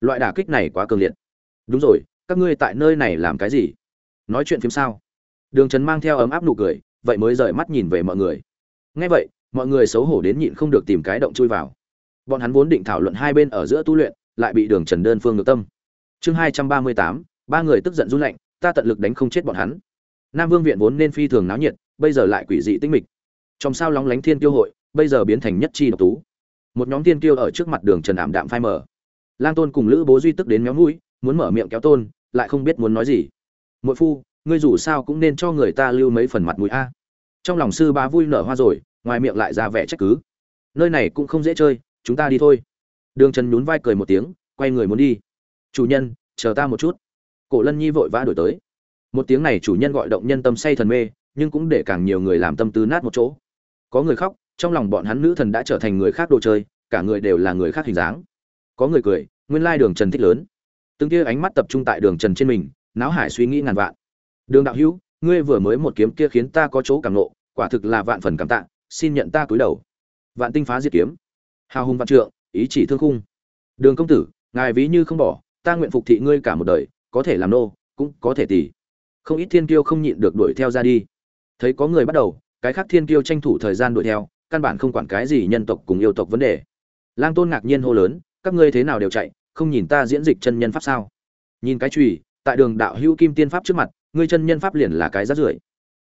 Loại đả kích này quá cường liệt. Đúng rồi, các ngươi tại nơi này làm cái gì? Nói chuyện phim sao? Đường trần mang theo ấm áp nụ cười, vậy mới rời mắt nhìn về mọi người. Ngay vậy, mọi người xấu hổ đến nhịn không được tìm cái động chui vào. Bọn hắn vốn định thảo luận hai bên ở giữa tu luyện, lại bị đường trần đơn phương ngược tâm. Chương hai trăm ba mươi tám, ba người tức giận run lạnh, ta tận lực đánh không chết bọn hắn. Nam vương viện vốn nên phi thường náo nhiệt, bây giờ lại quỷ dị tinh mịch trong sao lóng lánh thiên tiêu hội, bây giờ biến thành nhất chi độc tú. Một nhóm thiên tiêu ở trước mặt đường trần ảm đạm phai mở lang tôn cùng lữ bố duy tức đến méo mũi, muốn mở miệng kéo tôn, lại không biết muốn nói gì. Mỗi phu, ngươi dù sao cũng nên cho người ta lưu mấy phần mặt mũi a. Trong lòng sư bá vui nở hoa rồi, ngoài miệng lại ra vẻ trách cứ. Nơi này cũng không dễ chơi, chúng ta đi thôi. Đường trần nhún vai cười một tiếng, quay người muốn đi. Chủ nhân, chờ ta một chút. Cổ lân nhi vội vã đổi tới. Một tiếng này chủ nhân gọi động nhân tâm say thần mê, nhưng cũng để càng nhiều người làm tâm tư nát một chỗ có người khóc, trong lòng bọn hắn nữ thần đã trở thành người khác đồ chơi, cả người đều là người khác hình dáng. Có người cười, nguyên lai đường trần thích lớn. Từng kia ánh mắt tập trung tại đường trần trên mình náo hải suy nghĩ ngàn vạn. Đường đạo hữu, ngươi vừa mới một kiếm kia khiến ta có chỗ cảm nộ quả thực là vạn phần cảm tạ, xin nhận ta cúi đầu. Vạn tinh phá diệt kiếm. Hào hùng vạn trượng, ý chỉ thương khung. Đường công tử, ngài ví như không bỏ, ta nguyện phục thị ngươi cả một đời, có thể làm nô, cũng có thể tỷ không ít thiên kiêu không nhịn được đuổi theo ra đi. Thấy có người bắt đầu cái khác thiên kiêu tranh thủ thời gian đuổi theo, căn bản không quản cái gì nhân tộc cùng yêu tộc vấn đề. Lang tôn ngạc nhiên hô lớn, các ngươi thế nào đều chạy, không nhìn ta diễn dịch chân nhân pháp sao? Nhìn cái chùy, tại đường đạo hữu kim tiên pháp trước mặt, ngươi chân nhân pháp liền là cái rát rưởi.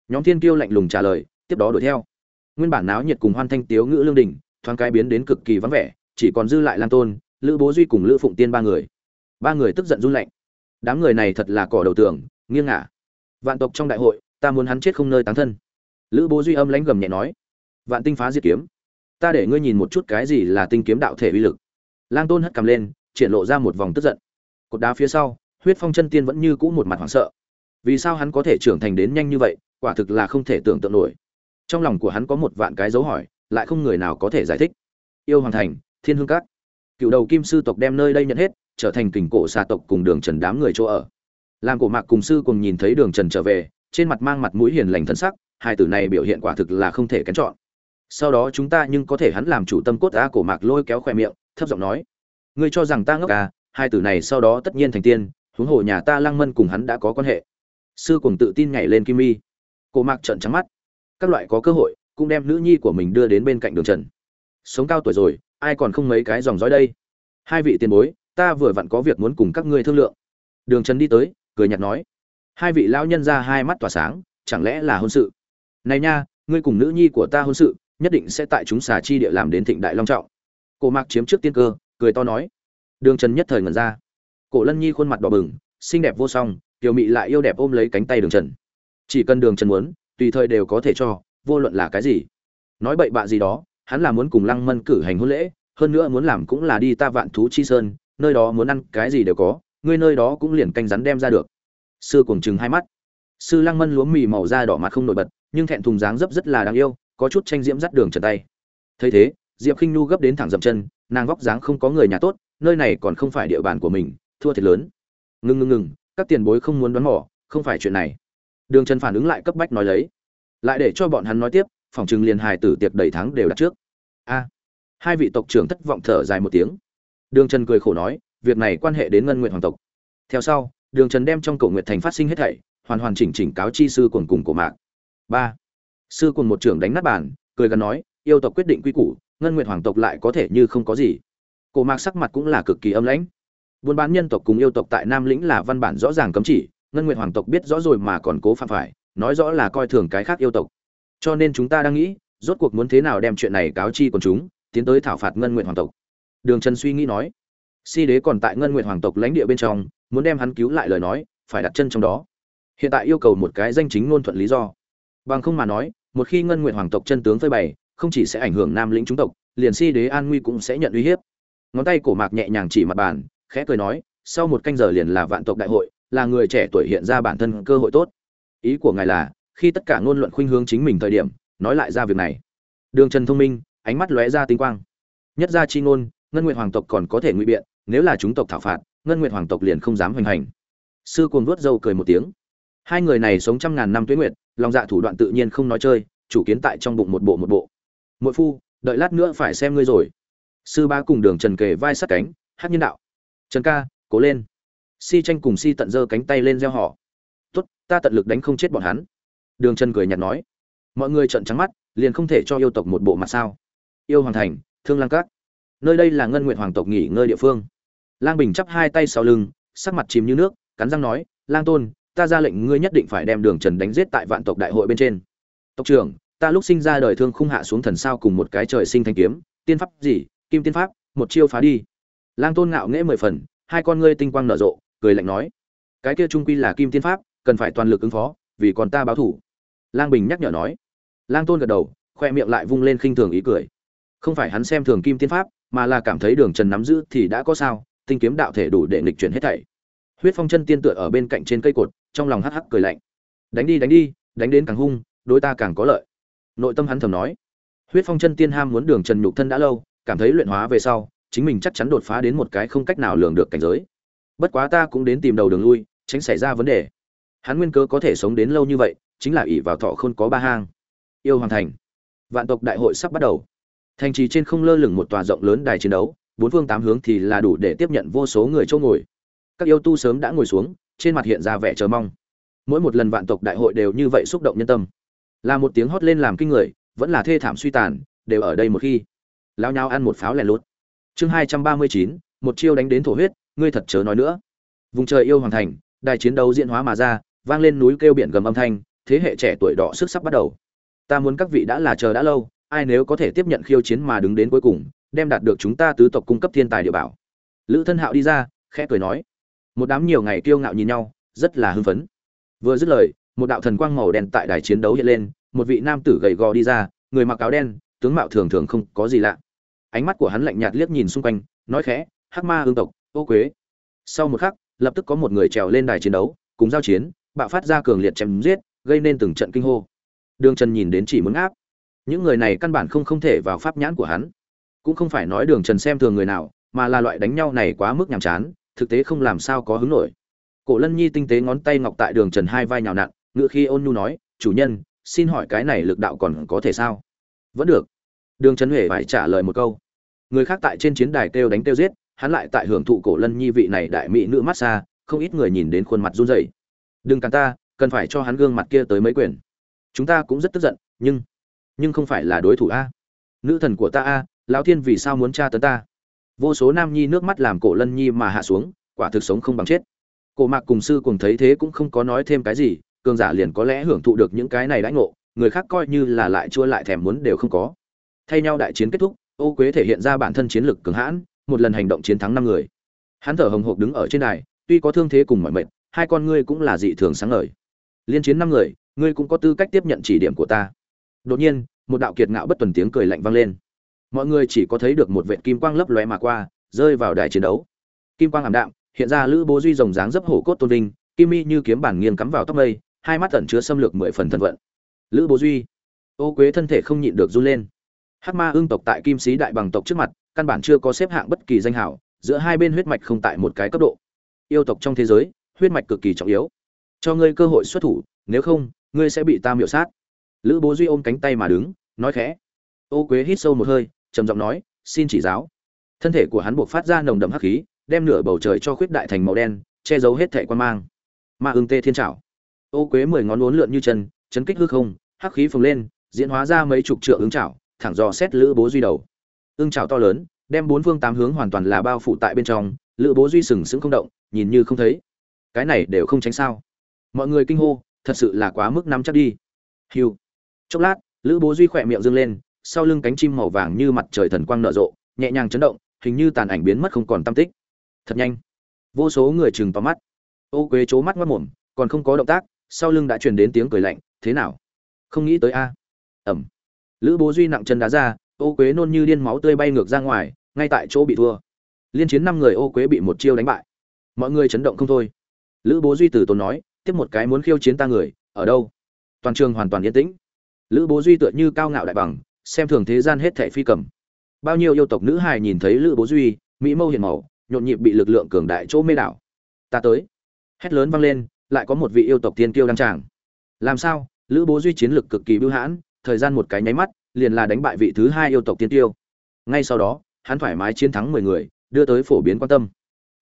Nhóm thiên kiêu lạnh lùng trả lời, tiếp đó đuổi theo. Nguyên bản náo nhiệt cùng hoan thanh tiếu ngữ lương đình thoáng cái biến đến cực kỳ vắng vẻ, chỉ còn dư lại lang tôn, lữ bố duy cùng lữ phụng tiên ba người. Ba người tức giận run lạnh. Đám người này thật là cỏ đầu tường, nghiêng ngả. Vạn tộc trong đại hội, ta muốn hắn chết không nơi táng thân lữ bố duy âm lãnh gầm nhẹ nói vạn tinh phá diệt kiếm ta để ngươi nhìn một chút cái gì là tinh kiếm đạo thể uy lực. Lang tôn hất cầm lên triển lộ ra một vòng tức giận. Cột đá phía sau huyết phong chân tiên vẫn như cũ một mặt hoảng sợ. Vì sao hắn có thể trưởng thành đến nhanh như vậy quả thực là không thể tưởng tượng nổi. Trong lòng của hắn có một vạn cái dấu hỏi lại không người nào có thể giải thích. Yêu hoàng thành thiên hương cát, cựu đầu kim sư tộc đem nơi đây nhận hết trở thành kình cổ xà tộc cùng đường trần đám người chỗ ở. Làm cổ mạc cùng sư cùng nhìn thấy đường trần trở về trên mặt mang mặt mũi hiền lành thân sắc hai tử này biểu hiện quả thực là không thể kén chọn. Sau đó chúng ta nhưng có thể hắn làm chủ tâm cốt a cổ mạc lôi kéo khoe miệng, thấp giọng nói, ngươi cho rằng ta ngốc à? Hai tử này sau đó tất nhiên thành tiên, huống hồ nhà ta lăng mân cùng hắn đã có quan hệ. Sư cùng tự tin nhảy lên kim mi. Cổ mạc trận trắng mắt. Các loại có cơ hội cũng đem nữ nhi của mình đưa đến bên cạnh đường trần. Sống cao tuổi rồi, ai còn không mấy cái dòng dõi đây? Hai vị tiền bối, ta vừa vặn có việc muốn cùng các ngươi thương lượng. Đường trần đi tới, cười nhạt nói. Hai vị lão nhân ra hai mắt tỏa sáng, chẳng lẽ là hôn sự? Này nha, ngươi cùng nữ nhi của ta hôn sự, nhất định sẽ tại chúng xà chi địa làm đến thịnh đại long trọng. Cổ mạc chiếm trước tiên cơ, cười to nói. Đường trần nhất thời ngẩn ra. Cổ lân nhi khuôn mặt đỏ bừng, xinh đẹp vô song, tiểu mị lại yêu đẹp ôm lấy cánh tay đường trần. Chỉ cần đường trần muốn, tùy thời đều có thể cho, vô luận là cái gì. Nói bậy bạ gì đó, hắn là muốn cùng lăng mân cử hành hôn lễ, hơn nữa muốn làm cũng là đi ta vạn thú chi sơn, nơi đó muốn ăn cái gì đều có, ngươi nơi đó cũng liền canh rắn đem ra được. Sư cuồng chừng hai mắt sư lăng mân lúa mì màu da đỏ mặt không nổi bật, nhưng thẹn thùng dáng dấp rất là đáng yêu, có chút tranh diễm dắt đường trần tay. Thấy thế, diệp khinh nhu gấp đến thẳng dậm chân, nàng vóc dáng không có người nhà tốt, nơi này còn không phải địa bàn của mình, thua thiệt lớn. Ngừng ngừng ngừng các tiền bối không muốn đoán mỏ không phải chuyện này. Đường trần phản ứng lại cấp bách nói lấy. Lại để cho bọn hắn nói tiếp, phòng trừng liền hài tử tiệc đầy tháng đều đặt trước. A. Hai vị tộc trưởng thất vọng thở dài một tiếng. Đường trần cười khổ nói, việc này quan hệ đến ngân nguyện hoàng tộc. Theo sau, đường trần đem trong cổ nguyện thành phát sinh hết thảy hoàn hoàn chỉnh chỉnh cáo chi sư quần cùng cổ mạc. Ba. Sư cuồng một trưởng đánh nát bàn, cười gần nói, yêu tộc quyết định quy củ, ngân nguyệt hoàng tộc lại có thể như không có gì. Cổ mạc sắc mặt cũng là cực kỳ âm lãnh. Buôn bán nhân tộc cùng yêu tộc tại nam lĩnh là văn bản rõ ràng cấm chỉ, ngân nguyệt hoàng tộc biết rõ rồi mà còn cố phạm phải, nói rõ là coi thường cái khác yêu tộc. Cho nên chúng ta đang nghĩ, rốt cuộc muốn thế nào đem chuyện này cáo chi quần chúng, tiến tới thảo phạt ngân nguyệt hoàng tộc. Đường trần suy nghĩ nói, si đế còn tại ngân nguyệt hoàng tộc lãnh địa bên trong, muốn đem hắn cứu lại lời nói, phải đặt chân trong đó hiện tại yêu cầu một cái danh chính ngôn thuận lý do. Bằng không mà nói, một khi ngân nguyện hoàng tộc chân tướng phơi bày, không chỉ sẽ ảnh hưởng nam lĩnh chúng tộc, liền si đế an nguy cũng sẽ nhận uy hiếp. Ngón tay cổ mạc nhẹ nhàng chỉ mặt bàn, khẽ cười nói, sau một canh giờ liền là vạn tộc đại hội, là người trẻ tuổi hiện ra bản thân cơ hội tốt. Ý của ngài là, khi tất cả ngôn luận khuynh hướng chính mình thời điểm, nói lại ra việc này. Đường trần thông minh, ánh mắt lóe ra tinh quang. Nhất ra chi ngôn, ngân nguyện hoàng tộc còn có thể ngụy biện, nếu là chúng tộc thảo phạt, ngân nguyện hoàng tộc liền không dám hoành hành. Sư cuồng vuốt râu cười một tiếng hai người này sống trăm ngàn năm tuế nguyệt, lòng dạ thủ đoạn tự nhiên không nói chơi, chủ kiến tại trong bụng một bộ một bộ. Mỗi phu, đợi lát nữa phải xem ngươi rồi. Sư ba cùng đường trần kề vai sát cánh, hát nhân đạo. Trần ca, cố lên. Si tranh cùng si tận giơ cánh tay lên gieo họ. T ta tận lực đánh không chết bọn hắn. Đường trần cười nhạt nói. Mọi người trợn trắng mắt, liền không thể cho yêu tộc một bộ mặt sao. Yêu hoàng thành, thương lang cát nơi đây là ngân nguyện hoàng tộc nghỉ ngơi địa phương. Lang bình chắp hai tay sau lưng, sắc mặt chìm như nước, cắn răng nói, lang tôn ta ra lệnh ngươi nhất định phải đem đường trần đánh giết tại vạn tộc đại hội bên trên. Tộc trưởng, ta lúc sinh ra đời thương khung hạ xuống thần sao cùng một cái trời sinh thanh kiếm, tiên pháp gì, kim tiên pháp, một chiêu phá đi. Lang tôn ngạo nghễ mười phần, hai con ngươi tinh quang nở rộ, cười lạnh nói, cái kia trung quy là kim tiên pháp, cần phải toàn lực ứng phó, vì còn ta báo thủ. Lang bình nhắc nhở nói. Lang tôn gật đầu, khoe miệng lại vung lên khinh thường ý cười. Không phải hắn xem thường kim tiên pháp, mà là cảm thấy đường trần nắm giữ thì đã có sao, tinh kiếm đạo thể đủ để nghịch chuyển hết thảy. Huyết phong chân tiên tựa ở bên cạnh trên cây cột trong lòng hắc hắc cười lạnh. Đánh đi đánh đi, đánh đến càng hung, đối ta càng có lợi. Nội tâm hắn thầm nói. Huyết phong chân tiên ham muốn đường trần nhục thân đã lâu, cảm thấy luyện hóa về sau, chính mình chắc chắn đột phá đến một cái không cách nào lường được cảnh giới. Bất quá ta cũng đến tìm đầu đường lui, tránh xảy ra vấn đề. Hắn nguyên cơ có thể sống đến lâu như vậy, chính là ỷ vào thọ không có ba hang. Yêu hoàn thành. Vạn tộc đại hội sắp bắt đầu. Thành trì trên không lơ lửng một tòa rộng lớn đài chiến đấu, bốn phương tám hướng thì là đủ để tiếp nhận vô số người châu ngồi. Các yêu tu sớm đã ngồi xuống trên mặt hiện ra vẻ chờ mong. Mỗi một lần vạn tộc đại hội đều như vậy xúc động nhân tâm. Là một tiếng hót lên làm kinh người, vẫn là thê thảm suy tàn, đều ở đây một khi. Lao nhau ăn một pháo lẻ lút. Chương hai trăm ba mươi chín, một chiêu đánh đến thổ huyết, ngươi thật chớ nói nữa. Vùng trời yêu hoàng thành, đài chiến đấu diễn hóa mà ra, vang lên núi kêu biển gầm âm thanh, thế hệ trẻ tuổi đỏ sức sắp bắt đầu. Ta muốn các vị đã là chờ đã lâu, ai nếu có thể tiếp nhận khiêu chiến mà đứng đến cuối cùng, đem đạt được chúng ta tứ tộc cung cấp thiên tài địa bảo. Lữ thân hạo đi ra, khẽ cười nói một đám nhiều ngày kiêu ngạo nhìn nhau, rất là hưng phấn. Vừa dứt lời, một đạo thần quang màu đen tại đài chiến đấu hiện lên, một vị nam tử gầy gò đi ra, người mặc áo đen, tướng mạo thường thường không có gì lạ. Ánh mắt của hắn lạnh nhạt liếc nhìn xung quanh, nói khẽ, hắc ma hương tộc, ô quế. Sau một khắc, lập tức có một người trèo lên đài chiến đấu, cùng giao chiến, bạo phát ra cường liệt chém giết, gây nên từng trận kinh hô. Đường trần nhìn đến chỉ muốn áp những người này căn bản không không thể vào pháp nhãn của hắn. Cũng không phải nói đường trần xem thường người nào, mà là loại đánh nhau này quá mức nhàm chán thực tế không làm sao có hứng nổi. Cổ lân nhi tinh tế ngón tay ngọc tại đường trần hai vai nhào nặn ngựa khi ôn nhu nói, chủ nhân, xin hỏi cái này lực đạo còn có thể sao? Vẫn được. Đường trần huệ phải trả lời một câu. Người khác tại trên chiến đài kêu đánh kêu giết, hắn lại tại hưởng thụ cổ lân nhi vị này đại mỹ nữ mát xa không ít người nhìn đến khuôn mặt run rẩy. Đừng cản ta, cần phải cho hắn gương mặt kia tới mấy quyền. Chúng ta cũng rất tức giận, nhưng nhưng không phải là đối thủ a. Nữ thần của ta a, lão thiên vì sao muốn tra tấn ta? Vô số nam nhi nước mắt làm cổ lân nhi mà hạ xuống, quả thực sống không bằng chết. Cổ mạc cùng sư cùng thấy thế cũng không có nói thêm cái gì, cường giả liền có lẽ hưởng thụ được những cái này đãi ngộ, người khác coi như là lại chua lại thèm muốn đều không có. Thay nhau đại chiến kết thúc, ô quế thể hiện ra bản thân chiến lực cường hãn, một lần hành động chiến thắng năm người. Hắn thở hồng hộc đứng ở trên đài, tuy có thương thế cùng mọi mệnh, hai con ngươi cũng là dị thường sáng ngời. Liên chiến năm người, ngươi cũng có tư cách tiếp nhận chỉ điểm của ta. Đột nhiên, một đạo kiệt ngạo bất tuần tiếng cười lạnh vang lên mọi người chỉ có thấy được một vệt kim quang lấp lóe mà qua, rơi vào đài chiến đấu. Kim quang ảm đạm, hiện ra lữ bố duy rồng dáng dấp hổ cốt tôn vinh, kim mi như kiếm bản nghiêng cắm vào tóc mây, hai mắt tẩn chứa xâm lược mười phần thân vận. Lữ bố duy, ô quế thân thể không nhịn được run lên. Hắc ma ương tộc tại kim sĩ đại bằng tộc trước mặt, căn bản chưa có xếp hạng bất kỳ danh hảo, giữa hai bên huyết mạch không tại một cái cấp độ. Yêu tộc trong thế giới, huyết mạch cực kỳ trọng yếu. Cho ngươi cơ hội xuất thủ, nếu không, ngươi sẽ bị ta miệu sát. Lữ bố duy ôm cánh tay mà đứng, nói khẽ. Ô quế hít sâu một hơi trầm giọng nói, xin chỉ giáo. Thân thể của hắn buộc phát ra nồng đậm hắc khí, đem nửa bầu trời cho khuyết đại thành màu đen, che giấu hết thệ quan mang. Ma ưng tê thiên trảo. Ô quế mười ngón uốn lượn như chân, chấn kích hư không, hắc khí phồng lên, diễn hóa ra mấy chục trượng ứng chảo thẳng dò xét lữ bố duy đầu. Ưng chảo to lớn, đem bốn phương tám hướng hoàn toàn là bao phủ tại bên trong, lữ bố duy sừng sững không động, nhìn như không thấy. Cái này đều không tránh sao. Mọi người kinh hô, thật sự là quá mức nắm chắc đi. Hiu chốc lát, lữ bố duy khỏe miệng dâng lên sau lưng cánh chim màu vàng như mặt trời thần quang nở rộ, nhẹ nhàng chấn động, hình như tàn ảnh biến mất không còn tâm tích. Thật nhanh. Vô số người chừng vào mắt. Ô quế c mắt mất mồm, còn không có động tác, sau lưng đã truyền đến tiếng cười lạnh, thế nào? Không nghĩ tới a. Ẩm. Lữ bố duy nặng chân đá ra, ô quế nôn như điên máu tươi bay ngược ra ngoài, ngay tại chỗ bị thua. Liên chiến năm người ô quế bị một chiêu đánh bại. Mọi người chấn động không thôi. Lữ bố duy tử tốn nói, tiếp một cái muốn khiêu chiến ta người, ở đâu? Toàn trường hoàn toàn yên tĩnh. Lữ bố duy tựa như cao ngạo đại bằng xem thường thế gian hết thảy phi cầm. Bao nhiêu yêu tộc nữ hài nhìn thấy lữ bố duy, mỹ mâu hiền màu, nhộn nhịp bị lực lượng cường đại chỗ mê đảo. Ta tới. Hét lớn vang lên, lại có một vị yêu tộc tiên kiêu đăng tràng. Làm sao? Lữ bố duy chiến lực cực kỳ bưu hãn, thời gian một cái nháy mắt, liền là đánh bại vị thứ hai yêu tộc tiên tiêu ngay sau đó, hắn thoải mái chiến thắng mười người, đưa tới phổ biến quan tâm.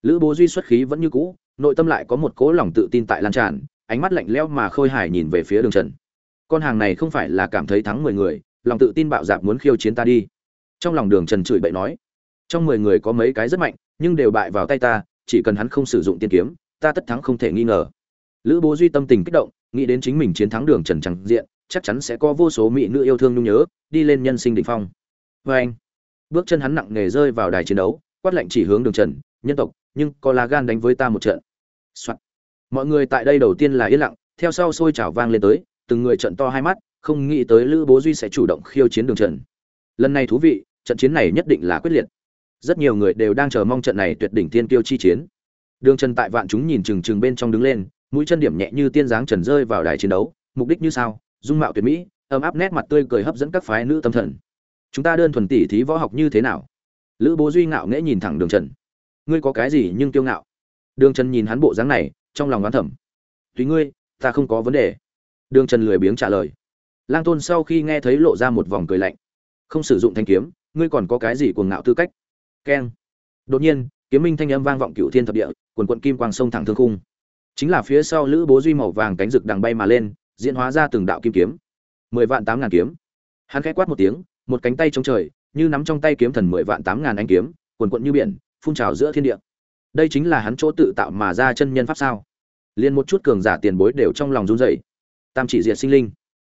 Lữ bố duy xuất khí vẫn như cũ, nội tâm lại có một cố lòng tự tin tại lan tràn, ánh mắt lạnh lẽo mà khôi hài nhìn về phía đường trần. Con hàng này không phải là cảm thấy thắng mười người lòng tự tin bạo dạp muốn khiêu chiến ta đi. Trong lòng đường trần chửi bậy nói, trong mười người có mấy cái rất mạnh, nhưng đều bại vào tay ta, chỉ cần hắn không sử dụng tiên kiếm, ta tất thắng không thể nghi ngờ. Lữ bố duy tâm tình kích động, nghĩ đến chính mình chiến thắng đường trần trắng diện, chắc chắn sẽ có vô số mỹ nữ yêu thương nhung nhớ, đi lên nhân sinh định phong. Vê anh, bước chân hắn nặng nề rơi vào đài chiến đấu, quát lệnh chỉ hướng đường trần, nhân tộc, nhưng có lá gan đánh với ta một trận、Soạn. mọi người tại đây đầu tiên là yên lặng, theo sau sôi trào vang lên tới, từng người trận to hai mắt không nghĩ tới lữ bố duy sẽ chủ động khiêu chiến đường trần. Lần này thú vị, trận chiến này nhất định là quyết liệt. Rất nhiều người đều đang chờ mong trận này tuyệt đỉnh tiên kiêu chi chiến. Đường trần tại vạn chúng nhìn chừng chừng bên trong đứng lên, mũi chân điểm nhẹ như tiên dáng trần rơi vào đài chiến đấu, mục đích như sao dung mạo tuyệt mỹ, ấm áp nét mặt tươi cười hấp dẫn các phái nữ tâm thần. Chúng ta đơn thuần tỉ thí võ học như thế nào? Lữ bố duy ngạo nghễ nhìn thẳng đường trần. Ngươi có cái gì nhưng kiêu ngạo? Đường trần nhìn hắn bộ dáng này, trong lòng đoán thẩm tùy ngươi, ta không có vấn đề. Đường trần lười biếng trả lời lang tôn sau khi nghe thấy lộ ra một vòng cười lạnh. Không sử dụng thanh kiếm, ngươi còn có cái gì cuồng ngạo tư cách? Keng. Đột nhiên, kiếm minh thanh âm vang vọng cựu thiên thập địa, quần quận kim quang sông thẳng thương khung. Chính là phía sau lữ bố duy màu vàng cánh rực đằng bay mà lên, diễn hóa ra từng đạo kim kiếm. Mười vạn tám ngàn kiếm. Hắn khẽ quát một tiếng, một cánh tay trong trời, như nắm trong tay kiếm thần mười vạn tám ngàn anh kiếm, quần quận như biển, phun trào giữa thiên địa. Đây chính là hắn chỗ tự tạo mà ra chân nhân pháp sao? Liền một chút cường giả tiền bối đều trong lòng run rẩy. Tam chỉ diệt sinh linh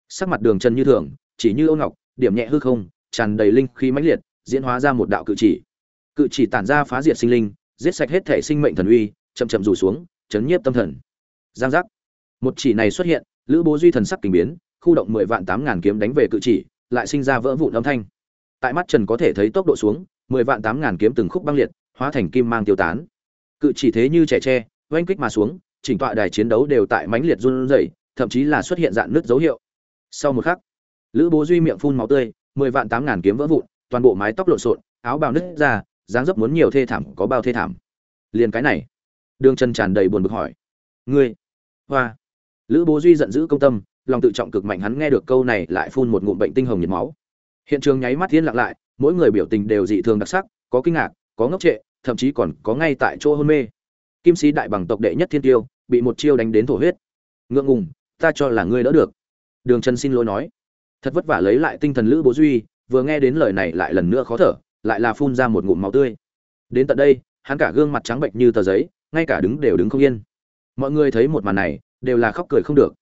sắc mặt đường trần như thường, chỉ như ôn ngọc, điểm nhẹ hư không, tràn đầy linh khí mãnh liệt, diễn hóa ra một đạo cự chỉ. Cự chỉ tản ra phá diệt sinh linh, giết sạch hết thể sinh mệnh thần uy, chậm chậm rủ xuống, chấn nhiếp tâm thần. Giang giác. Một chỉ này xuất hiện, lữ bố duy thần sắc kinh biến, khu động mười vạn tám ngàn kiếm đánh về cự chỉ, lại sinh ra vỡ vụn âm thanh. Tại mắt trần có thể thấy tốc độ xuống, mười vạn tám ngàn kiếm từng khúc băng liệt, hóa thành kim mang tiêu tán. Cự chỉ thế như trẻ tre, oanh kích mà xuống, chỉnh tọa đài chiến đấu đều tại mãnh liệt run rẩy, thậm chí là xuất hiện dạng nứt dấu hiệu sau một khắc, lữ bố duy miệng phun máu tươi, mười vạn tám ngàn kiếm vỡ vụn, toàn bộ mái tóc lộn xộn, áo bào nứt ra, dáng dấp muốn nhiều thê thảm có bao thê thảm. Liền cái này, đường chân tràn đầy buồn bực hỏi. Ngươi, hoa. Lữ bố duy giận dữ công tâm, lòng tự trọng cực mạnh hắn nghe được câu này lại phun một ngụm bệnh tinh hồng nhiệt máu. Hiện trường nháy mắt thiên lặng lại, mỗi người biểu tình đều dị thường đặc sắc, có kinh ngạc, có ngốc trệ, thậm chí còn có ngay tại chỗ hôn mê. Kim sĩ đại bằng tộc đệ nhất thiên tiêu, bị một chiêu đánh đến thổ huyết. Ngượng ngùng, ta cho là ngươi đỡ được đường trần xin lỗi nói. Thật vất vả lấy lại tinh thần lữ bố duy, vừa nghe đến lời này lại lần nữa khó thở, lại là phun ra một ngụm máu tươi. Đến tận đây, hắn cả gương mặt trắng bệnh như tờ giấy, ngay cả đứng đều đứng không yên. Mọi người thấy một màn này, đều là khóc cười không được.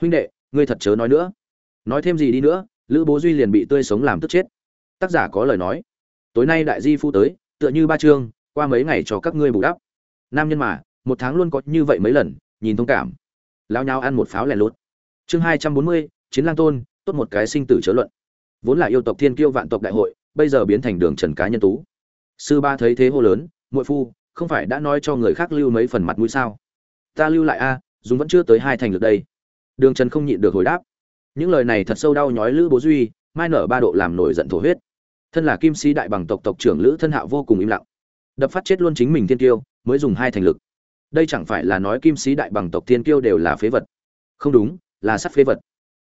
Huynh đệ, ngươi thật chớ nói nữa. Nói thêm gì đi nữa, lữ bố duy liền bị tươi sống làm tức chết. Tác giả có lời nói. Tối nay đại di phu tới, tựa như ba chương, qua mấy ngày cho các ngươi bù đắp. Nam nhân mà, một tháng luôn có như vậy mấy lần, nhìn thông cảm. Lao nhau ăn một pháo lẻ lốt chương hai trăm bốn mươi chiến lang tôn tốt một cái sinh tử chớ luận. Vốn là yêu tộc thiên kiêu vạn tộc đại hội bây giờ biến thành đường trần cá nhân tú. Sư ba thấy thế hô lớn muội phu không phải đã nói cho người khác lưu mấy phần mặt mũi sao? Ta lưu lại a dùng vẫn chưa tới hai thành lực đây. Đường trần không nhịn được hồi đáp. Những lời này thật sâu đau nhói lữ bố duy mai nở ba độ làm nổi giận thổ huyết. Thân là kim sĩ đại bằng tộc tộc trưởng lữ thân hạo vô cùng im lặng. Đập phát chết luôn chính mình thiên Kiêu, mới dùng hai thành lực. Đây chẳng phải là nói kim sĩ đại bằng tộc thiên Kiêu đều là phế vật. Không đúng là sắt phế vật.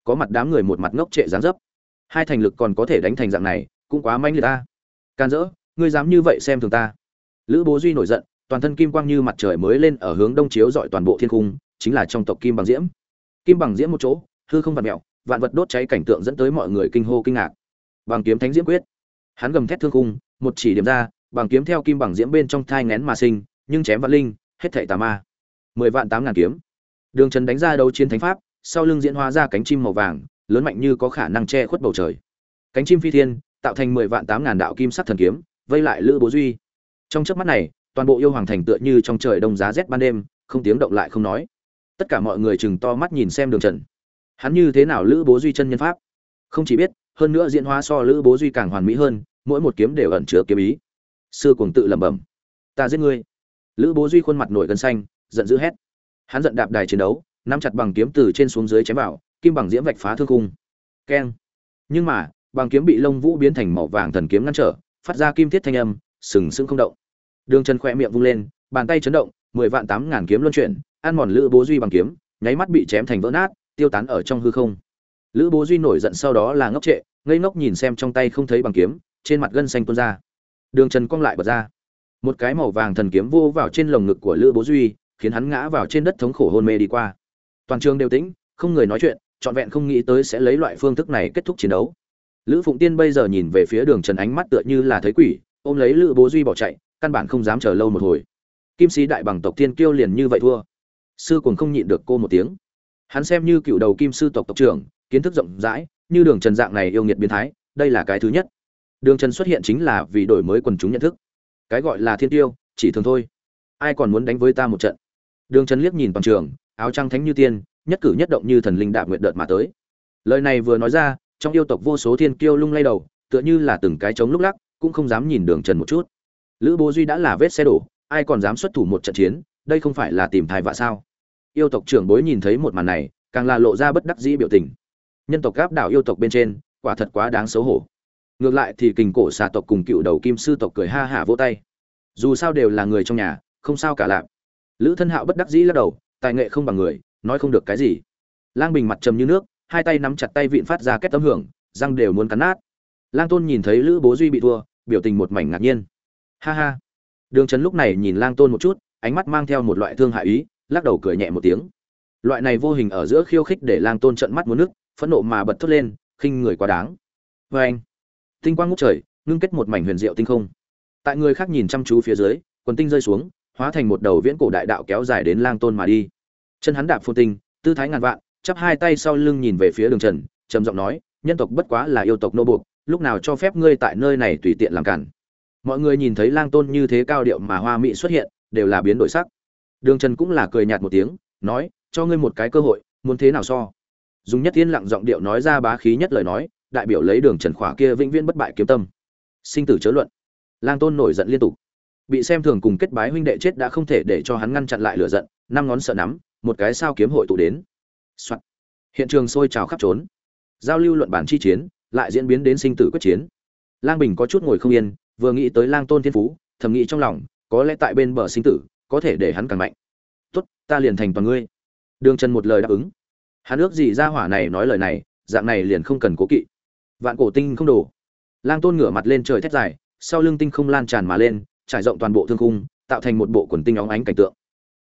Có mặt đám người một mặt ngốc trệ dáng dấp. Hai thành lực còn có thể đánh thành dạng này, cũng quá manh liệt ta. Can dỡ, ngươi dám như vậy xem thường ta. Lữ bố duy nổi giận, toàn thân kim quang như mặt trời mới lên ở hướng đông chiếu dọi toàn bộ thiên cung, chính là trong tộc kim bằng diễm. Kim bằng diễm một chỗ, hư không vặt mẹo, vạn vật đốt cháy cảnh tượng dẫn tới mọi người kinh hô kinh ngạc. Bằng kiếm thánh diễm quyết. Hắn gầm thét thương cung một chỉ điểm ra, bằng kiếm theo kim bằng diễm bên trong thai ngén mà sinh, nhưng chém vạn linh, hết thảy tà ma. Mười vạn tám ngàn kiếm. Đường trần đánh ra đấu chiến thánh pháp sau lưng diễn hóa ra cánh chim màu vàng, lớn mạnh như có khả năng che khuất bầu trời. Cánh chim phi thiên, tạo thành mười vạn tám ngàn đạo kim sắc thần kiếm, vây lại lữ bố duy. Trong chớp mắt này, toàn bộ yêu hoàng thành tựa như trong trời đông giá rét ban đêm, không tiếng động lại không nói. Tất cả mọi người chừng to mắt nhìn xem đường trần. Hắn như thế nào lữ bố duy chân nhân pháp? Không chỉ biết, hơn nữa diễn hóa so lữ bố duy càng hoàn mỹ hơn, mỗi một kiếm đều ẩn chứa kiếm ý. Sư cùng tự lẩm bẩm, ta giết ngươi. Lữ bố duy khuôn mặt nổi gân xanh, giận dữ hét. Hắn giận đạp đài chiến đấu nắm chặt bằng kiếm từ trên xuống dưới chém vào, kim bằng diễm vạch phá thương khung. Keng. Nhưng mà, bằng kiếm bị lông vũ biến thành màu vàng thần kiếm ngăn trở, phát ra kim thiết thanh âm, sừng sững không động. Đường trần khẽ miệng vung lên, bàn tay chấn động, mười vạn tám ngàn kiếm luân chuyển, ăn mòn lữ bố duy bằng kiếm, nháy mắt bị chém thành vỡ nát, tiêu tán ở trong hư không. Lữ bố duy nổi giận sau đó là ngốc trệ, ngây ngốc nhìn xem trong tay không thấy bằng kiếm, trên mặt gân xanh tuôn ra. Đường trần cong lại bật ra. Một cái màu vàng thần kiếm vô vào trên lồng ngực của lữ bố duy, khiến hắn ngã vào trên đất thống khổ hôn mê đi qua toàn trường đều tĩnh, không người nói chuyện, trọn vẹn không nghĩ tới sẽ lấy loại phương thức này kết thúc chiến đấu. Lữ phụng tiên bây giờ nhìn về phía đường trần ánh mắt tựa như là thấy quỷ, ôm lấy lữ bố duy bỏ chạy, căn bản không dám chờ lâu một hồi. Kim sĩ đại bằng tộc thiên kiêu liền như vậy thua. Sư còn không nhịn được cô một tiếng. Hắn xem như cựu đầu kim sư tộc tộc trưởng, kiến thức rộng rãi, như đường trần dạng này yêu nghiệt biến thái, đây là cái thứ nhất. Đường trần xuất hiện chính là vì đổi mới quần chúng nhận thức. Cái gọi là thiên tiêu chỉ thường thôi. Ai còn muốn đánh với ta một trận? Đường trần liếc nhìn toàn trường áo trăng thánh như tiên, nhất cử nhất động như thần linh đạp nguyện đợt mà tới. Lời này vừa nói ra, trong yêu tộc vô số thiên kiêu lung lay đầu, tựa như là từng cái trống lúc lắc, cũng không dám nhìn đường trần một chút. Lữ bố duy đã là vết xe đổ, ai còn dám xuất thủ một trận chiến, đây không phải là tìm thai vạ sao? Yêu tộc trưởng bối nhìn thấy một màn này, càng là lộ ra bất đắc dĩ biểu tình. Nhân tộc gáp đảo yêu tộc bên trên, quả thật quá đáng xấu hổ. Ngược lại thì kình cổ xà tộc cùng cựu đầu kim sư tộc cười ha hả vỗ tay. Dù sao đều là người trong nhà, không sao cả lạp lữ thân hạo bất đắc dĩ lắc đầu tài nghệ không bằng người, nói không được cái gì. Lang bình mặt trầm như nước, hai tay nắm chặt tay vịn phát ra kết tấm hưởng, răng đều muốn cắn nát. Lang tôn nhìn thấy lữ bố duy bị thua, biểu tình một mảnh ngạc nhiên. Ha ha. Đường trấn lúc này nhìn lang tôn một chút, ánh mắt mang theo một loại thương hại ý, lắc đầu cười nhẹ một tiếng. Loại này vô hình ở giữa khiêu khích để lang tôn trận mắt muốn nước phẫn nộ mà bật thốt lên, khinh người quá đáng. Vê anh, tinh quang ngút trời, ngưng kết một mảnh huyền diệu tinh không. Tại người khác nhìn chăm chú phía dưới, quần tinh rơi xuống hóa thành một đầu viễn cổ đại đạo kéo dài đến lang tôn mà đi. Chân hắn đạp phô tinh, tư thái ngàn vạn, chắp hai tay sau lưng nhìn về phía đường trần, trầm giọng nói, nhân tộc bất quá là yêu tộc nô buộc, lúc nào cho phép ngươi tại nơi này tùy tiện làm cản? Mọi người nhìn thấy lang tôn như thế cao điệu mà hoa mỹ xuất hiện, đều là biến đổi sắc. Đường trần cũng là cười nhạt một tiếng, nói, cho ngươi một cái cơ hội, muốn thế nào so? Dùng nhất thiên lặng giọng điệu nói ra bá khí nhất lời nói, đại biểu lấy đường trần khỏa kia vĩnh viễn bất bại kiếm tâm. Sinh tử chớ luận. Lang tôn nổi giận liên tục bị xem thường cùng kết bái huynh đệ chết đã không thể để cho hắn ngăn chặn lại lửa giận, năm ngón sợ nắm, một cái sao kiếm hội tụ đến、Soạn. hiện trường sôi trào khắp trốn. Giao lưu luận bản chi chiến, lại diễn biến đến sinh tử quyết chiến. Lang bình có chút ngồi không yên, vừa nghĩ tới lang tôn thiên phú, thầm nghĩ trong lòng, có lẽ tại bên bờ sinh tử, có thể để hắn càng mạnh. Tốt, ta liền thành toàn ngươi. Đường trần một lời đáp ứng. Hắn ước gì ra hỏa này nói lời này, dạng này liền không cần cố kỵ. Vạn cổ tinh không đổ. Lang tôn ngửa mặt lên trời thét dài, sau lưng tinh không lan tràn mà lên trải rộng toàn bộ thương khung, tạo thành một bộ quần tinh óng ánh cảnh tượng.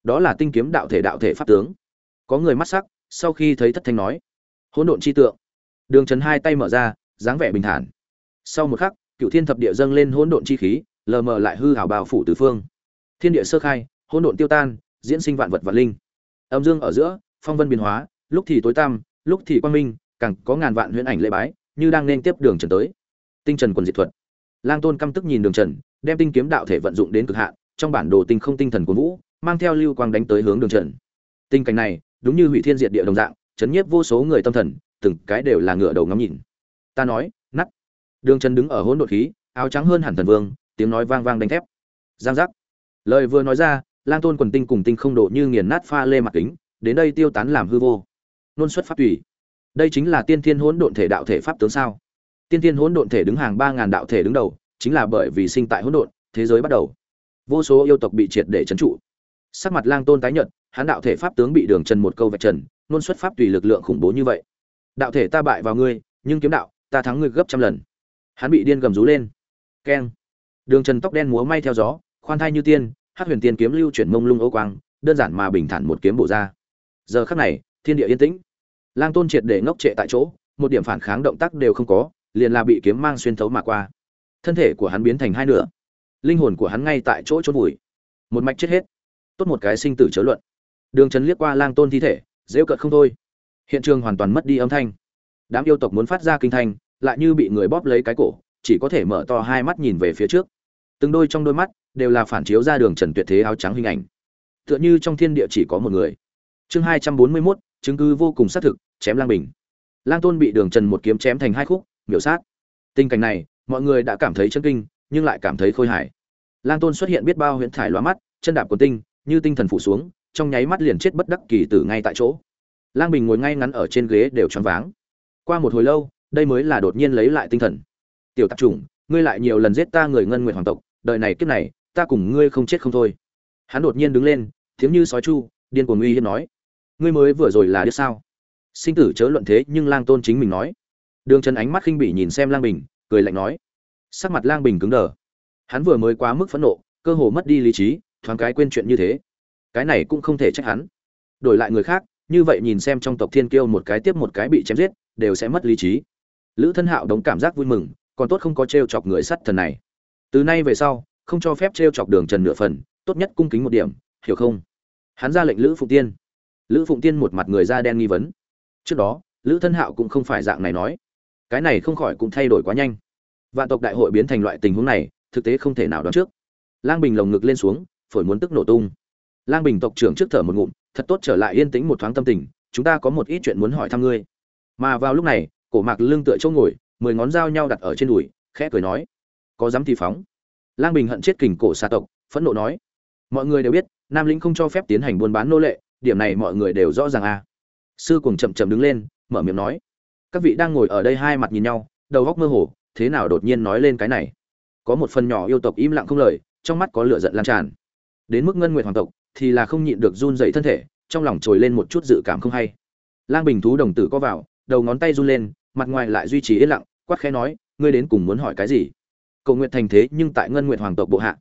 Đó là tinh kiếm đạo thể đạo thể pháp tướng. Có người mắt sắc, sau khi thấy thất thanh nói, hỗn độn chi tượng. Đường trần hai tay mở ra, dáng vẻ bình thản. Sau một khắc cựu thiên thập địa dâng lên hỗn độn chi khí, lờ mờ lại hư hảo bào phủ tứ phương. Thiên địa sơ khai, hỗn độn tiêu tan, diễn sinh vạn vật vạn linh. Âm dương ở giữa, phong vân biến hóa, lúc thì tối tăm, lúc thì quang minh, càng có ngàn vạn huyễn ảnh lễ bái, như đang nên tiếp đường trần tới. Tinh trần quần diệt thuật. Lang tôn căm tức nhìn đường trần đem tinh kiếm đạo thể vận dụng đến cực hạn, trong bản đồ tinh không tinh thần của vũ, mang theo lưu quang đánh tới hướng đường trần. Tình cảnh này, đúng như hủy thiên diệt địa đồng dạng, chấn nhiếp vô số người tâm thần, từng cái đều là ngựa đầu ngắm nhìn. Ta nói nắt đường trần đứng ở hỗn độn khí, áo trắng hơn hẳn thần vương, tiếng nói vang vang đánh thép. Giang giác. Lời vừa nói ra, lang tôn quần tinh cùng tinh không độ như nghiền nát pha lê mặt kính, đến đây tiêu tán làm hư vô. Nôn xuất pháp tùy. Đây chính là tiên thiên hỗn độn thể đạo thể pháp tướng sao? Tiên thiên hỗn độn thể đứng hàng ba ngàn đạo thể đứng đầu chính là bởi vì sinh tại hỗn độn, thế giới bắt đầu. Vô số yêu tộc bị triệt để trấn trụ. Sắc mặt lang tôn tái nhợt, hắn đạo thể pháp tướng bị đường trần một câu vạch trần nôn xuất pháp tùy lực lượng khủng bố như vậy. Đạo thể ta bại vào ngươi, nhưng kiếm đạo, ta thắng ngươi gấp trăm lần. Hắn bị điên gầm rú lên. Keng. Đường trần tóc đen múa may theo gió, khoan thai như tiên, Hắc huyền tiên kiếm lưu chuyển mông lung ô quang, đơn giản mà bình thản một kiếm bổ ra. Giờ khắc này, thiên địa yên tĩnh. Lang tôn triệt để ngốc trệ tại chỗ, một điểm phản kháng động tác đều không có, liền là bị kiếm mang xuyên thấu mà qua thân thể của hắn biến thành hai nửa. Linh hồn của hắn ngay tại chỗ trốn vùi. Một mạch chết hết. Tốt một cái sinh tử chớ luận. Đường trần liếc qua lang tôn thi thể dễu cợt không thôi. Hiện trường hoàn toàn mất đi âm thanh. Đám yêu tộc muốn phát ra kinh thanh, lại như bị người bóp lấy cái cổ, chỉ có thể mở to hai mắt nhìn về phía trước. Từng đôi trong đôi mắt đều là phản chiếu ra đường trần tuyệt thế áo trắng hình ảnh. Tựa như trong thiên địa chỉ có một người. Chương hai trăm bốn mươi mốt, chứng cứ vô cùng xác thực, chém lang bình. Lang tôn bị đường trần một kiếm chém thành hai khúc, miểu sát. Tình cảnh này mọi người đã cảm thấy chân kinh, nhưng lại cảm thấy khôi hài. Lang tôn xuất hiện biết bao huyễn thải loa mắt, chân đạp của tinh, như tinh thần phủ xuống, trong nháy mắt liền chết bất đắc kỳ tử ngay tại chỗ. Lang bình ngồi ngay ngắn ở trên ghế đều choáng váng. Qua một hồi lâu, đây mới là đột nhiên lấy lại tinh thần. Tiểu tạp chủng, ngươi lại nhiều lần giết ta người ngân nguyện hoàng tộc, đời này kiếp này, ta cùng ngươi không chết không thôi. Hắn đột nhiên đứng lên, tiếng như sói chu, điên cuồng uy hiếp nói, ngươi mới vừa rồi là đứa sao? Sinh tử chớ luận thế, nhưng lang tôn chính mình nói. Đường trần ánh mắt khinh bỉ nhìn xem lang bình cười lạnh nói. Sắc mặt lang bình cứng đờ. Hắn vừa mới quá mức phẫn nộ, cơ hồ mất đi lý trí, thoáng cái quên chuyện như thế. Cái này cũng không thể trách hắn. Đổi lại người khác, như vậy nhìn xem trong tộc thiên kiêu một cái tiếp một cái bị chém giết, đều sẽ mất lý trí. Lữ thân hạo đống cảm giác vui mừng, còn tốt không có t r e o chọc người sắt thần này. Từ nay về sau, không cho phép t r e o chọc đường trần nửa phần, tốt nhất cung kính một điểm, hiểu không? Hắn ra lệnh lữ phụng tiên. Lữ phụng tiên một mặt người da đen nghi vấn. Trước đó, lữ thân hạo cũng không phải dạng này nói cái này không khỏi cũng thay đổi quá nhanh. Vạn tộc đại hội biến thành loại tình huống này, thực tế không thể nào đoán trước. Lang bình lồng ngực lên xuống, phổi muốn tức nổ tung. Lang bình tộc trưởng trước thở một ngụm, thật tốt trở lại yên tĩnh một thoáng tâm tình, chúng ta có một ít chuyện muốn hỏi thăm ngươi. Mà vào lúc này, cổ mạc lưng tựa chỗ ngồi, mười ngón dao nhau đặt ở trên đùi, khẽ cười nói, có dám thì phóng. Lang bình hận chết kình cổ xa tộc, phẫn nộ nói, mọi người đều biết, nam lĩnh không cho phép tiến hành buôn bán nô lệ, điểm này mọi người đều rõ ràng à. Sư cùng chậm chậm đứng lên, mở miệng nói các vị đang ngồi ở đây hai mặt nhìn nhau, đầu góc mơ hồ, thế nào đột nhiên nói lên cái này? Có một phần nhỏ yêu tộc im lặng không lời, trong mắt có lửa giận lan tràn. Đến mức ngân nguyệt hoàng tộc thì là không nhịn được run dậy thân thể, trong lòng trồi lên một chút dự cảm không hay. Lang bình thú đồng tử có vào, đầu ngón tay run lên, mặt ngoài lại duy trì yên lặng, quát khẽ nói, ngươi đến cùng muốn hỏi cái gì? Cầu nguyện thành thế nhưng tại ngân nguyện hoàng tộc bộ hạ.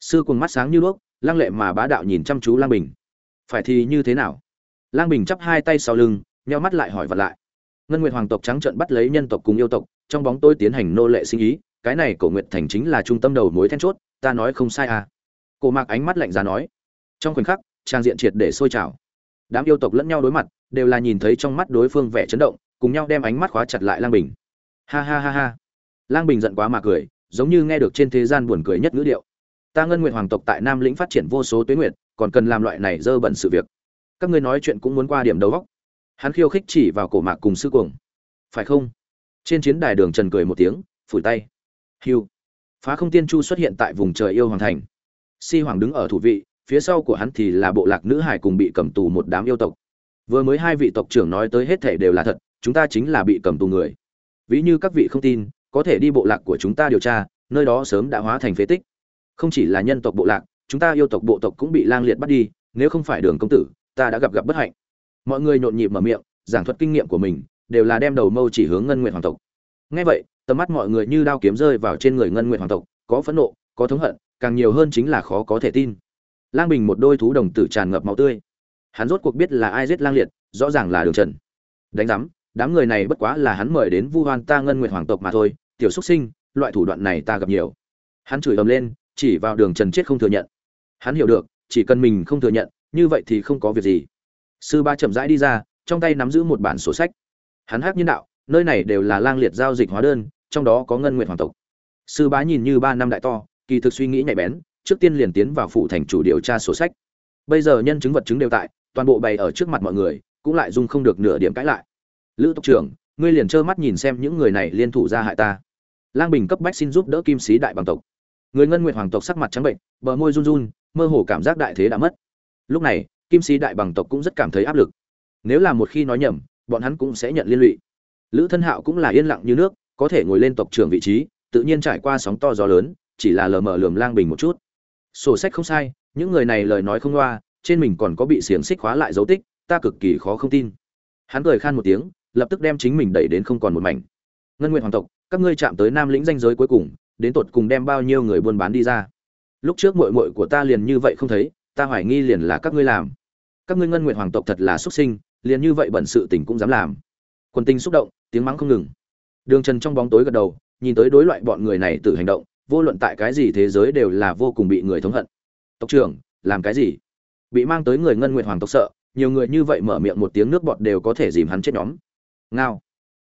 Sư cùng mắt sáng như đuốc, lăng lệ mà bá đạo nhìn chăm chú lang bình. Phải thì như thế nào? Lang bình chắp hai tay sau lưng, nheo mắt lại hỏi vật lại ngân Nguyệt hoàng tộc trắng trợn bắt lấy nhân tộc cùng yêu tộc, trong bóng tôi tiến hành nô lệ sinh ý, cái này cổ Nguyệt thành chính là trung tâm đầu mối then chốt, ta nói không sai à. Cổ mạc ánh mắt lạnh giá nói. Trong khoảnh khắc, trang diện triệt để sôi trào. Đám yêu tộc lẫn nhau đối mặt, đều là nhìn thấy trong mắt đối phương vẻ chấn động, cùng nhau đem ánh mắt khóa chặt lại lang bình. Ha ha ha ha. Lang bình giận quá mà cười, giống như nghe được trên thế gian buồn cười nhất ngữ điệu. Ta ngân nguyện hoàng tộc tại nam lĩnh phát triển vô số tuyến nguyện còn cần làm loại này dơ bẩn sự việc. Các ngươi nói chuyện cũng muốn qua điểm đầu góc hắn khiêu khích chỉ vào cổ mạc cùng sư cuồng. Phải không? Trên chiến đài đường trần cười một tiếng, phủi tay. Hiu phá không tiên chu xuất hiện tại vùng trời yêu hoàng thành. Si hoàng đứng ở thủ vị, phía sau của hắn thì là bộ lạc nữ hải cùng bị cầm tù một đám yêu tộc. Vừa mới hai vị tộc trưởng nói tới hết thể đều là thật, chúng ta chính là bị cầm tù người. Ví như các vị không tin, có thể đi bộ lạc của chúng ta điều tra, nơi đó sớm đã hóa thành phế tích. Không chỉ là nhân tộc bộ lạc, chúng ta yêu tộc bộ tộc cũng bị lang liệt bắt đi, nếu không phải đường công tử, ta đã gặp gặp bất hạnh mọi người nhộn nhịp mở miệng, giảng thuật kinh nghiệm của mình đều là đem đầu mâu chỉ hướng ngân nguyện hoàng tộc. Ngay vậy, tầm mắt mọi người như đao kiếm rơi vào trên người ngân nguyện hoàng tộc, có phẫn nộ, có thống hận, càng nhiều hơn chính là khó có thể tin. Lang bình một đôi thú đồng tử tràn ngập máu tươi. Hắn rốt cuộc biết là ai giết lang liệt, rõ ràng là đường trần. Đánh giám, đám người này bất quá là hắn mời đến vu hoan ta ngân nguyện hoàng tộc mà thôi, tiểu xuất sinh, loại thủ đoạn này ta gặp nhiều. Hắn chửi ầm lên, chỉ vào đường trần chết không thừa nhận. Hắn hiểu được, chỉ cần mình không thừa nhận, như vậy thì không có việc gì sư ba chậm rãi đi ra, trong tay nắm giữ một bản sổ sách. Hắn hát nhân đạo, nơi này đều là lang liệt giao dịch hóa đơn, trong đó có ngân nguyện hoàng tộc. Sư bá nhìn như ba năm đại to, kỳ thực suy nghĩ nhạy bén, trước tiên liền tiến vào phụ thành chủ điều tra sổ sách. Bây giờ nhân chứng vật chứng đều tại, toàn bộ bày ở trước mặt mọi người, cũng lại dung không được nửa điểm cãi lại. Lữ tộc trưởng, ngươi liền trơ mắt nhìn xem những người này liên thủ ra hại ta. Lang bình cấp bách xin giúp đỡ kim sĩ đại bằng tộc. Người ngân nguyện hoàng tộc sắc mặt trắng bệnh, bờ môi run run, mơ hồ cảm giác đại thế đã mất. Lúc này kim sĩ đại bằng tộc cũng rất cảm thấy áp lực. Nếu là một khi nói nhầm, bọn hắn cũng sẽ nhận liên lụy. Lữ thân hạo cũng là yên lặng như nước, có thể ngồi lên tộc trưởng vị trí, tự nhiên trải qua sóng to gió lớn, chỉ là lờ mờ lườm lang bình một chút. Sổ sách không sai, những người này lời nói không loa, trên mình còn có bị xiềng xích khóa lại dấu tích, ta cực kỳ khó không tin. Hắn cười khan một tiếng, lập tức đem chính mình đẩy đến không còn một mảnh. Ngân nguyện hoàng tộc, các ngươi chạm tới nam lĩnh danh giới cuối cùng, đến tột cùng đem bao nhiêu người buôn bán đi ra? Lúc trước mội mội của ta liền như vậy không thấy ta hoài nghi liền là các ngươi làm. Các ngươi ngân nguyện hoàng tộc thật là xuất sinh, liền như vậy bẩn sự tình cũng dám làm. Quân tinh xúc động, tiếng mắng không ngừng. Đường trần trong bóng tối gật đầu, nhìn tới đối loại bọn người này tự hành động, vô luận tại cái gì thế giới đều là vô cùng bị người thống hận. Tộc trưởng, làm cái gì? Bị mang tới người ngân nguyện hoàng tộc sợ, nhiều người như vậy mở miệng một tiếng nước bọt đều có thể dìm hắn chết nhóm. Ngao.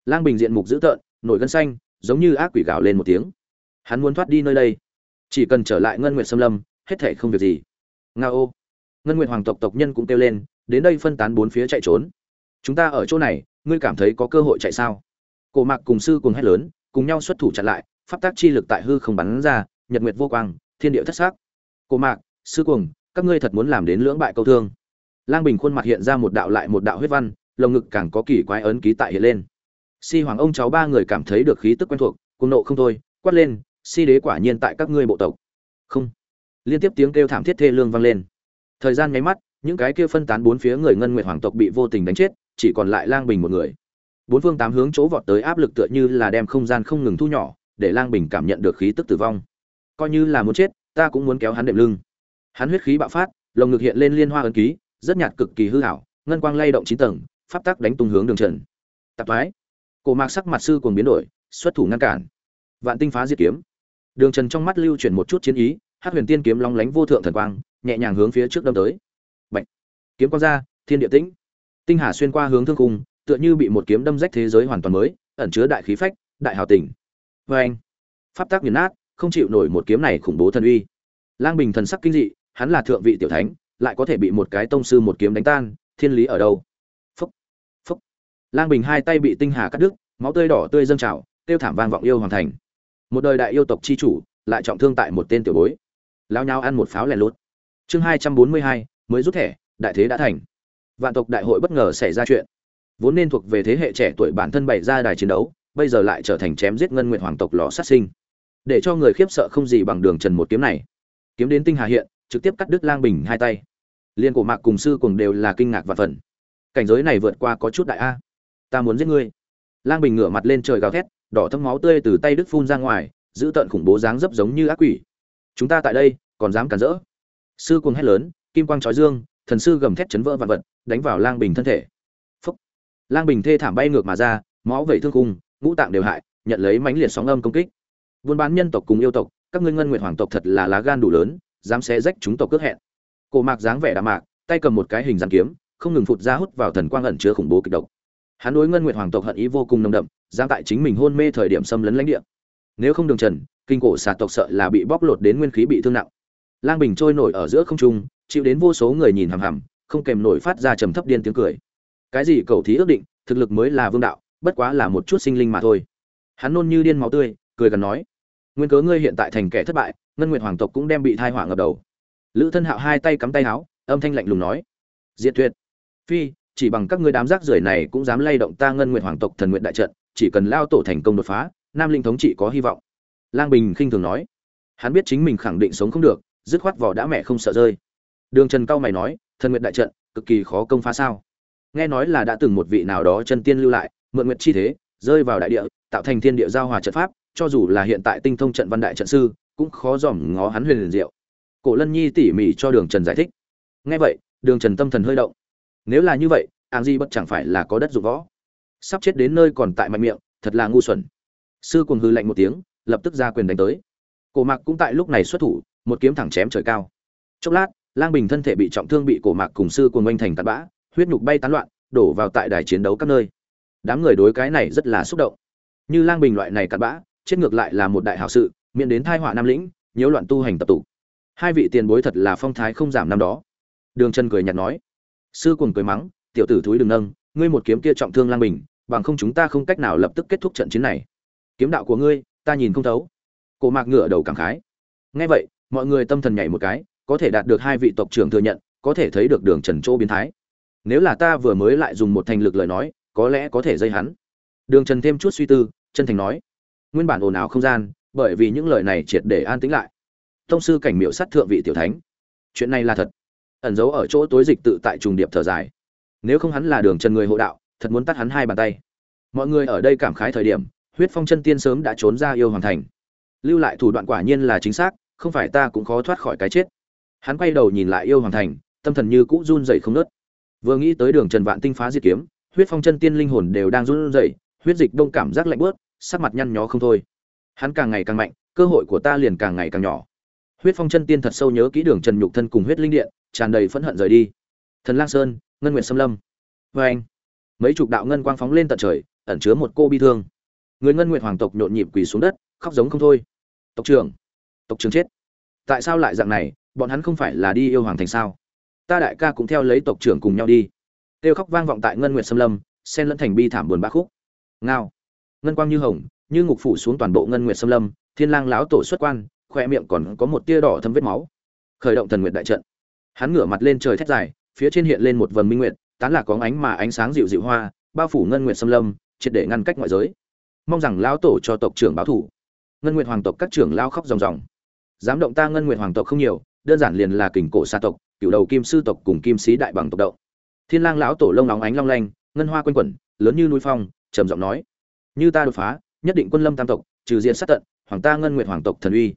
Lang bình diện mục dữ tợn, nổi gân xanh, giống như ác quỷ gào lên một tiếng. Hắn muốn thoát đi nơi đây. Chỉ cần trở lại ngân nguyện xâm lâm, hết thể không việc gì ngao. Ô ngân nguyện hoàng tộc tộc nhân cũng kêu lên, đến đây phân tán bốn phía chạy trốn. Chúng ta ở chỗ này, ngươi cảm thấy có cơ hội chạy sao? Cổ mạc cùng sư cùng hét lớn, cùng nhau xuất thủ chặn lại, pháp tác chi lực tại hư không bắn ra, nhật nguyệt vô quang, thiên địa thất xác cổ mạc, sư cùng, các ngươi thật muốn làm đến lưỡng bại câu thương. Lang bình khuôn mặt hiện ra một đạo lại một đạo huyết văn, lồng ngực càng có kỳ quái ấn ký tại hiện lên. Si hoàng ông cháu ba người cảm thấy được khí tức quen thuộc, cùng nộ không thôi, quát lên, si đế quả nhiên tại các ngươi bộ tộc. Không liên tiếp tiếng kêu thảm thiết thê lương vang lên. Thời gian nháy mắt, những cái kia phân tán bốn phía người ngân nguyệt hoàng tộc bị vô tình đánh chết, chỉ còn lại lang bình một người. Bốn phương tám hướng chỗ vọt tới áp lực tựa như là đem không gian không ngừng thu nhỏ, để lang bình cảm nhận được khí tức tử vong. Coi như là muốn chết, ta cũng muốn kéo hắn đệm lưng. Hắn huyết khí bạo phát, lồng ngực hiện lên liên hoa ấn ký, rất nhạt cực kỳ hư hảo, ngân quang lay động chín tầng, pháp tắc đánh tung hướng đường trần. Tạp thoái. Cổ mạc sắc mặt sư còn biến đổi, xuất thủ ngăn cản. Vạn tinh phá diệt kiếm. Đường trần trong mắt lưu chuyển một chút chiến ý hát huyền tiên kiếm long lánh vô thượng thần quang, nhẹ nhàng hướng phía trước đâm tới. Bạch. kiếm quang ra, thiên địa tĩnh. Tinh hà xuyên qua hướng thương cung tựa như bị một kiếm đâm rách thế giới hoàn toàn mới, ẩn chứa đại khí phách, đại hào tình vê anh pháp tác nghiền nát, không chịu nổi một kiếm này khủng bố thần uy. Lang bình thần sắc kinh dị, hắn là thượng vị tiểu thánh, lại có thể bị một cái tông sư một kiếm đánh tan, thiên lý ở đâu? Phúc. Phúc. Lang bình hai tay bị tinh hà cắt đứt, máu tươi đỏ tươi dâng trào tiêu thảm vang vọng yêu hoàng thành. Một đời đại yêu tộc chi chủ, lại trọng thương tại một tên tiểu bối lao nhau ăn một pháo lẻ lút. Chương hai trăm bốn mươi hai, mới rút thẻ, đại thế đã thành. Vạn tộc đại hội bất ngờ xảy ra chuyện. Vốn nên thuộc về thế hệ trẻ tuổi bản thân bày ra đài chiến đấu, bây giờ lại trở thành chém giết ngân nguyện hoàng tộc lò sát sinh. Để cho người khiếp sợ không gì bằng đường trần một kiếm này. Kiếm đến tinh hà hiện, trực tiếp cắt đứt lang bình hai tay. Liên cổ mạc cùng sư cùng đều là kinh ngạc và phần. Cảnh giới này vượt qua có chút đại a. Ta muốn giết ngươi. Lang bình ngửa mặt lên trời gào thét, đỏ thâm máu tươi từ tay đức phun ra ngoài, giữ tận khủng bố dáng dấp giống như ác quỷ chúng ta tại đây, còn dám cản rỡ. Sư cuồng hét lớn, kim quang trói dương, thần sư gầm thét chấn vỡ vạn vật, đánh vào lang bình thân thể. Phúc. Lang bình thê thảm bay ngược mà ra, máu vẩy thương cung ngũ tạng đều hại, nhận lấy mãnh liệt sóng âm công kích. Buôn bán nhân tộc cùng yêu tộc, các ngươi ngân nguyện hoàng tộc thật là lá gan đủ lớn, dám xé rách chúng tộc cướp hẹn. Cổ mạc dáng vẻ đà mạc, tay cầm một cái hình dàn kiếm, không ngừng phụt ra hút vào thần quang ẩn chứa khủng bố kịch độc. Hắn đối ngân nguyện hoàng tộc hận ý vô cùng nồng đậm, dám tại chính mình hôn mê thời điểm xâm lấn lãnh địa. Nếu không đường trần kinh cổ xà tộc sợ là bị bóc lột đến nguyên khí bị thương nặng. Lang bình trôi nổi ở giữa không trung, chịu đến vô số người nhìn hằm hằm, không kèm nổi phát ra trầm thấp điên tiếng cười. Cái gì cầu thí ước định, thực lực mới là vương đạo, bất quá là một chút sinh linh mà thôi. Hắn nôn như điên máu tươi, cười gần nói, nguyên cớ ngươi hiện tại thành kẻ thất bại, ngân nguyệt hoàng tộc cũng đem bị thai hỏa ngập đầu. Lữ thân hạo hai tay cắm tay áo, âm thanh lạnh lùng nói, diệt tuyệt. Phi, chỉ bằng các ngươi đám rác rưởi này cũng dám lay động ta ngân nguyệt hoàng tộc thần nguyện đại trận, chỉ cần lao tổ thành công đột phá, nam linh thống trị có hy vọng lang bình khinh thường nói. Hắn biết chính mình khẳng định sống không được, dứt khoát vỏ đã mẹ không sợ rơi. Đường trần cao mày nói, thần nguyện đại trận, cực kỳ khó công phá sao? Nghe nói là đã từng một vị nào đó chân tiên lưu lại, mượn nguyện chi thế, rơi vào đại địa, tạo thành thiên địa giao hòa trận pháp, cho dù là hiện tại tinh thông trận văn đại trận sư, cũng khó dòm ngó hắn huyền liền diệu. Cổ lân nhi tỉ mỉ cho đường trần giải thích. Nghe vậy, đường trần tâm thần hơi động. Nếu là như vậy, áng di bất chẳng phải là có đất dụng võ. Sắp chết đến nơi còn tại mạnh miệng, thật là ngu xuẩn. Sư cùng hư lạnh một tiếng lập tức ra quyền đánh tới. Cổ mạc cũng tại lúc này xuất thủ, một kiếm thẳng chém trời cao. Chốc lát, lang bình thân thể bị trọng thương bị cổ mạc cùng sư cùng oanh thành tạt bã, huyết nhục bay tán loạn, đổ vào tại đài chiến đấu các nơi. Đám người đối cái này rất là xúc động. Như lang bình loại này cặn bã, chết ngược lại là một đại hảo sự, miễn đến thai họa nam lĩnh, nhiễu loạn tu hành tập tụ. Hai vị tiền bối thật là phong thái không giảm năm đó. Đường chân cười nhạt nói. Sư cùng cười mắng, tiểu tử thúi đừng nâng, ngươi một kiếm kia trọng thương lang bình, bằng không chúng ta không cách nào lập tức kết thúc trận chiến này. Kiếm đạo của ngươi ta nhìn không thấu. Cổ mạc ngửa đầu cảm khái. Nghe vậy, mọi người tâm thần nhảy một cái, có thể đạt được hai vị tộc trưởng thừa nhận, có thể thấy được đường trần chỗ biến thái. Nếu là ta vừa mới lại dùng một thành lực lời nói, có lẽ có thể dây hắn. Đường trần thêm chút suy tư, chân thành nói. Nguyên bản ồn ào không gian, bởi vì những lời này triệt để an tĩnh lại. Tông sư cảnh miệu sát thượng vị tiểu thánh. Chuyện này là thật. Ẩn giấu ở chỗ tối dịch tự tại trùng điệp thở dài. Nếu không hắn là đường trần người hộ đạo, thật muốn tắt hắn hai bàn tay. Mọi người ở đây cảm khái thời điểm huyết phong chân tiên sớm đã trốn ra yêu hoàng thành. Lưu lại thủ đoạn quả nhiên là chính xác, không phải ta cũng khó thoát khỏi cái chết. Hắn quay đầu nhìn lại yêu hoàng thành, tâm thần như cũ run dậy không nớt vừa nghĩ tới đường trần vạn tinh phá diệt kiếm, huyết phong chân tiên linh hồn đều đang run rẩy, huyết dịch đông cảm giác lạnh bớt, sắc mặt nhăn nhó không thôi. Hắn càng ngày càng mạnh, cơ hội của ta liền càng ngày càng nhỏ. Huyết phong chân tiên thật sâu nhớ kỹ đường trần nhục thân cùng huyết linh điện, tràn đầy phẫn hận rời đi. Thần lang sơn, ngân nguyện xâm lâm. Vê anh mấy chục đạo ngân quang phóng lên tận trời, ẩn chứa một cô bi thương người ngân nguyện hoàng tộc nhộn nhịp quỳ xuống đất, khóc giống không thôi. Tộc trưởng tộc trưởng chết. Tại sao lại dạng này? Bọn hắn không phải là đi yêu hoàng thành sao? Ta đại ca cũng theo lấy tộc trưởng cùng nhau đi. Kêu khóc vang vọng tại ngân nguyệt xâm lâm, xen lẫn thành bi thảm buồn bã khúc. Ngao. Ngân quang như hồng, như ngục phủ xuống toàn bộ ngân nguyệt xâm lâm, thiên lang lão tổ xuất quan khoe miệng còn có một tia đỏ thâm vết máu. Khởi động thần nguyệt đại trận. Hắn ngửa mặt lên trời thét dài, phía trên hiện lên một vầng minh nguyệt, tán là có ánh mà ánh sáng dịu dịu hoa, bao phủ ngân nguyệt xâm lâm, triệt để ngăn cách ngoại giới mong rằng lão tổ cho tộc trưởng báo thủ ngân nguyệt hoàng tộc các trưởng lao khóc ròng ròng. Dám động ta ngân nguyệt hoàng tộc không nhiều, đơn giản liền là kình cổ sa tộc cựu đầu kim sư tộc cùng kim sĩ đại bằng tộc động. Thiên lang lão tổ lông óng ánh long lanh, ngân hoa quanh quẩn, lớn như núi phong, trầm giọng nói, như ta đột phá, nhất định quân lâm tam tộc, trừ diện sát tận, hoàng ta ngân nguyệt hoàng tộc thần uy.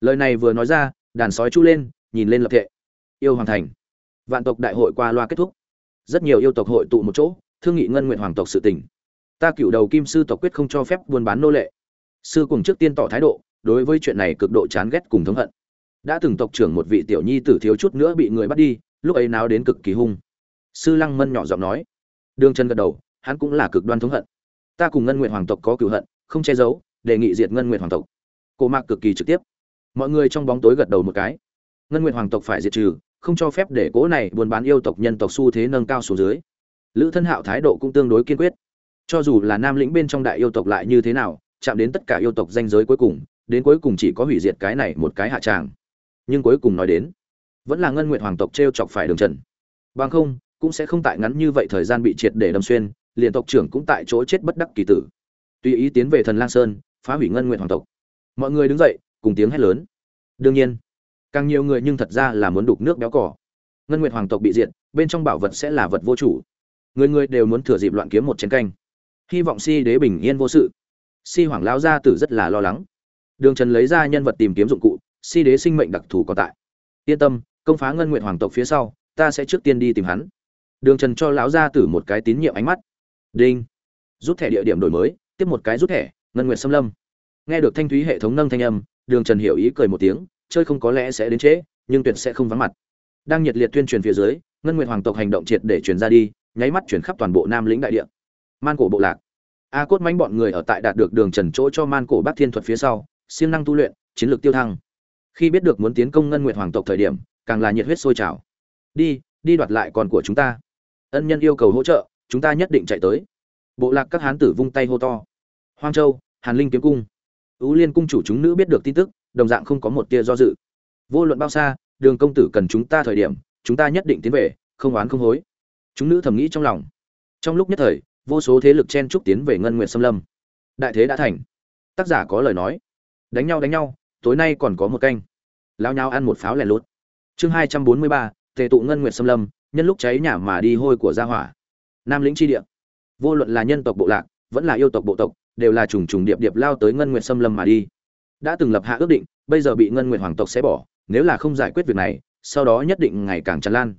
Lời này vừa nói ra, đàn sói chu lên, nhìn lên lập thệ. Yêu hoàng thành. Vạn tộc đại hội qua loa kết thúc. Rất nhiều yêu tộc hội tụ một chỗ, thương nghị ngân nguyện hoàng tộc sự tình ta cựu đầu kim sư tộc quyết không cho phép buôn bán nô lệ. Sư cùng trước tiên tỏ thái độ, đối với chuyện này cực độ chán ghét cùng thống hận. Đã từng tộc trưởng một vị tiểu nhi tử thiếu chút nữa bị người bắt đi, lúc ấy nào đến cực kỳ hung. Sư lăng mân nhỏ giọng nói. Đương chân gật đầu, hắn cũng là cực đoan thống hận. Ta cùng ngân nguyện hoàng tộc có cựu hận, không che giấu, đề nghị diệt ngân nguyện hoàng tộc. Cổ mạc cực kỳ trực tiếp. Mọi người trong bóng tối gật đầu một cái. Ngân nguyện hoàng tộc phải diệt trừ, không cho phép để cố này buôn bán yêu tộc nhân tộc xu thế nâng cao xuống dưới. Lữ thân hạo thái độ cũng tương đối kiên quyết cho dù là nam lĩnh bên trong đại yêu tộc lại như thế nào, chạm đến tất cả yêu tộc danh giới cuối cùng, đến cuối cùng chỉ có hủy diệt cái này một cái hạ tràng. Nhưng cuối cùng nói đến, vẫn là ngân nguyện hoàng tộc t r e o chọc phải đường trần. Bằng không, cũng sẽ không tại ngắn như vậy thời gian bị triệt để đâm xuyên, liền tộc trưởng cũng tại chỗ chết bất đắc kỳ tử. Tùy ý tiến về thần lang sơn, phá hủy ngân nguyện hoàng tộc. Mọi người đứng dậy, cùng tiếng hét lớn. Đương nhiên, càng nhiều người nhưng thật ra là muốn đục nước béo cỏ ngân nguyện hoàng tộc bị diệt, bên trong bảo vật sẽ là vật vô chủ. Người người đều muốn thừa dịp loạn kiếm một chén canh hy vọng si đế bình yên vô sự. Si hoàng lão gia tử rất là lo lắng. Đường trần lấy ra nhân vật tìm kiếm dụng cụ, si đế sinh mệnh đặc thù còn tại. Yên tâm, công phá ngân nguyện hoàng tộc phía sau, ta sẽ trước tiên đi tìm hắn. Đường trần cho lão gia tử một cái tín nhiệm ánh mắt. Đinh. Rút thẻ địa điểm đổi mới, tiếp một cái rút thẻ, ngân nguyện xâm lâm. Nghe được thanh thúy hệ thống nâng thanh âm, đường trần hiểu ý cười một tiếng, chơi không có lẽ sẽ đến trễ, nhưng tuyệt sẽ không vắng mặt. Đang nhiệt liệt tuyên truyền phía dưới, ngân nguyện hoàng tộc hành động triệt để truyền ra đi, nháy mắt chuyển khắp toàn bộ nam lĩnh đại địa man cổ bộ lạc. A cốt mánh bọn người ở tại đạt được đường trần chỗ cho man cổ bác thiên thuật phía sau, siêng năng tu luyện, chiến lược tiêu thăng. Khi biết được muốn tiến công ngân nguyệt hoàng tộc thời điểm, càng là nhiệt huyết sôi trào. Đi đi đoạt lại còn của chúng ta. Ân nhân yêu cầu hỗ trợ, chúng ta nhất định chạy tới. Bộ lạc các hán tử vung tay hô to. Hoang châu, hàn linh kiếm cung. Ú liên cung chủ chúng nữ biết được tin tức, đồng dạng không có một tia do dự. Vô luận bao xa, đường công tử cần chúng ta thời điểm, chúng ta nhất định tiến về, không oán không hối. Chúng nữ thầm nghĩ trong lòng. Trong lúc nhất thời vô số thế lực chen trúc tiến về ngân Nguyệt xâm lâm. Đại thế đã thành. Tác giả có lời nói. Đánh nhau đánh nhau, tối nay còn có một canh. Lao nhau ăn một pháo lẻ lút. Chương hai trăm bốn mươi ba, tề tụ ngân Nguyệt xâm lâm, nhân lúc cháy nhà mà đi hôi của gia hỏa. Nam lĩnh tri địa. Vô luận là nhân tộc bộ lạc, vẫn là yêu tộc bộ tộc, đều là trùng trùng điệp điệp lao tới ngân Nguyệt xâm lâm mà đi. Đã từng lập hạ ước định, bây giờ bị ngân Nguyệt hoàng tộc sẽ bỏ, nếu là không giải quyết việc này, sau đó nhất định ngày càng tràn lan.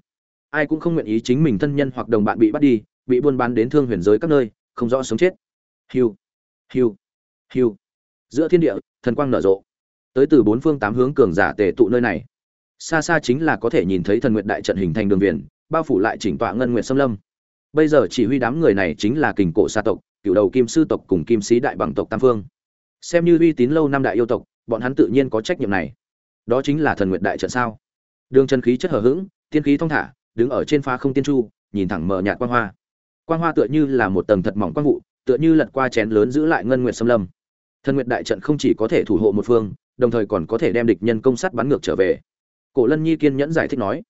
Ai cũng không nguyện ý chính mình thân nhân hoặc đồng bạn bị bắt đi bị buôn bán đến thương huyền giới các nơi, không rõ sống chết. Hiu hiu hiu. Giữa thiên địa, thần quang nở rộ. Tới từ bốn phương tám hướng cường giả tề tụ nơi này. Xa xa chính là có thể nhìn thấy thần nguyện đại trận hình thành đường viền, bao phủ lại chỉnh tọa ngân nguyện xâm lâm. Bây giờ chỉ huy đám người này chính là kình cổ sa tộc, cựu đầu kim sư tộc cùng kim sĩ đại bằng tộc tam phương. Xem như uy tín lâu năm đại yêu tộc, bọn hắn tự nhiên có trách nhiệm này. Đó chính là thần nguyện đại trận sao? Đường chân khí chất hở h ữ g tiên khí thong thả, đứng ở trên pha không tiên chu, nhìn thẳng mờ nhạt quang hoa quang hoa tựa như là một tầng thật mỏng quang vụ, tựa như lật qua chén lớn giữ lại ngân nguyệt xâm lâm. Thần nguyệt đại trận không chỉ có thể thủ hộ một phương, đồng thời còn có thể đem địch nhân công sát bắn ngược trở về. Cổ lân nhi kiên nhẫn giải thích nói.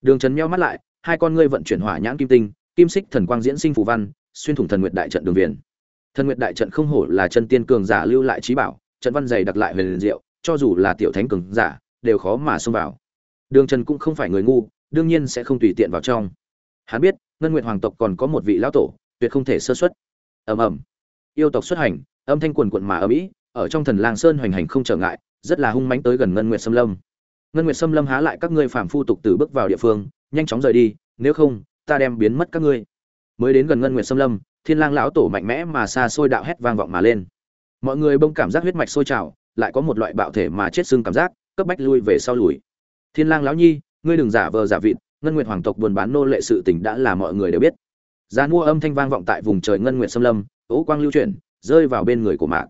Đường trần meo mắt lại, hai con ngươi vận chuyển hỏa nhãn kim tinh, kim xích thần quang diễn sinh phù văn, xuyên thủng thần nguyệt đại trận đường viền. Thần nguyệt đại trận không hổ là chân tiên cường giả lưu lại trí bảo, trận văn dày đặc lại về liền diệu, cho dù là tiểu thánh cường giả, đều khó mà xông vào. Đường trần cũng không phải người ngu, đương nhiên sẽ không tùy tiện vào trong. Hắn biết ngân nguyệt hoàng tộc còn có một vị lão tổ, tuyệt không thể sơ xuất. Ầm ầm. Yêu tộc xuất hành, âm thanh quần quận mà âm mỹ ở trong thần lang sơn hoành hành không trở ngại, rất là hung mãnh tới gần ngân nguyệt sâm lâm. Ngân nguyệt sâm lâm há lại các ngươi phàm phu tục tử bước vào địa phương, nhanh chóng rời đi, nếu không, ta đem biến mất các ngươi. Mới đến gần ngân nguyệt sâm lâm, thiên lang lão tổ mạnh mẽ mà xa xôi đạo hét vang vọng mà lên. Mọi người bông cảm giác huyết mạch sôi trào, lại có một loại bạo thể mà chết xương cảm giác, cấp bách lui về sau lùi. Thiên lang lão nhi, ngươi đừng giả vờ giả vịt ngân nguyệt hoàng tộc buôn bán nô lệ sự tình đã là mọi người đều biết. Giá mua âm thanh vang vọng tại vùng trời ngân nguyệt xâm lâm ố quang lưu chuyển, rơi vào bên người của mạc.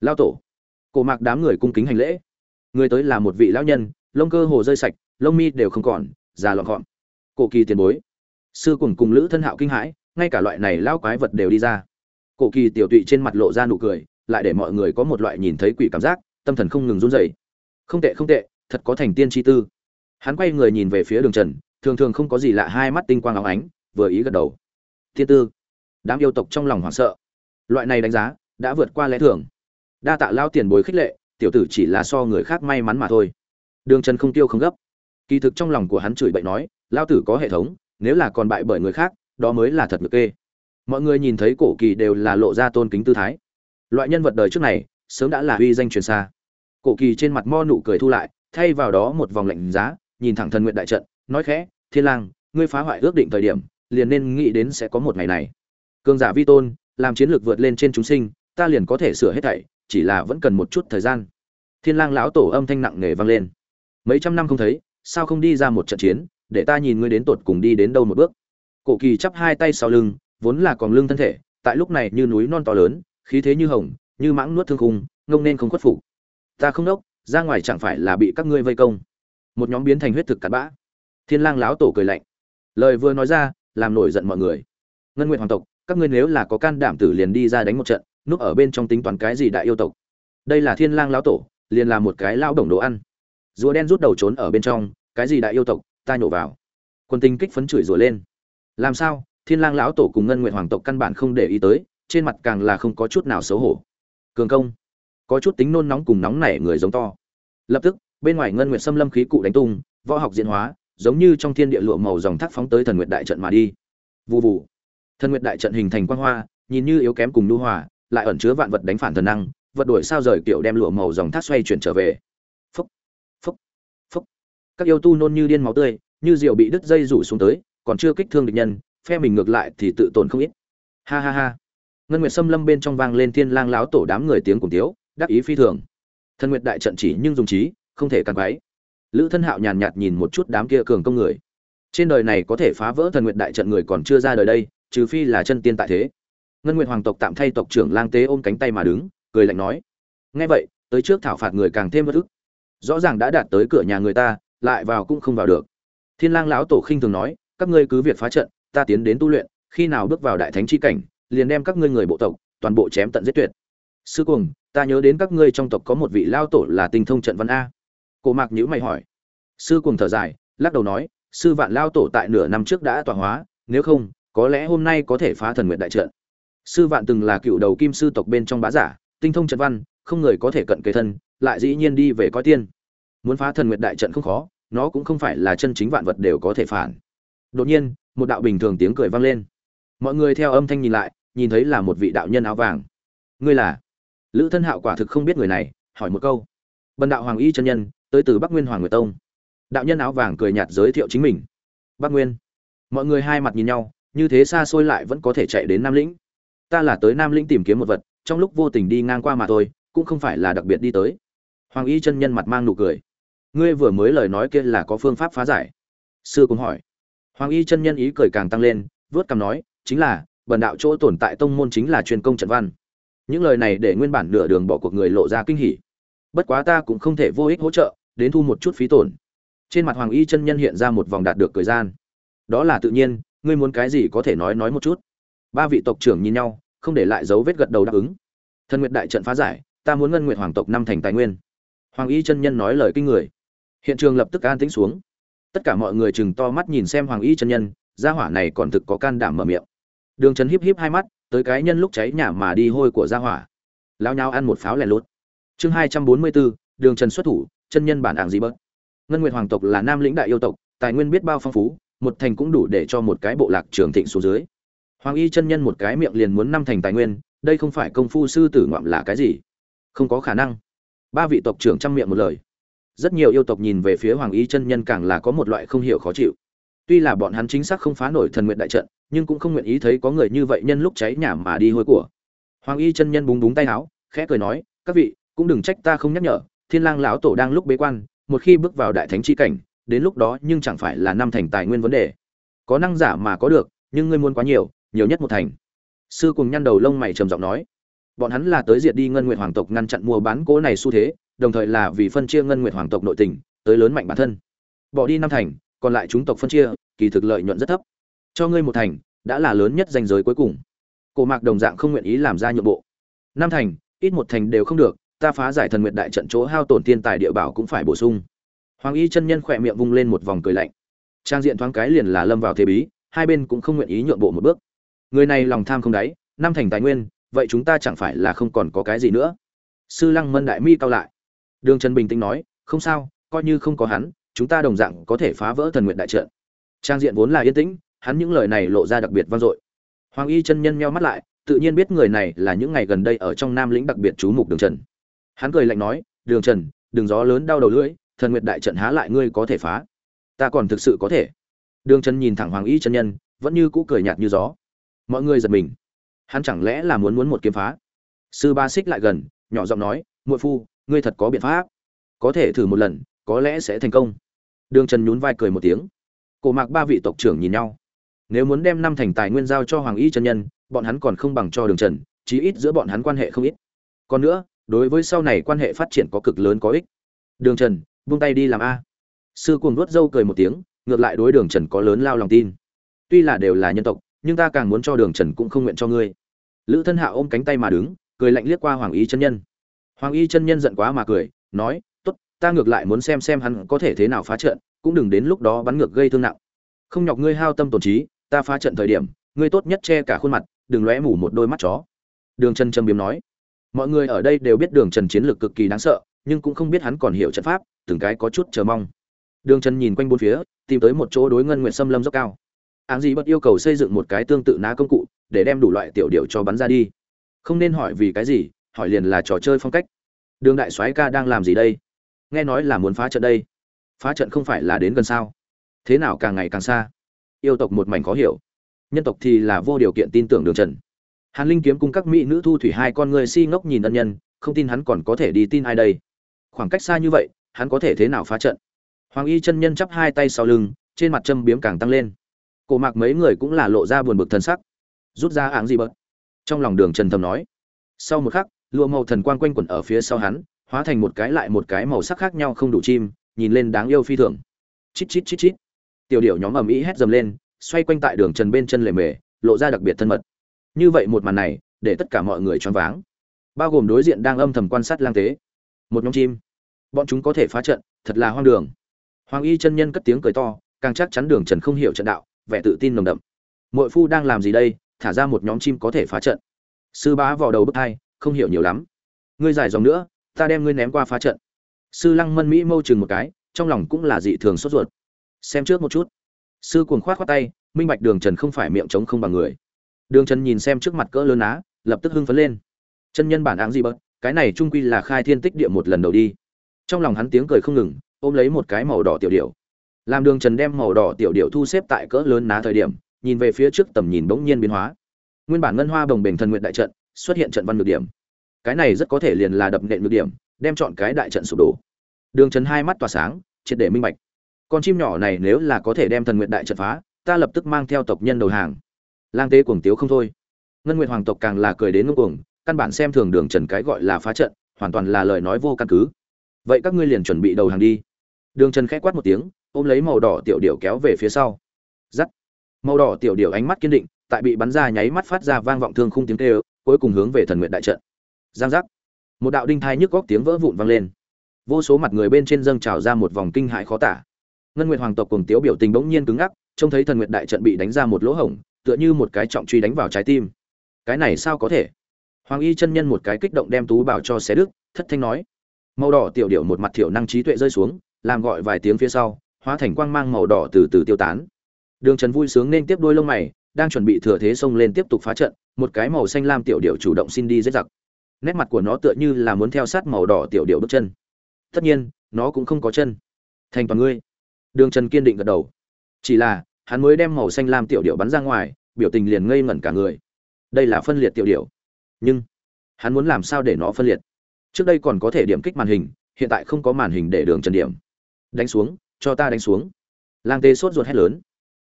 Lao tổ. Cổ mạc đám người cung kính hành lễ. Người tới là một vị lão nhân, lông cơ hồ rơi sạch, lông mi đều không còn, già lọn gọn. Cổ kỳ tiền bối. Sư cùng cùng lữ thân hạo kinh hãi, ngay cả loại này lao quái vật đều đi ra. Cổ kỳ tiểu tụy trên mặt lộ ra nụ cười, lại để mọi người có một loại nhìn thấy quỷ cảm giác, tâm thần không ngừng run rẩy. Không tệ không tệ, thật có thành tiên chi tư. Hắn quay người nhìn về phía đường trần thường thường không có gì lạ, hai mắt tinh quang óng ánh, vừa ý gật đầu. Thiên tư, đám yêu tộc trong lòng hoảng sợ. Loại này đánh giá đã vượt qua lẽ thường. Đa tạ lao tiền bối khích lệ, tiểu tử chỉ là so người khác may mắn mà thôi. Đường trần không tiêu không gấp. Kỳ thực trong lòng của hắn chửi bậy nói, lao tử có hệ thống, nếu là còn bại bởi người khác, đó mới là thật ngược kê. Mọi người nhìn thấy cổ kỳ đều là lộ ra tôn kính tư thái. Loại nhân vật đời trước này, sớm đã là uy danh truyền xa. Cổ kỳ trên mặt mo nụ cười thu lại, thay vào đó một vòng lạnh giá, nhìn thẳng thần nguyện đại trận, nói khẽ thiên lang, ngươi phá hoại ước định thời điểm, liền nên nghĩ đến sẽ có một ngày này. Cường giả vi tôn, làm chiến lược vượt lên trên chúng sinh, ta liền có thể sửa hết thảy, chỉ là vẫn cần một chút thời gian. Thiên lang lão tổ âm thanh nặng nề vang lên. Mấy trăm năm không thấy, sao không đi ra một trận chiến, để ta nhìn ngươi đến tột cùng đi đến đâu một bước. Cổ kỳ chắp hai tay sau lưng, vốn là còn lưng thân thể, tại lúc này như núi non to lớn, khí thế như hồng, như mãng nuốt thương khung, ngông nên không khuất phục. Ta không đốc, ra ngoài chẳng phải là bị các ngươi vây công. Một nhóm biến thành huyết thực cặn bã thiên lang lão tổ cười lạnh. Lời vừa nói ra, làm nổi giận mọi người. Ngân nguyện hoàng tộc, các ngươi nếu là có can đảm tử liền đi ra đánh một trận, núp ở bên trong tính toán cái gì đại yêu tộc. Đây là thiên lang lão tổ, liền là một cái lao đồng đồ ăn. Rùa đen rút đầu trốn ở bên trong, cái gì đại yêu tộc, ta nhổ vào. Quân tinh kích phấn chửi rùa lên. Làm sao? Thiên lang lão tổ cùng ngân nguyện hoàng tộc căn bản không để ý tới, trên mặt càng là không có chút nào xấu hổ. Cường công. Có chút tính nôn nóng cùng nóng nảy người giống to. Lập tức, bên ngoài ngân nguyện xâm lâm khí cụ đánh tung, võ học diễn hóa giống như trong thiên địa lụa màu dòng thác phóng tới thần nguyệt đại trận mà đi. Vù vù. Thần nguyệt đại trận hình thành quang hoa, nhìn như yếu kém cùng nhu hòa, lại ẩn chứa vạn vật đánh phản thần năng, vật đổi sao rời kiểu đem lụa màu dòng thác xoay chuyển trở về. Phúc phúc phúc. Các yêu tu nôn như điên máu tươi, như diều bị đứt dây rủ xuống tới, còn chưa kích thương địch nhân, phe mình ngược lại thì tự tổn không ít. Ha ha ha. Ngân nguyệt sâm lâm bên trong vang lên thiên lang láo tổ đám người tiếng cùng tiếu đáp ý phi thường. Thần nguyệt đại trận chỉ nhưng dùng trí, không thể cản quấy lữ thân hạo nhàn nhạt nhìn một chút đám kia cường công người. Trên đời này có thể phá vỡ thần nguyện đại trận người còn chưa ra đời đây, trừ phi là chân tiên tại thế. Ngân nguyệt hoàng tộc tạm thay tộc trưởng lang tế ôm cánh tay mà đứng, cười lạnh nói, nghe vậy, tới trước thảo phạt người càng thêm bất ức. Rõ ràng đã đạt tới cửa nhà người ta, lại vào cũng không vào được. Thiên lang lão tổ khinh thường nói, các ngươi cứ việc phá trận, ta tiến đến tu luyện, khi nào bước vào đại thánh chi cảnh, liền đem các ngươi người bộ tộc, toàn bộ chém tận giết tuyệt. Sư cùng ta nhớ đến các ngươi trong tộc có một vị lao tổ là tinh thông trận văn a cổ mạc nhữ mày hỏi. Sư cùng thở dài, lắc đầu nói, sư vạn lao tổ tại nửa năm trước đã tọa hóa, nếu không, có lẽ hôm nay có thể phá thần nguyện đại trận. Sư vạn từng là cựu đầu kim sư tộc bên trong bá giả, tinh thông trận văn, không người có thể cận kề thân, lại dĩ nhiên đi về coi tiên. Muốn phá thần nguyện đại trận không khó, nó cũng không phải là chân chính vạn vật đều có thể phản. Đột nhiên, một đạo bình thường tiếng cười vang lên. Mọi người theo âm thanh nhìn lại, nhìn thấy là một vị đạo nhân áo vàng. Ngươi là? Lữ thân hạo quả thực không biết người này, hỏi một câu. Bần đạo hoàng y chân nhân tới từ bắc nguyên hoàng nguyệt tông. Đạo nhân áo vàng cười nhạt giới thiệu chính mình. Bắc nguyên. Mọi người hai mặt nhìn nhau, như thế xa xôi lại vẫn có thể chạy đến nam lĩnh. Ta là tới nam lĩnh tìm kiếm một vật, trong lúc vô tình đi ngang qua mà thôi, cũng không phải là đặc biệt đi tới. Hoàng y chân nhân mặt mang nụ cười. Ngươi vừa mới lời nói kia là có phương pháp phá giải. Sư cũng hỏi. Hoàng y chân nhân ý cười càng tăng lên, vớt cằm nói, chính là, bần đạo chỗ tồn tại tông môn chính là truyền công trận văn. Những lời này để nguyên bản nửa đường bỏ cuộc người lộ ra kinh hỉ bất quá ta cũng không thể vô ích hỗ trợ, đến thu một chút phí tổn. Trên mặt hoàng y chân nhân hiện ra một vòng đạt được thời gian. Đó là tự nhiên, ngươi muốn cái gì có thể nói nói một chút. Ba vị tộc trưởng nhìn nhau, không để lại dấu vết gật đầu đáp ứng. Thần nguyệt đại trận phá giải, ta muốn ngân nguyệt hoàng tộc năm thành tài nguyên. Hoàng y chân nhân nói lời kinh người. Hiện trường lập tức an tĩnh xuống. Tất cả mọi người chừng to mắt nhìn xem hoàng y chân nhân, gia hỏa này còn thực có can đảm mở miệng. Đường trấn híp híp hai mắt, tới cái nhân lúc cháy nhà mà đi hôi của gia hỏa. Lao nhau ăn một pháo lẻ lút chương hai trăm bốn mươi bốn, đường trần xuất thủ, chân nhân bản ảng gì bớt. Ngân nguyệt hoàng tộc là nam lĩnh đại yêu tộc, tài nguyên biết bao phong phú, một thành cũng đủ để cho một cái bộ lạc trường thịnh xuống dưới. Hoàng y chân nhân một cái miệng liền muốn năm thành tài nguyên, đây không phải công phu sư tử ngoạm là cái gì? Không có khả năng. Ba vị tộc trưởng chăm miệng một lời. Rất nhiều yêu tộc nhìn về phía hoàng y chân nhân càng là có một loại không hiểu khó chịu. Tuy là bọn hắn chính xác không phá nổi thần nguyện đại trận, nhưng cũng không nguyện ý thấy có người như vậy nhân lúc cháy nhà mà đi hôi của. Hoàng y chân nhân búng búng tay áo, khẽ cười nói, các vị cũng đừng trách ta không nhắc nhở, thiên lang lão tổ đang lúc bế quan, một khi bước vào đại thánh chi cảnh, đến lúc đó nhưng chẳng phải là năm thành tài nguyên vấn đề. Có năng giả mà có được, nhưng ngươi muốn quá nhiều nhiều nhất một thành. Sư cùng nhăn đầu lông mày trầm giọng nói. Bọn hắn là tới diệt đi ngân nguyện hoàng tộc ngăn chặn mua bán cố này xu thế, đồng thời là vì phân chia ngân nguyện hoàng tộc nội tình, tới lớn mạnh bản thân. Bỏ đi năm thành, còn lại chúng tộc phân chia, kỳ thực lợi nhuận rất thấp. Cho ngươi một thành, đã là lớn nhất danh giới cuối cùng. Cổ mạc đồng dạng không nguyện ý làm ra nhượng bộ. Năm thành, ít một thành đều không được ta phá giải thần nguyện đại trận chỗ hao tổn thiên tài địa bảo cũng phải bổ sung. Hoàng y chân nhân khỏe miệng vung lên một vòng cười lạnh. Trang diện thoáng cái liền là lâm vào thế bí, hai bên cũng không nguyện ý nhượng bộ một bước. Người này lòng tham không đáy, năm thành tài nguyên, vậy chúng ta chẳng phải là không còn có cái gì nữa? Sư lăng mân đại mi cao lại. Đường trần bình tĩnh nói, không sao, coi như không có hắn, chúng ta đồng dạng có thể phá vỡ thần nguyện đại trận. Trang diện vốn là yên tĩnh, hắn những lời này lộ ra đặc biệt vang dội. Hoàng y chân nhân nheo mắt lại, tự nhiên biết người này là những ngày gần đây ở trong nam lĩnh đặc biệt chú mục đường trần hắn cười lạnh nói, đường trần đường gió lớn đau đầu lưỡi, thần nguyệt đại trận há lại ngươi có thể phá. Ta còn thực sự có thể. Đường trần nhìn thẳng hoàng y chân nhân, vẫn như cũ cười nhạt như gió. Mọi người giật mình. Hắn chẳng lẽ là muốn muốn một kiếm phá? Sư ba xích lại gần, nhỏ giọng nói, muội phu, ngươi thật có biện pháp. Có thể thử một lần, có lẽ sẽ thành công. Đường trần nhún vai cười một tiếng. Cổ mạc ba vị tộc trưởng nhìn nhau. Nếu muốn đem năm thành tài nguyên giao cho hoàng y chân nhân, bọn hắn còn không bằng cho đường trần, chí ít giữa bọn hắn quan hệ không ít. Còn nữa đối với sau này quan hệ phát triển có cực lớn có ích. Đường trần, buông tay đi làm a. Sư cuồng nuốt dâu cười một tiếng, ngược lại đối đường trần có lớn lao lòng tin. Tuy là đều là nhân tộc, nhưng ta càng muốn cho đường trần cũng không nguyện cho ngươi. Lữ thân hạ ôm cánh tay mà đứng, cười lạnh liếc qua hoàng y chân nhân. Hoàng y chân nhân giận quá mà cười, nói t ố t ta ngược lại muốn xem xem hắn có thể thế nào phá trận, cũng đừng đến lúc đó bắn ngược gây thương nặng. Không nhọc ngươi hao tâm tổn trí, ta phá trận thời điểm, ngươi tốt nhất che cả khuôn mặt, đừng lóe mủ một đôi mắt chó. Đường trần trầm biếm nói mọi người ở đây đều biết đường trần chiến lược cực kỳ đáng sợ, nhưng cũng không biết hắn còn hiểu trận pháp, từng cái có chút chờ mong. Đường trần nhìn quanh bốn phía, tìm tới một chỗ đối ngân nguyện xâm lâm dốc cao. Áng gì bất yêu cầu xây dựng một cái tương tự ná công cụ, để đem đủ loại tiểu điệu cho bắn ra đi. Không nên hỏi vì cái gì, hỏi liền là trò chơi phong cách. Đường đại soái ca đang làm gì đây? Nghe nói là muốn phá trận đây. Phá trận không phải là đến gần sao? Thế nào càng ngày càng xa? Yêu tộc một mảnh khó hiểu. Nhân tộc thì là vô điều kiện tin tưởng đường trần hàn linh kiếm cung các mỹ nữ thu thủy hai con người si ngốc nhìn ân nhân, không tin hắn còn có thể đi tin ai đây. Khoảng cách xa như vậy, hắn có thể thế nào phá trận? Hoàng y chân nhân chắp hai tay sau lưng, trên mặt châm biếm càng tăng lên. Cổ mạc mấy người cũng là lộ ra buồn bực thần sắc. Rút ra áng gì bớt. Trong lòng đường trần thầm nói. Sau một khắc, lụa màu thần quang quanh quẩn ở phía sau hắn, hóa thành một cái lại một cái màu sắc khác nhau không đủ chim, nhìn lên đáng yêu phi thường. Chít chít chít chít. Tiểu điệu nhóm ầm ĩ hét dầm lên, xoay quanh tại đường trần bên chân lề mề, lộ ra đặc biệt thân mật như vậy một màn này, để tất cả mọi người choáng váng. Bao gồm đối diện đang âm thầm quan sát lang tế. Một nhóm chim. Bọn chúng có thể phá trận, thật là hoang đường. Hoàng y chân nhân cất tiếng cười to, càng chắc chắn đường trần không hiểu trận đạo, vẻ tự tin nồng đậm. Mội phu đang làm gì đây, thả ra một nhóm chim có thể phá trận. Sư bá vào đầu bức hai, không hiểu nhiều lắm. Ngươi dài dòng nữa, ta đem ngươi ném qua phá trận. Sư lăng mân mỹ mâu chừng một cái, trong lòng cũng là dị thường sốt ruột. Xem trước một chút. Sư cuồng khoát khoát tay, minh bạch đường trần không phải miệng trống không bằng người đường trần nhìn xem trước mặt cỡ lớn á, lập tức hưng phấn lên. Chân nhân bản áng gì bớt, cái này trung quy là khai thiên tích địa một lần đầu đi. Trong lòng hắn tiếng cười không ngừng, ôm lấy một cái màu đỏ tiểu điệu làm đường trần đem màu đỏ tiểu điệu thu xếp tại cỡ lớn ná thời điểm, nhìn về phía trước tầm nhìn bỗng nhiên biến hóa. Nguyên bản ngân hoa bồng bềnh thần nguyện đại trận, xuất hiện trận văn ngược điểm. Cái này rất có thể liền là đập nện ngược điểm, đem chọn cái đại trận sụp đổ. Đường trần hai mắt tỏa sáng, triệt để minh bạch. Con chim nhỏ này nếu là có thể đem thần nguyện đại trận phá, ta lập tức mang theo tộc nhân đầu hàng lang tế cuồng tiếu không thôi. Ngân nguyện hoàng tộc càng là cười đến ngưng cuồng, căn bản xem thường đường trần cái gọi là phá trận, hoàn toàn là lời nói vô căn cứ. Vậy các ngươi liền chuẩn bị đầu hàng đi. Đường trần khẽ quát một tiếng, ôm lấy màu đỏ tiểu điệu kéo về phía sau. Giắt. Màu đỏ tiểu điệu ánh mắt kiên định, tại bị bắn ra nháy mắt phát ra vang vọng thương khung tiếng kêu, cuối cùng hướng về thần nguyện đại trận. Giang giác. Một đạo đinh thai nhức góc tiếng vỡ vụn vang lên. Vô số mặt người bên trên dâng trào ra một vòng kinh hại khó tả. Ngân nguyệt hoàng tộc cùng tiếu biểu tình bỗng nhiên cứng ngắc, trông thấy thần nguyệt đại trận bị đánh ra một lỗ hổng tựa như một cái trọng truy đánh vào trái tim. Cái này sao có thể? Hoàng y chân nhân một cái kích động đem tú bảo cho xé đức thất thanh nói. Màu đỏ tiểu điệu một mặt thiểu năng trí tuệ rơi xuống, làm gọi vài tiếng phía sau, hóa thành quang mang màu đỏ từ từ tiêu tán. Đường trần vui sướng nên tiếp đôi lông mày, đang chuẩn bị thừa thế xông lên tiếp tục phá trận, một cái màu xanh lam tiểu điệu chủ động xin đi dễ giặc. Nét mặt của nó tựa như là muốn theo sát màu đỏ tiểu điệu bước chân. Tất nhiên, nó cũng không có chân. Thành toàn ngươi. Đường trần kiên định gật đầu. Chỉ là hắn mới đem màu xanh lam tiểu điệu bắn ra ngoài, biểu tình liền ngây ngẩn cả người. Đây là phân liệt tiểu điệu nhưng, hắn muốn làm sao để nó phân liệt? Trước đây còn có thể điểm kích màn hình, hiện tại không có màn hình để đường trần điểm. Đánh xuống, cho ta đánh xuống. Lang tê sốt ruột hét lớn.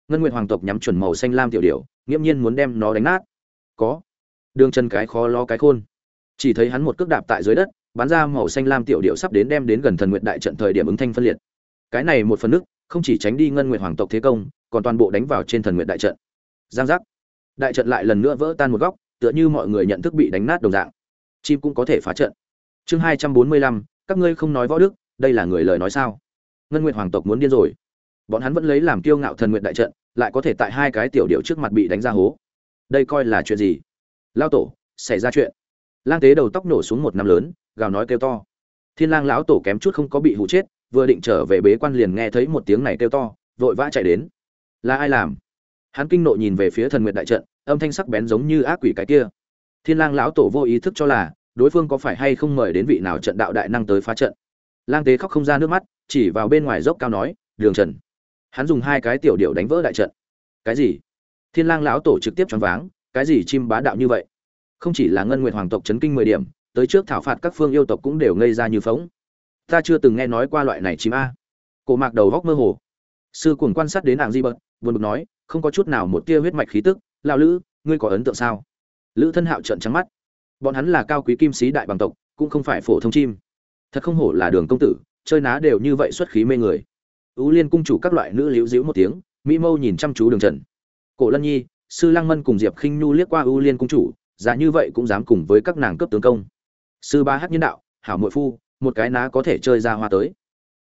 Ngân nguyện hoàng tộc nhắm chuẩn màu xanh lam tiểu điệu nghiễm nhiên muốn đem nó đánh nát. Có. Đường trần cái khó lo cái khôn. Chỉ thấy hắn một cước đạp tại dưới đất, bắn ra màu xanh lam tiểu điệu sắp đến đem đến gần thần nguyện đại trận thời điểm ứng thanh phân liệt. Cái này một phần nước, không chỉ tránh đi ngân nguyện hoàng tộc thế công còn toàn bộ đánh vào trên thần nguyện đại trận. Giang giác. Đại trận lại lần nữa vỡ tan một góc, tựa như mọi người nhận thức bị đánh nát đồng dạng. Chim cũng có thể phá trận. Chương hai trăm bốn mươi lăm, các ngươi không nói võ đức, đây là người lời nói sao? Ngân nguyện hoàng tộc muốn điên rồi. Bọn hắn vẫn lấy làm kiêu ngạo thần nguyện đại trận, lại có thể tại hai cái tiểu điệu trước mặt bị đánh ra hố. Đây coi là chuyện gì? Lao tổ, xảy ra chuyện. Lang tế đầu tóc nổ xuống một năm lớn, gào nói kêu to. Thiên lang lão tổ kém chút không có bị hụ chết, vừa định trở về bế quan liền nghe thấy một tiếng này kêu to, vội vã chạy đến là ai làm? Hắn kinh nộ nhìn về phía thần nguyện đại trận, âm thanh sắc bén giống như ác quỷ cái kia. Thiên lang lão tổ vô ý thức cho là, đối phương có phải hay không mời đến vị nào trận đạo đại năng tới phá trận. Lang tế khóc không ra nước mắt, chỉ vào bên ngoài dốc cao nói, đường trần. Hắn dùng hai cái tiểu điệu đánh vỡ đại trận. Cái gì? Thiên lang lão tổ trực tiếp choáng váng, cái gì chim bá đạo như vậy? Không chỉ là ngân nguyệt hoàng tộc chấn kinh mười điểm, tới trước thảo phạt các phương yêu tộc cũng đều ngây ra như phóng ta chưa từng nghe nói qua loại này chim a. Cổ mạc đầu góc mơ hồ. Sư cuồng quan sát đến nàng di bật buồn bực nói, không có chút nào một tia huyết mạch khí tức, lão lữ, ngươi có ấn tượng sao? Lữ thân hạo trợn trắng mắt. Bọn hắn là cao quý kim sĩ đại bằng tộc, cũng không phải phổ thông chim. Thật không hổ là đường công tử, chơi ná đều như vậy xuất khí mê người. Ú liên cung chủ các loại nữ liễu giễu một tiếng, mỹ mâu nhìn chăm chú đường trần. Cổ lân nhi, sư lăng mân cùng diệp khinh nhu liếc qua Ú liên cung chủ, giá như vậy cũng dám cùng với các nàng cấp tướng công. Sư ba hắc nhân đạo, hảo muội phu, một cái ná có thể chơi ra hoa tới.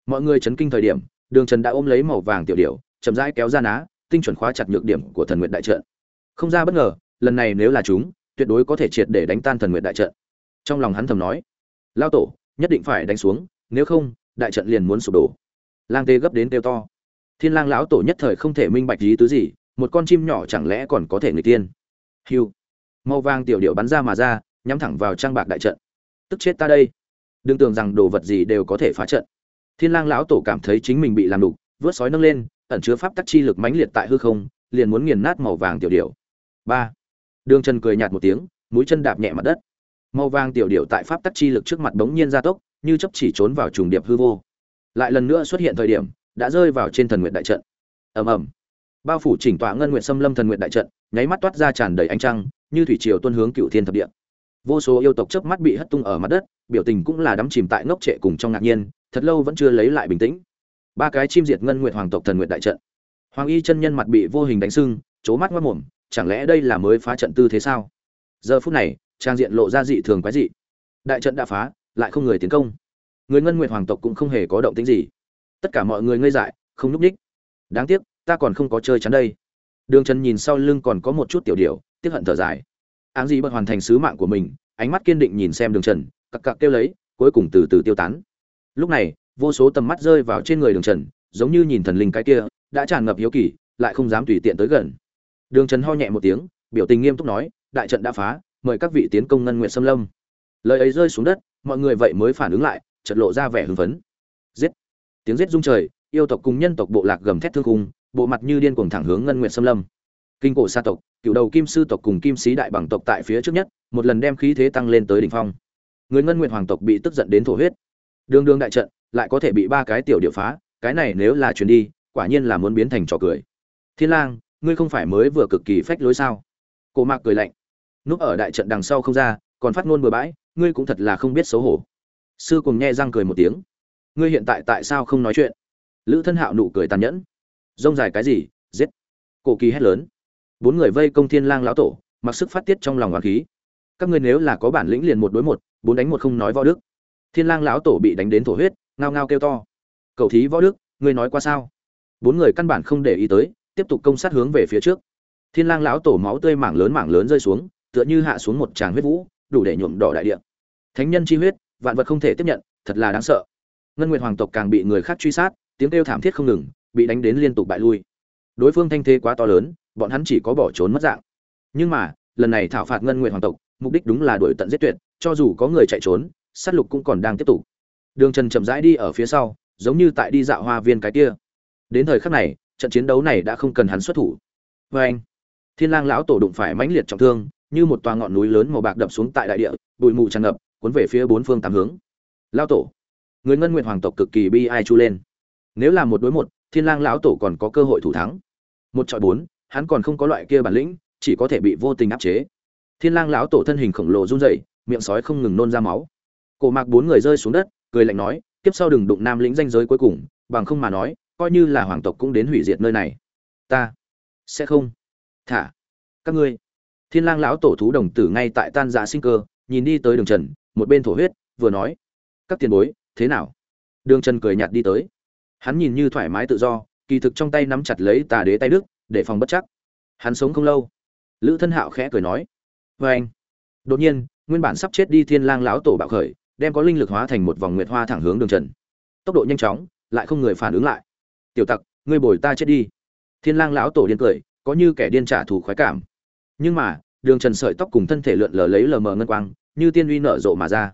Mọi người chấn kinh thời điểm, đường trần đã ôm lấy màu vàng tiểu điểu, chậm rãi kéo ra ná tinh chuẩn khóa chặt nhược điểm của thần nguyện đại trận. Không ra bất ngờ, lần này nếu là chúng, tuyệt đối có thể triệt để đánh tan thần nguyện đại trận. Trong lòng hắn thầm nói, lao tổ, nhất định phải đánh xuống, nếu không, đại trận liền muốn sụp đổ. Lang tê gấp đến kêu to, thiên lang lão tổ nhất thời không thể minh bạch lý tứ gì, một con chim nhỏ chẳng lẽ còn có thể người tiên? Hiu màu vàng tiểu điệu bắn ra mà ra, nhắm thẳng vào trang bạc đại trận. Tức chết ta đây. Đừng tưởng rằng đồ vật gì đều có thể phá trận. Thiên lang lão tổ cảm thấy chính mình bị làm đục, vớt sói nâng lên ẩn chứa pháp tắc chi lực mãnh liệt tại hư không, liền muốn nghiền nát màu vàng tiểu điểu. ba. Đường trần cười nhạt một tiếng, mũi chân đạp nhẹ mặt đất. Màu vàng tiểu điểu tại pháp tắc chi lực trước mặt bỗng nhiên gia tốc, như chớp chỉ trốn vào trùng điệp hư vô. Lại lần nữa xuất hiện thời điểm, đã rơi vào trên thần nguyện đại trận. Ầm ầm. Bao phủ chỉnh tọa ngân nguyện xâm lâm thần nguyện đại trận, nháy mắt toát ra tràn đầy ánh trăng, như thủy triều tuôn hướng cựu thiên thập địa. Vô số yêu tộc chớp mắt bị hất tung ở mặt đất, biểu tình cũng là đắm chìm tại ngốc trệ cùng trong ngạc nhiên, thật lâu vẫn chưa lấy lại bình tĩnh ba cái chim diệt ngân nguyện hoàng tộc thần nguyện đại trận. Hoàng y chân nhân mặt bị vô hình đánh sưng, chố mắt mất mồm, chẳng lẽ đây là mới phá trận tư thế sao? Giờ phút này, trang diện lộ ra dị thường quái dị. Đại trận đã phá, lại không người tiến công. Người ngân nguyện hoàng tộc cũng không hề có động tính gì. Tất cả mọi người ngây dại, không lúc ních đáng tiếc, ta còn không có chơi chắn đây. Đường trần nhìn sau lưng còn có một chút tiểu điều tiếc hận thở dài. Áng gì bật hoàn thành sứ mạng của mình, ánh mắt kiên định nhìn xem đường trần, cặc cặc kêu lấy, cuối cùng từ từ tiêu tán. Lúc này vô số tầm mắt rơi vào trên người đường trần, giống như nhìn thần linh cái kia, đã tràn ngập hiếu kỳ, lại không dám tùy tiện tới gần. Đường trần ho nhẹ một tiếng, biểu tình nghiêm túc nói, đại trận đã phá, mời các vị tiến công ngân nguyện xâm lâm. Lời ấy rơi xuống đất, mọi người vậy mới phản ứng lại trật lộ ra vẻ hưng phấn. Giết! Tiếng giết rung trời, yêu tộc cùng nhân tộc bộ lạc gầm thét thương cung bộ mặt như điên cuồng thẳng hướng ngân nguyện xâm lâm. Kinh cổ sa tộc, cựu đầu kim sư tộc cùng kim sĩ đại bằng tộc tại phía trước nhất, một lần đem khí thế tăng lên tới đỉnh phong. Người ngân nguyện hoàng tộc bị tức giận đến thổ huyết. Đường đường đại trận lại có thể bị ba cái tiểu địa phá, cái này nếu là chuyền đi, quả nhiên là muốn biến thành trò cười. Thiên lang, ngươi không phải mới vừa cực kỳ phách lối sao? Cổ mạc cười lạnh. Núp ở đại trận đằng sau không ra, còn phát ngôn bừa bãi, ngươi cũng thật là không biết xấu hổ. Sư cùng nghe răng cười một tiếng. Ngươi hiện tại tại sao không nói chuyện? Lữ thân hạo nụ cười tàn nhẫn. Rông dài cái gì? Giết. Cổ kỳ hét lớn. Bốn người vây công thiên lang lão tổ, mặc sức phát tiết trong lòng hoàng khí. Các ngươi nếu là có bản lĩnh liền một đối một, bốn đánh một không nói võ đức. Thiên lang lão tổ bị đánh đến thổ huyết ngao ngao kêu to. Cậu thí võ đức, ngươi nói qua sao? Bốn người căn bản không để ý tới, tiếp tục công sát hướng về phía trước. Thiên lang lão tổ máu tươi mảng lớn mảng lớn rơi xuống, tựa như hạ xuống một tràng huyết vũ, đủ để nhuộm đỏ đại địa. Thánh nhân chi huyết, vạn vật không thể tiếp nhận, thật là đáng sợ. Ngân nguyệt hoàng tộc càng bị người khác truy sát, tiếng kêu thảm thiết không ngừng, bị đánh đến liên tục bại lui. Đối phương thanh thế quá to lớn, bọn hắn chỉ có bỏ trốn mất dạng. Nhưng mà, lần này thảo phạt ngân nguyệt hoàng tộc, mục đích đúng là đuổi tận giết tuyệt, cho dù có người chạy trốn, sát lục cũng còn đang tiếp tục đường trần chậm rãi đi ở phía sau, giống như tại đi dạo hoa viên cái kia. Đến thời khắc này, trận chiến đấu này đã không cần hắn xuất thủ. Vê anh, thiên lang lão tổ đụng phải mãnh liệt trọng thương, như một tòa ngọn núi lớn màu bạc đập xuống tại đại địa, bụi mù tràn ngập, cuốn về phía bốn phương tám hướng. Lão tổ, người ngân Nguyệt hoàng tộc cực kỳ bi ai chu lên. Nếu là một đối một, thiên lang lão tổ còn có cơ hội thủ thắng. Một chọi bốn, hắn còn không có loại kia bản lĩnh, chỉ có thể bị vô tình áp chế. Thiên lang lão tổ thân hình khổng lồ run rẩy, miệng sói không ngừng nôn ra máu. Cổ mạc bốn người rơi xuống đất cười lạnh nói, tiếp sau đừng đụng nam lĩnh danh giới cuối cùng, bằng không mà nói, coi như là hoàng tộc cũng đến hủy diệt nơi này. Ta sẽ không. Thả, các ngươi. Thiên lang lão tổ thú đồng tử ngay tại tan dạ sinh cơ, nhìn đi tới đường trần, một bên thổ huyết, vừa nói, các tiền bối, thế nào? Đường trần cười nhạt đi tới. Hắn nhìn như thoải mái tự do, kỳ thực trong tay nắm chặt lấy tà đế tay đức, để phòng bất chắc. Hắn sống không lâu. Lữ thân hạo khẽ cười nói vê anh đột nhiên, nguyên bản sắp chết đi thiên lang lão tổ bạo khởi đem có linh lực hóa thành một vòng nguyệt hoa thẳng hướng đường trần. Tốc độ nhanh chóng, lại không người phản ứng lại. Tiểu tặc, ngươi bồi ta chết đi. Thiên lang lão tổ điên cười, có như kẻ điên trả thù khoái cảm. Nhưng mà, đường trần sợi tóc cùng thân thể lượn lờ lấy lờ mờ ngân quang, như tiên uy nở rộ mà ra.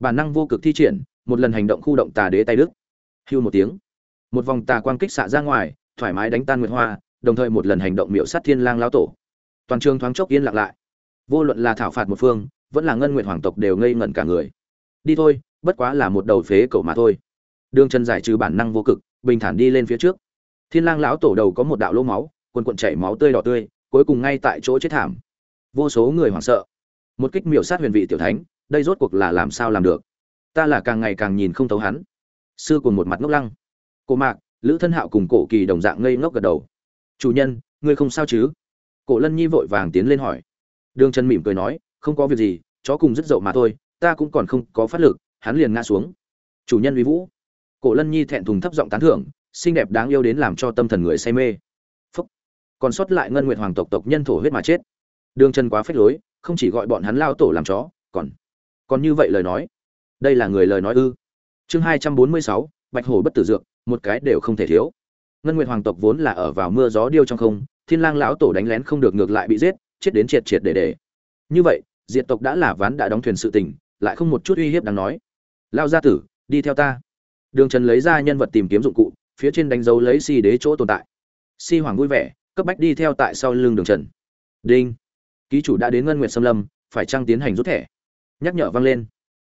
Bản năng vô cực thi triển, một lần hành động khu động tà đế tay đức. Hưu một tiếng. Một vòng tà quang kích xạ ra ngoài, thoải mái đánh tan nguyệt hoa, đồng thời một lần hành động miệu sát thiên lang lão tổ. Toàn trường thoáng chốc yên lặng lại. Vô luận là thảo phạt một phương, vẫn là ngân nguyện hoàng tộc đều ngây ngẩn cả người đi thôi, bất quá là một đầu phế cậu mà thôi. Đường trần giải trừ bản năng vô cực, bình thản đi lên phía trước. Thiên lang lão tổ đầu có một đạo lỗ máu, quần quần chảy máu tươi đỏ tươi, cuối cùng ngay tại chỗ chết thảm. Vô số người hoảng sợ. Một kích miểu sát huyền vị tiểu thánh, đây rốt cuộc là làm sao làm được? Ta là càng ngày càng nhìn không thấu hắn. Sư cùng một mặt ngốc lăng. Cổ mạc, lữ thân hạo cùng cổ kỳ đồng dạng ngây ngốc gật đầu. Chủ nhân, ngươi không sao chứ? Cổ lân nhi vội vàng tiến lên hỏi. Đường trần mỉm cười nói, không có việc gì, chó cùng rất dậu mà thôi ta cũng còn không có phát lực, hắn liền ngã xuống. Chủ nhân uy vũ. Cổ lân nhi thẹn thùng thấp giọng tán thưởng, xinh đẹp đáng yêu đến làm cho tâm thần người say mê. Phúc. Còn sót lại ngân nguyện hoàng tộc tộc nhân thổ huyết mà chết. Đường trần quá phết lối, không chỉ gọi bọn hắn lao tổ làm chó, còn còn như vậy lời nói. Đây là người lời nói ư. Chương hai trăm bốn mươi sáu, bạch hổ bất tử dược, một cái đều không thể thiếu. Ngân nguyện hoàng tộc vốn là ở vào mưa gió điêu trong không, thiên lang lão tổ đánh lén không được ngược lại bị giết, chết đến triệt triệt để để. Như vậy, diệt tộc đã là ván đã đóng thuyền sự tình lại không một chút uy hiếp đáng nói. Lao gia tử, đi theo ta. Đường trần lấy ra nhân vật tìm kiếm dụng cụ, phía trên đánh dấu lấy si đế chỗ tồn tại. Si hoàng vui vẻ, cấp bách đi theo tại sau lưng đường trần. Đinh. Ký chủ đã đến ngân nguyệt xâm lâm, phải trăng tiến hành rút thẻ? Nhắc nhở vang lên.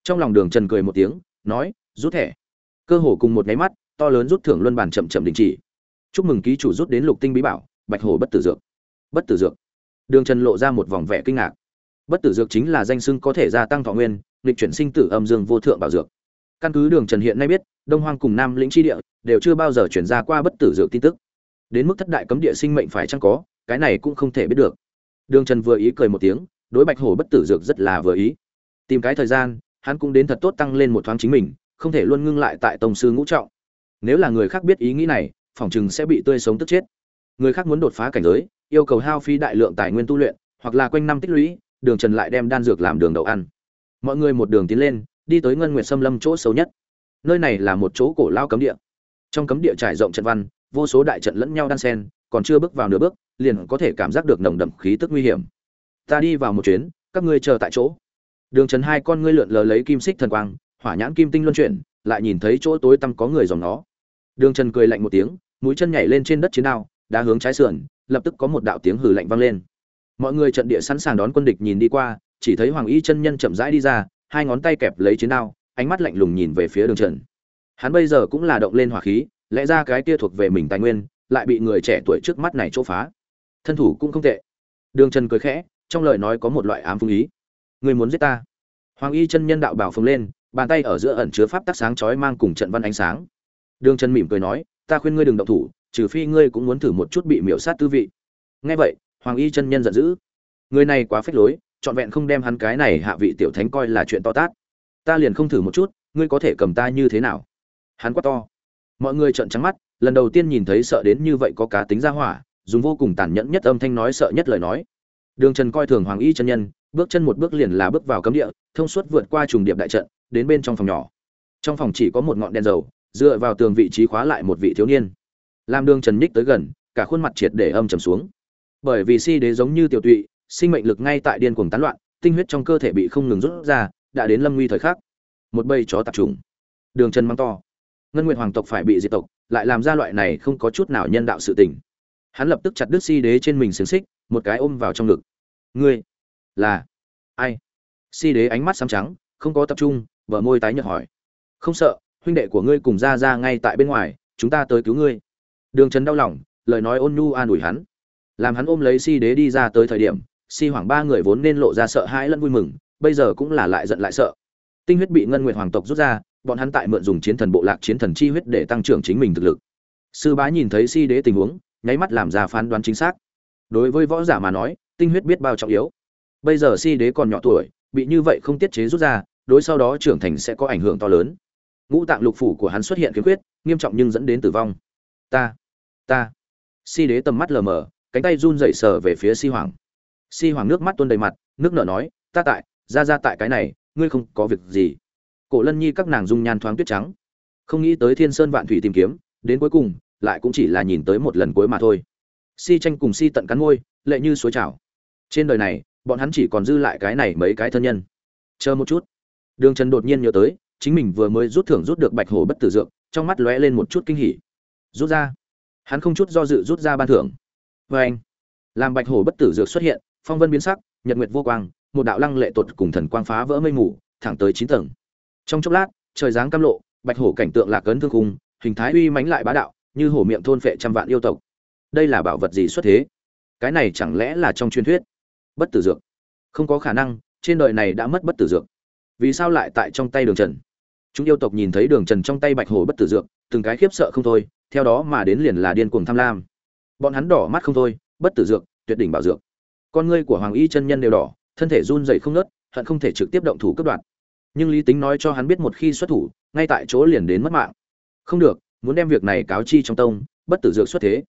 Trong lòng đường trần cười một tiếng, nói, rút thẻ. Cơ hồ cùng một nháy mắt, to lớn rút thưởng luân bản chậm chậm đình chỉ. Chúc mừng ký chủ rút đến lục tinh bí bảo, bạch hồ bất tử dược. Bất tử dược. Đường trần lộ ra một vòng vẻ kinh ngạc bất tử dược chính là danh xưng có thể gia tăng thọ nguyên lịch chuyển sinh tử âm dương vô thượng bảo dược. Căn cứ đường trần hiện nay biết, đông hoang cùng nam lĩnh tri địa đều chưa bao giờ chuyển ra qua bất tử dược tin tức. Đến mức thất đại cấm địa sinh mệnh phải chăng có, cái này cũng không thể biết được. Đường trần vừa ý cười một tiếng, đối bạch hổ bất tử dược rất là vừa ý. Tìm cái thời gian, hắn cũng đến thật tốt tăng lên một thoáng chính mình, không thể luôn ngưng lại tại tổng sư ngũ trọng. Nếu là người khác biết ý nghĩ này phỏng chừng sẽ bị tươi sống tức chết. Người khác muốn đột phá cảnh giới, yêu cầu hao phí đại lượng tài nguyên tu luyện, hoặc là quanh năm tích lũy đường trần lại đem đan dược làm đường đậu ăn. Mọi người một đường tiến lên, đi tới ngân nguyệt xâm lâm chỗ xấu nhất. Nơi này là một chỗ cổ lao cấm địa. Trong cấm địa trải rộng trận văn, vô số đại trận lẫn nhau đan sen còn chưa bước vào nửa bước, liền có thể cảm giác được nồng đậm khí tức nguy hiểm. Ta đi vào một chuyến, các ngươi chờ tại chỗ. Đường trần hai con ngươi lượn lờ lấy kim xích thần quang, hỏa nhãn kim tinh luân chuyển, lại nhìn thấy chỗ tối tăm có người dòng nó đường trần cười lạnh một tiếng, mũi chân nhảy lên trên đất chiến đao đã hướng trái sườn, lập tức có một đạo tiếng hừ lạnh vang lên mọi người trận địa sẵn sàng đón quân địch nhìn đi qua, chỉ thấy hoàng y chân nhân chậm rãi đi ra, hai ngón tay kẹp lấy chiến đao, ánh mắt lạnh lùng nhìn về phía đường trần. Hắn bây giờ cũng là động lên hỏa khí, lẽ ra cái kia thuộc về mình tài nguyên, lại bị người trẻ tuổi trước mắt này chỗ phá. Thân thủ cũng không tệ. Đường trần cười khẽ, trong lời nói có một loại ám phương ý. Người muốn giết ta. Hoàng y chân nhân đạo bảo phồng lên, bàn tay ở giữa ẩn chứa pháp tắc sáng chói mang cùng trận văn ánh sáng. Đường trần mỉm cười nói, ta khuyên ngươi đừng động thủ, trừ phi ngươi cũng muốn thử một chút bị miểu sát tư vị. Nghe vậy hoàng y chân nhân giận dữ. Người này quá phế lối, trọn vẹn không đem hắn cái này hạ vị tiểu thánh coi là chuyện to tát. Ta liền không thử một chút, ngươi có thể cầm ta như thế nào? Hắn quá to. Mọi người trợn trắng mắt, lần đầu tiên nhìn thấy sợ đến như vậy có cá tính ra hỏa, dùng vô cùng tàn nhẫn nhất âm thanh nói sợ nhất lời nói. Đường trần coi thường hoàng y chân nhân, bước chân một bước liền là bước vào cấm địa, thông suốt vượt qua trùng điệp đại trận, đến bên trong phòng nhỏ. Trong phòng chỉ có một ngọn đèn dầu, dựa vào tường vị trí khóa lại một vị thiếu niên. Làm đường trần nhích tới gần, cả khuôn mặt triệt để âm trầm xuống bởi vì si đế giống như tiểu tụy, sinh mệnh lực ngay tại điên cuồng tán loạn, tinh huyết trong cơ thể bị không ngừng rút ra, đã đến lâm nguy thời khắc. Một bầy chó tạp trùng. Đường chân mang to. Ngân nguyện hoàng tộc phải bị diệt tộc, lại làm ra loại này không có chút nào nhân đạo sự tình. Hắn lập tức chặt đứt si đế trên mình xiềng xích, một cái ôm vào trong ngực. Ngươi là ai? Si đế ánh mắt xám trắng, không có tập trung vợ môi tái nhợt hỏi. Không sợ, huynh đệ của ngươi cùng ra ra ngay tại bên ngoài, chúng ta tới cứu ngươi. Đường trần đau lòng, lời nói ôn nhu an ủi hắn làm hắn ôm lấy si đế đi ra tới thời điểm, si hoàng ba người vốn nên lộ ra sợ hãi lẫn vui mừng, bây giờ cũng là lại giận lại sợ. Tinh huyết bị ngân nguyệt hoàng tộc rút ra, bọn hắn tại mượn dùng chiến thần bộ lạc chiến thần chi huyết để tăng trưởng chính mình thực lực. Sư bá nhìn thấy si đế tình huống, nháy mắt làm ra phán đoán chính xác. Đối với võ giả mà nói, tinh huyết biết bao trọng yếu. Bây giờ si đế còn nhỏ tuổi, bị như vậy không tiết chế rút ra, đối sau đó trưởng thành sẽ có ảnh hưởng to lớn. Ngũ tạng lục phủ của hắn xuất hiện khiếm khuyết, nghiêm trọng nhưng dẫn đến tử vong. Ta ta. Si đế tầm mắt lờ mờ cánh tay run rẩy sờ về phía si hoàng. Si hoàng nước mắt tuôn đầy mặt, nước nở nói, ta tại, ra ra tại cái này, ngươi không có việc gì. Cổ lân nhi các nàng dung nhan thoáng tuyết trắng. Không nghĩ tới thiên sơn vạn thủy tìm kiếm, đến cuối cùng, lại cũng chỉ là nhìn tới một lần cuối mà thôi. Si tranh cùng si tận cắn môi, lệ như suối trào. Trên đời này, bọn hắn chỉ còn dư lại cái này mấy cái thân nhân. Chờ một chút. Đường trần đột nhiên nhớ tới, chính mình vừa mới rút thưởng rút được bạch hổ bất tử dược, trong mắt lóe lên một chút kinh hỉ. Rút ra. Hắn không chút do dự rút ra ban thưởng vê anh, làm bạch hổ bất tử dược xuất hiện, phong vân biến sắc, nhật nguyệt vô quang, một đạo lăng lệ tột cùng thần quang phá vỡ mây mù, thẳng tới chín tầng. Trong chốc lát, trời giáng cam lộ, bạch hổ cảnh tượng lạc ấn thương khung, hình thái uy mãnh lại bá đạo, như hổ miệng thôn phệ trăm vạn yêu tộc. Đây là bảo vật gì xuất thế? Cái này chẳng lẽ là trong truyền thuyết? Bất tử dược. Không có khả năng, trên đời này đã mất bất tử dược. Vì sao lại tại trong tay đường trần? Chúng yêu tộc nhìn thấy đường trần trong tay bạch hổ bất tử dược, từng cái khiếp sợ không thôi, theo đó mà đến liền là điên cuồng tham lam bọn hắn đỏ mắt không thôi, bất tử dược, tuyệt đỉnh bảo dược. Con ngươi của hoàng y chân nhân đều đỏ, thân thể run dậy không nớt hận không thể trực tiếp động thủ cấp đoạn nhưng lý tính nói cho hắn biết một khi xuất thủ, ngay tại chỗ liền đến mất mạng. Không được, muốn đem việc này cáo chi trong tông, bất tử dược xuất thế.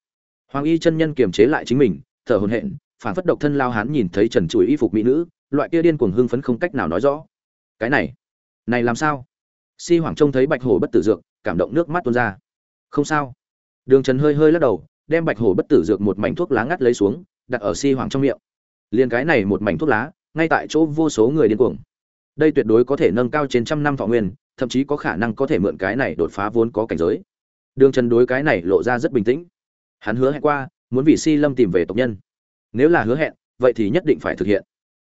Hoàng y chân nhân kiềm chế lại chính mình, thở hồn hện phản phất độc thân lao hắn nhìn thấy trần chùi y phục mỹ nữ, loại kia điên cuồng hưng phấn không cách nào nói rõ. Cái này này làm sao? Si hoàng trông thấy bạch hổ bất tử dược, cảm động nước mắt tuôn ra. Không sao. Đường trần hơi hơi lắc đầu đem bạch hổ bất tử dược một mảnh thuốc lá ngắt lấy xuống, đặt ở si hoàng trong miệng. Liền cái này một mảnh thuốc lá, ngay tại chỗ vô số người điên cuồng. Đây tuyệt đối có thể nâng cao trên trăm năm thọ nguyên, thậm chí có khả năng có thể mượn cái này đột phá vốn có cảnh giới. Đường trần đối cái này lộ ra rất bình tĩnh. Hắn hứa hẹn qua, muốn vì si lâm tìm về tộc nhân. Nếu là hứa hẹn, vậy thì nhất định phải thực hiện.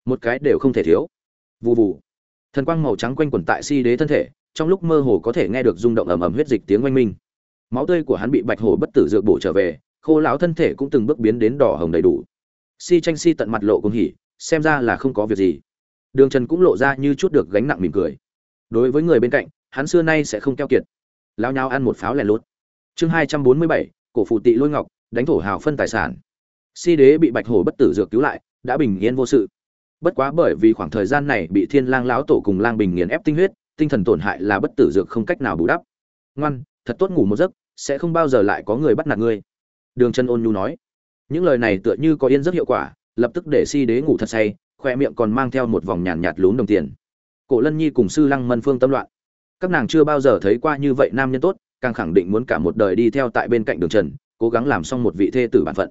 Một cái đều không thể thiếu. Vụ vụ thần quang màu trắng quanh quẩn tại si đế thân thể, trong lúc mơ hồ có thể nghe được rung động ầm ầm huyết dịch tiếng oanh minh. Máu tươi của hắn bị bạch hổ bất tử dược bổ trở về khô lão thân thể cũng từng bước biến đến đỏ hồng đầy đủ. Si tranh si tận mặt lộ cùng hỉ, xem ra là không có việc gì. Đường trần cũng lộ ra như chút được gánh nặng mỉm cười. Đối với người bên cạnh, hắn xưa nay sẽ không keo kiệt. Lao nhau ăn một pháo lẻ lốt chương hai trăm bốn mươi bảy, cổ phụ tị lôi ngọc, đánh thổ hào phân tài sản. Si đế bị bạch hổ bất tử dược cứu lại, đã bình yên vô sự. Bất quá bởi vì khoảng thời gian này bị thiên lang lão tổ cùng lang bình nghiền ép tinh huyết, tinh thần tổn hại là bất tử dược không cách nào bù đắp. Ngoan, thật tốt ngủ một giấc, sẽ không bao giờ lại có người bắt nạt ngươi đường chân ôn nhu nói. Những lời này tựa như có yên rất hiệu quả lập tức để si đế ngủ thật say khoe miệng còn mang theo một vòng nhàn nhạt, nhạt lún đồng tiền. Cổ lân nhi cùng sư lăng mân phương tâm loạn. Các nàng chưa bao giờ thấy qua như vậy nam nhân tốt càng khẳng định muốn cả một đời đi theo tại bên cạnh đường trần cố gắng làm xong một vị thê tử bản phận.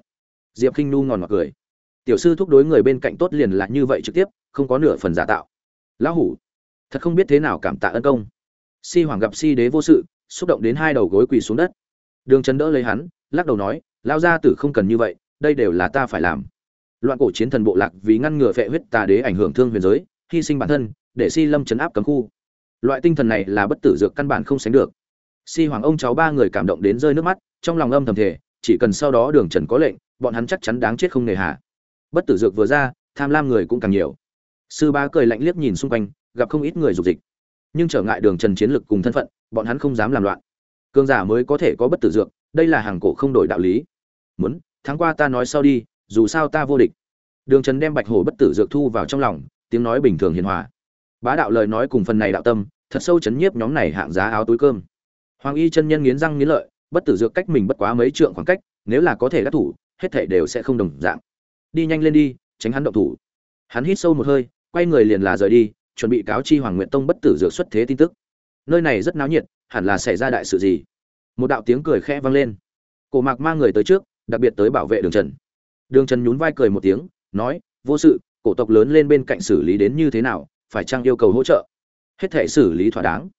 Diệp k i n h nu ngòn mặc cười. Tiểu sư thúc đối người bên cạnh tốt liền là như vậy trực tiếp không có nửa phần giả tạo. Lão hủ thật không biết thế nào cảm tạ ân công. Si hoàng gặp si đế vô sự xúc động đến hai đầu gối quỳ xuống đất. Đường trần đỡ lấy hắn lắc đầu nói lao gia tử không cần như vậy, đây đều là ta phải làm. Loạn cổ chiến thần bộ lạc vì ngăn ngừa vệ huyết tà đế ảnh hưởng thương huyền giới, hy sinh bản thân, để si lâm chấn áp cấm khu. Loại tinh thần này là bất tử dược căn bản không sánh được. Si hoàng ông cháu ba người cảm động đến rơi nước mắt, trong lòng âm thầm thể chỉ cần sau đó đường trần có lệnh, bọn hắn chắc chắn đáng chết không nề hà. Bất tử dược vừa ra, tham lam người cũng càng nhiều. Sư ba cười lạnh liếc nhìn xung quanh, gặp không ít người dục dịch. Nhưng trở ngại đường trần chiến lực cùng thân phận, bọn hắn không dám làm loạn. Cương giả mới có thể có bất tử dược đây là hàng cổ không đổi đạo lý. Muốn tháng qua ta nói sau đi, dù sao ta vô địch. Đường trần đem bạch hổ bất tử dược thu vào trong lòng, tiếng nói bình thường hiền hòa. Bá đạo lời nói cùng phần này đạo tâm, thật sâu chấn nhiếp nhóm này hạng giá áo túi cơm. Hoàng y chân nhân nghiến răng nghiến lợi, bất tử dược cách mình bất quá mấy trượng khoảng cách, nếu là có thể đắc thủ, hết thể đều sẽ không đồng dạng. Đi nhanh lên đi, tránh hắn động thủ. Hắn hít sâu một hơi, quay người liền là rời đi, chuẩn bị cáo chi hoàng nguyện tông bất tử dược xuất thế tin tức. Nơi này rất náo nhiệt, hẳn là xảy ra đại sự gì? Một đạo tiếng cười khẽ vang lên. Cổ mạc mang người tới trước, đặc biệt tới bảo vệ đường trần. Đường trần nhún vai cười một tiếng, nói, vô sự, cổ tộc lớn lên bên cạnh xử lý đến như thế nào, phải chăng yêu cầu hỗ trợ? Hết thể xử lý thỏa đáng.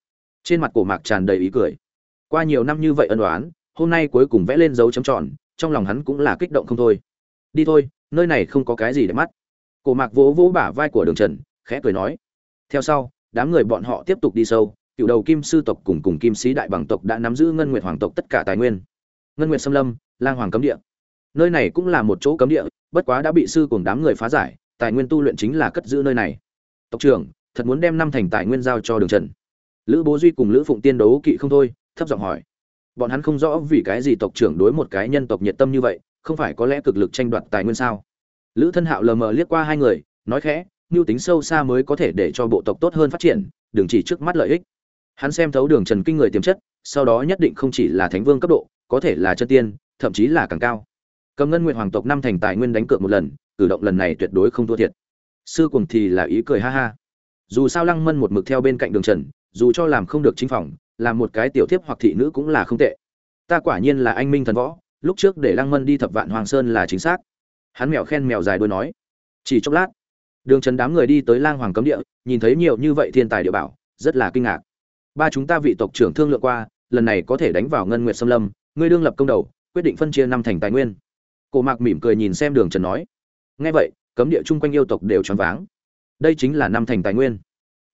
Trên mặt cổ mạc tràn đầy ý cười. Qua nhiều năm như vậy ân đoán hôm nay cuối cùng vẽ lên dấu chấm tròn, trong lòng hắn cũng là kích động không thôi. Đi thôi, nơi này không có cái gì để mắt. Cổ mạc vỗ vỗ bả vai của đường trần, khẽ cười nói. Theo sau, đám người bọn họ tiếp tục đi sâu cựu đầu kim sư tộc cùng cùng kim sĩ đại bằng tộc đã nắm giữ ngân nguyệt hoàng tộc tất cả tài nguyên. Ngân nguyệt xâm lâm, lang hoàng cấm địa. Nơi này cũng là một chỗ cấm địa, bất quá đã bị sư cùng đám người phá giải, tài nguyên tu luyện chính là cất giữ nơi này. Tộc trưởng, thật muốn đem năm thành tài nguyên giao cho đường trần. Lữ bố duy cùng lữ phụng tiên đấu kỵ không thôi, thấp giọng hỏi. Bọn hắn không rõ vì cái gì tộc trưởng đối một cái nhân tộc nhiệt tâm như vậy, không phải có lẽ cực lực tranh đoạt tài nguyên sao? Lữ thân hạo lờ mờ liếc qua hai người, nói khẽ mưu tính sâu xa mới có thể để cho bộ tộc tốt hơn phát triển, đừng chỉ trước mắt lợi ích hắn xem thấu đường trần kinh người tiềm chất, sau đó nhất định không chỉ là thánh vương cấp độ, có thể là chân tiên, thậm chí là càng cao. Cầm ngân nguyện hoàng tộc năm thành tài nguyên đánh cược một lần, cử động lần này tuyệt đối không thua thiệt. Sư cùng thì là ý cười ha ha. Dù sao lăng mân một mực theo bên cạnh đường trần, dù cho làm không được chính phòng, làm một cái tiểu thiếp hoặc thị nữ cũng là không tệ. Ta quả nhiên là anh minh thần võ, lúc trước để lăng mân đi thập vạn hoàng sơn là chính xác. Hắn mèo khen mèo dài đuôi nói. Chỉ chốc lát, đường trần đám người đi tới lang hoàng cấm địa, nhìn thấy nhiều như vậy thiên tài địa bảo, rất là kinh ngạc ba chúng ta vị tộc trưởng thương lượng qua, lần này có thể đánh vào ngân nguyệt xâm lâm, ngươi đương lập công đầu, quyết định phân chia năm thành tài nguyên. Cổ mạc mỉm cười nhìn xem đường trần nói. Nghe vậy, cấm địa chung quanh yêu tộc đều choáng váng. Đây chính là năm thành tài nguyên.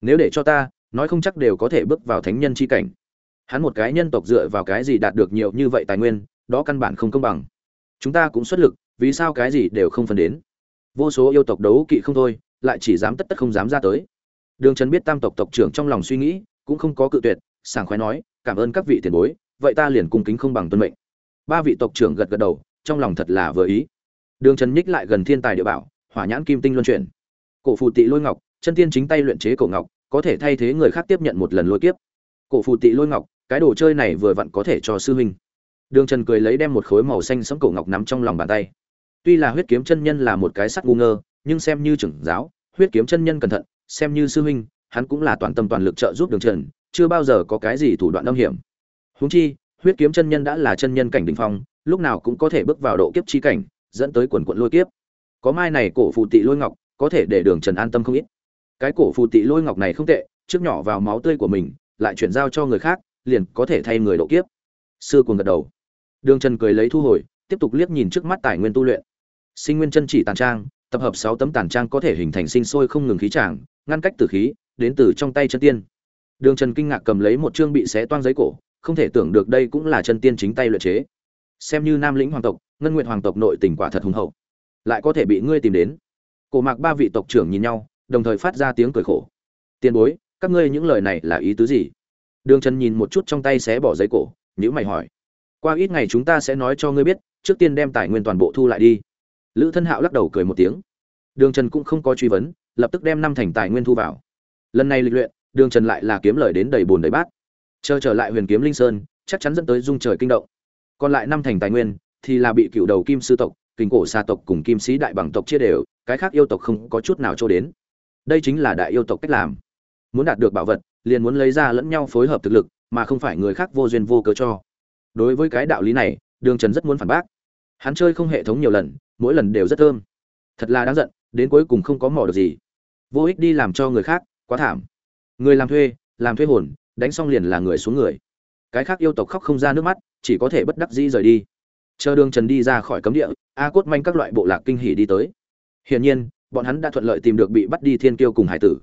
Nếu để cho ta, nói không chắc đều có thể bước vào thánh nhân c h i cảnh. Hắn một cái nhân tộc dựa vào cái gì đạt được nhiều như vậy tài nguyên, đó căn bản không công bằng. Chúng ta cũng xuất lực, vì sao cái gì đều không phân đến? Vô số yêu tộc đấu kỵ không thôi, lại chỉ dám tất tất không dám ra tới. Đường trần biết tam tộc tộc trưởng trong lòng suy nghĩ cũng không có cự tuyệt, sảng khoái nói, cảm ơn các vị tiền bối, vậy ta liền cung kính không bằng tuân mệnh. Ba vị tộc trưởng gật gật đầu, trong lòng thật là vừa ý. Đường trần nhích lại gần thiên tài địa bảo, hỏa nhãn kim tinh luân chuyển. Cổ phù tị lôi ngọc, chân tiên chính tay luyện chế cổ ngọc, có thể thay thế người khác tiếp nhận một lần lôi kiếp. Cổ phù tị lôi ngọc, cái đồ chơi này vừa vặn có thể cho sư huynh. Đường trần cười lấy đem một khối màu xanh sẫm cổ ngọc nắm trong lòng bàn tay. Tuy là huyết kiếm chân nhân là một cái sắt ngu ngơ, nhưng xem như trưởng giáo, huyết kiếm chân nhân cẩn thận, xem như sư huynh hắn cũng là toàn tâm toàn lực trợ giúp đường trần, chưa bao giờ có cái gì thủ đoạn âm hiểm. Huống chi, huyết kiếm chân nhân đã là chân nhân cảnh đỉnh phong, lúc nào cũng có thể bước vào độ kiếp chi cảnh, dẫn tới quần quận lôi kiếp. Có mai này cổ phù tị lôi ngọc, có thể để đường trần an tâm không ít. Cái cổ phù tị lôi ngọc này không tệ, trước nhỏ vào máu tươi của mình, lại chuyển giao cho người khác, liền có thể thay người độ kiếp. Sư cuồng gật đầu. Đường trần cười lấy thu hồi, tiếp tục liếc nhìn trước mắt tài nguyên tu luyện. Sinh nguyên chân chỉ tàn trang, tập hợp sáu tấm tàn trang có thể hình thành sinh sôi không ngừng khí tràng, ngăn cách tử khí đến từ trong tay chân tiên. Đường trần kinh ngạc cầm lấy một chương bị xé toang giấy cổ, không thể tưởng được đây cũng là chân tiên chính tay luyện chế. Xem như nam lĩnh hoàng tộc, ngân nguyện hoàng tộc nội tình quả thật hùng hậu. Lại có thể bị ngươi tìm đến. Cổ mạc ba vị tộc trưởng nhìn nhau, đồng thời phát ra tiếng cười khổ. Tiền bối, các ngươi những lời này là ý tứ gì? Đường trần nhìn một chút trong tay xé bỏ giấy cổ nhữ mày hỏi. Qua ít ngày chúng ta sẽ nói cho ngươi biết, trước tiên đem tài nguyên toàn bộ thu lại đi. Lữ thân hạo lắc đầu cười một tiếng. Đường trần cũng không có truy vấn, lập tức đem năm thành tài nguyên thu vào lần này lịch luyện, đường trần lại là kiếm lời đến đầy bùn đầy bát. Chờ trở lại huyền kiếm linh sơn, chắc chắn dẫn tới dung trời kinh động. Còn lại năm thành tài nguyên thì là bị cựu đầu kim sư tộc kình cổ xa tộc cùng kim sĩ đại bằng tộc chia đều, cái khác yêu tộc không có chút nào cho đến. Đây chính là đại yêu tộc cách làm. Muốn đạt được bảo vật, liền muốn lấy ra lẫn nhau phối hợp thực lực, mà không phải người khác vô duyên vô cớ cho. Đối với cái đạo lý này, đường trần rất muốn phản bác. Hắn chơi không hệ thống nhiều lần, mỗi lần đều rất thơm. Thật là đáng giận, đến cuối cùng không có mỏ được gì. Vô ích đi làm cho người khác quá thảm. Người làm thuê làm thuê hồn, đánh xong liền là người xuống người. Cái khác yêu tộc khóc không ra nước mắt, chỉ có thể bất đắc dĩ rời đi. Chờ đường trần đi ra khỏi cấm địa, a cốt manh các loại bộ lạc kinh hỉ đi tới. Hiển nhiên, bọn hắn đã thuận lợi tìm được bị bắt đi thiên kiêu cùng hải tử.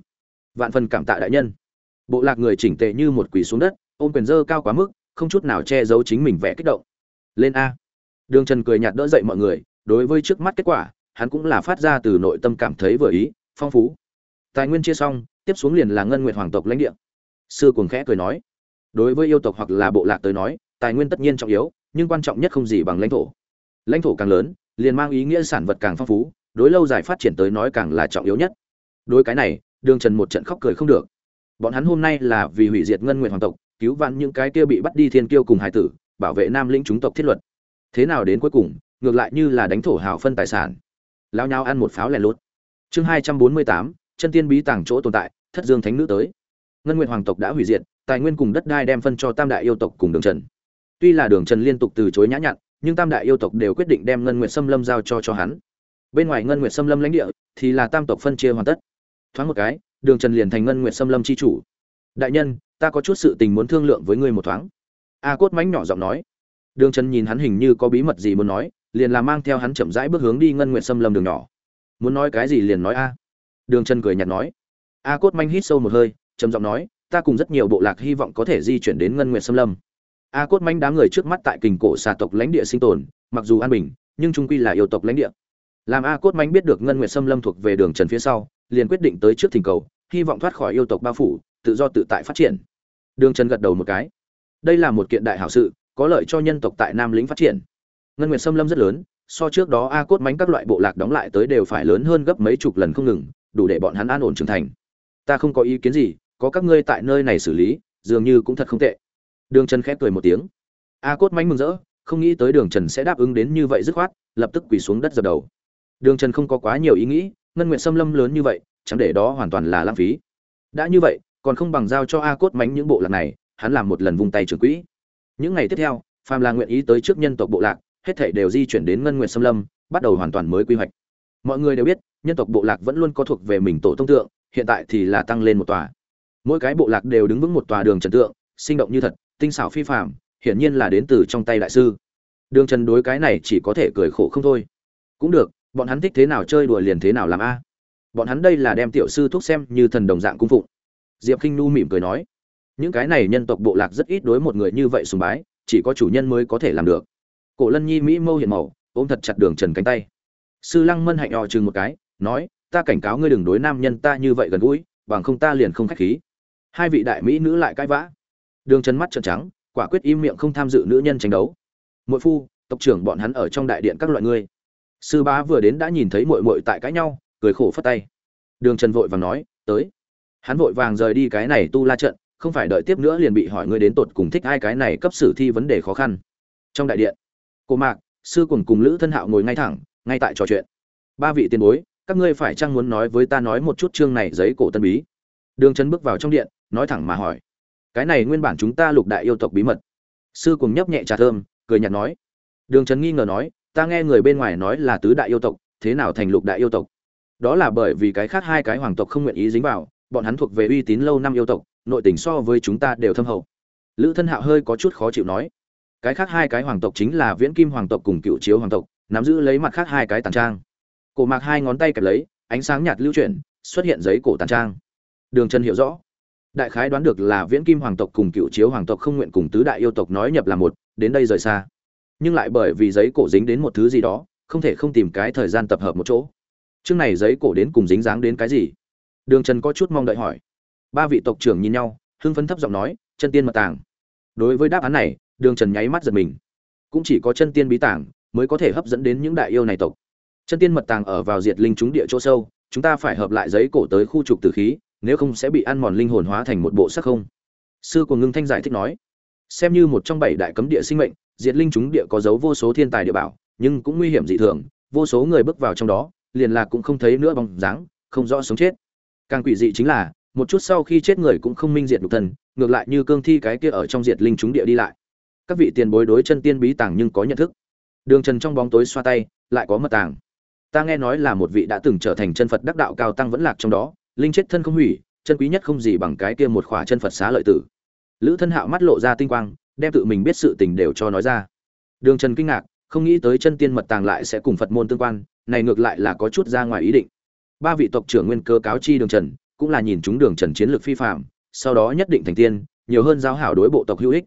Vạn phần cảm tạ đại nhân. Bộ lạc người chỉnh tệ như một quỷ xuống đất, ôm quyền dơ cao quá mức, không chút nào che giấu chính mình vẻ kích động. Lên a. Đường trần cười nhạt đỡ dậy mọi người, đối với trước mắt kết quả, hắn cũng là phát ra từ nội tâm cảm thấy vừa ý, phong phú. Tài nguyên chia xong tiếp xuống liền là ngân nguyệt hoàng tộc lãnh địa. Sư cuồng khẽ cười nói, đối với yêu tộc hoặc là bộ lạc tới nói, tài nguyên tất nhiên trọng yếu, nhưng quan trọng nhất không gì bằng lãnh thổ. Lãnh thổ càng lớn, liền mang ý nghĩa sản vật càng phong phú, đối lâu dài phát triển tới nói càng là trọng yếu nhất. Đối cái này, đường trần một trận khóc cười không được. Bọn hắn hôm nay là vì hủy diệt ngân nguyện hoàng tộc, cứu vãn những cái kia bị bắt đi thiên kiêu cùng hải tử, bảo vệ nam lĩnh chúng tộc thiết luật. Thế nào đến cuối cùng, ngược lại như là đánh thổ hào phân tài sản. Lao nhau ăn một pháo lẻ lốt chương hai trăm bốn mươi tám chân tiên bí tàng chỗ tồn tại, thất dương thánh nữ tới. Ngân Nguyệt hoàng tộc đã hủy diệt, tài nguyên cùng đất đai đem phân cho tam đại yêu tộc cùng đường trần. Tuy là đường trần liên tục từ chối nhã nhặn, nhưng tam đại yêu tộc đều quyết định đem ngân Nguyệt Sâm lâm giao cho cho hắn. Bên ngoài ngân Nguyệt Sâm lâm lãnh địa, thì là tam tộc phân chia hoàn tất. Thoáng một cái, đường trần liền thành ngân Nguyệt Sâm lâm chi chủ. Đại nhân, ta có chút sự tình muốn thương lượng với ngươi một thoáng. A cốt mánh nhỏ giọng nói. Đường trần nhìn hắn hình như có bí mật gì muốn nói, liền là mang theo hắn chậm rãi bước hướng đi ngân Nguyệt Sâm lâm đường nhỏ. Muốn nói cái gì liền nói a đường trần cười nhạt nói. A cốt manh hít sâu một hơi, trầm giọng nói, ta cùng rất nhiều bộ lạc hy vọng có thể di chuyển đến ngân nguyện xâm lâm. A cốt manh đám người trước mắt tại kình cổ xà tộc lãnh địa sinh tồn, mặc dù an bình, nhưng trung quy là yêu tộc lãnh địa. Làm a cốt manh biết được ngân nguyện xâm lâm thuộc về đường trần phía sau, liền quyết định tới trước thỉnh cầu, hy vọng thoát khỏi yêu tộc bao phủ, tự do tự tại phát triển. Đường trần gật đầu một cái. Đây là một kiện đại hảo sự, có lợi cho nhân tộc tại nam lĩnh phát triển. Ngân nguyệt xâm lâm rất lớn, so trước đó a cốt mánh các loại bộ lạc đóng lại tới đều phải lớn hơn gấp mấy chục lần không ngừng đủ để bọn hắn an ổn trưởng thành. Ta không có ý kiến gì, có các ngươi tại nơi này xử lý, dường như cũng thật không tệ. Đường trần khép cười một tiếng. A cốt mánh mừng rỡ, không nghĩ tới đường trần sẽ đáp ứng đến như vậy dứt khoát, lập tức quỳ xuống đất dập đầu. Đường trần không có quá nhiều ý nghĩ, ngân nguyện xâm lâm lớn như vậy, chẳng để đó hoàn toàn là lãng phí. Đã như vậy, còn không bằng giao cho a cốt mánh những bộ lạc này, hắn làm một lần vung tay trưởng quỹ. Những ngày tiếp theo, phàm là nguyện ý tới trước nhân tộc bộ lạc, hết thảy đều di chuyển đến ngân nguyện xâm lâm, bắt đầu hoàn toàn mới quy hoạch mọi người đều biết, nhân tộc bộ lạc vẫn luôn có thuộc về mình tổ tông tượng, hiện tại thì là tăng lên một tòa. Mỗi cái bộ lạc đều đứng vững một tòa đường trần tượng, sinh động như thật, tinh xảo phi phạm hiển nhiên là đến từ trong tay đại sư. Đường trần đối cái này chỉ có thể cười khổ không thôi. Cũng được, bọn hắn thích thế nào chơi đùa liền thế nào làm a. Bọn hắn đây là đem tiểu sư thuốc xem như thần đồng dạng cung phụng. Diệp k i n h nu mỉm cười nói, những cái này nhân tộc bộ lạc rất ít đối một người như vậy sùng bái, chỉ có chủ nhân mới có thể làm được. Cổ lân nhi mỹ mâu hiện màu, ôm thật chặt đường trần cánh tay sư lăng mân hạnh ò chừng một cái, nói, ta cảnh cáo ngươi đừng đối nam nhân ta như vậy gần gũi, bằng không ta liền không khách khí. Hai vị đại mỹ nữ lại cãi vã. Đường trần mắt trợn trắng, quả quyết im miệng không tham dự nữ nhân tranh đấu. Mỗi phu, tộc trưởng bọn hắn ở trong đại điện các loại ngươi. Sư bá vừa đến đã nhìn thấy muội muội tại cãi nhau, cười khổ phất tay. Đường trần vội vàng nói, tới. Hắn vội vàng rời đi cái này tu la trận, không phải đợi tiếp nữa liền bị hỏi ngươi đến tột cùng thích hai cái này cấp sử thi vấn đề khó khăn. Trong đại điện cô mạc, sư cùng cùng lữ thân hạo ngồi ngay thẳng ngay tại trò chuyện. Ba vị tiền bối, các ngươi phải chăng muốn nói với ta nói một chút chương này giấy cổ tân bí? Đường trấn bước vào trong điện, nói thẳng mà hỏi. Cái này nguyên bản chúng ta lục đại yêu tộc bí mật. Sư cùng nhấp nhẹ trà thơm, cười nhạt nói. Đường trấn nghi ngờ nói, ta nghe người bên ngoài nói là tứ đại yêu tộc, thế nào thành lục đại yêu tộc? Đó là bởi vì cái khác hai cái hoàng tộc không nguyện ý dính vào, bọn hắn thuộc về uy tín lâu năm yêu tộc, nội tình so với chúng ta đều thâm hậu. Lữ thân hạo hơi có chút khó chịu nói. Cái khác hai cái hoàng tộc chính là viễn kim hoàng tộc cùng cựu chiếu hoàng tộc nắm giữ lấy mặt khác hai cái tàn trang. Cổ mạc hai ngón tay kẹp lấy, ánh sáng nhạt lưu chuyển, xuất hiện giấy cổ tàn trang. Đường trần hiểu rõ. Đại khái đoán được là viễn kim hoàng tộc cùng cựu chiếu hoàng tộc không nguyện cùng tứ đại yêu tộc nói nhập là một, đến đây rời xa. Nhưng lại bởi vì giấy cổ dính đến một thứ gì đó, không thể không tìm cái thời gian tập hợp một chỗ. Chương này giấy cổ đến cùng dính dáng đến cái gì? Đường trần có chút mong đợi hỏi. Ba vị tộc trưởng nhìn nhau, hưng phấn thấp giọng nói, chân tiên mật tàng. Đối với đáp án này, đường trần nháy mắt giật mình. Cũng chỉ có chân tiên bí tảng mới có thể hấp dẫn đến những đại yêu này tộc. Chân tiên mật tàng ở vào diệt linh chúng địa chỗ sâu chúng ta phải hợp lại giấy cổ tới khu trục tử khí nếu không sẽ bị ăn mòn linh hồn hóa thành một bộ sắc không. Sư của ngưng thanh giải thích nói xem như một trong bảy đại cấm địa sinh mệnh diệt linh chúng địa có dấu vô số thiên tài địa bảo nhưng cũng nguy hiểm dị thường vô số người bước vào trong đó liền là cũng không thấy nữa bóng dáng không rõ sống chết. Càng quỷ dị chính là một chút sau khi chết người cũng không minh diệt nhục thần, ngược lại như cương thi cái kia ở trong diệt linh chúng địa đi lại. Các vị tiền bối đối chân tiên bí tàng nhưng có nhận thức đường trần trong bóng tối xoa tay, lại có mật tàng. Ta nghe nói là một vị đã từng trở thành chân phật đắc đạo cao tăng vẫn lạc trong đó, linh chết thân không hủy, chân quý nhất không gì bằng cái kia một khỏa chân phật xá lợi tử. Lữ thân hạo mắt lộ ra tinh quang, đem tự mình biết sự tình đều cho nói ra. Đường trần kinh ngạc, không nghĩ tới chân tiên mật tàng lại sẽ cùng phật môn tương quan, này ngược lại là có chút ra ngoài ý định. Ba vị tộc trưởng nguyên cơ cáo chi đường trần, cũng là nhìn chúng đường trần chiến lược phi phạm sau đó nhất định thành tiên, nhiều hơn giao hảo đối bộ tộc hữu ích.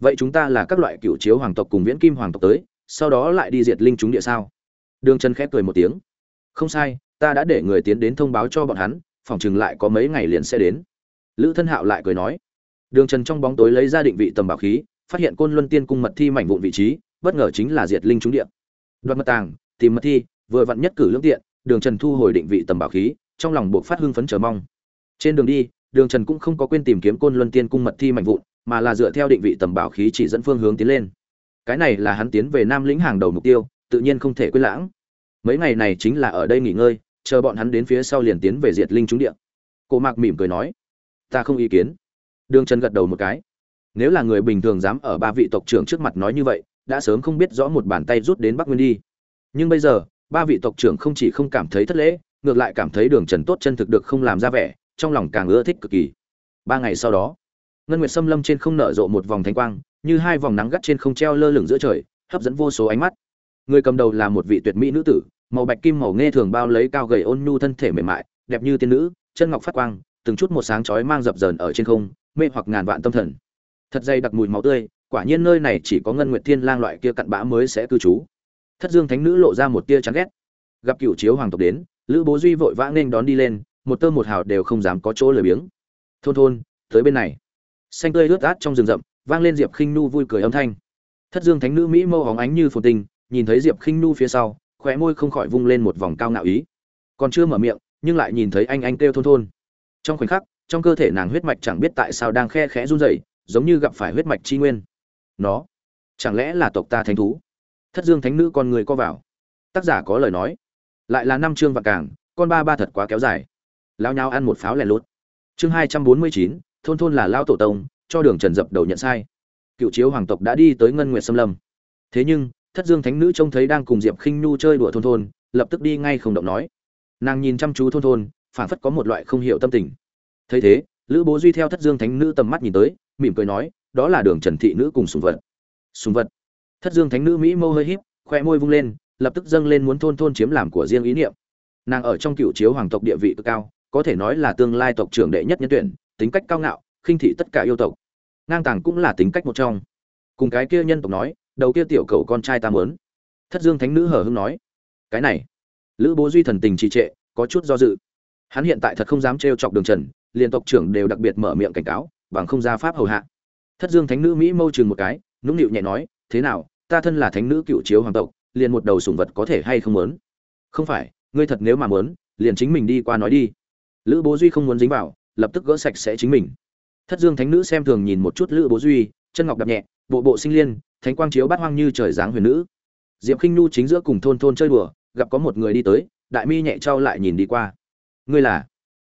Vậy chúng ta là các loại cựu chiếu hoàng tộc cùng viễn kim hoàng tộc tới sau đó lại đi diệt linh chúng địa sao? Đường trần khép cười một tiếng. Không sai, ta đã để người tiến đến thông báo cho bọn hắn, phòng chừng lại có mấy ngày liền sẽ đến. Lữ thân hạo lại cười nói. Đường trần trong bóng tối lấy ra định vị tầm bảo khí, phát hiện côn luân tiên cung mật thi mảnh vụn vị trí, bất ngờ chính là diệt linh trúng địa. Đoạt mật tàng, tìm mật thi, vừa vặn nhất cử lương tiện, đường trần thu hồi định vị tầm bảo khí, trong lòng buộc phát hưng phấn chờ mong. Trên đường đi, đường trần cũng không có quên tìm kiếm côn luân tiên cung mật thi mảnh vụn, mà là dựa theo định vị tầm bảo khí chỉ dẫn phương hướng tiến lên cái này là hắn tiến về nam lĩnh hàng đầu mục tiêu, tự nhiên không thể quên lãng. Mấy ngày này chính là ở đây nghỉ ngơi, chờ bọn hắn đến phía sau liền tiến về diệt linh trúng địa. Cổ mạc mỉm cười nói, ta không ý kiến. Đường trần gật đầu một cái. Nếu là người bình thường dám ở ba vị tộc trưởng trước mặt nói như vậy, đã sớm không biết rõ một bàn tay rút đến bắc nguyên đi. Nhưng bây giờ, ba vị tộc trưởng không chỉ không cảm thấy thất lễ, ngược lại cảm thấy đường trần tốt chân thực được không làm ra vẻ, trong lòng càng ưa thích cực kỳ. Ba ngày sau đó, ngân nguyệt xâm lâm trên không nở rộ một vòng thanh quang như hai vòng nắng gắt trên không treo lơ lửng giữa trời, hấp dẫn vô số ánh mắt. Người cầm đầu là một vị tuyệt mỹ nữ tử, màu bạch kim màu nghe thường bao lấy cao gầy ôn nhu thân thể mềm mại, đẹp như tiên nữ, chân ngọc phát quang, từng chút một sáng chói mang dập dờn ở trên không, mê hoặc ngàn vạn tâm thần. Thật dày đặc mùi máu tươi, quả nhiên nơi này chỉ có ngân nguyệt thiên lang loại kia cặn bã mới sẽ cư trú. Thất dương thánh nữ lộ ra một tia chán ghét. Gặp cựu chiếu hoàng tộc đến, lữ bố duy vội vã nên đón đi lên, một tơ một hào đều không dám có chỗ lười biếng. Thôn thôn, tới bên này. Xanh tươi ướt át trong rừng rậm vang lên diệp khinh nu vui cười âm thanh. Thất dương thánh nữ mỹ mâu hóng ánh như phồn tinh, nhìn thấy diệp khinh nu phía sau, khóe môi không khỏi vung lên một vòng cao ngạo ý. Còn chưa mở miệng, nhưng lại nhìn thấy anh anh kêu thôn thôn. Trong khoảnh khắc, trong cơ thể nàng huyết mạch chẳng biết tại sao đang khe khẽ run rẩy, giống như gặp phải huyết mạch chi nguyên. Nó, chẳng lẽ là tộc ta thánh thú? Thất dương thánh nữ con người co vào. Tác giả có lời nói. Lại là năm chương và càng con ba ba thật quá kéo dài. Lao nhau ăn một pháo lẻ lốt chương hai trăm bốn mươi chín, thôn thôn là lao tổ tông cho đường trần dập đầu nhận sai. Cựu chiếu hoàng tộc đã đi tới ngân nguyệt xâm lâm. Thế nhưng, thất dương thánh nữ trông thấy đang cùng diệp khinh nhu chơi đùa thôn thôn, lập tức đi ngay không động nói. Nàng nhìn chăm chú thôn thôn phản phất có một loại không hiểu tâm tình. Thấy thế, lữ bố duy theo thất dương thánh nữ tầm mắt nhìn tới, mỉm cười nói, đó là đường trần thị nữ cùng sùng vật. Sùng vật? Thất dương thánh nữ mỹ mâu hơi híp, khoe môi vung lên, lập tức dâng lên muốn thôn thôn chiếm làm của riêng ý niệm. Nàng ở trong cựu chiếu hoàng tộc địa vị cực cao, có thể nói là tương lai tộc trưởng đệ nhất nhân tuyển, tính cách cao ngạo, khinh thị tất cả yêu tộc ngang tàng cũng là tính cách một trong. Cùng cái kia nhân tộc nói, đầu kia tiểu cầu con trai ta mớn thất dương thánh nữ hờ hưng nói, cái này, lữ bố duy thần tình trì trệ, có chút do dự. Hắn hiện tại thật không dám trêu chọc đường trần, liền tộc trưởng đều đặc biệt mở miệng cảnh cáo, bằng không ra pháp hầu hạ. Thất dương thánh nữ mỹ mâu chừng một cái, nũng nịu nhẹ nói, thế nào, ta thân là thánh nữ cựu chiếu hoàng tộc, liền một đầu sủng vật có thể hay không muốn? Không phải, ngươi thật nếu mà muốn, liền chính mình đi qua nói đi. Lữ bố duy không muốn dính vào, lập tức gỡ sạch sẽ chính mình thất dương thánh nữ xem thường nhìn một chút lữ bố duy, chân ngọc đập nhẹ, bộ bộ sinh liên, thánh quang chiếu bát hoang như trời dáng huyền nữ. Diệp khinh nhu chính giữa cùng thôn thôn chơi đùa, gặp có một người đi tới, đại mi nhẹ trao lại nhìn đi qua. Ngươi là?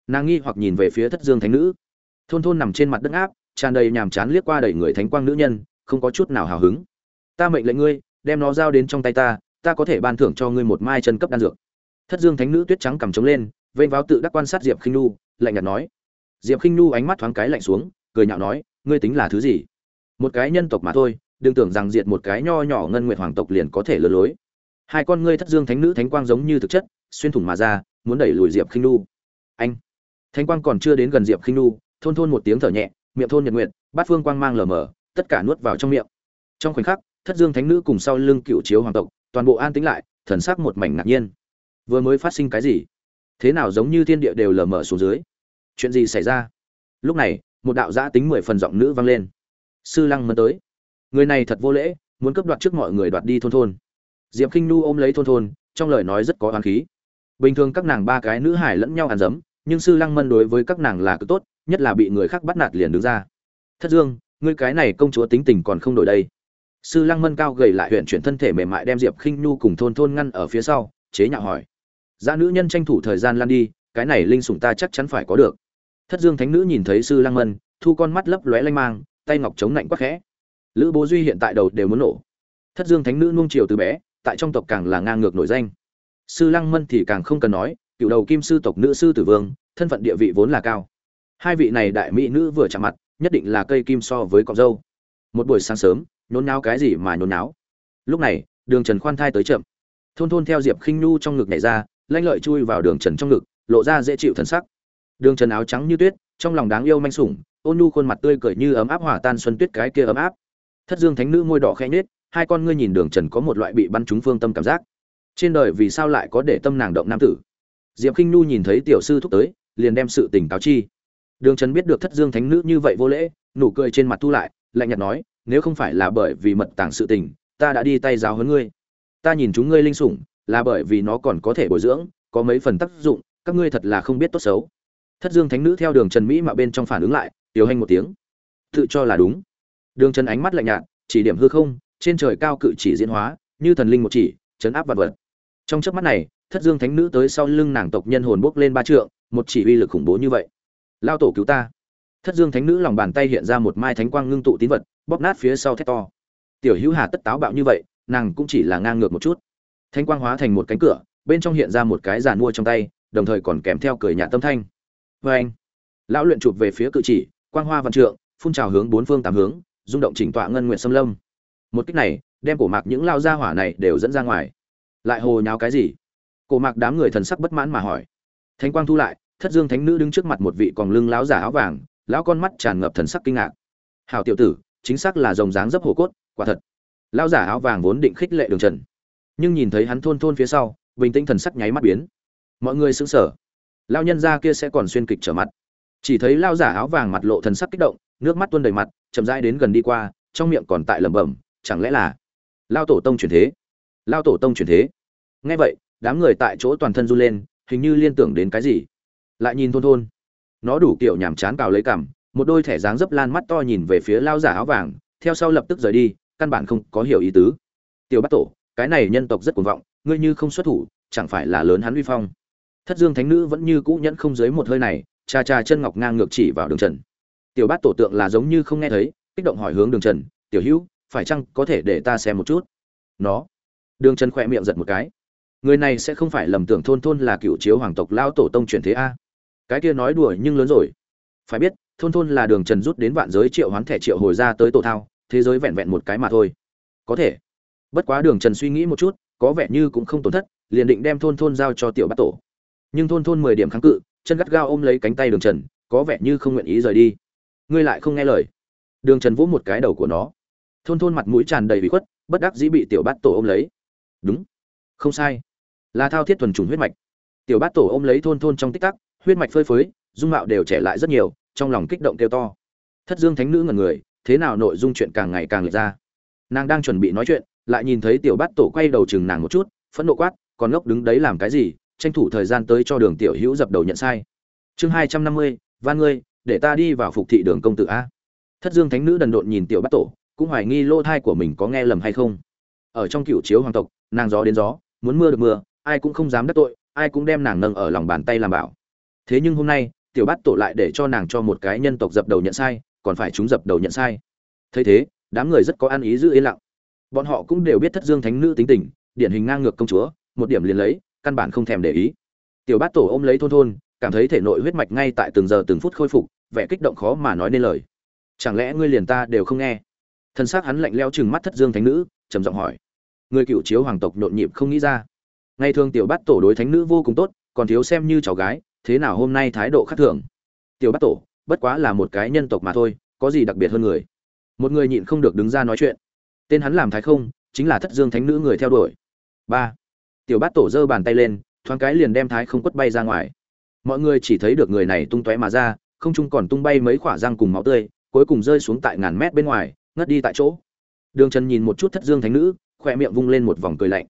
Nàng nghi hoặc nhìn về phía thất dương thánh nữ. Thôn thôn nằm trên mặt đất áp tràn đầy nhàm chán liếc qua đẩy người thánh quang nữ nhân, không có chút nào hào hứng. Ta mệnh lệnh ngươi, đem nó giao đến trong tay ta ta có thể ban thưởng cho ngươi một mai chân cấp đan dược. Thất dương thánh nữ tuyết trắng cầm trống lên, vênh váo tự đắc quan sát diệp khinh nu lạnh nhạt nói diệp khinh nu ánh mắt thoáng cái lạnh xuống, cười nhạo nói, ngươi tính là thứ gì? Một cái nhân tộc mà thôi, đừng tưởng rằng diệt một cái nho nhỏ ngân nguyệt hoàng tộc liền có thể lừa lối. Hai con ngươi thất dương thánh nữ thánh quang giống như thực chất, xuyên thủng mà ra, muốn đẩy lùi diệp khinh nu anh, thánh quang còn chưa đến gần diệp khinh nu thôn thôn một tiếng thở nhẹ, miệng thôn nhật nguyện bát phương quang mang lờ mờ, tất cả nuốt vào trong miệng. Trong khoảnh khắc, thất dương thánh nữ cùng sau lưng cựu chiếu hoàng tộc, toàn bộ an tĩnh lại, thần sắc một mảnh ngạc nhiên. Vừa mới phát sinh cái gì? Thế nào giống như thiên địa đều lờ mờ xuống dưới? Chuyện gì xảy ra? Lúc này, một đạo giã tính mười phần giọng nữ vang lên. Sư lăng mân tới. Người này thật vô lễ, muốn cướp đoạt trước mọi người đoạt đi thôn thôn. Diệp k i n h nu ôm lấy thôn thôn, trong lời nói rất có oán khí. Bình thường các nàng ba cái nữ hải lẫn nhau ăn dấm, nhưng sư lăng mân đối với các nàng là cực tốt, nhất là bị người khác bắt nạt liền đứng ra. Thất dương, ngươi cái này công chúa tính tình còn không đổi đây. Sư lăng mân cao gầy lại huyện chuyển thân thể mềm mại đem diệp khinh nhu cùng thôn thôn ngăn ở phía sau, chế nhạo hỏi. Gia nữ nhân tranh thủ thời gian lan đi, cái này linh sủng ta chắc chắn phải có được thất dương thánh nữ nhìn thấy sư lăng mân, thu con mắt lấp lóe lanh mang, tay ngọc chống lạnh quắc khẽ. Lữ bố duy hiện tại đầu đều muốn nổ. Thất dương thánh nữ nuông chiều từ bé, tại trong tộc càng là ngang ngược nổi danh. Sư lăng mân thì càng không cần nói, cựu đầu kim sư tộc nữ sư tử vương, thân phận địa vị vốn là cao. Hai vị này đại mỹ nữ vừa chạm mặt, nhất định là cây kim so với cọc dâu. Một buổi sáng sớm, nhốn náo cái gì mà nhốn náo lúc này, đường trần khoan thai tới chậm. Thôn thôn theo diệp khinh nhu trong ngực nhảy ra, lanh lợi chui vào đường trần trong ngực, lộ ra dễ chịu thần sắc đường trần áo trắng như tuyết, trong lòng đáng yêu manh sủng, ôn nhu khuôn mặt tươi cười như ấm áp hỏa tan xuân tuyết cái kia ấm áp. Thất dương thánh nữ môi đỏ khẽ nhết hai con ngươi nhìn đường trần có một loại bị bắn trúng phương tâm cảm giác. Trên đời vì sao lại có để tâm nàng động nam tử? Diệp khinh nhu nhìn thấy tiểu sư thúc tới, liền đem sự tình cáo chi. Đường trần biết được thất dương thánh nữ như vậy vô lễ, nụ cười trên mặt thu lại, lạnh nhạt nói, nếu không phải là bởi vì mật tàng sự tình, ta đã đi tay giáo hơn ngươi. Ta nhìn chúng ngươi linh sủng, là bởi vì nó còn có thể bồi dưỡng, có mấy phần tác dụng, các ngươi thật là không biết tốt xấu thất dương thánh nữ theo đường trần mỹ mà bên trong phản ứng lại tiểu hành một tiếng. Tự cho là đúng. Đường trần ánh mắt lạnh nhạt, chỉ điểm hư không, trên trời cao cự chỉ diễn hóa, như thần linh một chỉ, chấn áp vật vật. Trong chớp mắt này, thất dương thánh nữ tới sau lưng nàng tộc nhân hồn bốc lên ba trượng, một chỉ uy lực khủng bố như vậy. Lao tổ cứu ta. Thất dương thánh nữ lòng bàn tay hiện ra một mai thánh quang ngưng tụ tín vật, bóp nát phía sau thét to. Tiểu hữu hà tất táo bạo như vậy, nàng cũng chỉ là ngang ngược một chút. Thánh quang hóa thành một cánh cửa, bên trong hiện ra một cái giàn mua trong tay, đồng thời còn kèm theo cười nhạt tâm thanh vê anh. Lão luyện chụp về phía cự chỉ, quang hoa văn trượng, phun trào hướng bốn phương tám hướng, rung động chỉnh tọa ngân nguyện xâm lâm. Một cách này, đem cổ mạc những lao gia hỏa này đều dẫn ra ngoài. Lại hồ nháo cái gì? Cổ mạc đám người thần sắc bất mãn mà hỏi. Thánh quang thu lại, thất dương thánh nữ đứng trước mặt một vị còn lưng lão giả áo vàng, lão con mắt tràn ngập thần sắc kinh ngạc. Hảo tiểu tử, chính xác là rồng dáng dấp hồ cốt, quả thật. Lão giả áo vàng vốn định khích lệ đường trần, nhưng nhìn thấy hắn thôn thôn phía sau, bình tĩnh thần sắc nháy mắt biến. Mọi người sững sờ lao nhân gia kia sẽ còn xuyên kịch trở mặt. Chỉ thấy lao giả áo vàng mặt lộ thần sắc kích động, nước mắt tuôn đầy mặt, chậm rãi đến gần đi qua, trong miệng còn tại lẩm bẩm, chẳng lẽ là lao tổ tông chuyển thế? Lao tổ tông chuyển thế? Nghe vậy, đám người tại chỗ toàn thân run lên, hình như liên tưởng đến cái gì. Lại nhìn thôn thôn. Nó đủ kiểu nhàm chán cào lấy cằm, một đôi thẻ dáng dấp lan mắt to nhìn về phía lao giả áo vàng, theo sau lập tức rời đi, căn bản không có hiểu ý tứ. Tiểu bát tổ, cái này nhân tộc rất cuồng vọng, ngươi như không xuất thủ, chẳng phải là lớn hắn uy phong thất dương thánh nữ vẫn như cũ nhẫn không dưới một hơi này, cha cha chân ngọc ngang ngược chỉ vào đường trần. Tiểu bát tổ tượng là giống như không nghe thấy, kích động hỏi hướng đường trần, tiểu hữu, phải chăng có thể để ta xem một chút? Nó. Đường trần khỏe miệng giật một cái. Người này sẽ không phải lầm tưởng thôn thôn là cựu chiếu hoàng tộc lao tổ tông truyền thế a? Cái kia nói đùa nhưng lớn rồi. Phải biết, thôn thôn là đường trần rút đến vạn giới triệu hoán thẻ triệu hồi ra tới tổ thao, thế giới vẹn vẹn một cái mà thôi. Có thể. Bất quá đường trần suy nghĩ một chút, có vẻ như cũng không tổn thất, liền định đem thôn thôn giao cho tiểu bát tổ nhưng thôn thôn mười điểm kháng cự, chân gắt gao ôm lấy cánh tay đường trần, có vẻ như không nguyện ý rời đi. Ngươi lại không nghe lời. Đường trần vỗ một cái đầu của nó. Thôn thôn mặt mũi tràn đầy bị khuất, bất đắc dĩ bị tiểu bát tổ ôm lấy. Đúng. Không sai. Là thao thiết thuần trùng huyết mạch. Tiểu bát tổ ôm lấy thôn thôn trong tích tắc, huyết mạch phơi phới, dung mạo đều trẻ lại rất nhiều, trong lòng kích động kêu to. Thất dương thánh nữ ngần người, thế nào nội dung chuyện càng ngày càng lệch ra. Nàng đang chuẩn bị nói chuyện, lại nhìn thấy tiểu bát tổ quay đầu chừng nàng một chút, phẫn nộ quát còn ngốc đứng đấy làm cái gì? Tranh thủ thời gian tới cho đường tiểu hữu dập đầu nhận sai. Chương hai trăm năm mươi, van ngươi, để ta đi vào phục thị đường công tử a. Thất dương thánh nữ đần độn nhìn tiểu bát tổ, cũng hoài nghi lỗ thai của mình có nghe lầm hay không. Ở trong cựu chiếu hoàng tộc, nàng gió đến gió, muốn mưa được mưa, ai cũng không dám đắc tội, ai cũng đem nàng nâng ở lòng bàn tay làm bảo. Thế nhưng hôm nay, tiểu bát tổ lại để cho nàng cho một cái nhân tộc dập đầu nhận sai, còn phải chúng dập đầu nhận sai. Thấy thế, đám người rất có ăn ý giữ yên lặng. Bọn họ cũng đều biết thất dương thánh nữ tính tình, điển hình ngang ngược công chúa, một điểm liền lấy căn bản không thèm để ý. Tiểu bát tổ ôm lấy thôn thôn, cảm thấy thể nội huyết mạch ngay tại từng giờ từng phút khôi phục, vẻ kích động khó mà nói nên lời. Chẳng lẽ ngươi liền ta đều không nghe? Thân xác hắn lạnh leo chừng mắt thất dương thánh nữ, trầm giọng hỏi. Người cựu chiếu hoàng tộc nhộn nhịp không nghĩ ra. Ngày thường tiểu bát tổ đối thánh nữ vô cùng tốt, còn thiếu xem như cháu gái, thế nào hôm nay thái độ khác thường? Tiểu bát tổ, bất quá là một cái nhân tộc mà thôi, có gì đặc biệt hơn người? Một người nhịn không được đứng ra nói chuyện. Tên hắn làm thái không, chính là thất dương thánh nữ người theo đuổi. Ba tiểu bát tổ giơ bàn tay lên, thoáng cái liền đem thái không quất bay ra ngoài. Mọi người chỉ thấy được người này tung tóe mà ra, không chung còn tung bay mấy khỏa răng cùng máu tươi, cuối cùng rơi xuống tại ngàn mét bên ngoài, ngất đi tại chỗ. Đường trần nhìn một chút thất dương thánh nữ khoe miệng vung lên một vòng cười lạnh.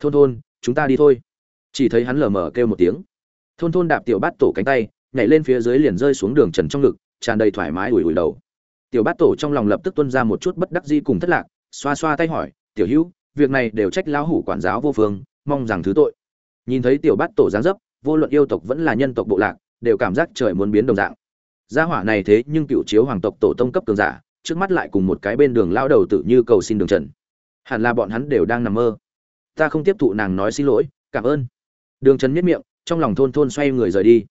Thôn thôn, chúng ta đi thôi. Chỉ thấy hắn lờ mờ kêu một tiếng. Thôn thôn đạp tiểu bát tổ cánh tay, nhảy lên phía dưới liền rơi xuống đường trần trong ngực, tràn đầy thoải mái ủi ủi đầu. Tiểu bát tổ trong lòng lập tức tuân ra một chút bất đắc di cùng thất lạc, xoa xoa tay hỏi, tiểu hữu, việc này đều trách lão hủ quản giáo vô phương mong rằng thứ tội. Nhìn thấy tiểu bát tổ giáng dấp, vô luận yêu tộc vẫn là nhân tộc bộ lạc, đều cảm giác trời muốn biến đồng dạng. Gia hỏa này thế nhưng cựu chiếu hoàng tộc tổ tông cấp cường giả, trước mắt lại cùng một cái bên đường lao đầu tự như cầu xin đường trần. Hẳn là bọn hắn đều đang nằm mơ. Ta không tiếp thụ nàng nói xin lỗi, cảm ơn. Đường trần miết miệng, trong lòng thôn thôn xoay người rời đi.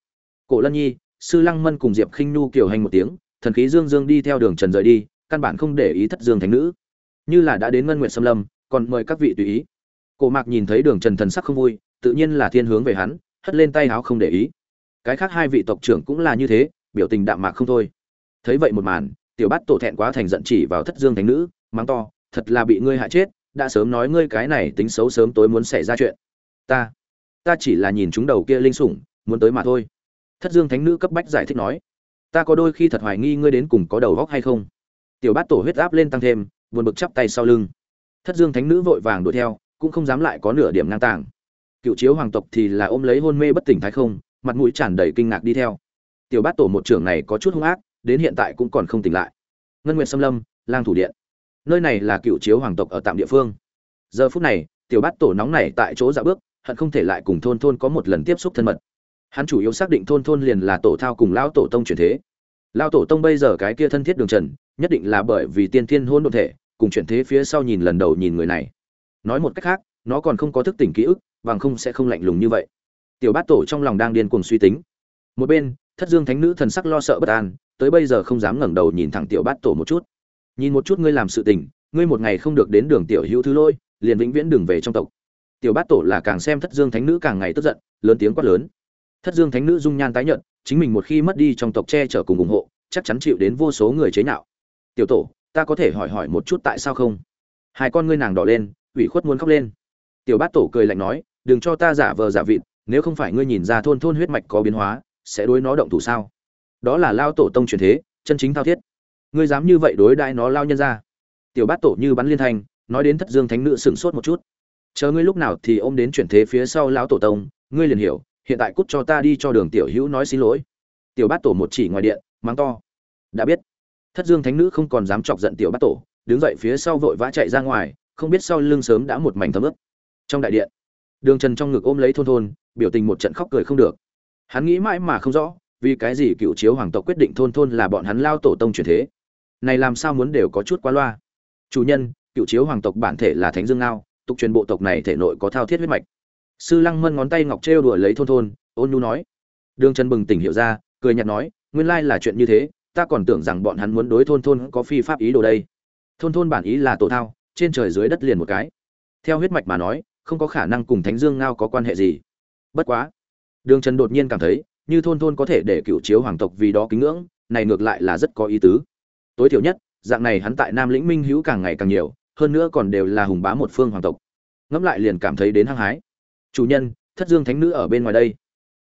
Cổ lân nhi, sư lăng mân cùng diệp khinh nhu kiểu hành một tiếng, thần khí dương dương đi theo đường trần rời đi, căn bản không để ý thất dương thánh nữ. Như là đã đến ngân nguyện xâm lâm, còn mời các vị tùy ý cổ mạc nhìn thấy đường trần thần sắc không vui, tự nhiên là thiên hướng về hắn, hất lên tay áo không để ý. Cái khác hai vị tộc trưởng cũng là như thế, biểu tình đạm mạc không thôi. Thấy vậy một màn, tiểu bát tổ thẹn quá thành giận chỉ vào thất dương thánh nữ, mắng to, thật là bị ngươi hại chết, đã sớm nói ngươi cái này tính xấu sớm tối muốn xảy ra chuyện. Ta ta chỉ là nhìn chúng đầu kia linh sủng, muốn tới mà thôi. Thất dương thánh nữ cấp bách giải thích nói, ta có đôi khi thật hoài nghi ngươi đến cùng có đầu góc hay không? Tiểu bát tổ huyết áp lên tăng thêm, buồn bực chắp tay sau lưng. Thất dương thánh nữ vội vàng đuổi theo cũng không dám lại có nửa điểm ngang tàng. Cựu chiếu hoàng tộc thì là ôm lấy hôn mê bất tỉnh thái không, mặt mũi tràn đầy kinh ngạc đi theo. Tiểu bát tổ một trưởng này có chút hung ác, đến hiện tại cũng còn không tỉnh lại. Ngân nguyệt xâm lâm, lang thủ điện. Nơi này là cựu chiếu hoàng tộc ở tạm địa phương. Giờ phút này, tiểu bát tổ nóng này tại chỗ dạo bước, hận không thể lại cùng thôn thôn có một lần tiếp xúc thân mật. Hắn chủ yếu xác định thôn thôn liền là tổ thao cùng lão tổ tông truyền thế. Lão tổ tông bây giờ cái kia thân thiết đường trần, nhất định là bởi vì tiên thiên hôn đ thể, cùng chuyển thế phía sau nhìn lần đầu nhìn người này nói một cách khác, nó còn không có thức tỉnh ký ức, bằng không sẽ không lạnh lùng như vậy. Tiểu bát tổ trong lòng đang điên cuồng suy tính. Một bên, thất dương thánh nữ thần sắc lo sợ bất an, tới bây giờ không dám ngẩng đầu nhìn thẳng tiểu bát tổ một chút. Nhìn một chút ngươi làm sự tình, ngươi một ngày không được đến đường tiểu hữu thứ lôi liền vĩnh viễn đừng về trong tộc. Tiểu bát tổ là càng xem thất dương thánh nữ càng ngày tức giận, lớn tiếng quát lớn. Thất dương thánh nữ dung nhan tái nhợt, chính mình một khi mất đi trong tộc che chở cùng ủng hộ, chắc chắn chịu đến vô số người chế nhạo. Tiểu tổ, ta có thể hỏi hỏi một chút tại sao không? Hai con ngươi nàng đỏ lên ủy khuất muốn khóc lên. Tiểu bát tổ cười lạnh nói đừng cho ta giả vờ giả vịt nếu không phải ngươi nhìn ra thôn thôn huyết mạch có biến hóa sẽ đối nó động thủ sao? Đó là lao tổ tông truyền thế chân chính thao thiết. Ngươi dám như vậy đối đãi nó lao nhân ra? Tiểu bát tổ như bắn liên thành, nói đến thất dương thánh nữ sửng sốt một chút. Chờ ngươi lúc nào thì ôm đến chuyển thế phía sau lão tổ tông ngươi liền hiểu hiện tại cút cho ta đi cho đường tiểu hữu nói xin lỗi. Tiểu bát tổ một chỉ ngoài điện mắng to. Đã biết. Thất dương thánh nữ không còn dám chọc giận tiểu bát tổ đứng dậy phía sau vội vã chạy ra ngoài không biết sau lưng sớm đã một mảnh thấm ướt. Trong đại điện, đường trần trong ngực ôm lấy thôn thôn, biểu tình một trận khóc cười không được. Hắn nghĩ mãi mà không rõ, vì cái gì cựu chiếu hoàng tộc quyết định thôn thôn là bọn hắn lao tổ tông truyền thế. Này làm sao muốn đều có chút quá loa. Chủ nhân, cựu chiếu hoàng tộc bản thể là thánh dương ngao, tục truyền bộ tộc này thể nội có thao thiết huyết mạch. Sư lăng mân ngón tay ngọc trêu đuổi lấy thôn thôn, ôn nhu nói. Đường trần bừng tỉnh hiểu ra, cười nhạt nói, nguyên lai là chuyện như thế, ta còn tưởng rằng bọn hắn muốn đối thôn thôn có phi pháp ý đồ đây. Thôn thôn bản ý là tổ thao trên trời dưới đất liền một cái. Theo huyết mạch mà nói, không có khả năng cùng thánh dương ngao có quan hệ gì. Bất quá, đường trần đột nhiên cảm thấy, như thôn thôn có thể để cựu chiếu hoàng tộc vì đó kính ngưỡng, này ngược lại là rất có ý tứ. Tối thiểu nhất, dạng này hắn tại nam lĩnh minh hữu càng ngày càng nhiều, hơn nữa còn đều là hùng bá một phương hoàng tộc. Ngẫm lại liền cảm thấy đến hăng hái. Chủ nhân, thất dương thánh nữ ở bên ngoài đây.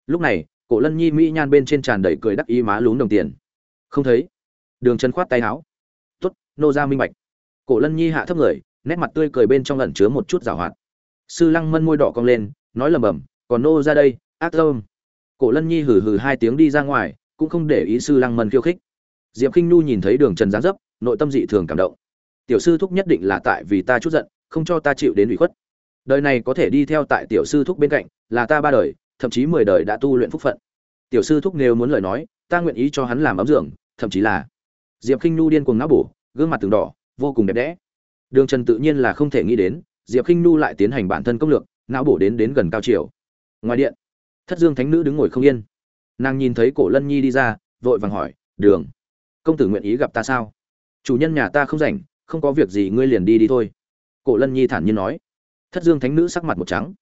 Lúc này, cổ lân nhi mỹ nhan bên trên tràn đầy cười đắc ý má lún đồng tiền. Không thấy. Đường trần khoát tay áo. Tốt, nô ra minh bạch. Cổ lân nhi hạ thấp người nét mặt tươi cười bên trong lẩn chứa một chút giảo hoạt. Sư lăng mân môi đỏ cong lên, nói lầm bầm, còn nô ra đây, ác thơm cổ lân nhi hừ hừ hai tiếng đi ra ngoài, cũng không để ý sư lăng mân khiêu khích. Diệp khinh nu nhìn thấy đường trần giáng dấp, nội tâm dị thường cảm động. Tiểu sư thúc nhất định là tại vì ta chút giận, không cho ta chịu đến ủy khuất. Đời này có thể đi theo tại tiểu sư thúc bên cạnh, là ta ba đời, thậm chí mười đời đã tu luyện phúc phận. Tiểu sư thúc nếu muốn lời nói, ta nguyện ý cho hắn làm ấm dưỡng thậm chí là diệp khinh nu điên cuồng não bổ, gương mặt từng đỏ, vô cùng đẹp đẽ đường trần tự nhiên là không thể nghĩ đến, diệp khinh nu lại tiến hành bản thân công lược, não bổ đến đến gần cao triều. ngoài điện, thất dương thánh nữ đứng ngồi không yên. Nàng nhìn thấy cổ lân nhi đi ra, vội vàng hỏi, đường, công tử nguyện ý gặp ta sao? Chủ nhân nhà ta không rảnh, không có việc gì ngươi liền đi đi thôi. Cổ lân nhi thản nhiên nói. Thất dương thánh nữ sắc mặt một trắng.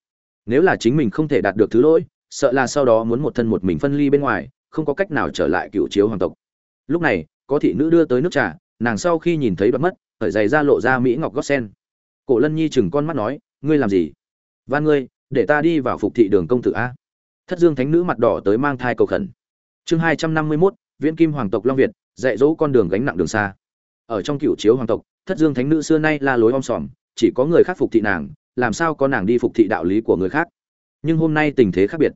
Nếu là chính mình không thể đạt được thứ lỗi, sợ là sau đó muốn một thân một mình phân ly bên ngoài, không có cách nào trở lại cựu chiếu hoàng tộc. Lúc này, có thị nữ đưa tới nước trà, nàng sau khi nhìn thấy đoạt mất khởi giày ra lộ ra mỹ ngọc gót sen. Cổ lân nhi chừng con mắt nói, ngươi làm gì? Van ngươi, để ta đi vào phục thị đường công tử a. Thất dương thánh nữ mặt đỏ tới mang thai cầu khẩn. Chương hai trăm năm mươi mốt, viễn kim hoàng tộc long việt, dạy dỗ con đường gánh nặng đường xa. Ở trong cựu chiếu hoàng tộc, thất dương thánh nữ xưa nay la lối om sòm, chỉ có người khác phục thị nàng, làm sao có nàng đi phục thị đạo lý của người khác. Nhưng hôm nay tình thế khác biệt.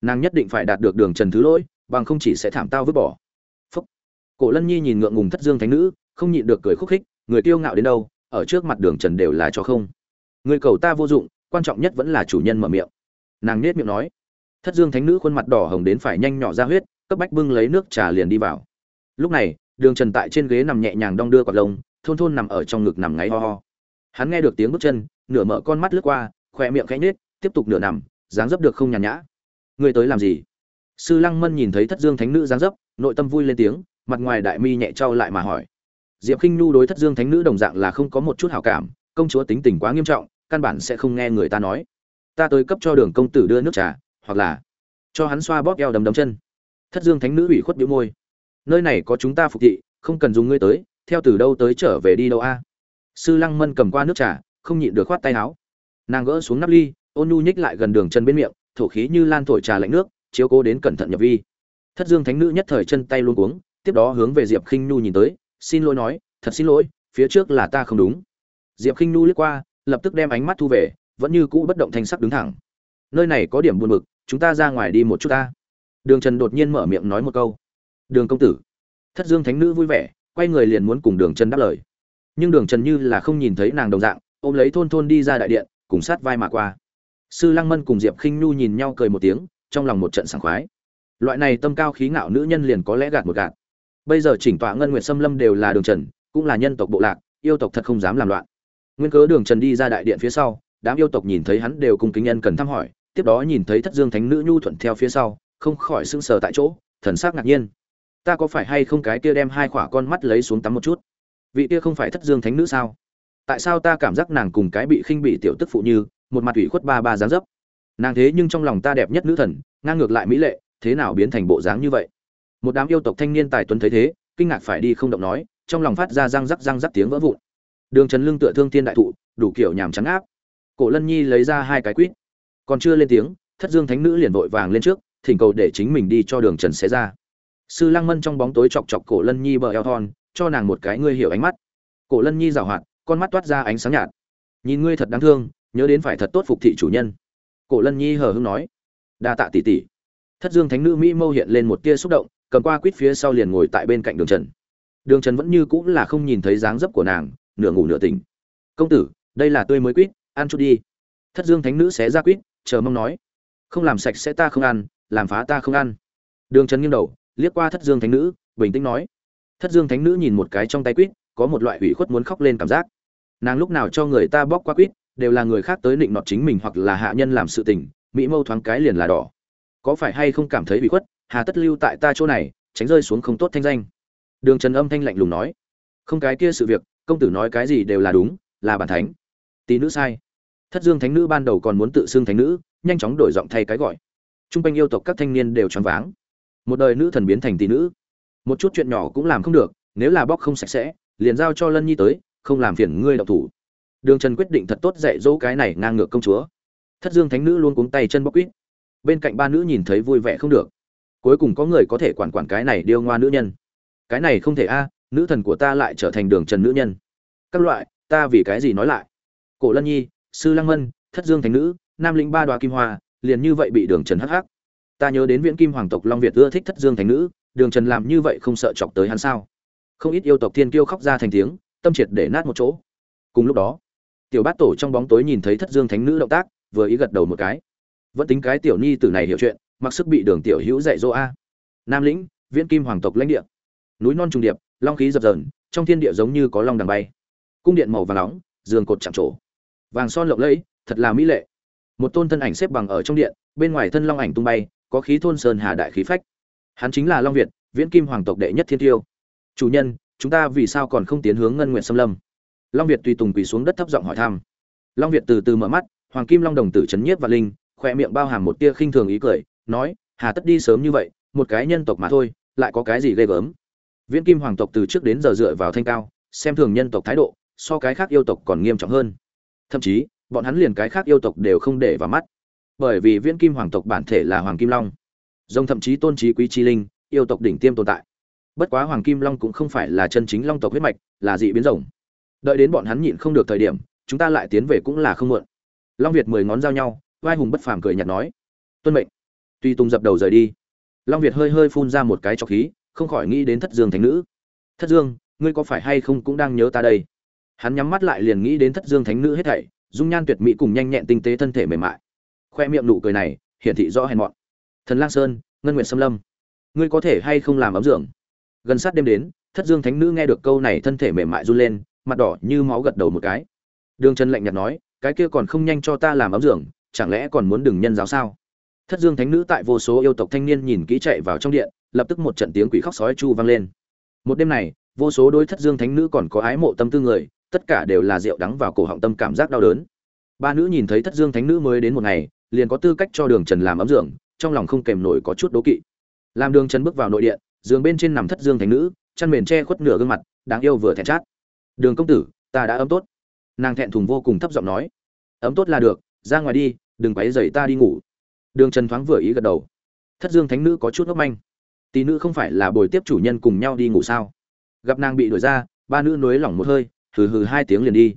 Nàng nhất định phải đạt được đường trần thứ lỗi, bằng không chỉ sẽ thảm tao vứt bỏ. Phúc. cổ lân nhi nhìn ngượng ngùng thất dương thánh nữ, không nhịn được cười khúc khích người kiêu ngạo đến đâu ở trước mặt đường trần đều là cho không. Người cầu ta vô dụng quan trọng nhất vẫn là chủ nhân mở miệng. Nàng nết miệng nói. Thất dương thánh nữ khuôn mặt đỏ hồng đến phải nhanh nhỏ ra huyết cấp bách bưng lấy nước trà liền đi vào. Lúc này đường trần tại trên ghế nằm nhẹ nhàng đong đưa quạt lông thôn thôn nằm ở trong ngực nằm ngáy ho ho. Hắn nghe được tiếng bước chân nửa mở con mắt lướt qua khoe miệng khẽ nhếch, tiếp tục nửa nằm dáng dấp được không nhàn nhã. Ngươi tới làm gì? Sư lăng mân nhìn thấy thất dương thánh nữ dáng dấp nội tâm vui lên tiếng mặt ngoài đại mi nhẹ trao lại mà hỏi diệp khinh nhu đối thất dương thánh nữ đồng dạng là không có một chút hảo cảm, công chúa tính tình quá nghiêm trọng, căn bản sẽ không nghe người ta nói. Ta tới cấp cho đường công tử đưa nước trà, hoặc là cho hắn xoa bóp eo đầm đầm chân. Thất dương thánh nữ ủy khuất đĩu môi. Nơi này có chúng ta phục thị, không cần dùng ngươi tới, theo từ đâu tới trở về đi đâu a? Sư lăng mân cầm qua nước trà, không nhịn được khoát tay áo. Nàng gỡ xuống nắp ly, ôn nhu nhích lại gần đường chân bên miệng, thổ khí như lan thổi trà lạnh nước, chiếu cố đến cẩn thận nhập vi. Thất dương thánh nữ nhất thời chân tay luôn cuống, tiếp đó hướng về diệp khinh nhu nhìn tới xin lỗi nói, thật xin lỗi, phía trước là ta không đúng. Diệp khinh nu liếc qua, lập tức đem ánh mắt thu về, vẫn như cũ bất động thanh sắc đứng thẳng. Nơi này có điểm buồn bực, chúng ta ra ngoài đi một chút ta. Đường trần đột nhiên mở miệng nói một câu. Đường công tử. Thất dương thánh nữ vui vẻ, quay người liền muốn cùng đường trần đáp lời. Nhưng đường trần như là không nhìn thấy nàng đồng dạng, ôm lấy thôn thôn đi ra đại điện, cùng sát vai mà qua. Sư lăng mân cùng diệp khinh nhu nhìn nhau cười một tiếng, trong lòng một trận sảng khoái. Loại này tâm cao khí ngạo nữ nhân liền có lẽ gạt một gạt bây giờ chỉnh tọa ngân nguyệt xâm lâm đều là đường trần, cũng là nhân tộc bộ lạc, yêu tộc thật không dám làm loạn. Nguyên cớ đường trần đi ra đại điện phía sau, đám yêu tộc nhìn thấy hắn đều cùng kính nhân cần thăm hỏi, tiếp đó nhìn thấy thất dương thánh nữ nhu thuận theo phía sau, không khỏi sưng sờ tại chỗ, thần sắc ngạc nhiên. Ta có phải hay không cái kia đem hai khỏa con mắt lấy xuống tắm một chút? Vị kia không phải thất dương thánh nữ sao? Tại sao ta cảm giác nàng cùng cái bị khinh bị tiểu tức phụ như, một mặt ủy khuất ba ba dáng dấp? Nàng thế nhưng trong lòng ta đẹp nhất nữ thần, ngang ngược lại mỹ lệ, thế nào biến thành bộ dáng như vậy? Một đám yêu tộc thanh niên tài tuấn thấy thế, kinh ngạc phải đi không động nói, trong lòng phát ra răng rắc răng rắc tiếng vỡ vụn. Đường trần lưng tựa thương thiên đại thụ, đủ kiểu nhàm trắng áp. Cổ lân nhi lấy ra hai cái quýt. Còn chưa lên tiếng, thất dương thánh nữ liền vội vàng lên trước, thỉnh cầu để chính mình đi cho đường trần xé ra. Sư lăng mân trong bóng tối chọc chọc cổ lân nhi bờ eo thon, cho nàng một cái ngươi hiểu ánh mắt. Cổ lân nhi rào hoạt, con mắt toát ra ánh sáng nhạt. Nhìn ngươi thật đáng thương, nhớ đến phải thật tốt phục thị chủ nhân. Cổ lân nhi hờ hưng nói, đa tạ tỷ tỷ. Thất dương thánh nữ mỹ mâu hiện lên một tia xúc động cầm qua quýt phía sau liền ngồi tại bên cạnh đường trần. Đường trần vẫn như cũng là không nhìn thấy dáng dấp của nàng, nửa ngủ nửa tỉnh. Công tử, đây là tươi mới quýt, ăn chút đi. Thất dương thánh nữ xé ra quýt, chờ mong nói, không làm sạch sẽ ta không ăn, làm phá ta không ăn. Đường trần nghiêng đầu, liếc qua thất dương thánh nữ, bình tĩnh nói, thất dương thánh nữ nhìn một cái trong tay quýt, có một loại ủy khuất muốn khóc lên cảm giác. Nàng lúc nào cho người ta bóc qua quýt, đều là người khác tới định nọt chính mình hoặc là hạ nhân làm sự tình, mỹ mâu thoáng cái liền là đỏ. Có phải hay không cảm thấy ủy khuất hà tất lưu tại ta chỗ này, tránh rơi xuống không tốt thanh danh. Đường trần âm thanh lạnh lùng nói. Không cái kia sự việc, công tử nói cái gì đều là đúng, là bản thánh. Tí nữ sai. Thất dương thánh nữ ban đầu còn muốn tự xưng thánh nữ, nhanh chóng đổi giọng thay cái gọi. T r u n g quanh yêu tộc các thanh niên đều choáng váng. Một đời nữ thần biến thành tỷ nữ. Một chút chuyện nhỏ cũng làm không được, nếu là bóc không sạch sẽ, liền giao cho lân nhi tới, không làm phiền ngươi đậu thủ. Đường trần quyết định thật tốt dạy dỗ cái này ngang ngược công chúa. Thất dương thánh nữ luôn cuống tay chân bóc quýt. Bên cạnh ba nữ nhìn thấy vui vẻ không được cuối cùng có người có thể quản quản cái này điêu ngoa nữ nhân. Cái này không thể a, nữ thần của ta lại trở thành đường trần nữ nhân. Các loại, ta vì cái gì nói lại? Cổ lân nhi, sư lăng mân, thất dương thánh nữ, nam lĩnh ba đoá kim hoa, liền như vậy bị đường trần hắc hắc. Ta nhớ đến viễn kim hoàng tộc long việt ưa thích thất dương thánh nữ, đường trần làm như vậy không sợ chọc tới hắn sao? Không ít yêu tộc thiên kiêu khóc ra thành tiếng, tâm triệt để nát một chỗ. Cùng lúc đó, tiểu bát tổ trong bóng tối nhìn thấy thất dương thánh nữ động tác, vừa ý gật đầu một cái. Vẫn tính cái tiểu nhi tử này hiểu chuyện mặc sức bị đường tiểu hữu dạy dỗ a. Nam lĩnh, viễn kim hoàng tộc lãnh địa. Núi non trùng điệp, long khí dập dờn, trong thiên địa giống như có long đằng bay. Cung điện màu vàng nóng, giường cột chạm trổ. Vàng son lộng lẫy, thật là mỹ lệ. Một tôn thân ảnh xếp bằng ở trong điện, bên ngoài thân long ảnh tung bay, có khí thôn sơn hà đại khí phách. Hắn chính là long việt, viễn kim hoàng tộc đệ nhất thiên tiêu. Chủ nhân, chúng ta vì sao còn không tiến hướng ngân nguyện xâm lâm? Long việt tùy tùng quỳ xuống đất thấp giọng hỏi thăm. Long việt từ từ mở mắt, hoàng kim long đồng tử chấn nhiếp và linh, khoe miệng bao hàm một tia khinh thường ý cười nói, hà tất đi sớm như vậy, một cái nhân tộc mà thôi, lại có cái gì ghê gớm? Viễn kim hoàng tộc từ trước đến giờ dựa vào thanh cao, xem thường nhân tộc thái độ, so cái khác yêu tộc còn nghiêm trọng hơn. Thậm chí, bọn hắn liền cái khác yêu tộc đều không để vào mắt. Bởi vì viễn kim hoàng tộc bản thể là hoàng kim long. Rồng thậm chí tôn trí quý chi linh, yêu tộc đỉnh tiêm tồn tại. Bất quá hoàng kim long cũng không phải là chân chính long tộc huyết mạch, là dị biến rồng. Đợi đến bọn hắn nhịn không được thời điểm, chúng ta lại tiến về cũng là không muộn. Long việt mười ngón giao nhau vai hùng bất phàm cười nhạt nói, tuân mệnh tuy tùng dập đầu rời đi. Long việt hơi hơi phun ra một cái trọc khí, không khỏi nghĩ đến thất dương thánh nữ. Thất dương, ngươi có phải hay không cũng đang nhớ ta đây? Hắn nhắm mắt lại liền nghĩ đến thất dương thánh nữ hết thảy, dung nhan tuyệt mỹ cùng nhanh nhẹn tinh tế thân thể mềm mại. Khoe miệng nụ cười này, hiển thị rõ hèn mọn. Thần lang sơn, ngân nguyện xâm lâm. Ngươi có thể hay không làm ấm dưỡng gần sát đêm đến, thất dương thánh nữ nghe được câu này thân thể mềm mại run lên, mặt đỏ như máu gật đầu một cái. Đường trần lạnh nhạt nói, cái kia còn không nhanh cho ta làm ấm dưỡng chẳng lẽ còn muốn đừng nhân giáo sao? Thất dương thánh nữ tại vô số yêu tộc thanh niên nhìn kỹ chạy vào trong điện, lập tức một trận tiếng quỷ khóc sói chu vang lên. Một đêm này, vô số đôi thất dương thánh nữ còn có ái mộ tâm tư người, tất cả đều là rượu đắng vào cổ họng tâm cảm giác đau đớn. Ba nữ nhìn thấy thất dương thánh nữ mới đến một ngày, liền có tư cách cho đường trần làm ấm dưỡng trong lòng không kèm nổi có chút đố kỵ. Làm đường trần bước vào nội điện, giường bên trên nằm thất dương thánh nữ, chăn mền che khuất nửa gương mặt, đáng yêu vừa thẹn chát. Đường công tử, ta đã ấm tốt. Nàng thẹn thùng vô cùng thấp giọng nói. Ấm tốt là được, ra ngoài đi, đừng quấy dậy ta đi ngủ đường trần thoáng vừa ý gật đầu. Thất dương thánh nữ có chút ngốc manh. Tỷ nữ không phải là bồi tiếp chủ nhân cùng nhau đi ngủ sao? Gặp nàng bị đuổi ra, ba nữ nối lỏng một hơi, hừ hừ hai tiếng liền đi.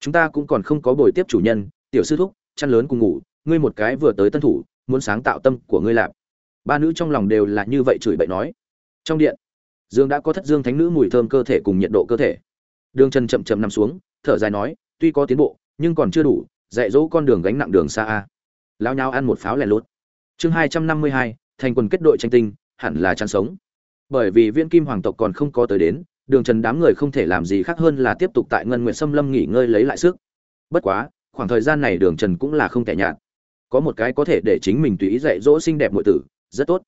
Chúng ta cũng còn không có bồi tiếp chủ nhân, tiểu sư thúc, chăn lớn cùng ngủ, ngươi một cái vừa tới tân thủ, muốn sáng tạo tâm của ngươi lạp. Ba nữ trong lòng đều là như vậy chửi bậy nói. Trong điện, dương đã có thất dương thánh nữ mùi thơm cơ thể cùng nhiệt độ cơ thể. Đường Trần chậm chậm nằm xuống, thở dài nói, tuy có tiến bộ, nhưng còn chưa đủ, dạy dỗ con đường gánh nặng đường xa a lao nhau ăn một pháo lẻ lút chương hai trăm năm mươi hai, thành quần kết đội tranh tinh, hẳn là chăn sống. Bởi vì viên kim hoàng tộc còn không có tới đến, đường trần đám người không thể làm gì khác hơn là tiếp tục tại ngân nguyện xâm lâm nghỉ ngơi lấy lại sức. Bất quá, khoảng thời gian này đường trần cũng là không tẻ nhạt. Có một cái có thể để chính mình tùy ý dạy dỗ xinh đẹp mọi tử, rất tốt.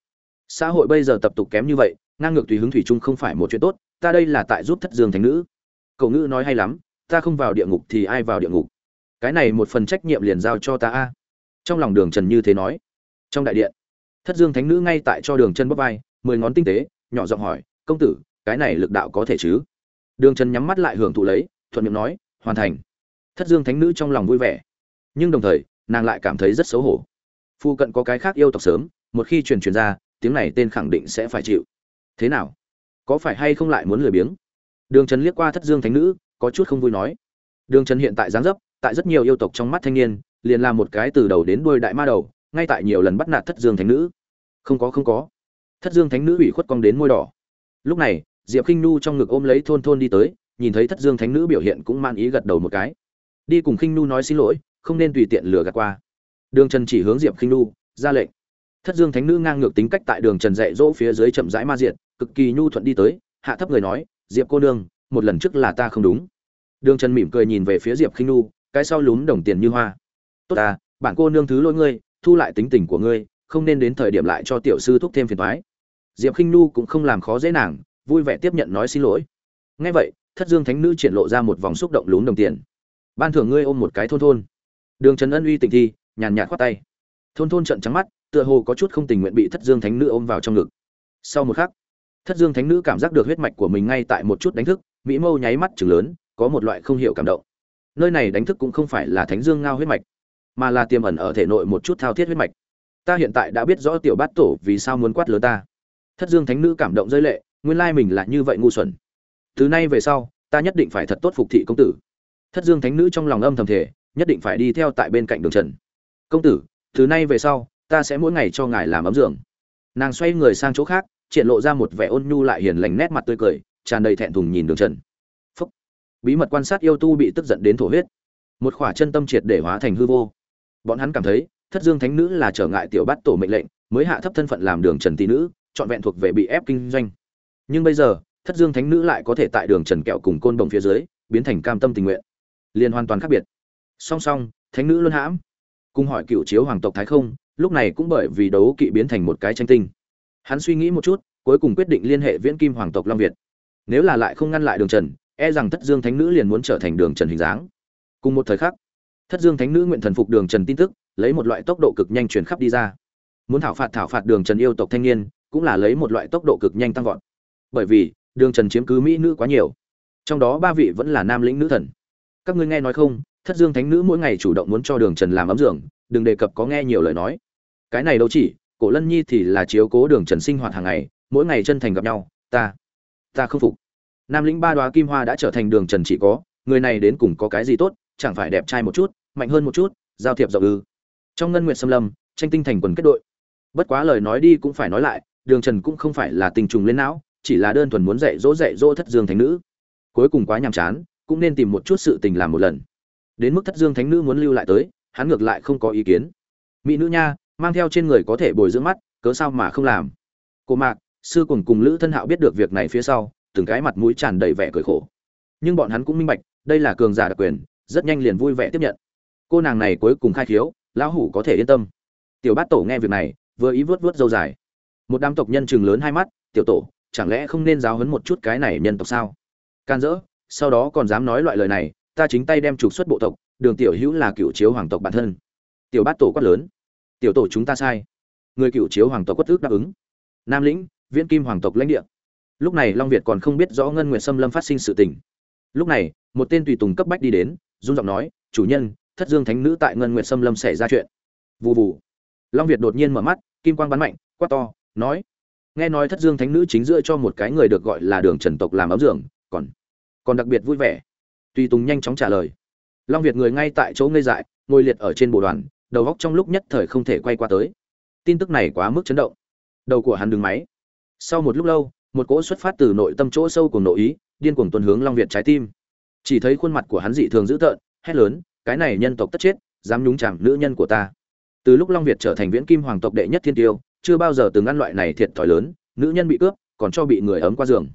Xã hội bây giờ tập tục kém như vậy, ngang ngược tùy hứng thủy chung không phải một chuyện tốt, ta đây là tại giúp thất dương thành nữ. Cậu ngữ nói hay lắm, ta không vào địa ngục thì ai vào địa ngục? Cái này một phần trách nhiệm liền giao cho ta a trong lòng đường trần như thế nói. Trong đại điện, thất dương thánh nữ ngay tại cho đường chân bóp vai, mười ngón tinh tế, nhỏ giọng hỏi, công tử, cái này lực đạo có thể chứ? Đường trần nhắm mắt lại hưởng thụ lấy, thuận miệng nói, hoàn thành. Thất dương thánh nữ trong lòng vui vẻ, nhưng đồng thời, nàng lại cảm thấy rất xấu hổ. Phu cận có cái khác yêu tộc sớm, một khi truyền truyền ra, tiếng này tên khẳng định sẽ phải chịu. Thế nào? Có phải hay không lại muốn lười biếng? Đường trần liếc qua thất dương thánh nữ, có chút không vui nói. Đường trần hiện tại giáng dấp, tại rất nhiều yêu tộc trong mắt thanh niên liền là một cái từ đầu đến đuôi đại ma đầu, ngay tại nhiều lần bắt nạt thất dương thánh nữ. Không có không có. Thất dương thánh nữ ủy khuất cong đến môi đỏ. Lúc này, diệp khinh nu trong ngực ôm lấy thôn thôn đi tới, nhìn thấy thất dương thánh nữ biểu hiện cũng man ý gật đầu một cái. Đi cùng khinh nu nói xin lỗi, không nên tùy tiện lừa gạt qua. Đường trần chỉ hướng diệp khinh nu ra lệnh. Thất dương thánh nữ ngang ngược tính cách tại đường trần dạy dỗ phía dưới chậm rãi ma diện cực kỳ nhu thuận đi tới, hạ thấp người nói, diệp cô nương, một lần trước là ta không đúng. Đường trần mỉm cười nhìn về phía diệp khinh nu cái sau lúm đồng tiền như hoa tốt ta, bản cô nương thứ lỗi ngươi, thu lại tính tình của ngươi, không nên đến thời điểm lại cho tiểu sư thúc thêm phiền thoái diệp khinh nu cũng không làm khó dễ nàng, vui vẻ tiếp nhận nói xin lỗi. Ngay vậy, thất dương thánh nữ triển lộ ra một vòng xúc động lún đồng tiền. Ban thưởng ngươi ôm một cái thôn thôn. Đường trần ân uy tình thi, nhàn nhạt khoát tay. Thôn thôn trận trắng mắt, tựa hồ có chút không tình nguyện bị thất dương thánh nữ ôm vào trong ngực. Sau một khắc, thất dương thánh nữ cảm giác được huyết mạch của mình ngay tại một chút đánh thức, mỹ mâu nháy mắt chừng lớn, có một loại không hiểu cảm động. Nơi này đánh thức cũng không phải là thánh dương ngao huyết mạch mà là tiềm ẩn ở thể nội một chút thao thiết huyết mạch. Ta hiện tại đã biết rõ tiểu bát tổ vì sao muốn quát lớn ta. Thất dương thánh nữ cảm động rơi lệ, nguyên lai mình là như vậy ngu xuẩn. Từ nay về sau, ta nhất định phải thật tốt phục thị công tử. Thất dương thánh nữ trong lòng âm thầm thể nhất định phải đi theo tại bên cạnh đường trần. Công tử, từ nay về sau, ta sẽ mỗi ngày cho ngài làm ấm giường. Nàng xoay người sang chỗ khác, triển lộ ra một vẻ ôn nhu lại hiền lành nét mặt tươi cười, tràn đầy thẹn thùng nhìn đường trần. Phúc. bí mật quan sát yêu tu bị tức giận đến thổ huyết. Một khỏa chân tâm triệt để hóa thành hư vô bọn hắn cảm thấy, thất dương thánh nữ là trở ngại tiểu bát tổ mệnh lệnh, mới hạ thấp thân phận làm đường trần tỷ nữ, trọn vẹn thuộc về bị ép kinh doanh. Nhưng bây giờ, thất dương thánh nữ lại có thể tại đường trần kẹo cùng côn đồng phía dưới, biến thành cam tâm tình nguyện. Liền hoàn toàn khác biệt. Song song, thánh nữ luân hãm. Cùng hỏi cựu chiếu hoàng tộc thái không, lúc này cũng bởi vì đấu kỵ biến thành một cái tranh tinh. Hắn suy nghĩ một chút, cuối cùng quyết định liên hệ viễn kim hoàng tộc long việt. Nếu là lại không ngăn lại đường trần e rằng thất dương thánh nữ liền muốn trở thành đường trần hình dáng. Cùng một thời khắc thất dương thánh nữ nguyện thần phục đường trần tin tức, lấy một loại tốc độ cực nhanh chuyển khắp đi ra. Muốn thảo phạt thảo phạt đường trần yêu tộc thanh niên, cũng là lấy một loại tốc độ cực nhanh tăng vọt. Bởi vì, đường trần chiếm cứ mỹ nữ quá nhiều. Trong đó ba vị vẫn là nam lĩnh nữ thần. Các ngươi nghe nói không, thất dương thánh nữ mỗi ngày chủ động muốn cho đường trần làm ấm giường, đừng đề cập có nghe nhiều lời nói. Cái này đâu chỉ, cổ lân nhi thì là chiếu cố đường trần sinh hoạt hàng ngày, mỗi ngày chân thành gặp nhau, ta ta không phục. Nam lĩnh ba đoá kim hoa đã trở thành đường trần chỉ có, người này đến cùng có cái gì tốt? Chẳng phải đẹp trai một chút, mạnh hơn một chút, giao thiệp rộng ư. Trong ngân nguyện xâm lâm, tranh tinh thành quần kết đội. Bất quá lời nói đi cũng phải nói lại, đường trần cũng không phải là tình trùng lên não, chỉ là đơn thuần muốn dạy dỗ dạy dỗ thất dương thánh nữ. Cuối cùng quá nhàm chán, cũng nên tìm một chút sự tình làm một lần. Đến mức thất dương thánh nữ muốn lưu lại tới, hắn ngược lại không có ý kiến. Mỹ nữ nha, mang theo trên người có thể bồi dưỡng mắt, cớ sao mà không làm? Cô mạc, sư cùng cùng lữ thân hạo biết được việc này phía sau, từng cái mặt mũi tràn đầy vẻ cười khổ. Nhưng bọn hắn cũng minh bạch, đây là cường giả đặc quyền rất nhanh liền vui vẻ tiếp nhận. Cô nàng này cuối cùng khai khiếu, lão hủ có thể yên tâm. Tiểu bát tổ nghe việc này, vừa ý vớt vớt dâu dài. Một đám tộc nhân chừng lớn hai mắt, tiểu tổ, chẳng lẽ không nên giáo huấn một chút cái này nhân tộc sao? Can dỡ, sau đó còn dám nói loại lời này, ta chính tay đem trục xuất bộ tộc, đường tiểu hữu là cựu chiếu hoàng tộc bản thân. Tiểu bát tổ quát lớn, tiểu tổ chúng ta sai. Người cựu chiếu hoàng tộc quất ước đáp ứng. Nam lĩnh, viễn kim hoàng tộc lãnh địa. Lúc này long việt còn không biết rõ ngân nguyệt xâm lâm phát sinh sự tình. Lúc này, một tên tùy tùng cấp bách đi đến run giọng nói, chủ nhân, thất dương thánh nữ tại ngân nguyệt xâm lâm xảy ra chuyện. Vụ vụ long việt đột nhiên mở mắt, kim quang bắn mạnh, quát to, nói, nghe nói thất dương thánh nữ chính giữa cho một cái người được gọi là đường trần tộc làm ấm giường, còn còn đặc biệt vui vẻ. Tùy tùng nhanh chóng trả lời. Long việt người ngay tại chỗ ngây dại, ngồi liệt ở trên bộ đoàn, đầu góc trong lúc nhất thời không thể quay qua tới. Tin tức này quá mức chấn động. Đầu của hắn đứng máy. Sau một lúc lâu, một cỗ xuất phát từ nội tâm chỗ sâu của nội ý, điên cuồng tuần hướng long việt trái tim chỉ thấy khuôn mặt của hắn dị thường dữ tợn, hét lớn, cái này nhân tộc tất chết, dám nhúng chàng nữ nhân của ta. Từ lúc long việt trở thành viễn kim hoàng tộc đệ nhất thiên tiêu, chưa bao giờ từng ăn loại này thiệt thòi lớn, nữ nhân bị cướp, còn cho bị người ấm qua giường.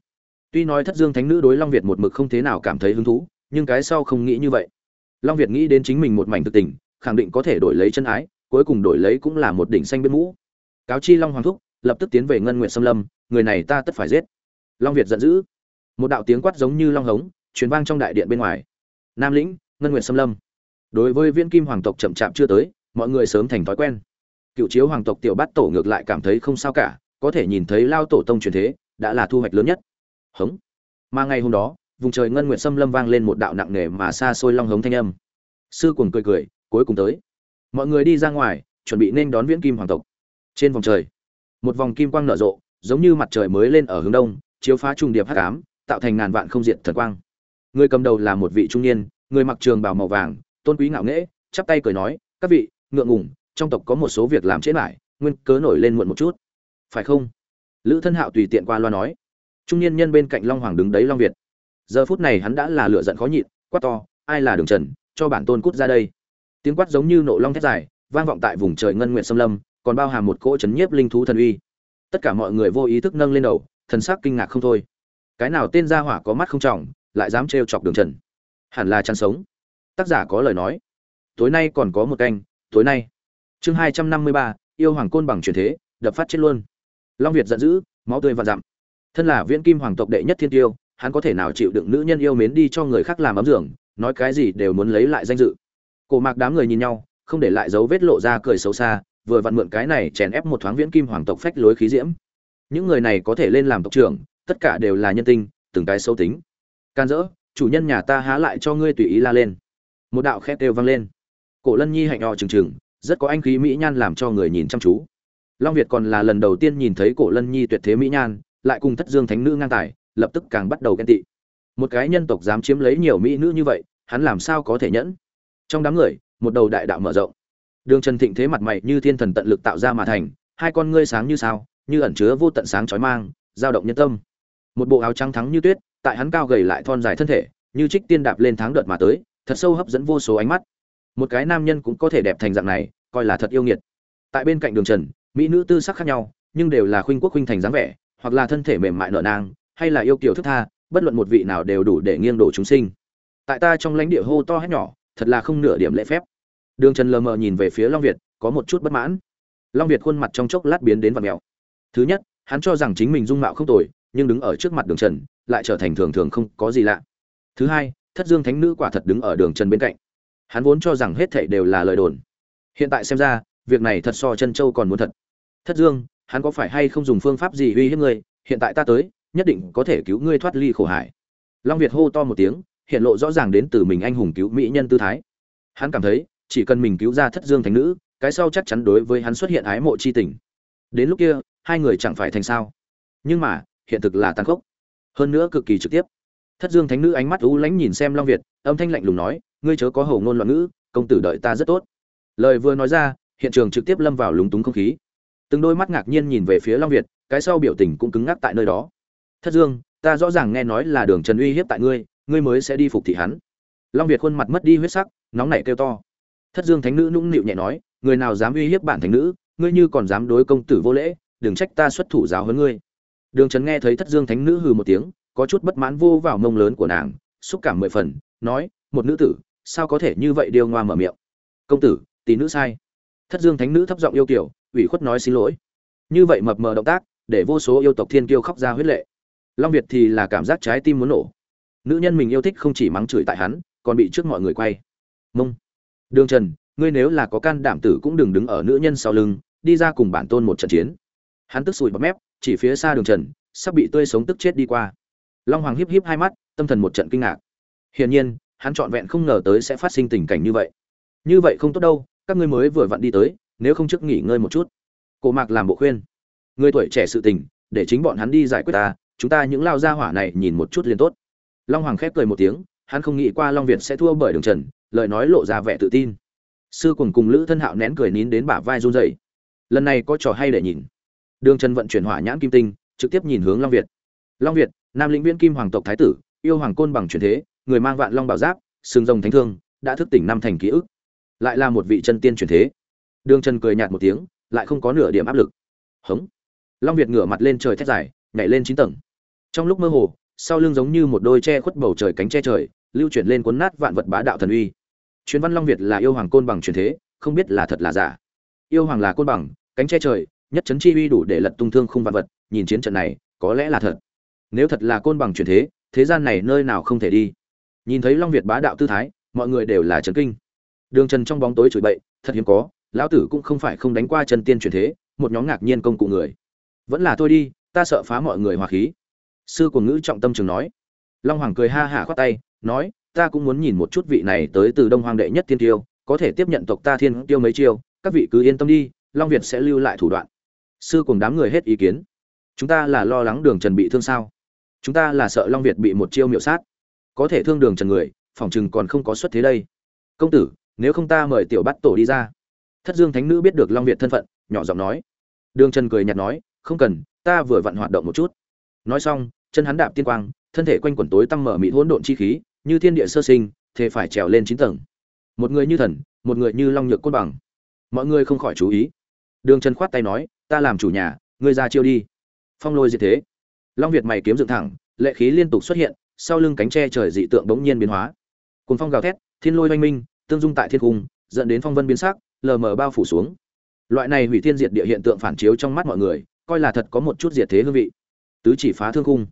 Tuy nói thất dương thánh nữ đối long việt một mực không thế nào cảm thấy hứng thú, nhưng cái sau không nghĩ như vậy. Long việt nghĩ đến chính mình một mảnh thực tình, khẳng định có thể đổi lấy chân ái, cuối cùng đổi lấy cũng là một đỉnh xanh bên mũ. Cáo chi long hoàng thúc, lập tức tiến về ngân nguyện xâm lâm, người này ta tất phải giết. Long việt giận dữ. Một đạo tiếng quát giống như long hống truyền vang trong đại điện bên ngoài. Nam lĩnh, ngân nguyện xâm lâm. Đối với viên kim hoàng tộc chậm chạp chưa tới, mọi người sớm thành thói quen. Cựu chiếu hoàng tộc tiểu bát tổ ngược lại cảm thấy không sao cả, có thể nhìn thấy lao tổ tông truyền thế, đã là thu hoạch lớn nhất. Hống. Mà ngày hôm đó, vùng trời ngân nguyện xâm lâm vang lên một đạo nặng nề mà xa xôi long hống thanh âm. Sư cuồng cười cười, cuối cùng tới. Mọi người đi ra ngoài, chuẩn bị nên đón viễn kim hoàng tộc. Trên vòng trời, một vòng kim quang nở rộ, giống như mặt trời mới lên ở hướng đông, chiếu phá trung điệp hắc ám, tạo thành ngàn vạn không diện thần quang người cầm đầu là một vị trung niên, người mặc trường bào màu vàng, tôn quý ngạo nghễ, chắp tay cười nói, các vị, ngượng ngùng, trong tộc có một số việc làm chết lại nguyên cớ nổi lên muộn một chút. Phải không? Lữ thân hạo tùy tiện qua loa nói. Trung niên nhân bên cạnh long hoàng đứng đấy long việt. Giờ phút này hắn đã là lửa giận khó nhịn, quát to, ai là đường trần, cho bản tôn cút ra đây. Tiếng quát giống như nộ long thét dài, vang vọng tại vùng trời ngân nguyện xâm lâm, còn bao hàm một cỗ chấn nhiếp linh thú thần uy. Tất cả mọi người vô ý thức nâng lên đầu, thần sắc kinh ngạc không thôi. Cái nào tên gia hỏa có mắt không trọng lại dám trêu chọc đường trần. Hẳn là chăn sống. Tác giả có lời nói. Tối nay còn có một canh, tối nay. Chương hai trăm năm mươi ba, yêu hoàng côn bằng truyền thế, đập phát chết luôn. Long việt giận dữ, máu tươi và dặm. Thân là viễn kim hoàng tộc đệ nhất thiên tiêu, hắn có thể nào chịu đựng nữ nhân yêu mến đi cho người khác làm ấm giường, nói cái gì đều muốn lấy lại danh dự. Cổ mạc đám người nhìn nhau, không để lại dấu vết lộ ra cười xấu xa, vừa vặn mượn cái này chèn ép một thoáng viễn kim hoàng tộc phách lối khí diễm. Những người này có thể lên làm tộc trưởng, tất cả đều là nhân tinh, từng cái sâu tính can dỡ, chủ nhân nhà ta há lại cho ngươi tùy ý la lên. Một đạo khét đều vang lên. Cổ lân nhi hạnh họ trừng trừng rất có anh khí mỹ nhan làm cho người nhìn chăm chú. Long việt còn là lần đầu tiên nhìn thấy cổ lân nhi tuyệt thế mỹ nhan, lại cùng thất dương thánh nữ ngang tài, lập tức càng bắt đầu ghen tị. Một cái nhân tộc dám chiếm lấy nhiều mỹ nữ như vậy, hắn làm sao có thể nhẫn? Trong đám người, một đầu đại đạo mở rộng. Đường trần thịnh thế mặt mày như thiên thần tận lực tạo ra mà thành, hai con ngươi sáng như sao, như ẩn chứa vô tận sáng chói mang, dao động nhân tâm. Một bộ áo trắng thắng như tuyết tại hắn cao gầy lại thon dài thân thể, như trích tiên đạp lên tháng đợt mà tới, thật sâu hấp dẫn vô số ánh mắt. Một cái nam nhân cũng có thể đẹp thành dạng này, coi là thật yêu nghiệt. Tại bên cạnh đường trần, mỹ nữ tư sắc khác nhau, nhưng đều là khuynh quốc khuynh thành dáng vẻ, hoặc là thân thể mềm mại nở nang, hay là yêu kiều thức tha, bất luận một vị nào đều đủ để nghiêng đổ chúng sinh. Tại ta trong lãnh địa hô to hết nhỏ, thật là không nửa điểm lễ phép. Đường trần lờ mờ nhìn về phía long việt, có một chút bất mãn. Long việt khuôn mặt trong chốc lát biến đến vạt mèo. Thứ nhất, hắn cho rằng chính mình dung mạo không tồi, nhưng đứng ở trước mặt đường trần lại trở thành thường thường không có gì lạ. Thứ hai, thất dương thánh nữ quả thật đứng ở đường trần bên cạnh. Hắn vốn cho rằng hết thảy đều là lời đồn. Hiện tại xem ra, việc này thật so chân châu còn muốn thật. Thất dương, hắn có phải hay không dùng phương pháp gì uy hiếp ngươi? Hiện tại ta tới, nhất định có thể cứu ngươi thoát ly khổ hải. Long việt hô to một tiếng, hiện lộ rõ ràng đến từ mình anh hùng cứu mỹ nhân tư thái. Hắn cảm thấy, chỉ cần mình cứu ra thất dương thánh nữ, cái sau chắc chắn đối với hắn xuất hiện ái mộ chi tình. Đến lúc kia, hai người chẳng phải thành sao. Nhưng mà, hiện thực là tàn khốc hơn nữa cực kỳ trực tiếp. Thất dương thánh nữ ánh mắt u lánh nhìn xem long việt, âm thanh lạnh lùng nói, ngươi chớ có hầu ngôn loạn ngữ, công tử đợi ta rất tốt. Lời vừa nói ra, hiện trường trực tiếp lâm vào lúng túng không khí. Từng đôi mắt ngạc nhiên nhìn về phía long việt, cái sau biểu tình cũng cứng ngắc tại nơi đó. Thất dương, ta rõ ràng nghe nói là đường trần uy hiếp tại ngươi ngươi mới sẽ đi phục thị hắn. Long việt khuôn mặt mất đi huyết sắc, nóng nảy kêu to. Thất dương thánh nữ nũng nịu nhẹ nói, người nào dám uy hiếp bản thánh nữ, ngươi như còn dám đối công tử vô lễ, đừng trách ta xuất thủ giáo hơn ngươi đường trần nghe thấy thất dương thánh nữ hừ một tiếng, có chút bất mãn vô vào mông lớn của nàng, xúc cảm mười phần, nói, một nữ tử, sao có thể như vậy điêu ngoa mở miệng? Công tử, tỷ nữ sai. Thất dương thánh nữ thấp giọng yêu kiểu ủy khuất nói xin lỗi. Như vậy mập mờ động tác, để vô số yêu tộc thiên kiêu khóc ra huyết lệ. Long việt thì là cảm giác trái tim muốn nổ. Nữ nhân mình yêu thích không chỉ mắng chửi tại hắn, còn bị trước mọi người quay. Mông. Đường trần, ngươi nếu là có can đảm tử cũng đừng đứng ở nữ nhân sau lưng, đi ra cùng bản tôn một trận chiến. Hắn tức sùi bọt mép chỉ phía xa đường trần, sắp bị tươi sống tức chết đi qua. Long hoàng híp híp hai mắt, tâm thần một trận kinh ngạc. Hiển nhiên, hắn trọn vẹn không ngờ tới sẽ phát sinh tình cảnh như vậy. Như vậy không tốt đâu, các ngươi mới vừa vặn đi tới, nếu không trước nghỉ ngơi một chút. Cổ mạc làm bộ khuyên. Người tuổi trẻ sự tình, để chính bọn hắn đi giải quyết ta, chúng ta những lao gia hỏa này nhìn một chút liền tốt. Long hoàng khép cười một tiếng, hắn không nghĩ qua long việt sẽ thua bởi đường trần, lời nói lộ ra vẻ tự tin. Sư cùng cùng lữ thân hạo nén cười nín đến bả vai run rẩy. Lần này có trò hay để nhìn đường trần vận chuyển hỏa nhãn kim tinh, trực tiếp nhìn hướng long việt. Long việt, nam lĩnh viễn kim hoàng tộc thái tử, yêu hoàng côn bằng truyền thế, người mang vạn long bảo giáp sừng rồng thánh thương, đã thức tỉnh năm thành ký ức. Lại là một vị chân tiên truyền thế. Đường trần cười nhạt một tiếng, lại không có nửa điểm áp lực. Hững. long việt ngửa mặt lên trời thét dài, nhảy lên chín tầng. Trong lúc mơ hồ, sau lưng giống như một đôi che khuất bầu trời cánh che trời, lưu chuyển lên cuốn nát vạn vật bá đạo thần uy. Truyền văn long việt là yêu hoàng côn bằng truyền thế, không biết là thật là giả. Yêu hoàng là côn bằng, cánh che trời nhất chấn chi uy đủ để lật tung thương khung vạn vật, nhìn chiến trận này, có lẽ là thật. Nếu thật là côn bằng chuyển thế thế gian này nơi nào không thể đi. Nhìn thấy long việt bá đạo tư thái, mọi người đều là trấn kinh. Đường trần trong bóng tối chửi bậy, thật hiếm có, lão tử cũng không phải không đánh qua chân tiên truyền thế, một nhóm ngạc nhiên công cụ người. Vẫn là tôi đi, ta sợ phá mọi người hòa khí. Sư của ngữ trọng tâm trường nói. Long hoàng cười ha hả khoát tay, nói, ta cũng muốn nhìn một chút vị này tới từ đông hoàng đệ nhất thiên tiêu, có thể tiếp nhận tộc ta thiên tiêu mấy chiêu, các vị cứ yên tâm đi, long việt sẽ lưu lại thủ đoạn sư cùng đám người hết ý kiến. Chúng ta là lo lắng đường trần bị thương sao? Chúng ta là sợ long việt bị một chiêu miệu sát. Có thể thương đường trần người, phòng chừng còn không có xuất thế đây. Công tử, nếu không ta mời tiểu bắt tổ đi ra. Thất dương thánh nữ biết được long việt thân phận, nhỏ giọng nói. Đường trần cười nhạt nói, không cần, ta vừa vặn hoạt động một chút. Nói xong, chân hắn đạp tiên quang, thân thể quanh quẩn tối tăng mở mịt hỗn độn chi khí, như thiên địa sơ sinh, thế phải trèo lên chín tầng. Một người như thần, một người như long nhược côn bằng. Mọi người không khỏi chú ý. Đường trần khoát tay nói ta làm chủ nhà, ngươi ra chiêu đi. Phong lôi diệt thế. Long việt mày kiếm dựng thẳng, lệ khí liên tục xuất hiện, sau lưng cánh tre trời dị tượng bỗng nhiên biến hóa. Cùng phong gào thét, thiên lôi oanh minh, tương dung tại thiên cung, dẫn đến phong vân biến sắc, lờ mờ bao phủ xuống. Loại này hủy thiên diệt địa hiện tượng phản chiếu trong mắt mọi người, coi là thật có một chút diệt thế hương vị. Tứ chỉ phá thương cung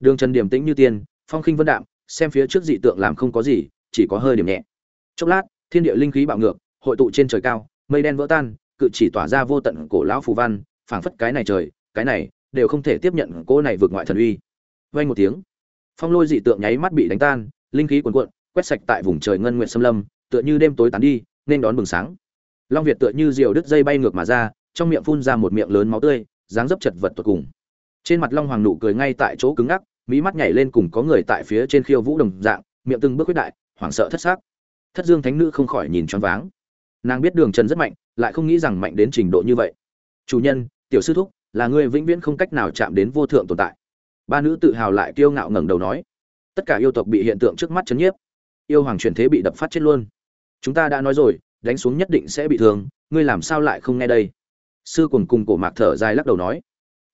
đường trần điểm tĩnh như tiên, phong khinh vân đạm, xem phía trước dị tượng làm không có gì, chỉ có hơi điểm nhẹ. Chốc lát, thiên địa linh khí bạo ngược, hội tụ trên trời cao, mây đen vỡ tan cự chỉ tỏa ra vô tận cổ lão phù văn, phảng phất cái này trời, cái này, đều không thể tiếp nhận cô này vượt ngoại thần uy. Vang một tiếng, phong lôi dị tượng nháy mắt bị đánh tan, linh khí cuồn cuộn, quét sạch tại vùng trời ngân nguyện xâm lâm, tựa như đêm tối tán đi, nên đón bừng sáng. Long việt tựa như diều đứt dây bay ngược mà ra, trong miệng phun ra một miệng lớn máu tươi, dáng dấp chật vật tột cùng. Trên mặt long hoàng nụ cười ngay tại chỗ cứng ngắc mỹ mắt nhảy lên cùng có người tại phía trên khiêu vũ đồng dạng, miệng từng bước quyết đại, hoảng sợ thất xác. Thất dương thánh nữ không khỏi nhìn choáng váng nàng biết đường trần rất mạnh, lại không nghĩ rằng mạnh đến trình độ như vậy. Chủ nhân, tiểu sư thúc, là người vĩnh viễn không cách nào chạm đến vô thượng tồn tại. Ba nữ tự hào lại kiêu ngạo ngẩng đầu nói. Tất cả yêu tộc bị hiện tượng trước mắt chấn nhiếp. Yêu hoàng truyền thế bị đập phát chết luôn. Chúng ta đã nói rồi, đánh xuống nhất định sẽ bị thương, ngươi làm sao lại không nghe đây? Sư cùng cùng cổ mạc thở dài lắc đầu nói.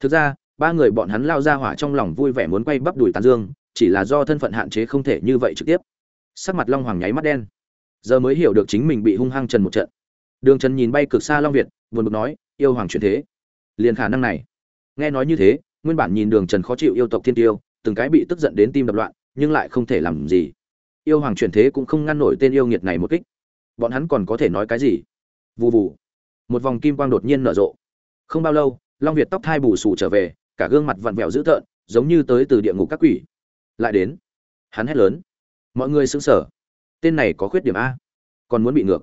Thực ra, ba người bọn hắn lao ra hỏa trong lòng vui vẻ muốn quay bắp đùi tàn dương, chỉ là do thân phận hạn chế không thể như vậy trực tiếp. Sắc mặt long hoàng nháy mắt đen giờ mới hiểu được chính mình bị hung hăng trần một trận. Đường trần nhìn bay cực xa long việt, buồn bực nói, yêu hoàng chuyển thế. Liền khả năng này. Nghe nói như thế, nguyên bản nhìn đường trần khó chịu yêu tộc thiên tiêu, từng cái bị tức giận đến tim đập loạn, nhưng lại không thể làm gì. Yêu hoàng chuyển thế cũng không ngăn nổi tên yêu nghiệt này một kích. Bọn hắn còn có thể nói cái gì? Vù vù. Một vòng kim quang đột nhiên nở rộ. Không bao lâu, long việt tóc thai bù sù trở về, cả gương mặt vặn vẹo dữ tợn, giống như tới từ địa ngục các quỷ. Lại đến. Hắn hét lớn. Mọi người xứng sở tên này có khuyết điểm a. Còn muốn bị ngược.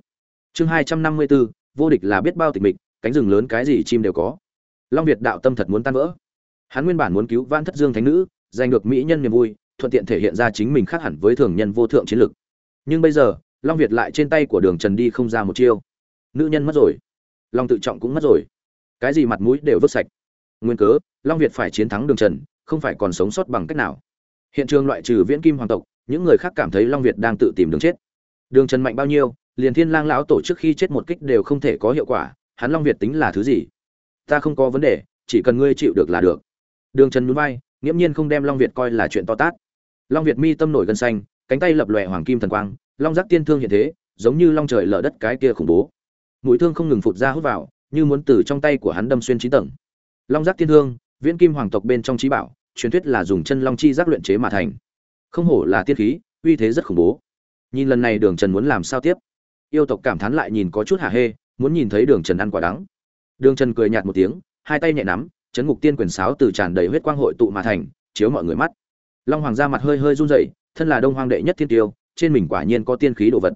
Chương hai trăm năm mươi bốn vô địch là biết bao tịch mịch, cánh rừng lớn cái gì chim đều có. Long việt đạo tâm thật muốn tan vỡ. Hắn nguyên bản muốn cứu van thất dương thánh nữ, giành được mỹ nhân niềm vui, thuận tiện thể hiện ra chính mình khác hẳn với thường nhân vô thượng chiến lực. Nhưng bây giờ, long việt lại trên tay của đường trần đi không ra một chiêu. Nữ nhân mất rồi. Long tự trọng cũng mất rồi. Cái gì mặt mũi đều vứt sạch. Nguyên cớ, long việt phải chiến thắng đường trần, không phải còn sống sót bằng cách nào. Hiện trường loại trừ viễn kim hoàng tộc những người khác cảm thấy long việt đang tự tìm đường chết. Đường trần mạnh bao nhiêu, liền thiên lang lão tổ trước khi chết một kích đều không thể có hiệu quả, hắn long việt tính là thứ gì? Ta không có vấn đề, chỉ cần ngươi chịu được là được. Đường trần nhún vai, nghiễm nhiên không đem long việt coi là chuyện to tát. Long việt mi tâm nổi gân xanh, cánh tay lập lòe hoàng kim thần quang, long giác tiên thương hiện thế, giống như long trời lở đất cái kia khủng bố. Mũi thương không ngừng phụt ra hút vào, như muốn từ trong tay của hắn đâm xuyên chín tầng. Long giác tiên thương, viễn kim hoàng tộc bên trong trí bảo, truyền thuyết là dùng chân long chi giác luyện chế mà thành không hổ là tiên khí, uy thế rất khủng bố. Nhìn lần này đường trần muốn làm sao tiếp? Yêu tộc cảm thán lại nhìn có chút hả hê, muốn nhìn thấy đường trần ăn quả đắng. Đường trần cười nhạt một tiếng, hai tay nhẹ nắm, chấn ngục tiên quyền sáo từ tràn đầy huyết quang hội tụ mà thành, chiếu mọi người mắt. Long hoàng ra mặt hơi hơi run rẩy, thân là đông hoàng đệ nhất thiên tiêu, trên mình quả nhiên có tiên khí đồ vật.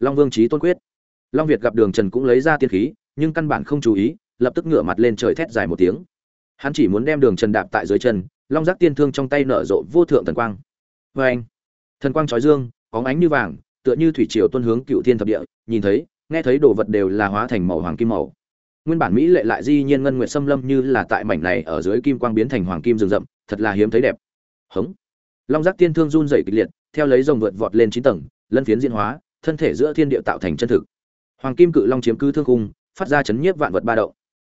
Long vương trí tôn quyết. Long việt gặp đường trần cũng lấy ra tiên khí, nhưng căn bản không chú ý, lập tức ngửa mặt lên trời thét dài một tiếng. Hắn chỉ muốn đem đường trần đạp tại dưới chân, long giác tiên thương trong tay nở rộ vô thượng thần quang vê anh, thần quang trói dương, bóng ánh như vàng, tựa như thủy triều tuân hướng cựu thiên thập địa, nhìn thấy, nghe thấy đồ vật đều là hóa thành màu hoàng kim màu. Nguyên bản mỹ lệ lại di nhiên ngân nguyệt xâm lâm như là tại mảnh này ở dưới kim quang biến thành hoàng kim rừng rậm, thật là hiếm thấy đẹp. Hống. Long giác tiên thương run dày kịch liệt, theo lấy rồng vượt vọt lên chín tầng, lân phiến diễn hóa, thân thể giữa thiên địa tạo thành chân thực. Hoàng kim cự long chiếm cứ thương khung, phát ra chấn nhiếp vạn vật ba động.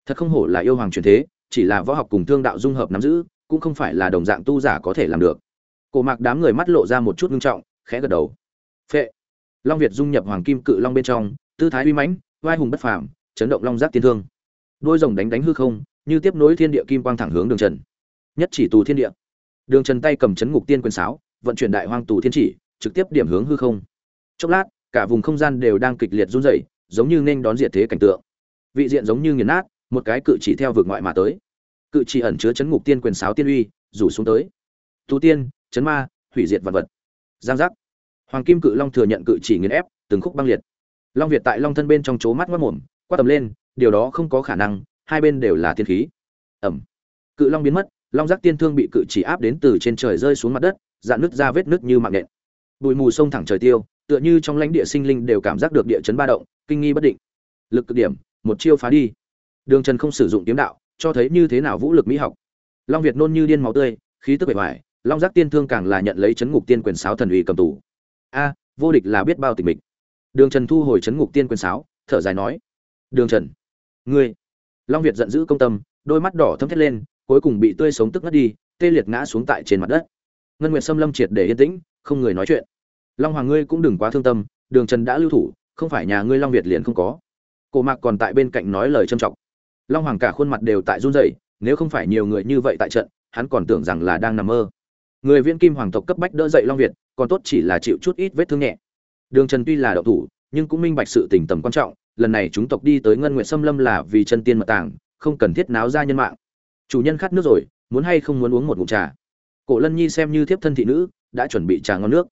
Thật không hổ là yêu hoàng truyền thế, chỉ là võ học cùng thương đạo dung hợp nắm giữ, cũng không phải là đồng dạng tu giả có thể làm được cổ mạc đám người mắt lộ ra một chút ngưng trọng, khẽ gật đầu. Phệ. Long việt dung nhập hoàng kim cự long bên trong, tư thái uy mãnh vai hùng bất phàm, chấn động long giác tiên thương. Đôi rồng đánh đánh hư không, như tiếp nối thiên địa kim quang thẳng hướng đường trần. Nhất chỉ tù thiên địa. Đường trần tay cầm chấn ngục tiên quyền sáo, vận chuyển đại hoang tù thiên chỉ, trực tiếp điểm hướng hư không. Chốc lát, cả vùng không gian đều đang kịch liệt run rẩy, giống như nên đón diệt thế cảnh tượng. Vị diện giống như nghiền nát, một cái cự chỉ theo vực ngoại mà tới. Cự chỉ ẩn chứa chấn ngục tiên quyền sáo tiên uy, rủ xuống tới. Tu tiên chấn ma, hủy diệt vật vật. Giang giác. Hoàng kim cự long thừa nhận cự chỉ nghiền ép, từng khúc băng liệt. Long việt tại long thân bên trong chố mắt mất mồm, quát tầm lên, điều đó không có khả năng, hai bên đều là tiên khí. Ẩm. Cự long biến mất, long giác tiên thương bị cự chỉ áp đến từ trên trời rơi xuống mặt đất, dạn nứt ra vết nứt như mạng nện bụi mù sông thẳng trời tiêu, tựa như trong lãnh địa sinh linh đều cảm giác được địa chấn ba động, kinh nghi bất định. Lực cực điểm, một chiêu phá đi. Đường trần không sử dụng kiếm đạo, cho thấy như thế nào vũ lực mỹ học. Long việt nôn như điên máu tươi, khí tức bề ngoài long giác tiên thương càng là nhận lấy chấn ngục tiên quyền sáo thần uy cầm tù. A, vô địch là biết bao tình mịch. Đường trần thu hồi chấn ngục tiên quyền sáo, thở dài nói, đường trần, ngươi. Long việt giận dữ công tâm, đôi mắt đỏ thâm thét lên, cuối cùng bị tươi sống tức ngất đi, tê liệt ngã xuống tại trên mặt đất. Ngân nguyệt xâm lâm triệt để yên tĩnh, không người nói chuyện. Long hoàng ngươi cũng đừng quá thương tâm, đường trần đã lưu thủ, không phải nhà ngươi long việt liền không có. Cổ mạc còn tại bên cạnh nói lời trâm trọng long hoàng cả khuôn mặt đều tại run rẩy, nếu không phải nhiều người như vậy tại trận, hắn còn tưởng rằng là đang nằm mơ người Viễn kim hoàng tộc cấp bách đỡ dậy long việt, còn tốt chỉ là chịu chút ít vết thương nhẹ. Đường trần tuy là đậu thủ, nhưng cũng minh bạch sự tình tầm quan trọng, lần này chúng tộc đi tới ngân nguyện xâm lâm là vì chân tiên mật tàng, không cần thiết náo ra nhân mạng. Chủ nhân khát nước rồi, muốn hay không muốn uống một ngụm trà. Cổ lân nhi xem như thiếp thân thị nữ, đã chuẩn bị trà ngon nước.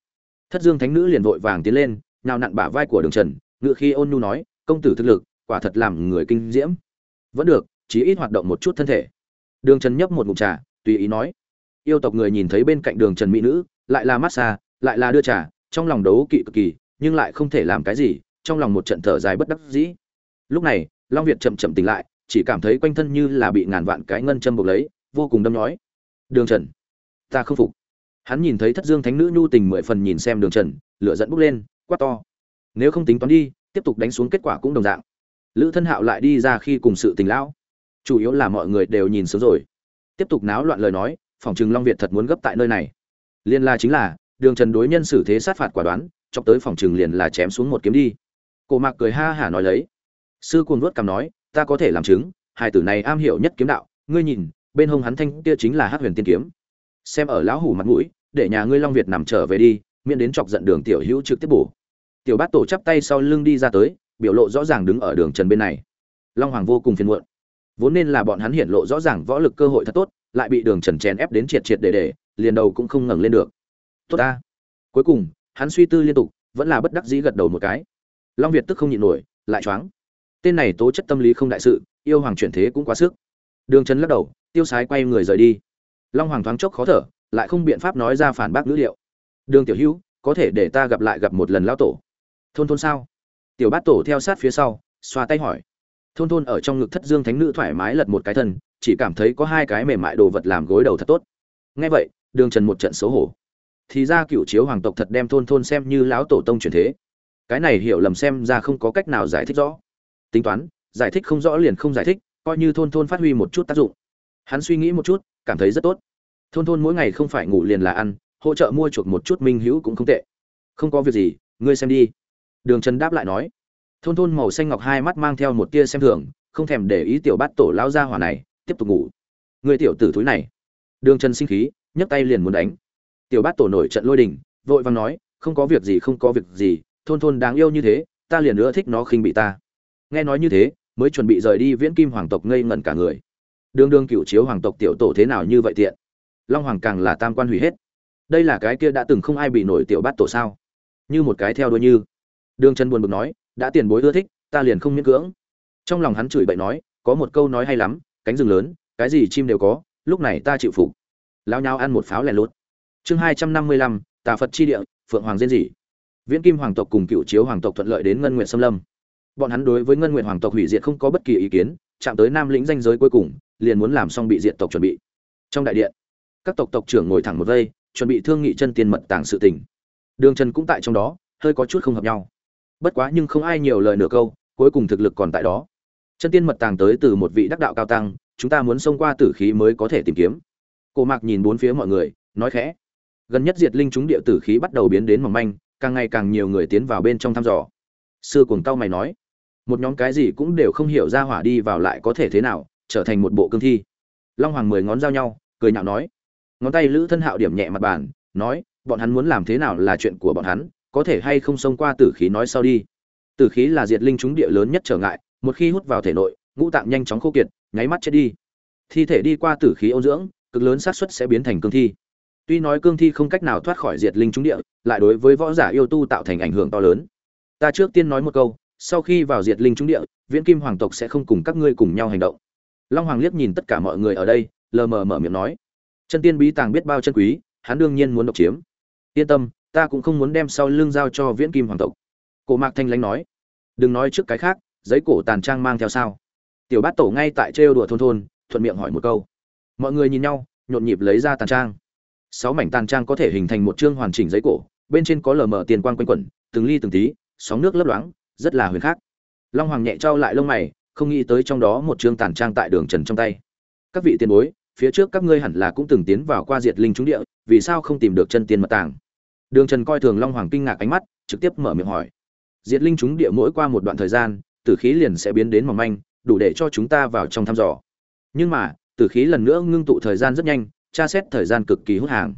Thất dương thánh nữ liền vội vàng tiến lên nào nặn bả vai của đường trần, ngựa khi ôn nhu nói, công tử thực lực, quả thật làm người kinh diễm. Vẫn được chỉ ít hoạt động một chút thân thể. Đường trần nhấp một ngụm trà, tùy ý nói yêu tộc người nhìn thấy bên cạnh đường trần mỹ nữ, lại là massage lại là đưa trà, trong lòng đấu kỵ cực kỳ, nhưng lại không thể làm cái gì, trong lòng một trận thở dài bất đắc dĩ. Lúc này, long việt chậm chậm tỉnh lại, chỉ cảm thấy quanh thân như là bị ngàn vạn cái ngân châm buộc lấy, vô cùng đâm nhói. Đường trần, ta không phục. Hắn nhìn thấy thất dương thánh nữ nhu tình mười phần nhìn xem đường trần, lửa dẫn bốc lên, quát to. Nếu không tính toán đi, tiếp tục đánh xuống kết quả cũng đồng dạng. Lữ thân hạo lại đi ra khi cùng sự tình lão. Chủ yếu là mọi người đều nhìn sớm rồi. Tiếp tục náo loạn lời nói phòng trừng long việt thật muốn gấp tại nơi này. Liên la chính là, đường trần đối nhân xử thế sát phạt quả đoán, chọc tới phòng trừng liền là chém xuống một kiếm đi. Cổ mạc cười ha hả nói lấy. Sư cuồng vuốt cằm nói, ta có thể làm chứng, hai tử này am hiểu nhất kiếm đạo, ngươi nhìn, bên hông hắn thanh kia chính là hát huyền tiên kiếm. Xem ở lão hủ mặt mũi, để nhà ngươi long việt nằm trở về đi, miễn đến chọc giận đường tiểu hữu trực tiếp bổ. Tiểu bát tổ chắp tay sau lưng đi ra tới, biểu lộ rõ ràng đứng ở đường trần bên này. Long hoàng vô cùng phiền muộn. Vốn nên là bọn hắn hiển lộ rõ ràng võ lực cơ hội thật tốt lại bị đường trần chèn ép đến triệt triệt để để, liền đầu cũng không ngẩng lên được. Tốt ta. Cuối cùng, hắn suy tư liên tục, vẫn là bất đắc dĩ gật đầu một cái. Long việt tức không nhịn nổi, lại choáng. Tên này tố chất tâm lý không đại sự, yêu hoàng chuyển thế cũng quá sức. Đường trần lắc đầu, tiêu sái quay người rời đi. Long hoàng thoáng chốc khó thở, lại không biện pháp nói ra phản bác ngữ liệu. Đường tiểu hữu, có thể để ta gặp lại gặp một lần lão tổ. Thôn thôn sao? Tiểu bát tổ theo sát phía sau, xoa tay hỏi. Thôn thôn ở trong ngực thất dương thánh nữ thoải mái lật một cái thân chỉ cảm thấy có hai cái mềm mại đồ vật làm gối đầu thật tốt. Nghe vậy, đường trần một trận xấu hổ. Thì ra cựu chiếu hoàng tộc thật đem thôn thôn xem như lão tổ tông truyền thế. Cái này hiểu lầm xem ra không có cách nào giải thích rõ. Tính toán, giải thích không rõ liền không giải thích, coi như thôn thôn phát huy một chút tác dụng. Hắn suy nghĩ một chút, cảm thấy rất tốt. Thôn thôn mỗi ngày không phải ngủ liền là ăn, hỗ trợ mua chuộc một chút minh hữu cũng không tệ. Không có việc gì, ngươi xem đi. Đường trần đáp lại nói. Thôn thôn màu xanh ngọc hai mắt mang theo một tia xem thường, không thèm để ý tiểu bát tổ lao ra hỏa này tiếp tục ngủ. Người tiểu tử thúi này. Đường trần sinh khí, nhấc tay liền muốn đánh. Tiểu bát tổ nổi trận lôi đình, vội vàng nói, không có việc gì, không có việc gì, thôn thôn đáng yêu như thế, ta liền nữa thích nó khinh bị ta. Nghe nói như thế, mới chuẩn bị rời đi viễn kim hoàng tộc ngây ngẩn cả người. Đương đương cựu chiếu hoàng tộc tiểu tổ thế nào như vậy tiện? Long hoàng càng là tam quan hủy hết. Đây là cái kia đã từng không ai bị nổi tiểu bát tổ sao? Như một cái theo đuôi như. Đường chân buồn bực nói, đã tiền bối ưa thích, ta liền không miễn cưỡng. Trong lòng hắn chửi bậy nói, có một câu nói hay lắm cánh rừng lớn, cái gì chim đều có, lúc này ta chịu phục. Lao nhau ăn một pháo lẻ lốt chương hai trăm năm mươi lăm, tà phật chi địa, phượng hoàng diên dị. Viễn kim hoàng tộc cùng cựu chiếu hoàng tộc thuận lợi đến ngân nguyện xâm lâm. Bọn hắn đối với ngân nguyện hoàng tộc hủy diệt không có bất kỳ ý kiến, chạm tới nam lĩnh danh giới cuối cùng, liền muốn làm xong bị diệt tộc chuẩn bị. Trong đại điện, các tộc tộc trưởng ngồi thẳng một vây, chuẩn bị thương nghị chân tiền mật tàng sự tình. Đường trần cũng tại trong đó, hơi có chút không hợp nhau. Bất quá nhưng không ai nhiều lời nửa câu, cuối cùng thực lực còn tại đó chân tiên mật tàng tới từ một vị đắc đạo cao tăng, chúng ta muốn xông qua tử khí mới có thể tìm kiếm. Cổ mạc nhìn bốn phía mọi người, nói khẽ. Gần nhất diệt linh chúng địa tử khí bắt đầu biến đến mỏng manh, càng ngày càng nhiều người tiến vào bên trong thăm dò. Sư cuồng tao mày nói, một nhóm cái gì cũng đều không hiểu ra hỏa đi vào lại có thể thế nào, trở thành một bộ cương thi. Long hoàng mười ngón giao nhau, cười nhạo nói, ngón tay lữ thân hạo điểm nhẹ mặt bàn, nói, bọn hắn muốn làm thế nào là chuyện của bọn hắn, có thể hay không xông qua tử khí nói sau đi. Tử khí là diệt linh chúng địa lớn nhất trở ngại một khi hút vào thể nội, ngũ tạng nhanh chóng khô kiệt, nháy mắt chết đi. Thi thể đi qua tử khí ôn dưỡng, cực lớn xác suất sẽ biến thành cương thi. Tuy nói cương thi không cách nào thoát khỏi diệt linh trúng địa, lại đối với võ giả yêu tu tạo thành ảnh hưởng to lớn. Ta trước tiên nói một câu, sau khi vào diệt linh trúng địa, viễn kim hoàng tộc sẽ không cùng các ngươi cùng nhau hành động. Long hoàng liếc nhìn tất cả mọi người ở đây, lờ mờ mở miệng nói. Chân tiên bí tàng biết bao chân quý, hắn đương nhiên muốn độc chiếm. Yên tâm, ta cũng không muốn đem sau lưng giao cho viễn kim hoàng tộc. Cổ mạc thanh lãnh nói. Đừng nói trước cái khác giấy cổ tàn trang mang theo sao? Tiểu bát tổ ngay tại trêu đùa thôn thôn, thuận miệng hỏi một câu. Mọi người nhìn nhau, nhộn nhịp lấy ra tàn trang. Sáu mảnh tàn trang có thể hình thành một chương hoàn chỉnh giấy cổ, bên trên có lờ mờ tiền quang quanh quẩn, từng ly từng tí, sóng nước lấp loáng, rất là huyền khác long hoàng nhẹ trao lại lông mày, không nghĩ tới trong đó một chương tàn trang tại đường trần trong tay. Các vị tiền bối, phía trước các ngươi hẳn là cũng từng tiến vào qua diệt linh trúng địa, vì sao không tìm được chân tiên mật tàng? Đường trần coi thường long hoàng kinh ngạc ánh mắt, trực tiếp mở miệng hỏi. Diệt linh trúng địa mỗi qua một đoạn thời gian tử khí liền sẽ biến đến mỏng manh, đủ để cho chúng ta vào trong thăm dò. Nhưng mà, tử khí lần nữa ngưng tụ thời gian rất nhanh, tra xét thời gian cực kỳ hút hàng.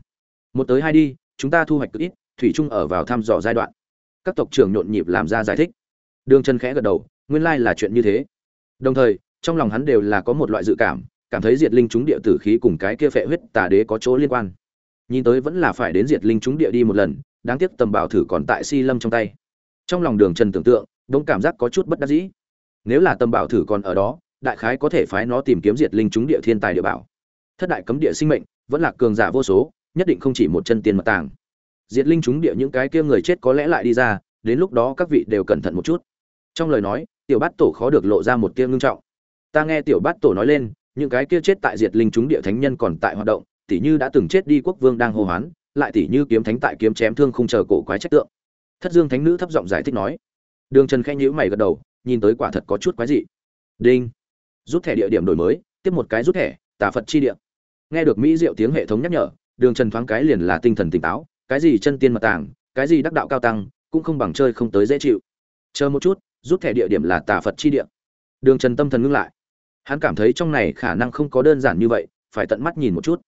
Một tới hai đi, chúng ta thu hoạch cực ít, thủy chung ở vào thăm dò giai đoạn. Các tộc trưởng nhộn nhịp làm ra giải thích. Đường trần khẽ gật đầu, nguyên lai là chuyện như thế. Đồng thời, trong lòng hắn đều là có một loại dự cảm cảm thấy diệt linh chúng địa tử khí cùng cái kia phệ huyết tà đế có chỗ liên quan. Nhìn tới vẫn là phải đến diệt linh chúng địa đi một lần, đáng tiếc tầm bảo thử còn tại si lâm trong tay. Trong lòng đường trần tưởng tượng đông cảm giác có chút bất đắc dĩ. Nếu là tầm bảo thử còn ở đó, đại khái có thể phái nó tìm kiếm diệt linh chúng địa thiên tài địa bảo. Thất đại cấm địa sinh mệnh, vẫn là cường giả vô số, nhất định không chỉ một chân tiền mật tàng. Diệt linh chúng địa những cái kia người chết có lẽ lại đi ra, đến lúc đó các vị đều cẩn thận một chút. Trong lời nói, tiểu bát tổ khó được lộ ra một tia ngưng trọng. Ta nghe tiểu bát tổ nói lên, những cái kia chết tại diệt linh chúng địa thánh nhân còn tại hoạt động tỷ như đã từng chết đi quốc vương đang hô hoán, lại tỷ như kiếm thánh tại kiếm chém thương không chờ cổ quái trách tượng. Thất dương thánh nữ thấp giọng giải thích nói đường trần khẽ nhíu mày gật đầu, nhìn tới quả thật có chút quái dị. Đinh. Rút thẻ địa điểm đổi mới, tiếp một cái rút thẻ, tà phật chi địa. Nghe được mỹ diệu tiếng hệ thống nhắc nhở, đường trần thoáng cái liền là tinh thần tỉnh táo, cái gì chân tiên mật tàng, cái gì đắc đạo cao tăng, cũng không bằng chơi không tới dễ chịu. Chờ một chút, rút thẻ địa điểm là tà phật chi địa. Đường trần tâm thần ngưng lại. Hắn cảm thấy trong này khả năng không có đơn giản như vậy, phải tận mắt nhìn một chút.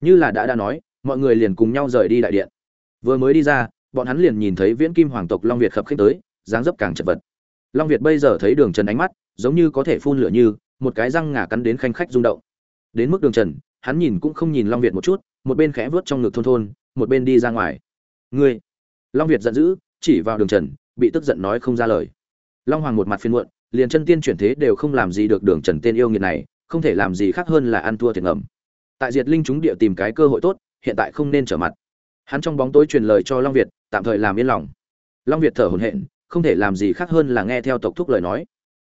Như là đã đã nói, mọi người liền cùng nhau rời đi đại điện. Vừa mới đi ra, bọn hắn liền nhìn thấy viễn kim hoàng tộc long việt khập khích tới dáng dấp càng chật vật. Long việt bây giờ thấy đường trần ánh mắt, giống như có thể phun lửa như, một cái răng ngà cắn đến khanh khách rung động. Đến mức đường trần, hắn nhìn cũng không nhìn long việt một chút, một bên khẽ vớt trong ngực thôn thôn, một bên đi ra ngoài. Ngươi? Long việt giận dữ, chỉ vào đường trần, bị tức giận nói không ra lời. Long hoàng một mặt phiên muộn, liền chân tiên chuyển thế đều không làm gì được đường trần tên yêu nghiệt này, không thể làm gì khác hơn là ăn thua thiệt ngầm. Tại diệt linh chúng địa tìm cái cơ hội tốt, hiện tại không nên trở mặt. Hắn trong bóng tối truyền lời cho long việt, tạm thời làm yên lòng. Long việt thở hổn hển không thể làm gì khác hơn là nghe theo tộc thúc lời nói.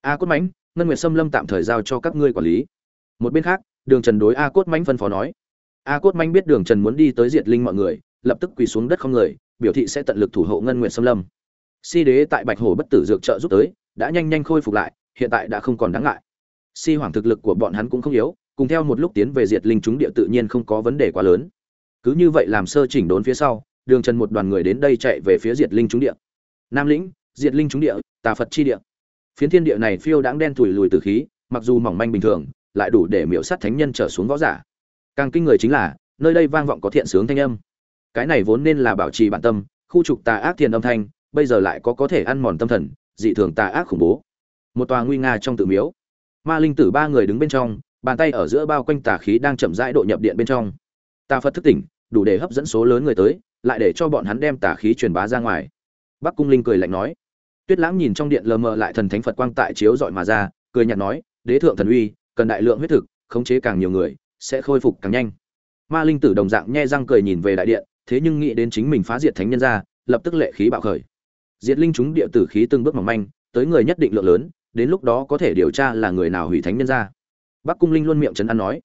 A cốt mãnh, ngân nguyệt sâm lâm tạm thời giao cho các ngươi quản lý. Một bên khác, đường trần đối a cốt mãnh phân phó nói. A cốt mãnh biết đường trần muốn đi tới diệt linh mọi người, lập tức quỳ xuống đất không người, biểu thị sẽ tận lực thủ hộ ngân nguyệt sâm lâm. Si đế tại bạch hồ bất tử dược trợ giúp tới, đã nhanh nhanh khôi phục lại, hiện tại đã không còn đáng ngại. Si hoàng thực lực của bọn hắn cũng không yếu, cùng theo một lúc tiến về diệt linh chúng địa tự nhiên không có vấn đề quá lớn. Cứ như vậy làm sơ chỉnh đốn phía sau, đường trần một đoàn người đến đây chạy về phía diệt linh chúng địa. Nam lĩnh diệt linh chúng địa, tà phật chi địa. Phiến thiên địa này phiêu đãng đen thủi lùi từ khí, mặc dù mỏng manh bình thường, lại đủ để miễu sát thánh nhân trở xuống võ giả. Càng kinh người chính là, nơi đây vang vọng có thiện sướng thanh âm. Cái này vốn nên là bảo trì bản tâm, khu trục tà ác thiền âm thanh, bây giờ lại có có thể ăn mòn tâm thần, dị thường tà ác khủng bố. Một tòa nguy nga trong tự miếu. Ma linh tử ba người đứng bên trong, bàn tay ở giữa bao quanh tà khí đang chậm rãi độ nhập điện bên trong. Tà phật thức tỉnh, đủ để hấp dẫn số lớn người tới, lại để cho bọn hắn đem tà khí truyền bá ra ngoài. Bắc cung linh cười lạnh nói tuyết lãng nhìn trong điện lờ mờ lại thần thánh phật quang tại chiếu rọi mà ra, cười nhạt nói, đế thượng thần uy, cần đại lượng huyết thực, khống chế càng nhiều người, sẽ khôi phục càng nhanh. Ma linh tử đồng dạng nhe răng cười nhìn về đại điện, thế nhưng nghĩ đến chính mình phá diệt thánh nhân ra, lập tức lệ khí bạo khởi. Diệt linh chúng địa tử khí từng bước mỏng manh, tới người nhất định lượng lớn, đến lúc đó có thể điều tra là người nào hủy thánh nhân ra. Bắc cung linh luôn miệng trấn an nói.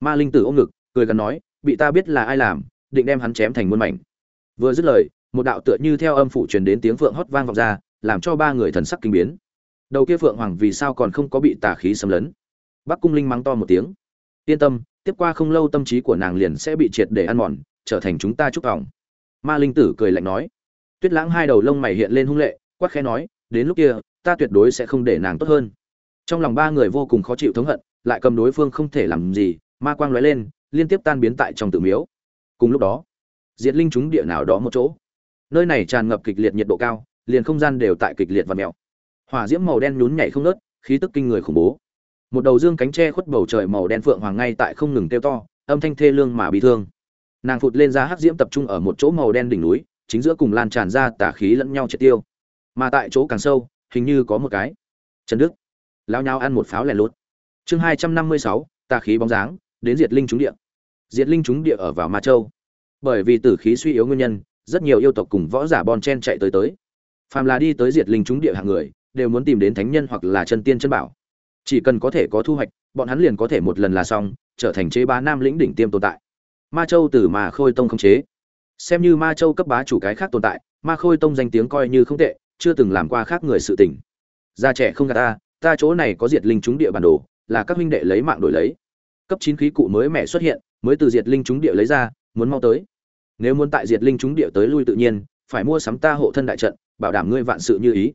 Ma linh tử ôm ngực, cười gần nói, bị ta biết là ai làm, định đem hắn chém thành muôn mảnh. Vừa dứt lời, một đạo tựa như theo âm phủ truyền đến tiếng vượng hót vang vọng ra làm cho ba người thần sắc kinh biến. Đầu kia phượng hoàng vì sao còn không có bị tà khí xâm lấn? Bắc cung linh mắng to một tiếng. Yên tâm, tiếp qua không lâu tâm trí của nàng liền sẽ bị triệt để ăn mòn, trở thành chúng ta chúc vọng. Ma linh tử cười lạnh nói. Tuyết lãng hai đầu lông mày hiện lên hung lệ, quát khẽ nói, đến lúc kia, ta tuyệt đối sẽ không để nàng tốt hơn. Trong lòng ba người vô cùng khó chịu thống hận, lại cầm đối phương không thể làm gì, ma quang lóe lên, liên tiếp tan biến tại trong tự miếu. Cùng lúc đó, diệt linh chúng địa nào đó một chỗ. Nơi này tràn ngập kịch liệt nhiệt độ cao liền không gian đều tại kịch liệt và mèo hỏa diễm màu đen nhún nhảy không nớt khí tức kinh người khủng bố. Một đầu dương cánh tre khuất bầu trời màu đen phượng hoàng ngay tại không ngừng kêu to, âm thanh thê lương mà bị thương. Nàng phụt lên ra hắc diễm tập trung ở một chỗ màu đen đỉnh núi, chính giữa cùng lan tràn ra tả khí lẫn nhau triệt tiêu. Mà tại chỗ càng sâu, hình như có một cái. Trần đức lao nhau ăn một pháo lẻ lốt. Chương hai trăm năm mươi sáu, tà khí bóng dáng, đến diệt linh trúng địa. Diệt linh trúng địa ở vào ma châu. Bởi vì tử khí suy yếu nguyên nhân, rất nhiều yêu tộc cùng võ giả bon chen chạy tới tới phàm là đi tới diệt linh chúng địa hạng người, đều muốn tìm đến thánh nhân hoặc là chân tiên chân bảo. Chỉ cần có thể có thu hoạch, bọn hắn liền có thể một lần là xong, trở thành chế bá nam lĩnh đỉnh tiêm tồn tại. Ma châu từ mà khôi tông không chế. Xem như ma châu cấp bá chủ cái khác tồn tại, ma khôi tông danh tiếng coi như không tệ, chưa từng làm qua khác người sự tình. Gia trẻ không gạt ta ta chỗ này có diệt linh trúng địa bản đồ, là các huynh đệ lấy mạng đổi lấy. Cấp chín khí cụ mới mẻ xuất hiện, mới từ diệt linh trúng địa lấy ra, muốn mau tới. Nếu muốn tại diệt linh trúng địa tới lui tự nhiên, phải mua sắm ta hộ thân đại trận bảo đảm ngươi vạn sự như ý.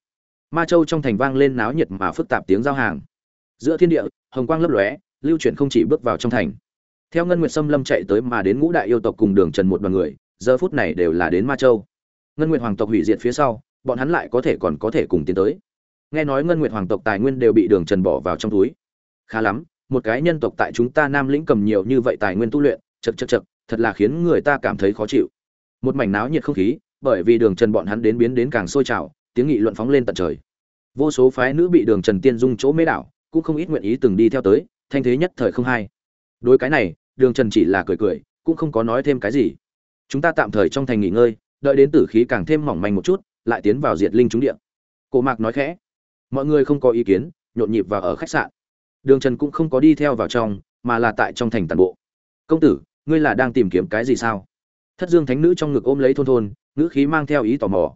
Ma châu trong thành vang lên náo nhiệt mà phức tạp tiếng giao hàng. Giữa thiên địa, hồng quang lấp lóe, lưu chuyển không chỉ bước vào trong thành. Theo ngân nguyệt sâm lâm chạy tới mà đến ngũ đại yêu tộc cùng đường trần một đoàn người, giờ phút này đều là đến ma châu. Ngân nguyệt hoàng tộc hủy diệt phía sau, bọn hắn lại có thể còn có thể cùng tiến tới. Nghe nói ngân nguyệt hoàng tộc tài nguyên đều bị đường trần bỏ vào trong túi. Khá lắm, một cái nhân tộc tại chúng ta nam lĩnh cầm nhiều như vậy tài nguyên tu luyện chật chật chật thật là khiến người ta cảm thấy khó chịu. Một mảnh náo nhiệt không khí bởi vì đường trần bọn hắn đến biến đến càng sôi trào, tiếng nghị luận phóng lên tận trời. Vô số phái nữ bị đường trần tiên dung chỗ mê đảo, cũng không ít nguyện ý từng đi theo tới, thanh thế nhất thời không hay. Đối cái này, đường trần chỉ là cười cười, cũng không có nói thêm cái gì. Chúng ta tạm thời trong thành nghỉ ngơi, đợi đến tử khí càng thêm mỏng manh một chút, lại tiến vào diệt linh trúng điện cổ mạc nói khẽ. Mọi người không có ý kiến, nhộn nhịp vào ở khách sạn. Đường trần cũng không có đi theo vào trong, mà là tại trong thành tàn bộ. Công tử, ngươi là đang tìm kiếm cái gì sao? Thất dương thánh nữ trong ngực ôm lấy thôn thôn ngữ khí mang theo ý tò mò.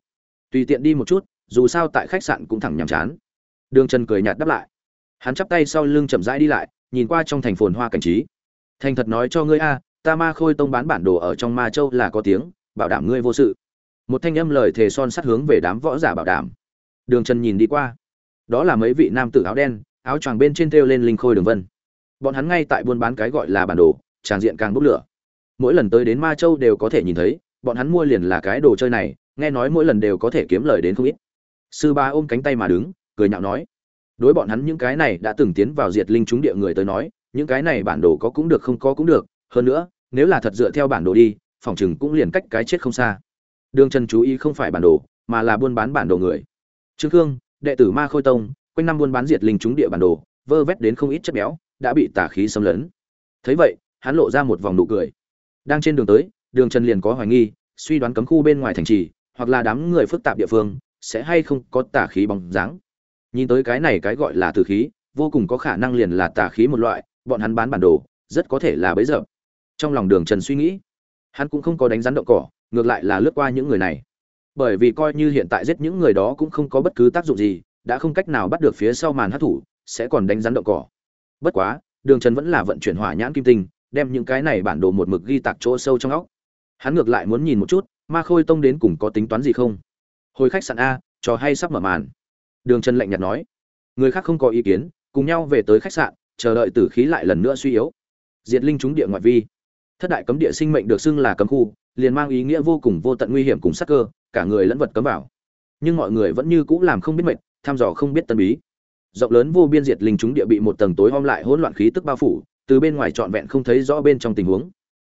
Tùy tiện đi một chút, dù sao tại khách sạn cũng thẳng nhàm chán. Đường trần cười nhạt đáp lại. Hắn chắp tay sau lưng chậm rãi đi lại, nhìn qua trong thành phồn hoa cảnh trí. Thành thật nói cho ngươi a, ta ma khôi tông bán bản đồ ở trong ma châu là có tiếng, bảo đảm ngươi vô sự. Một thanh âm lời thề son sắt hướng về đám võ giả bảo đảm. Đường trần nhìn đi qua. Đó là mấy vị nam tử áo đen, áo choàng bên trên thêu lên linh khôi đường vân. Bọn hắn ngay tại buôn bán cái gọi là bản đồ tràn diện càng bốc lửa. Mỗi lần tới đến ma châu đều có thể nhìn thấy bọn hắn mua liền là cái đồ chơi này, nghe nói mỗi lần đều có thể kiếm lời đến không ít. Sư ba ôm cánh tay mà đứng, cười nhạo nói, đối bọn hắn những cái này đã từng tiến vào diệt linh trúng địa người tới nói, những cái này bản đồ có cũng được không có cũng được, hơn nữa, nếu là thật dựa theo bản đồ đi, phòng chừng cũng liền cách cái chết không xa. Đường trần chú ý không phải bản đồ, mà là buôn bán bản đồ người. Trương khương, đệ tử ma khôi tông, quanh năm buôn bán diệt linh trúng địa bản đồ, vơ vét đến không ít chất béo, đã bị tà khí xâm lấn. Thấy vậy, hắn lộ ra một vòng nụ cười. Đang trên đường tới đường trần liền có hoài nghi, suy đoán cấm khu bên ngoài thành trì, hoặc là đám người phức tạp địa phương, sẽ hay không có tà khí bóng dáng. Nhìn tới cái này cái gọi là tử khí, vô cùng có khả năng liền là tà khí một loại, bọn hắn bán bản đồ, rất có thể là bấy giờ. Trong lòng đường trần suy nghĩ, hắn cũng không có đánh rắn động cỏ, ngược lại là lướt qua những người này. Bởi vì coi như hiện tại giết những người đó cũng không có bất cứ tác dụng gì, đã không cách nào bắt được phía sau màn hát thủ, sẽ còn đánh rắn động cỏ. Bất quá, đường trần vẫn là vận chuyển hỏa nhãn kim tinh, đem những cái này bản đồ một mực ghi tạc chỗ sâu trong óc hắn ngược lại muốn nhìn một chút, ma khôi tông đến cùng có tính toán gì không? Hồi khách sạn a, trò hay sắp mở màn? Đường trần lạnh nhạt nói. Người khác không có ý kiến, cùng nhau về tới khách sạn, chờ đợi tử khí lại lần nữa suy yếu. Diệt linh trúng địa ngoại vi. Thất đại cấm địa sinh mệnh được xưng là cấm khu, liền mang ý nghĩa vô cùng vô tận nguy hiểm cùng sắc cơ, cả người lẫn vật cấm vào. Nhưng mọi người vẫn như cũ làm không biết mệnh, thăm dò không biết tân bí. Rộng lớn vô biên diệt linh trúng địa bị một tầng tối om lại hỗn loạn khí tức bao phủ, từ bên ngoài trọn vẹn không thấy rõ bên trong tình huống.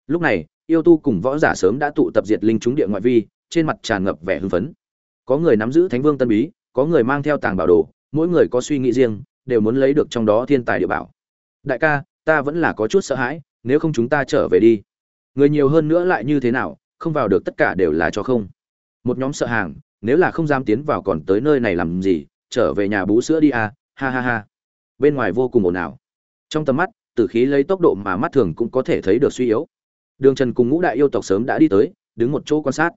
Lúc này yêu tu cùng võ giả sớm đã tụ tập diệt linh chúng địa ngoại vi, trên mặt tràn ngập vẻ hưng phấn. Có người nắm giữ thánh vương tân bí, có người mang theo tàng bảo đồ, mỗi người có suy nghĩ riêng, đều muốn lấy được trong đó thiên tài địa bảo. Đại ca, ta vẫn là có chút sợ hãi, nếu không chúng ta trở về đi. Người nhiều hơn nữa lại như thế nào, không vào được tất cả đều là cho không. Một nhóm sợ hàng, nếu là không dám tiến vào còn tới nơi này làm gì, trở về nhà bú sữa đi à ha ha ha. Bên ngoài vô cùng ồn ào. Trong tầm mắt, tử khí lấy tốc độ mà mắt thường cũng có thể thấy được suy yếu đường trần cùng ngũ đại yêu tộc sớm đã đi tới, đứng một chỗ quan sát.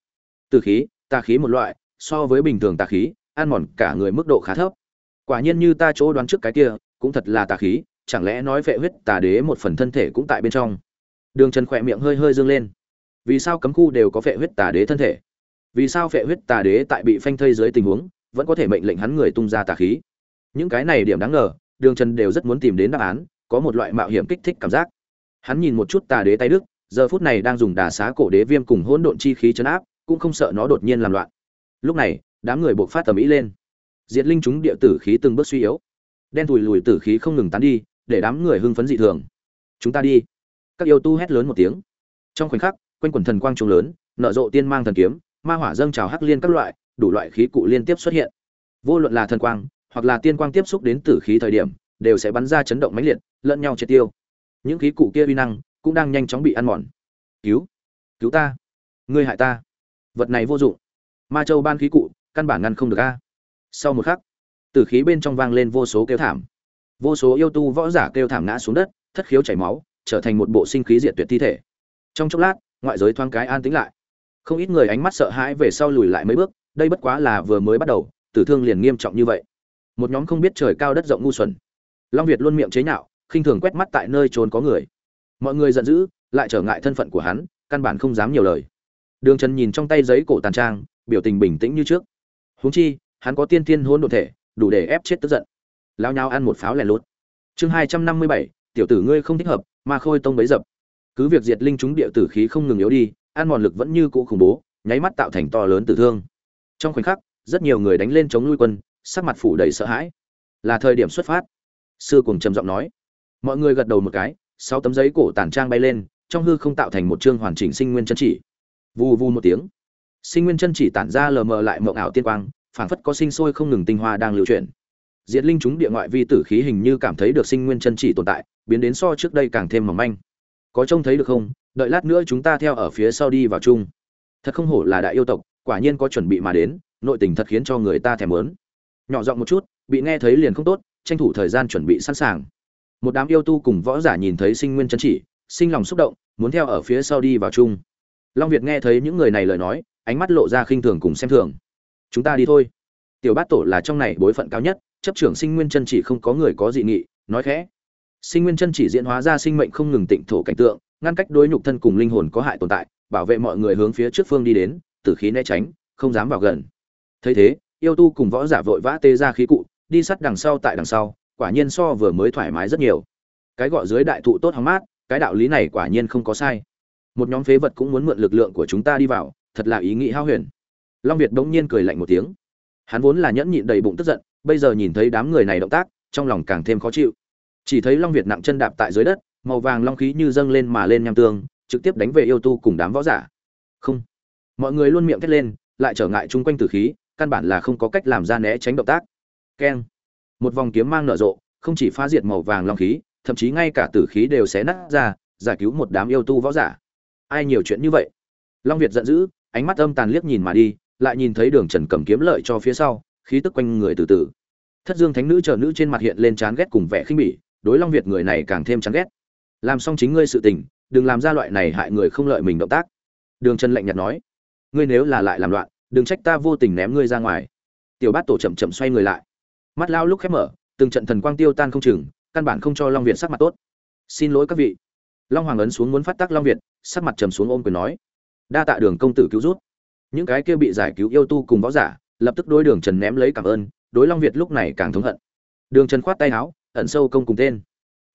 Từ khí, tà khí một loại, so với bình thường tà khí, ăn mòn cả người mức độ khá thấp. Quả nhiên như ta chỗ đoán trước cái kia, cũng thật là tà khí, chẳng lẽ nói vệ huyết tà đế một phần thân thể cũng tại bên trong? Đường trần khỏe miệng hơi hơi dương lên. Vì sao cấm khu đều có vệ huyết tà đế thân thể? Vì sao vệ huyết tà đế tại bị phanh thây dưới tình huống, vẫn có thể mệnh lệnh hắn người tung ra tà khí? Những cái này điểm đáng ngờ, đường trần đều rất muốn tìm đến đáp án, có một loại mạo hiểm kích thích cảm giác. Hắn nhìn một chút tà đế tay đức giờ phút này đang dùng đà xá cổ đế viêm cùng hỗn độn chi khí chấn áp, cũng không sợ nó đột nhiên làm loạn. Lúc này, đám người buộc phát tầm ý lên. Diệt linh chúng địa tử khí từng bước suy yếu. Đen thùi lùi tử khí không ngừng tán đi, để đám người hưng phấn dị thường. Chúng ta đi. Các yêu tu hét lớn một tiếng. Trong khoảnh khắc, quanh quần thần quang trùng lớn, nở rộ tiên mang thần kiếm, ma hỏa dâng trào hắc liên các loại, đủ loại khí cụ liên tiếp xuất hiện. Vô luận là thần quang, hoặc là tiên quang tiếp xúc đến tử khí thời điểm, đều sẽ bắn ra chấn động mãnh liệt, lẫn nhau triệt tiêu. Những khí cụ kia uy năng cũng đang nhanh chóng bị ăn mòn. Cứu cứu ta, ngươi hại ta. Vật này vô dụng. Ma châu ban khí cụ, căn bản ngăn không được a. Sau một khắc, tử khí bên trong vang lên vô số kêu thảm. Vô số yêu tu võ giả kêu thảm ngã xuống đất, thất khiếu chảy máu, trở thành một bộ sinh khí diệt tuyệt thi thể. Trong chốc lát, ngoại giới thoáng cái an tĩnh lại. Không ít người ánh mắt sợ hãi về sau lùi lại mấy bước, đây bất quá là vừa mới bắt đầu, tử thương liền nghiêm trọng như vậy. Một nhóm không biết trời cao đất rộng ngu xuẩn. Long việt luôn miệng chế nhạo, khinh thường quét mắt tại nơi trốn có người mọi người giận dữ, lại trở ngại thân phận của hắn, căn bản không dám nhiều lời. Đường trần nhìn trong tay giấy cổ tàn trang, biểu tình bình tĩnh như trước. Huống chi, hắn có tiên tiên hôn đ thể, đủ để ép chết tức giận. Lao nhau ăn một pháo lẻ lốt chương hai trăm năm mươi bảy, tiểu tử ngươi không thích hợp mà khôi tông bấy dập. Cứ việc diệt linh chúng địa tử khí không ngừng yếu đi, ăn mòn lực vẫn như cũ khủng bố, nháy mắt tạo thành to lớn tử thương. Trong khoảnh khắc, rất nhiều người đánh lên chống nuôi quân, sắc mặt phủ đầy sợ hãi. Là thời điểm xuất phát. Sư cùng trầm giọng nói. Mọi người gật đầu một cái sáu tấm giấy cổ tản trang bay lên, trong hư không tạo thành một chương hoàn chỉnh sinh nguyên chân chỉ. Vù vù một tiếng, sinh nguyên chân chỉ tản ra lờ mờ lại mộng ảo tiên quang, phảng phất có sinh sôi không ngừng tinh hoa đang lưu chuyển. Diệt linh chúng địa ngoại vi tử khí hình như cảm thấy được sinh nguyên chân chỉ tồn tại, biến đến so trước đây càng thêm mỏng manh. Có trông thấy được không? Đợi lát nữa chúng ta theo ở phía sau đi vào chung. Thật không hổ là đại yêu tộc, quả nhiên có chuẩn bị mà đến, nội tình thật khiến cho người ta thèm muốn. Nhỏ giọng một chút, bị nghe thấy liền không tốt, tranh thủ thời gian chuẩn bị sẵn sàng một đám yêu tu cùng võ giả nhìn thấy sinh nguyên chân chỉ, sinh lòng xúc động, muốn theo ở phía sau đi vào chung. Long việt nghe thấy những người này lời nói, ánh mắt lộ ra khinh thường cùng xem thường. Chúng ta đi thôi. Tiểu bát tổ là trong này bối phận cao nhất, chấp trưởng sinh nguyên chân chỉ không có người có dị nghị, nói khẽ. Sinh nguyên chân chỉ diễn hóa ra sinh mệnh không ngừng tịnh thổ cảnh tượng, ngăn cách đối nhục thân cùng linh hồn có hại tồn tại, bảo vệ mọi người hướng phía trước phương đi đến, tử khí né tránh, không dám vào gần. Thấy thế, yêu tu cùng võ giả vội vã tê ra khí cụ, đi sắt đằng sau tại đằng sau quả nhiên so vừa mới thoải mái rất nhiều. Cái gọi dưới đại thụ tốt hóng mát, cái đạo lý này quả nhiên không có sai. Một nhóm phế vật cũng muốn mượn lực lượng của chúng ta đi vào, thật là ý nghĩ hao huyền. Long việt bỗng nhiên cười lạnh một tiếng. Hắn vốn là nhẫn nhịn đầy bụng tức giận, bây giờ nhìn thấy đám người này động tác, trong lòng càng thêm khó chịu. Chỉ thấy long việt nặng chân đạp tại dưới đất, màu vàng long khí như dâng lên mà lên nham tương, trực tiếp đánh về yêu tu cùng đám võ giả. Không. Mọi người luôn miệng thét lên, lại trở ngại chung quanh tử khí, căn bản là không có cách làm ra né tránh động tác. Keng một vòng kiếm mang nở rộ, không chỉ phá diệt màu vàng long khí, thậm chí ngay cả tử khí đều xé nát ra, giải cứu một đám yêu tu võ giả. Ai nhiều chuyện như vậy? Long việt giận dữ, ánh mắt âm tàn liếc nhìn mà đi, lại nhìn thấy đường trần cầm kiếm lợi cho phía sau, khí tức quanh người từ từ. Thất dương thánh nữ chờ nữ trên mặt hiện lên chán ghét cùng vẻ khinh bỉ, đối long việt người này càng thêm chán ghét. Làm xong chính ngươi sự tình, đừng làm ra loại này hại người không lợi mình động tác. Đường trần lạnh nhạt nói, ngươi nếu là lại làm loạn, đừng trách ta vô tình ném ngươi ra ngoài. Tiểu bát tổ chậm chậm xoay người lại mắt lao lúc khép mở, từng trận thần quang tiêu tan không chừng, căn bản không cho long việt sắc mặt tốt. Xin lỗi các vị. Long hoàng ấn xuống muốn phát tác long việt, sắc mặt trầm xuống ôm quyền nói, đa tạ đường công tử cứu rút những cái kia bị giải cứu yêu tu cùng võ giả, lập tức đối đường trần ném lấy cảm ơn, đối long việt lúc này càng thống hận. Đường trần khoát tay áo, ẩn sâu công cùng tên.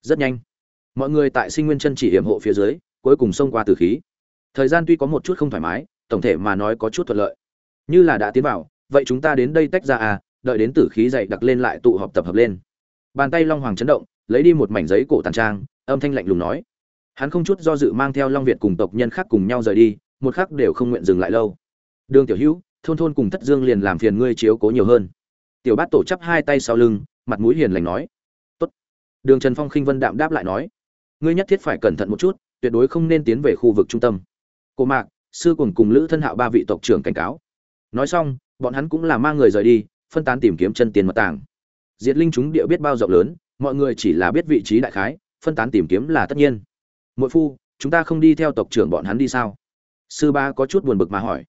Rất nhanh. Mọi người tại sinh nguyên chân chỉ hiểm hộ phía dưới, cuối cùng xông qua tử khí. Thời gian tuy có một chút không thoải mái, tổng thể mà nói có chút thuận lợi. Như là đã tiến vào, vậy chúng ta đến đây tách ra à đợi đến tử khí dậy đặc lên lại tụ họp tập hợp lên. Bàn tay long hoàng chấn động, lấy đi một mảnh giấy cổ tàn trang, âm thanh lạnh lùng nói. Hắn không chút do dự mang theo long việt cùng tộc nhân khác cùng nhau rời đi, một khắc đều không nguyện dừng lại lâu. Đường tiểu hữu, thôn thôn cùng thất dương liền làm phiền ngươi chiếu cố nhiều hơn. Tiểu bát tổ chắp hai tay sau lưng, mặt mũi hiền lành nói. Tốt. Đường trần phong khinh vân đạm đáp lại nói. Ngươi nhất thiết phải cẩn thận một chút, tuyệt đối không nên tiến về khu vực trung tâm. Cố mạc, sư cùng cùng lữ thân hạo ba vị tộc trưởng cảnh cáo. Nói xong, bọn hắn cũng là mang người rời đi phân tán tìm kiếm chân tiền mật tàng. Diệt linh chúng địa biết bao rộng lớn, mọi người chỉ là biết vị trí đại khái, phân tán tìm kiếm là tất nhiên. Mỗi phu, chúng ta không đi theo tộc trưởng bọn hắn đi sao? Sư ba có chút buồn bực mà hỏi.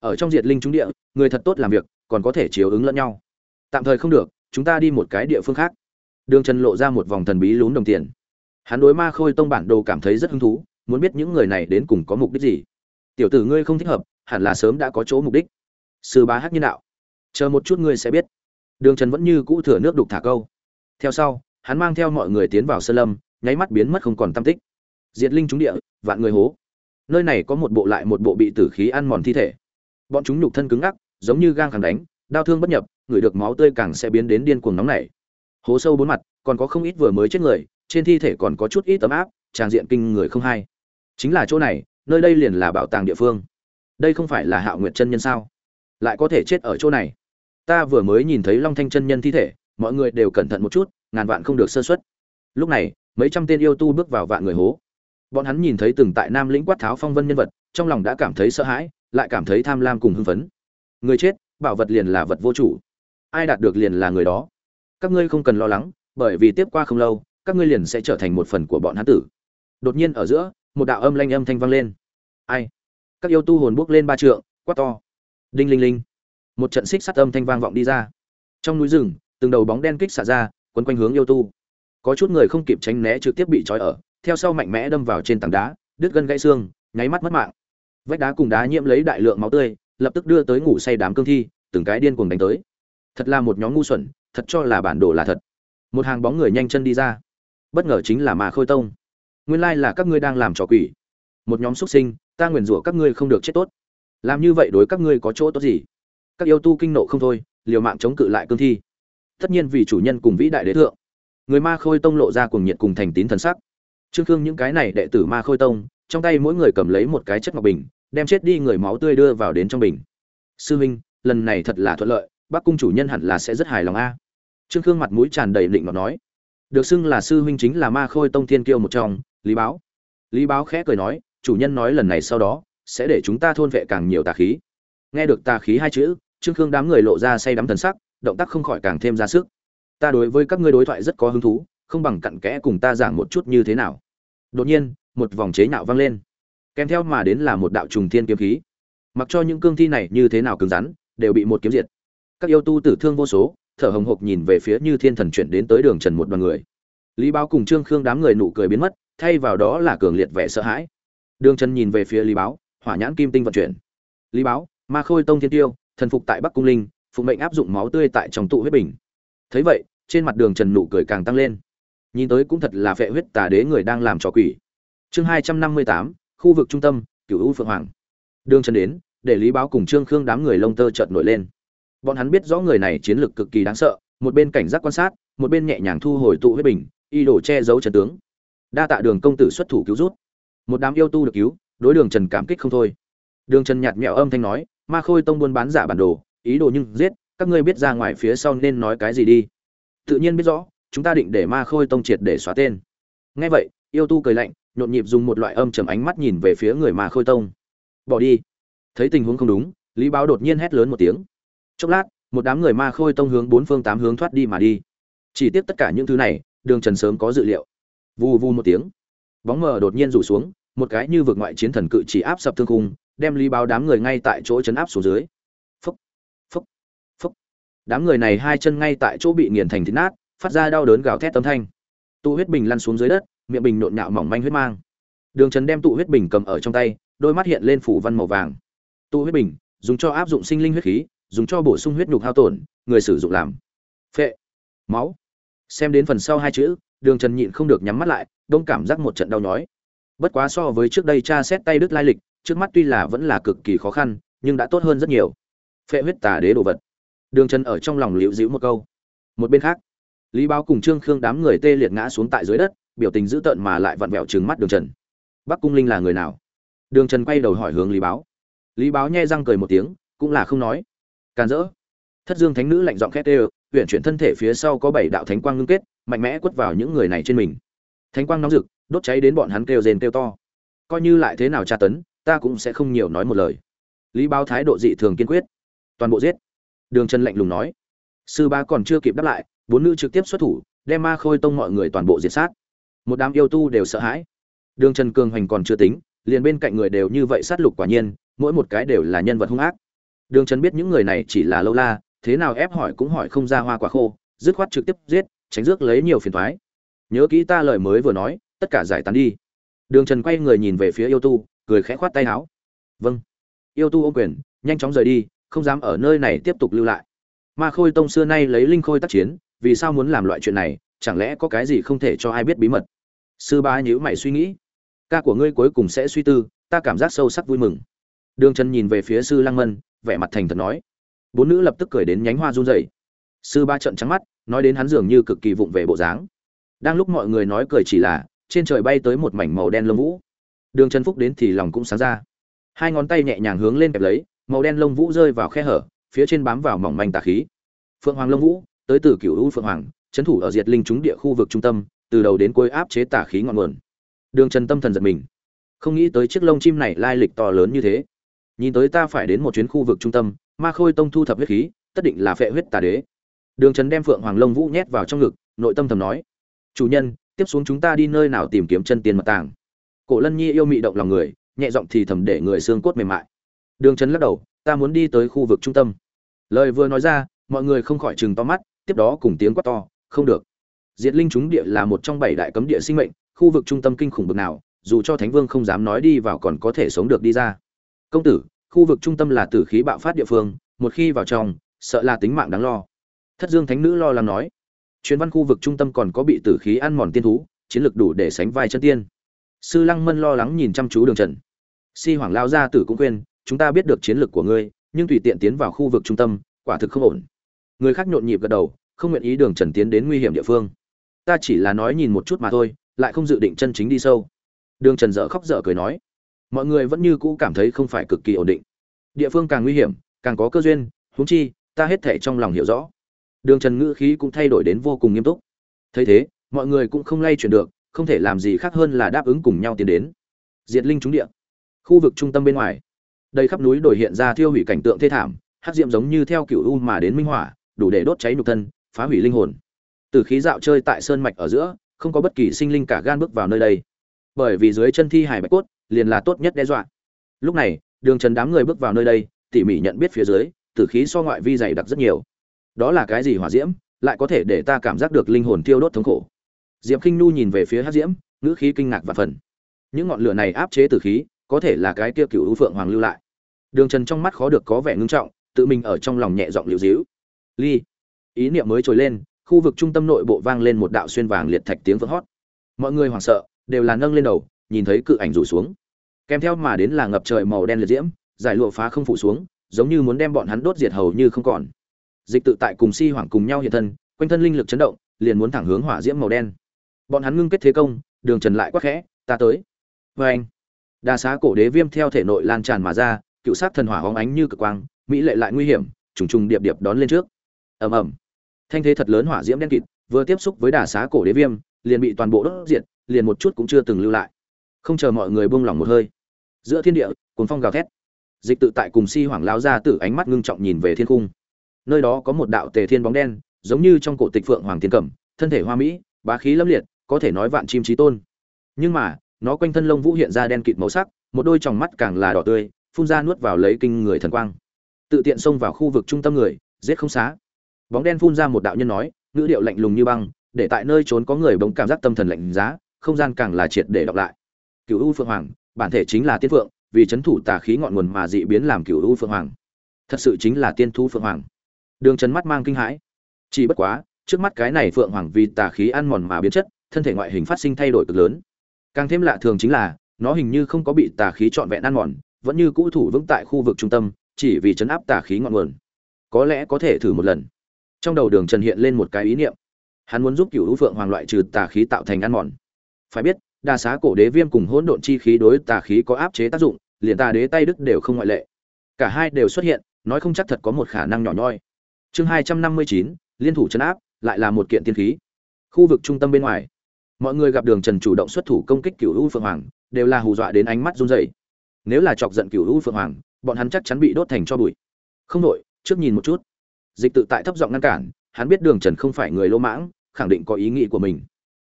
Ở trong diệt linh chúng địa, người thật tốt làm việc, còn có thể chiếu ứng lẫn nhau. Tạm thời không được, chúng ta đi một cái địa phương khác. Đường trần lộ ra một vòng thần bí lún đồng tiền. Hắn đối ma khôi tông bản đồ cảm thấy rất hứng thú, muốn biết những người này đến cùng có mục đích gì. Tiểu tử ngươi không thích hợp, hẳn là sớm đã có chỗ mục đích. Sư bá hắc nhân đạo chờ một chút ngươi sẽ biết. Đường trần vẫn như cũ thừa nước đục thả câu. Theo sau, hắn mang theo mọi người tiến vào sơn lâm, nháy mắt biến mất không còn tam tích. Diệt linh trúng địa, vạn người hố. Nơi này có một bộ lại một bộ bị tử khí ăn mòn thi thể. Bọn chúng nhục thân cứng ngắc, giống như gang khẳng đánh, đau thương bất nhập, người được máu tươi càng sẽ biến đến điên cuồng nóng nảy. Hố sâu bốn mặt, còn có không ít vừa mới chết người, trên thi thể còn có chút ít tấm áp, tràng diện kinh người không hay. Chính là chỗ này, nơi đây liền là bảo tàng địa phương. Đây không phải là hạo nguyệt chân nhân sao? Lại có thể chết ở chỗ này ta vừa mới nhìn thấy long thanh chân nhân thi thể, mọi người đều cẩn thận một chút, ngàn vạn không được sơ xuất lúc này, mấy trăm tên yêu tu bước vào vạn người hố. Bọn hắn nhìn thấy từng tại nam lĩnh quát tháo phong vân nhân vật, trong lòng đã cảm thấy sợ hãi, lại cảm thấy tham lam cùng hưng phấn. Người chết, bảo vật liền là vật vô chủ. Ai đạt được liền là người đó. Các ngươi không cần lo lắng, bởi vì tiếp qua không lâu, các ngươi liền sẽ trở thành một phần của bọn hắn tử. Đột nhiên ở giữa, một đạo âm lanh âm thanh vang lên. Ai? Các yêu tu hồn bước lên ba trượng, quát to. Đinh linh linh một trận xích sắt âm thanh vang vọng đi ra. Trong núi rừng, từng đầu bóng đen kích xả ra, quấn quanh hướng yêu tu. Có chút người không kịp tránh né trực tiếp bị trói ở, theo sau mạnh mẽ đâm vào trên tảng đá, đứt gân gãy xương, nháy mắt mất mạng. Vách đá cùng đá nhiễm lấy đại lượng máu tươi, lập tức đưa tới ngủ say đám cương thi, từng cái điên cuồng đánh tới. Thật là một nhóm ngu xuẩn, thật cho là bản đồ là thật. Một hàng bóng người nhanh chân đi ra. Bất ngờ chính là mà khôi tông. Nguyên lai là các ngươi đang làm trò quỷ. Một nhóm xuất sinh, ta nguyền rủa các ngươi không được chết tốt. Làm như vậy đối các ngươi có chỗ tốt gì? Các yêu tu kinh nộ không thôi, liều mạng chống cự lại cương thi. Tất nhiên vì chủ nhân cùng vĩ đại đế thượng, người ma khôi tông lộ ra cùng nhiệt cùng thành tín thần sắc. Trương khương những cái này đệ tử ma khôi tông, trong tay mỗi người cầm lấy một cái chất ngọc bình, đem chết đi người máu tươi đưa vào đến trong bình. Sư huynh lần này thật là thuận lợi bác cung chủ nhân hẳn là sẽ rất hài lòng a. Trương khương mặt mũi tràn đầy định ngọt nói. Được xưng là sư huynh chính là ma khôi tông thiên kiêu một trong, lý báo. Lý báo khẽ cười nói, chủ nhân nói lần này sau đó, sẽ để chúng ta thôn vệ càng nhiều tà khí nghe được tà khí hai chữ, trương khương đám người lộ ra say đắm thần sắc, động tác không khỏi càng thêm ra sức. Ta đối với các ngươi đối thoại rất có hứng thú, không bằng cặn kẽ cùng ta giảng một chút như thế nào. Đột nhiên, một vòng chế nhạo vang lên. Kèm theo mà đến là một đạo trùng thiên kiếm khí. Mặc cho những cương thi này như thế nào cứng rắn, đều bị một kiếm diệt. Các yêu tu tử thương vô số, thở hồng hộc nhìn về phía như thiên thần chuyển đến tới đường trần một đoàn người. Lý báo cùng trương khương đám người nụ cười biến mất, thay vào đó là cường liệt vẻ sợ hãi. Đường trần nhìn về phía lý báo, hỏa nhãn kim tinh vận chuyển. Lý báo ma khôi tông thiên tiêu, thần phục tại bắc cung linh, phụ mệnh áp dụng máu tươi tại trong tụ huyết bình. Thấy vậy, trên mặt đường trần nụ cười càng tăng lên. Nhìn tới cũng thật là phệ huyết tà đế người đang làm trò quỷ. Chương hai trăm năm mươi tám, khu vực trung tâm, cửu u phượng hoàng. Đường trần đến, để lý báo cùng trương khương đám người lông tơ chợt nổi lên. Bọn hắn biết rõ người này chiến lược cực kỳ đáng sợ, một bên cảnh giác quan sát, một bên nhẹ nhàng thu hồi tụ huyết bình, y đổ che giấu trần tướng. Đa tạ đường công tử xuất thủ cứu rút. Một đám yêu tu được cứu, đối đường trần cảm kích không thôi. Đường trần nhạt mẹo âm thanh nói ma khôi tông buôn bán giả bản đồ, ý đồ nhưng giết, các ngươi biết ra ngoài phía sau nên nói cái gì đi. Tự nhiên biết rõ, chúng ta định để ma khôi tông triệt để xóa tên. Ngay vậy, yêu tu cười lạnh, nhộn nhịp dùng một loại âm trầm ánh mắt nhìn về phía người ma khôi tông. Bỏ đi. Thấy tình huống không đúng, lý báo đột nhiên hét lớn một tiếng. Chốc lát, một đám người ma khôi tông hướng bốn phương tám hướng thoát đi mà đi. Chỉ tiếc tất cả những thứ này, đường trần sớm có dự liệu. Vù vù một tiếng. Bóng mờ đột nhiên rủ xuống, một cái như vượt ngoại chiến thần cự chỉ áp sập thương khung đem lý báo đám người ngay tại chỗ chấn áp xuống dưới. Phúc phúc phúc. Đám người này hai chân ngay tại chỗ bị nghiền thành thịt nát, phát ra đau đớn gào thét tấm thanh. Tụ huyết bình lăn xuống dưới đất, miệng bình nộn nhạo mỏng manh huyết mang. Đường trần đem tụ huyết bình cầm ở trong tay, đôi mắt hiện lên phủ văn màu vàng. Tụ huyết bình, dùng cho áp dụng sinh linh huyết khí, dùng cho bổ sung huyết nhục hao tổn, người sử dụng làm phệ, máu. Xem đến phần sau hai chữ, đường trần nhịn không được nhắm mắt lại, đông cảm giác một trận đau nhói. Bất quá so với trước đây cha xét tay đứt lai lịch trước mắt tuy là vẫn là cực kỳ khó khăn, nhưng đã tốt hơn rất nhiều. Phệ huyết tà đế đồ vật. Đường trần ở trong lòng liễu giữ một câu. Một bên khác, lý báo cùng trương khương đám người tê liệt ngã xuống tại dưới đất, biểu tình dữ tợn mà lại vặn vẹo trừng mắt đường trần. Bắc cung linh là người nào? Đường trần quay đầu hỏi hướng lý báo. Lý báo nhe răng cười một tiếng, cũng là không nói. Càn rỡ. Thất dương thánh nữ lạnh giọng khét ê huyền chuyển thân thể phía sau có bảy đạo thánh quang ngưng kết, mạnh mẽ quất vào những người này trên mình. Thánh quang nóng rực, đốt cháy đến bọn hắn kêu rền kêu to. Coi như lại thế nào tra tấn ta cũng sẽ không nhiều nói một lời. Lý báo thái độ dị thường kiên quyết. Toàn bộ giết. Đường trần lạnh lùng nói. Sư ba còn chưa kịp đáp lại, bốn nữ trực tiếp xuất thủ, đem ma khôi tông mọi người toàn bộ diệt sát. Một đám yêu tu đều sợ hãi. Đường trần cường hoành còn chưa tính, liền bên cạnh người đều như vậy sát lục quả nhiên, mỗi một cái đều là nhân vật hung ác. Đường trần biết những người này chỉ là lâu la, thế nào ép hỏi cũng hỏi không ra hoa quả khô, dứt khoát trực tiếp giết, tránh rước lấy nhiều phiền thoái nhớ kỹ ta lời mới vừa nói, tất cả giải tán đi. Đường trần quay người nhìn về phía yêu tu cười khẽ khoát tay áo. Vâng. Yêu tu ô quyền, nhanh chóng rời đi, không dám ở nơi này tiếp tục lưu lại. Ma khôi tông xưa nay lấy linh khôi tác chiến, vì sao muốn làm loại chuyện này, chẳng lẽ có cái gì không thể cho ai biết bí mật? Sư ba nhữ mày suy nghĩ. Ca của ngươi cuối cùng sẽ suy tư, ta cảm giác sâu sắc vui mừng. Đường trần nhìn về phía sư lăng mân, vẻ mặt thành thật nói. Bốn nữ lập tức cười đến nhánh hoa run rẩy. Sư ba trận trắng mắt, nói đến hắn dường như cực kỳ vụng về bộ dáng. Đang lúc mọi người nói cười chỉ là, trên trời bay tới một mảnh màu đen lông vũ đường trần phúc đến thì lòng cũng sáng ra. Hai ngón tay nhẹ nhàng hướng lên kẹp lấy, màu đen lông vũ rơi vào khe hở, phía trên bám vào mỏng manh tà khí. Phượng hoàng lông vũ, tới từ cửu u phượng hoàng, trấn thủ ở diệt linh trúng địa khu vực trung tâm, từ đầu đến cuối áp chế tà khí ngọn nguồn. Đường trần tâm thần giật mình. Không nghĩ tới chiếc lông chim này lai lịch to lớn như thế. Nhìn tới ta phải đến một chuyến khu vực trung tâm, ma khôi tông thu thập huyết khí, tất định là phệ huyết tà đế. Đường trần đem phượng hoàng lông vũ nhét vào trong ngực, nội tâm thầm nói, chủ nhân, tiếp xuống chúng ta đi nơi nào tìm kiếm chân tiền mật tàng? Cổ lân nhi yêu mị động lòng người, nhẹ giọng thì thầm để người xương cốt mềm mại. Đường Trấn lắc đầu, ta muốn đi tới khu vực trung tâm. Lời vừa nói ra, mọi người không khỏi chừng to mắt, tiếp đó cùng tiếng quát to, không được. Diệt linh chúng địa là một trong bảy đại cấm địa sinh mệnh, khu vực trung tâm kinh khủng bực nào, dù cho thánh vương không dám nói đi vào còn có thể sống được đi ra. Công tử, khu vực trung tâm là tử khí bạo phát địa phương, một khi vào trong, sợ là tính mạng đáng lo. Thất dương thánh nữ lo lắng nói. Chuyến văn khu vực trung tâm còn có bị tử khí ăn mòn tiên thú, chiến lược đủ để sánh vai chân tiên sư lăng mân lo lắng nhìn chăm chú đường trần. Si hoàng lao gia tử cũng khuyên, chúng ta biết được chiến lược của ngươi, nhưng tùy tiện tiến vào khu vực trung tâm, quả thực không ổn. Người khác nhộn nhịp gật đầu, không nguyện ý đường trần tiến đến nguy hiểm địa phương. Ta chỉ là nói nhìn một chút mà thôi, lại không dự định chân chính đi sâu. Đường trần dở khóc dở cười nói. Mọi người vẫn như cũ cảm thấy không phải cực kỳ ổn định. Địa phương càng nguy hiểm, càng có cơ duyên, huống chi, ta hết thể trong lòng hiểu rõ. Đường trần ngữ khí cũng thay đổi đến vô cùng nghiêm túc. Thấy thế, mọi người cũng không lay chuyển được không thể làm gì khác hơn là đáp ứng cùng nhau tiến đến. Diệt linh trúng địa. Khu vực trung tâm bên ngoài. Đây khắp núi đổi hiện ra thiêu hủy cảnh tượng thê thảm hát diệm giống như theo kiểu u mà đến minh hỏa, đủ để đốt cháy nhục thân, phá hủy linh hồn. Từ khí dạo chơi tại sơn mạch ở giữa, không có bất kỳ sinh linh cả gan bước vào nơi đây. Bởi vì dưới chân thi hải bạch cốt, liền là tốt nhất đe dọa. Lúc này, đường trần đám người bước vào nơi đây, tỉ mỉ nhận biết phía dưới tử khí so ngoại vi dày đặc rất nhiều. Đó là cái gì hỏa diễm, lại có thể để ta cảm giác được linh hồn tiêu đốt thống khổ? Diệp k i n h nu nhìn về phía hát diễm, ngữ khí kinh ngạc và phần. Những ngọn lửa này áp chế tử khí, có thể là cái kia cựu phượng hoàng lưu lại. Đường trần trong mắt khó được có vẻ ngưng trọng, tự mình ở trong lòng nhẹ giọng liều dĩu ly. Ý niệm mới trồi lên, khu vực trung tâm nội bộ vang lên một đạo xuyên vàng liệt thạch tiếng vỡ hót. Mọi người hoảng sợ, đều là nâng lên đầu, nhìn thấy cự ảnh rủ xuống. Kèm theo mà đến là ngập trời màu đen liệt diễm, giải lụa phá không phủ xuống, giống như muốn đem bọn hắn đốt diệt hầu như không còn. Dịch tự tại cùng si hoảng cùng nhau hiện thân, quanh thân linh lực chấn động, liền muốn thẳng hướng hỏa diễm màu đen bọn hắn ngưng kết thế công, đường trần lại quắc khẽ, ta tới. Vê anh, đa xá cổ đế viêm theo thể nội lan tràn mà ra, cựu sát thần hỏa hóng ánh như cực quang, mỹ lệ lại nguy hiểm, trùng trùng điệp điệp đón lên trước. Ầm ầm. Thanh thế thật lớn hỏa diễm đen kịt, vừa tiếp xúc với đà xá cổ đế viêm, liền bị toàn bộ đốt diệt, liền một chút cũng chưa từng lưu lại. Không chờ mọi người buông lỏng một hơi, giữa thiên địa, cuồng phong gào thét. Dịch tự tại cùng si hoảng lao ra từ ánh mắt ngưng trọng nhìn về thiên cung nơi đó có một đạo tề thiên bóng đen, giống như trong cổ tịch phượng hoàng thiên cẩm, thân thể hoa mỹ, bá khí lâm liệt có thể nói vạn chim trí tôn. Nhưng mà, nó quanh thân lông vũ hiện ra đen kịt màu sắc, một đôi tròng mắt càng là đỏ tươi, phun ra nuốt vào lấy kinh người thần quang. Tự tiện xông vào khu vực trung tâm người, giết không xá. Bóng đen phun ra một đạo nhân nói, ngữ điệu lạnh lùng như băng, để tại nơi trốn có người bỗng cảm giác tâm thần lạnh giá, không gian càng là triệt để đọc lại. Cựu u phượng hoàng, bản thể chính là tiên phượng, vì chấn thủ tà khí ngọn nguồn mà dị biến làm cựu u phượng hoàng. Thật sự chính là tiên thu phượng hoàng. Đường trần mắt mang kinh hãi. Chỉ bất quá, trước mắt cái này phượng hoàng vì tà khí ăn mòn mà biến chất thân thể ngoại hình phát sinh thay đổi cực lớn. Càng thêm lạ thường chính là, nó hình như không có bị tà khí trọn vẹn ăn mòn, vẫn như cũ thủ vững tại khu vực trung tâm, chỉ vì chấn áp tà khí ngọn nguồn. Có lẽ có thể thử một lần. Trong đầu đường trần hiện lên một cái ý niệm. Hắn muốn giúp cựu hữu phượng hoàng loại trừ tà khí tạo thành ăn mòn. Phải biết, đa xá cổ đế viêm cùng hỗn độn chi khí đối tà khí có áp chế tác dụng, liền tà đế tay đức đều không ngoại lệ. Cả hai đều xuất hiện, nói không chắc thật có một khả năng nhỏ nhoi. Chương hai trăm năm mươi chín, liên thủ chấn áp, lại là một kiện tiên khí. Khu vực trung tâm bên ngoài mọi người gặp đường trần chủ động xuất thủ công kích cựu u phượng hoàng, đều là hù dọa đến ánh mắt run rẩy. Nếu là chọc giận cựu u phượng hoàng, bọn hắn chắc chắn bị đốt thành cho bụi. Không đội, trước nhìn một chút. Dịch tự tại thấp giọng ngăn cản, hắn biết đường trần không phải người lỗ mãng, khẳng định có ý nghĩ của mình.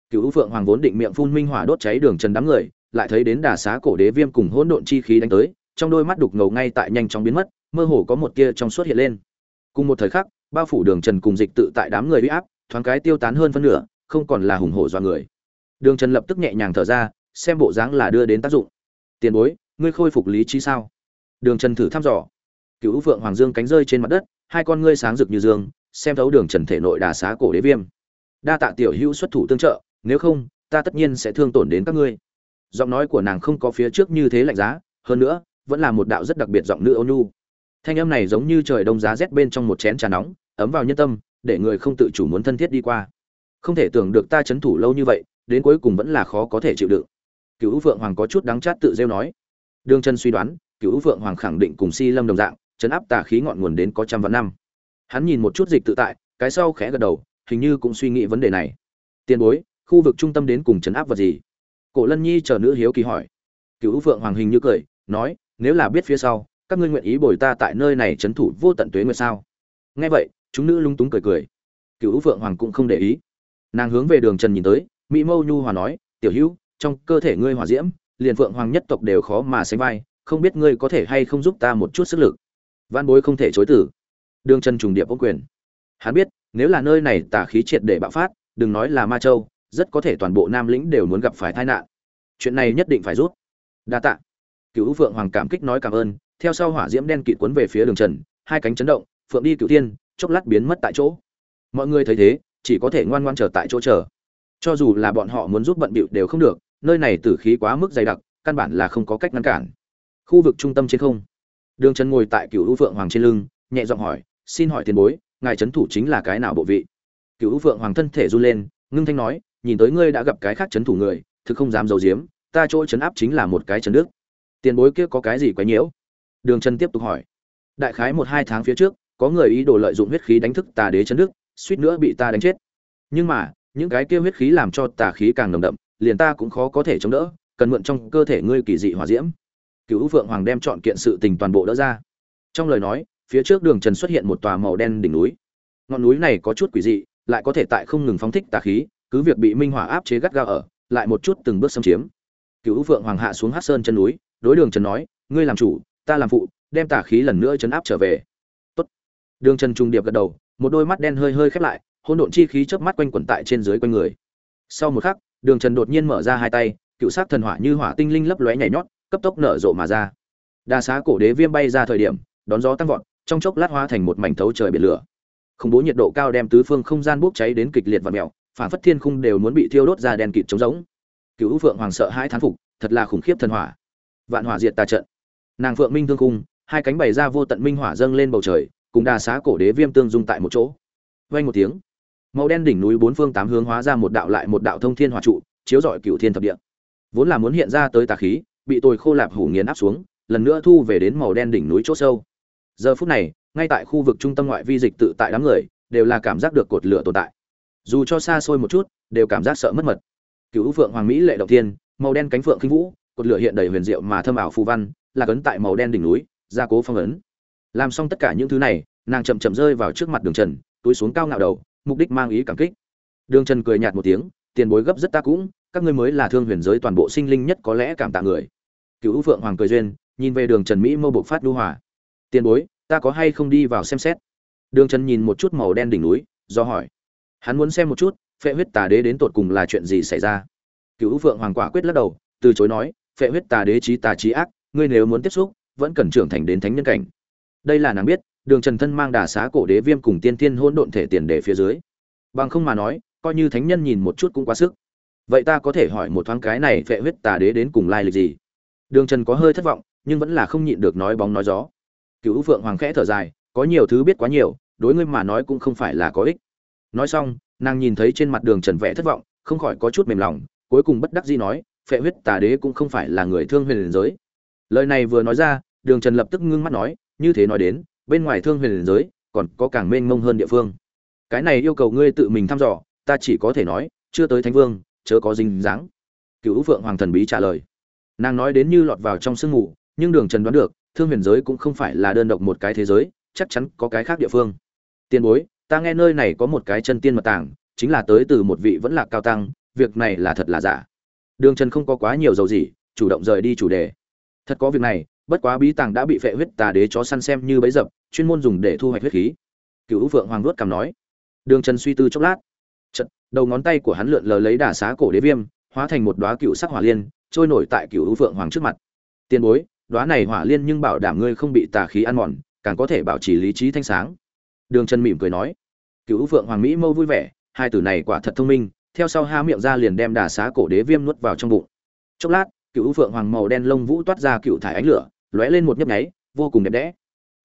Cựu u phượng hoàng vốn định miệng phun minh hỏa đốt cháy đường trần đám người, lại thấy đến đà xá cổ đế viêm cùng hỗn độn chi khí đánh tới, trong đôi mắt đục ngầu ngay tại nhanh chóng biến mất, mơ hồ có một tia trong suốt hiện lên. Cùng một thời khắc, bao phủ đường trần cùng dịch tự tại đám người huy áp, thoáng cái tiêu tán hơn phân nửa, không còn là hùng hổ do người đường trần lập tức nhẹ nhàng thở ra, xem bộ dáng là đưa đến tác dụng. Tiền bối, ngươi khôi phục lý trí sao? Đường trần thử thăm dò. Cựu phượng hoàng dương cánh rơi trên mặt đất, hai con ngươi sáng rực như dương, xem thấu đường trần thể nội đà xá cổ đế viêm. Đa tạ tiểu hữu xuất thủ tương trợ, nếu không, ta tất nhiên sẽ thương tổn đến các ngươi. Giọng nói của nàng không có phía trước như thế lạnh giá, hơn nữa, vẫn là một đạo rất đặc biệt giọng nữ ôn nhu. Thanh âm này giống như trời đông giá rét bên trong một chén trà nóng, ấm vào nhân tâm, để người không tự chủ muốn thân thiết đi qua. Không thể tưởng được ta chấn thủ lâu như vậy đến cuối cùng vẫn là khó có thể chịu đựng. Cựu phượng hoàng có chút đắng chát tự rêu nói. Đương chân suy đoán, cựu phượng hoàng khẳng định cùng si lâm đồng dạng, chấn áp tà khí ngọn nguồn đến có trăm vạn năm. Hắn nhìn một chút dịch tự tại, cái sau khẽ gật đầu, hình như cũng suy nghĩ vấn đề này. Tiền bối, khu vực trung tâm đến cùng chấn áp vật gì? Cổ lân nhi chờ nữ hiếu kỳ hỏi. Cựu phượng hoàng hình như cười, nói, nếu là biết phía sau, các ngươi nguyện ý bồi ta tại nơi này chấn thủ vô tận tuế nguyệt sao? Nghe vậy, chúng nữ lúng túng cười cười. Cựu phượng hoàng cũng không để ý. Nàng hướng về đường trần nhìn tới mỹ mâu nhu hòa nói, tiểu hữu, trong cơ thể ngươi hòa diễm, liền phượng hoàng nhất tộc đều khó mà sánh vai, không biết ngươi có thể hay không giúp ta một chút sức lực? Văn bối không thể chối tử đường chân trùng điệp ô quyền. Hắn biết, nếu là nơi này tà khí triệt để bạo phát, đừng nói là ma châu, rất có thể toàn bộ nam lĩnh đều muốn gặp phải tai nạn. Chuyện này nhất định phải rút. Đa tạ. Cựu phượng hoàng cảm kích nói cảm ơn, theo sau hỏa diễm đen kịt cuốn về phía đường trần, hai cánh chấn động, phượng đi cựu tiên chốc lát biến mất tại chỗ. Mọi người thấy thế, chỉ có thể ngoan ngoan chờ tại chỗ chờ cho dù là bọn họ muốn giúp bận bịu đều không được, nơi này tử khí quá mức dày đặc, căn bản là không có cách ngăn cản. Khu vực trung tâm trên không. Đường trần ngồi tại cựu hữu phượng hoàng trên lưng, nhẹ giọng hỏi, xin hỏi tiền bối, ngài trấn thủ chính là cái nào bộ vị? Cựu hữu phượng hoàng thân thể run lên, ngưng thanh nói, nhìn tới ngươi đã gặp cái khác trấn thủ người, thực không dám giấu giếm, ta chỗ trấn áp chính là một cái trấn đức. Tiền bối kia có cái gì quấy nhiễu? Đường trần tiếp tục hỏi. Đại khái một hai tháng phía trước, có người ý đồ lợi dụng huyết khí đánh thức tà đế trấn đức, suýt nữa bị ta đánh chết. Nhưng mà những cái kia huyết khí làm cho tà khí càng nồng đậm, liền ta cũng khó có thể chống đỡ, cần mượn trong cơ thể ngươi kỳ dị hỏa diễm. Cựu phượng hoàng đem chọn kiện sự tình toàn bộ đỡ ra. Trong lời nói, phía trước đường trần xuất hiện một tòa màu đen đỉnh núi. Ngọn núi này có chút quỷ dị, lại có thể tại không ngừng phóng thích tà khí, cứ việc bị minh hỏa áp chế gắt gao ở, lại một chút từng bước xâm chiếm. Cựu phượng hoàng hạ xuống hát sơn chân núi, đối đường trần nói, ngươi làm chủ, ta làm phụ, đem tà khí lần nữa chấn áp trở về. Tốt. đường trần trung điệp gật đầu, một đôi mắt đen hơi hơi khép lại hỗn độn chi khí chớp mắt quanh quẩn tại trên dưới quanh người. Sau một khắc, đường trần đột nhiên mở ra hai tay, cựu sát thần hỏa như hỏa tinh linh lấp lóe nhảy nhót, cấp tốc nở rộ mà ra. Đa xá cổ đế viêm bay ra thời điểm, đón gió tăng vọt, trong chốc lát hóa thành một mảnh thấu trời biển lửa. Không bố nhiệt độ cao đem tứ phương không gian bốc cháy đến kịch liệt và mèo, phản phất thiên khung đều muốn bị thiêu đốt ra đen kịt trống rỗng. Cựu phượng hoàng sợ hãi thán phục, thật là khủng khiếp thần hỏa. Vạn hỏa diệt tà trận. Nàng phượng minh thương cung hai cánh bày ra vô tận minh hỏa dâng lên bầu trời, cùng đa xá cổ đế viêm tương dung tại một chỗ. Vang một tiếng màu đen đỉnh núi bốn phương tám hướng hóa ra một đạo lại một đạo thông thiên hỏa trụ, chiếu rọi cựu thiên thập địa. Vốn là muốn hiện ra tới tà khí, bị tôi khô lạp hủ nghiền áp xuống, lần nữa thu về đến màu đen đỉnh núi chỗ sâu. Giờ phút này, ngay tại khu vực trung tâm ngoại vi dịch tự tại đám người, đều là cảm giác được cột lửa tồn tại. Dù cho xa xôi một chút, đều cảm giác sợ mất mật. Cựu phượng hoàng mỹ lệ động thiên, màu đen cánh phượng khinh vũ, cột lửa hiện đầy huyền diệu mà thâm ảo phù văn, là cấn tại màu đen đỉnh núi, gia cố phong ấn. Làm xong tất cả những thứ này, nàng chậm chậm rơi vào trước mặt đường trần, túi xuống cao ngạo đầu mục đích mang ý cảm kích. Đường trần cười nhạt một tiếng, tiền bối gấp rất ta cũng, các ngươi mới là thương huyền giới toàn bộ sinh linh nhất có lẽ cảm tạ người. Cựu phượng hoàng cười duyên, nhìn về đường trần mỹ mâu bộc phát lưu hòa. Tiền bối, ta có hay không đi vào xem xét? Đường trần nhìn một chút màu đen đỉnh núi, do hỏi. Hắn muốn xem một chút, phệ huyết tà đế đến tột cùng là chuyện gì xảy ra? Cựu phượng hoàng quả quyết lắc đầu, từ chối nói, phệ huyết tà đế trí tà trí ác, ngươi nếu muốn tiếp xúc, vẫn cần trưởng thành đến thánh nhân cảnh. Đây là nàng biết đường trần thân mang đà xá cổ đế viêm cùng tiên tiên hỗn độn thể tiền đề phía dưới. Bằng không mà nói, coi như thánh nhân nhìn một chút cũng quá sức. Vậy ta có thể hỏi một thoáng cái này phệ huyết tà đế đến cùng lai lịch gì? Đường trần có hơi thất vọng, nhưng vẫn là không nhịn được nói bóng nói gió. Cựu phượng hoàng khẽ thở dài, có nhiều thứ biết quá nhiều, đối ngươi mà nói cũng không phải là có ích. Nói xong, nàng nhìn thấy trên mặt đường trần vẽ thất vọng, không khỏi có chút mềm lòng, cuối cùng bất đắc dĩ nói, phệ huyết tà đế cũng không phải là người thương huyền giới. Lời này vừa nói ra, đường trần lập tức ngưng mắt nói, như thế nói đến bên ngoài thương huyền giới, còn có càng mênh mông hơn địa phương. Cái này yêu cầu ngươi tự mình thăm dò, ta chỉ có thể nói, chưa tới thánh vương, chớ có dinh dáng. Cựu phượng hoàng thần bí trả lời. Nàng nói đến như lọt vào trong sương mù, nhưng đường trần đoán được, thương huyền giới cũng không phải là đơn độc một cái thế giới, chắc chắn có cái khác địa phương. Tiền bối, ta nghe nơi này có một cái chân tiên mật tảng chính là tới từ một vị vẫn là cao tăng, việc này là thật là giả. Đường trần không có quá nhiều dầu gì, chủ động rời đi chủ đề. Thật có việc này bất quá bí tàng đã bị phệ huyết tà đế chó săn xem như bấy dập chuyên môn dùng để thu hoạch huyết khí. Cựu phượng hoàng nuốt cằm nói. Đường trần suy tư chốc lát. Chật, đầu ngón tay của hắn lượn lờ lấy đà xá cổ đế viêm hóa thành một đóa cựu sắc hỏa liên trôi nổi tại cựu phượng hoàng trước mặt. Tiền bối đóa này hỏa liên nhưng bảo đảm ngươi không bị tà khí ăn mòn càng có thể bảo trì lý trí thanh sáng. Đường trần mỉm cười nói. Cựu phượng hoàng mỹ mâu vui vẻ hai từ này quả thật thông minh theo sau ha miệng ra liền đem đà xá cổ đế viêm nuốt vào trong bụng. Chốc lát cựu phượng hoàng màu đen lông vũ toát ra cựu thải ánh lửa lóe lên một nhấp nháy, vô cùng đẹp đẽ.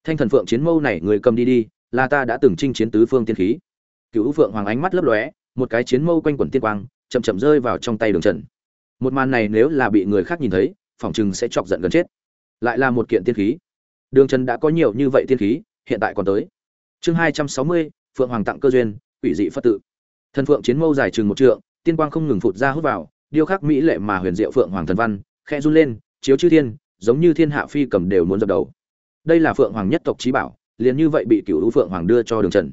Thanh thần phượng chiến mâu này, người cầm đi đi, là ta đã từng chinh chiến tứ phương tiên khí. Cựu phượng hoàng ánh mắt lấp lóe, một cái chiến mâu quanh quẩn tiên quang, chậm chậm rơi vào trong tay đường trần. Một màn này nếu là bị người khác nhìn thấy, phỏng chừng sẽ chọc giận gần chết. Lại là một kiện tiên khí. Đường trần đã có nhiều như vậy tiên khí, hiện tại còn tới. Chương hai trăm sáu mươi, phượng hoàng tặng cơ duyên, quỷ dị phật tự. Thần phượng chiến mâu dài chừng một trượng, tiên quang không ngừng phụt ra hút vào, điêu khắc mỹ lệ mà huyền diệu phượng hoàng thần văn khe run lên, chiếu chư thiên giống như thiên hạ phi cầm đều muốn dập đầu. Đây là phượng hoàng nhất tộc trí bảo, liền như vậy bị cựu hữu phượng hoàng đưa cho đường trần.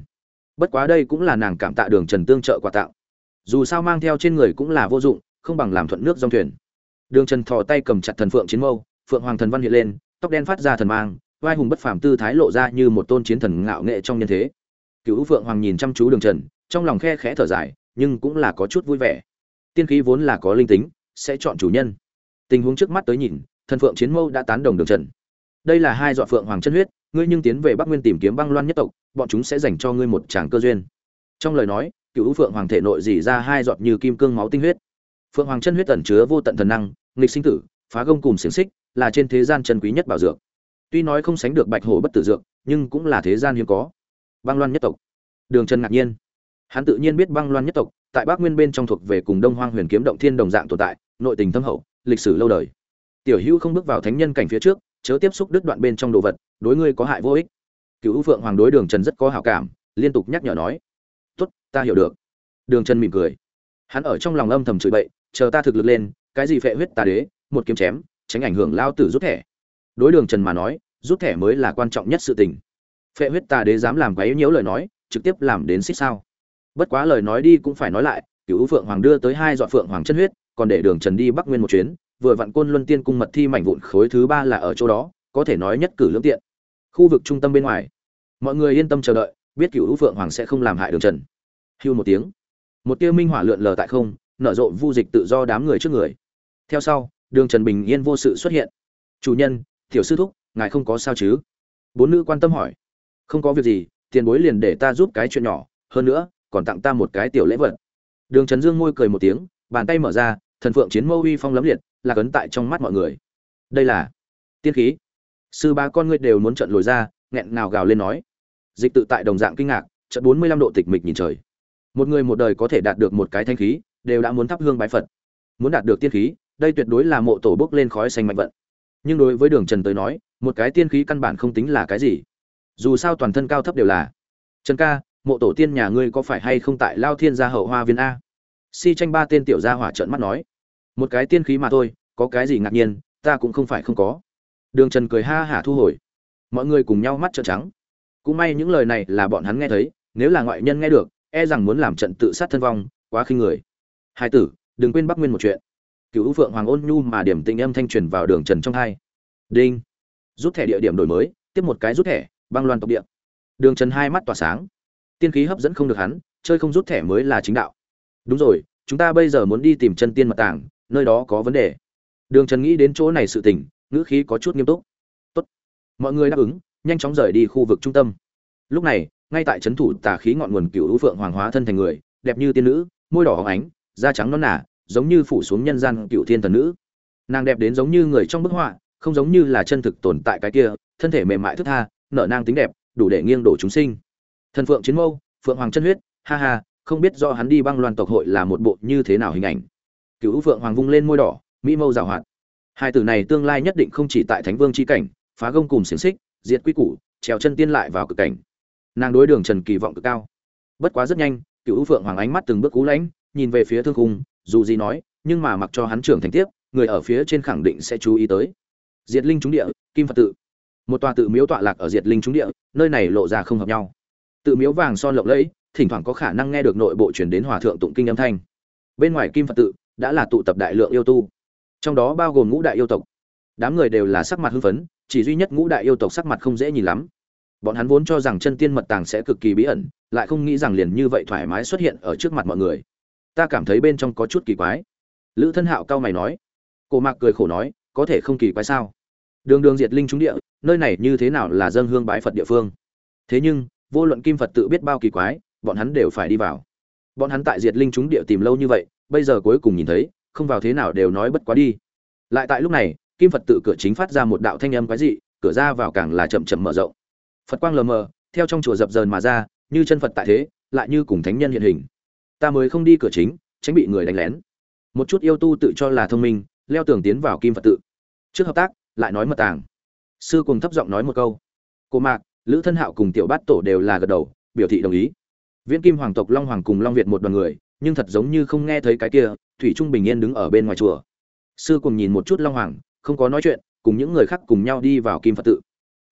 Bất quá đây cũng là nàng cảm tạ đường trần tương trợ quà tạo dù sao mang theo trên người cũng là vô dụng, không bằng làm thuận nước dòng thuyền. Đường trần thò tay cầm chặt thần phượng chiến mâu, phượng hoàng thần văn hiện lên, tóc đen phát ra thần mang vai hùng bất phàm tư thái lộ ra như một tôn chiến thần ngạo nghệ trong nhân thế. Cựu phượng hoàng nhìn chăm chú đường trần, trong lòng khe khẽ thở dài, nhưng cũng là có chút vui vẻ. Tiên khí vốn là có linh tính, sẽ chọn chủ nhân. Tình huống trước mắt tới nhìn thần phượng chiến mâu đã tán đồng đường trần. Đây là hai dọa phượng hoàng chân huyết, ngươi nhưng tiến về bắc nguyên tìm kiếm băng loan nhất tộc, bọn chúng sẽ dành cho ngươi một tràng cơ duyên. Trong lời nói, cựu phượng hoàng thể nội dỉ ra hai giọt như kim cương máu tinh huyết. Phượng hoàng chân huyết tẩn chứa vô tận thần năng, nghịch sinh tử, phá gông cùng xiềng xích, là trên thế gian chân quý nhất bảo dược. Tuy nói không sánh được bạch hổ bất tử dược, nhưng cũng là thế gian hiếm có. Băng loan nhất tộc. Đường trần ngạc nhiên. Hắn tự nhiên biết băng loan nhất tộc, tại bắc nguyên bên trong thuộc về cùng đông hoang huyền kiếm động thiên đồng dạng tồn tại, nội tình thâm hậu, lịch sử lâu đời tiểu hữu không bước vào thánh nhân cảnh phía trước, chớ tiếp xúc đứt đoạn bên trong đồ vật, đối ngươi có hại vô ích. Cựu phượng hoàng đối đường trần rất có hảo cảm, liên tục nhắc nhở nói, tốt, ta hiểu được. Đường trần mỉm cười. Hắn ở trong lòng âm thầm chửi bậy, chờ ta thực lực lên, cái gì phệ huyết Ta đế, một kiếm chém, tránh ảnh hưởng lao tử rút thẻ. Đối đường trần mà nói, rút thẻ mới là quan trọng nhất sự tình. Phệ huyết Ta đế dám làm quấy nhiễu lời nói, trực tiếp làm đến xích sao. Bất quá lời nói đi cũng phải nói lại, cựu phượng hoàng đưa tới hai dọn phượng hoàng chân huyết, còn để đường trần đi bắc nguyên một chuyến vừa vặn côn luân tiên cung mật thi mảnh vụn khối thứ ba là ở chỗ đó, có thể nói nhất cử lưỡng tiện. Khu vực trung tâm bên ngoài. Mọi người yên tâm chờ đợi, biết cựu phượng hoàng sẽ không làm hại đường trần. Hưu một tiếng. Một tia minh hỏa lượn lờ tại không, nở rộ vu dịch tự do đám người trước người. Theo sau, đường trần bình yên vô sự xuất hiện. Chủ nhân, tiểu sư thúc, ngài không có sao chứ? Bốn nữ quan tâm hỏi. Không có việc gì, tiền bối liền để ta giúp cái chuyện nhỏ, hơn nữa, còn tặng ta một cái tiểu lễ vật. Đường trần dương môi cười một tiếng, bàn tay mở ra thần phượng chiến mâu uy phong lấm liệt là cấn tại trong mắt mọi người. Đây là tiên khí. Sư ba con ngươi đều muốn trận lồi ra, nghẹn nào gào lên nói. Dịch tự tại đồng dạng kinh ngạc trận bốn mươi lăm độ tịch mịch nhìn trời. Một người một đời có thể đạt được một cái thanh khí, đều đã muốn thắp hương bái phật. Muốn đạt được tiên khí, đây tuyệt đối là mộ tổ bốc lên khói xanh mạnh vận. Nhưng đối với đường trần tới nói, một cái tiên khí căn bản không tính là cái gì. Dù sao toàn thân cao thấp đều là. Trần ca, mộ tổ tiên nhà ngươi có phải hay không tại lao thiên gia hậu hoa viên a? Si tranh ba tên tiểu gia hỏa trợn mắt nói một cái tiên khí mà thôi, có cái gì ngạc nhiên, ta cũng không phải không có. Đường trần cười ha hả thu hồi. Mọi người cùng nhau mắt trợn trắng. Cũng may những lời này là bọn hắn nghe thấy, nếu là ngoại nhân nghe được e rằng muốn làm trận tự sát thân vong, quá khinh người. Hai tử, đừng quên bắc nguyên một chuyện. Cựu phượng hoàng ôn nhu mà điểm tình âm thanh truyền vào đường trần trong hai. Đinh. Rút thẻ địa điểm đổi mới, tiếp một cái rút thẻ, băng loan tộc địa. Đường trần hai mắt tỏa sáng. Tiên khí hấp dẫn không được hắn, chơi không rút thẻ mới là chính đạo. Đúng rồi, chúng ta bây giờ muốn đi tìm chân tiên mật tàng nơi đó có vấn đề. Đường trần nghĩ đến chỗ này sự tình, ngữ khí có chút nghiêm túc. Tốt. mọi người đáp ứng, nhanh chóng rời đi khu vực trung tâm. Lúc này, ngay tại trấn thủ tà khí ngọn nguồn cựu hữu phượng hoàng hóa thân thành người, đẹp như tiên nữ, môi đỏ hóng ánh, da trắng non nả giống như phủ xuống nhân gian cựu thiên thần nữ. Nàng đẹp đến giống như người trong bức họa, không giống như là chân thực tồn tại cái kia, thân thể mềm mại thức tha, nở nang tính đẹp, đủ để nghiêng đổ chúng sinh. Thần phượng chiến mâu, phượng hoàng chân huyết, ha ha, không biết do hắn đi băng loan tộc hội là một bộ như thế nào hình ảnh cựu phượng hoàng vung lên môi đỏ, mỹ mâu rào hoạt. Hai từ này tương lai nhất định không chỉ tại thánh vương chi cảnh, phá gông cùng xiềng xích, diệt quy củ, trèo chân tiên lại vào cực cảnh. Nàng đối đường trần kỳ vọng cực cao. Bất quá rất nhanh cựu phượng hoàng ánh mắt từng bước cú lãnh, nhìn về phía thương khung, dù gì nói, nhưng mà mặc cho hắn trưởng thành tiếp, người ở phía trên khẳng định sẽ chú ý tới. Diệt linh trúng địa, kim phật tự. Một tòa tự miếu tọa lạc ở diệt linh trúng địa, nơi này lộ ra không hợp nhau. Tự miếu vàng son lộng lẫy, thỉnh thoảng có khả năng nghe được nội bộ chuyển đến hòa thượng tụng kinh âm thanh. Bên ngoài kim phật tự đã là tụ tập đại lượng yêu tu. Trong đó bao gồm ngũ đại yêu tộc. Đám người đều là sắc mặt hưng phấn, chỉ duy nhất ngũ đại yêu tộc sắc mặt không dễ nhìn lắm. Bọn hắn vốn cho rằng chân tiên mật tàng sẽ cực kỳ bí ẩn, lại không nghĩ rằng liền như vậy thoải mái xuất hiện ở trước mặt mọi người. Ta cảm thấy bên trong có chút kỳ quái. Lữ thân hạo cao mày nói. Cổ mạc cười khổ nói, có thể không kỳ quái sao? Đường đường diệt linh trúng địa, nơi này như thế nào là dân hương bái phật địa phương? Thế nhưng, vô luận kim phật tự biết bao kỳ quái, bọn hắn đều phải đi vào. Bọn hắn tại diệt linh trúng địa tìm lâu như vậy bây giờ cuối cùng nhìn thấy, không vào thế nào đều nói bất quá đi. Lại tại lúc này, kim phật tự cửa chính phát ra một đạo thanh âm quái dị, cửa ra vào càng là chậm chậm mở rộng. Phật quang lờ mờ, theo trong chùa dập dờn mà ra, như chân phật tại thế, lại như cùng thánh nhân hiện hình. Ta mới không đi cửa chính, tránh bị người đánh lén. Một chút yêu tu tự cho là thông minh, leo tường tiến vào kim phật tự. Trước hợp tác, lại nói mật tàng. Sư cùng thấp giọng nói một câu. Cô mạc, lữ thân hạo cùng tiểu bát tổ đều là gật đầu, biểu thị đồng ý. Viễn kim hoàng tộc long hoàng cùng long việt một đoàn người nhưng thật giống như không nghe thấy cái kia, thủy trung bình yên đứng ở bên ngoài chùa. Sư cùng nhìn một chút long hoàng, không có nói chuyện, cùng những người khác cùng nhau đi vào kim phật tự.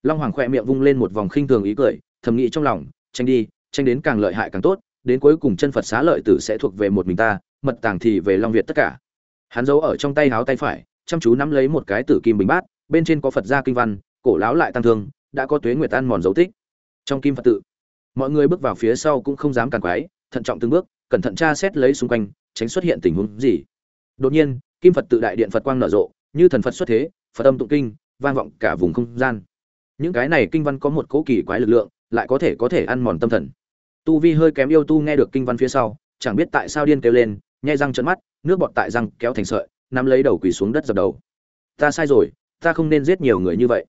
Long hoàng khoe miệng vung lên một vòng khinh thường ý cười, thầm nghĩ trong lòng, tranh đi, tranh đến càng lợi hại càng tốt, đến cuối cùng chân phật xá lợi tử sẽ thuộc về một mình ta, mật tàng thì về long việt tất cả. Hắn giấu ở trong tay háo tay phải, chăm chú nắm lấy một cái tử kim bình bát, bên trên có phật gia kinh văn, cổ láo lại tăng thương, đã có tuế nguyệt tan mòn dấu tích. Trong kim phật tự, mọi người bước vào phía sau cũng không dám càng quái, thận trọng từng bước cẩn thận tra xét lấy xung quanh, tránh xuất hiện tình huống gì. Đột nhiên, kim phật tự đại điện phật quang nở rộ, như thần phật xuất thế, phật âm tụng kinh, vang vọng cả vùng không gian. Những cái này kinh văn có một cố kỳ quái lực lượng, lại có thể có thể ăn mòn tâm thần. Tu vi hơi kém yêu tu nghe được kinh văn phía sau, chẳng biết tại sao điên kêu lên, nhai răng trợn mắt, nước bọt tại răng kéo thành sợi, nắm lấy đầu quỳ xuống đất dập đầu. Ta sai rồi, ta không nên giết nhiều người như vậy.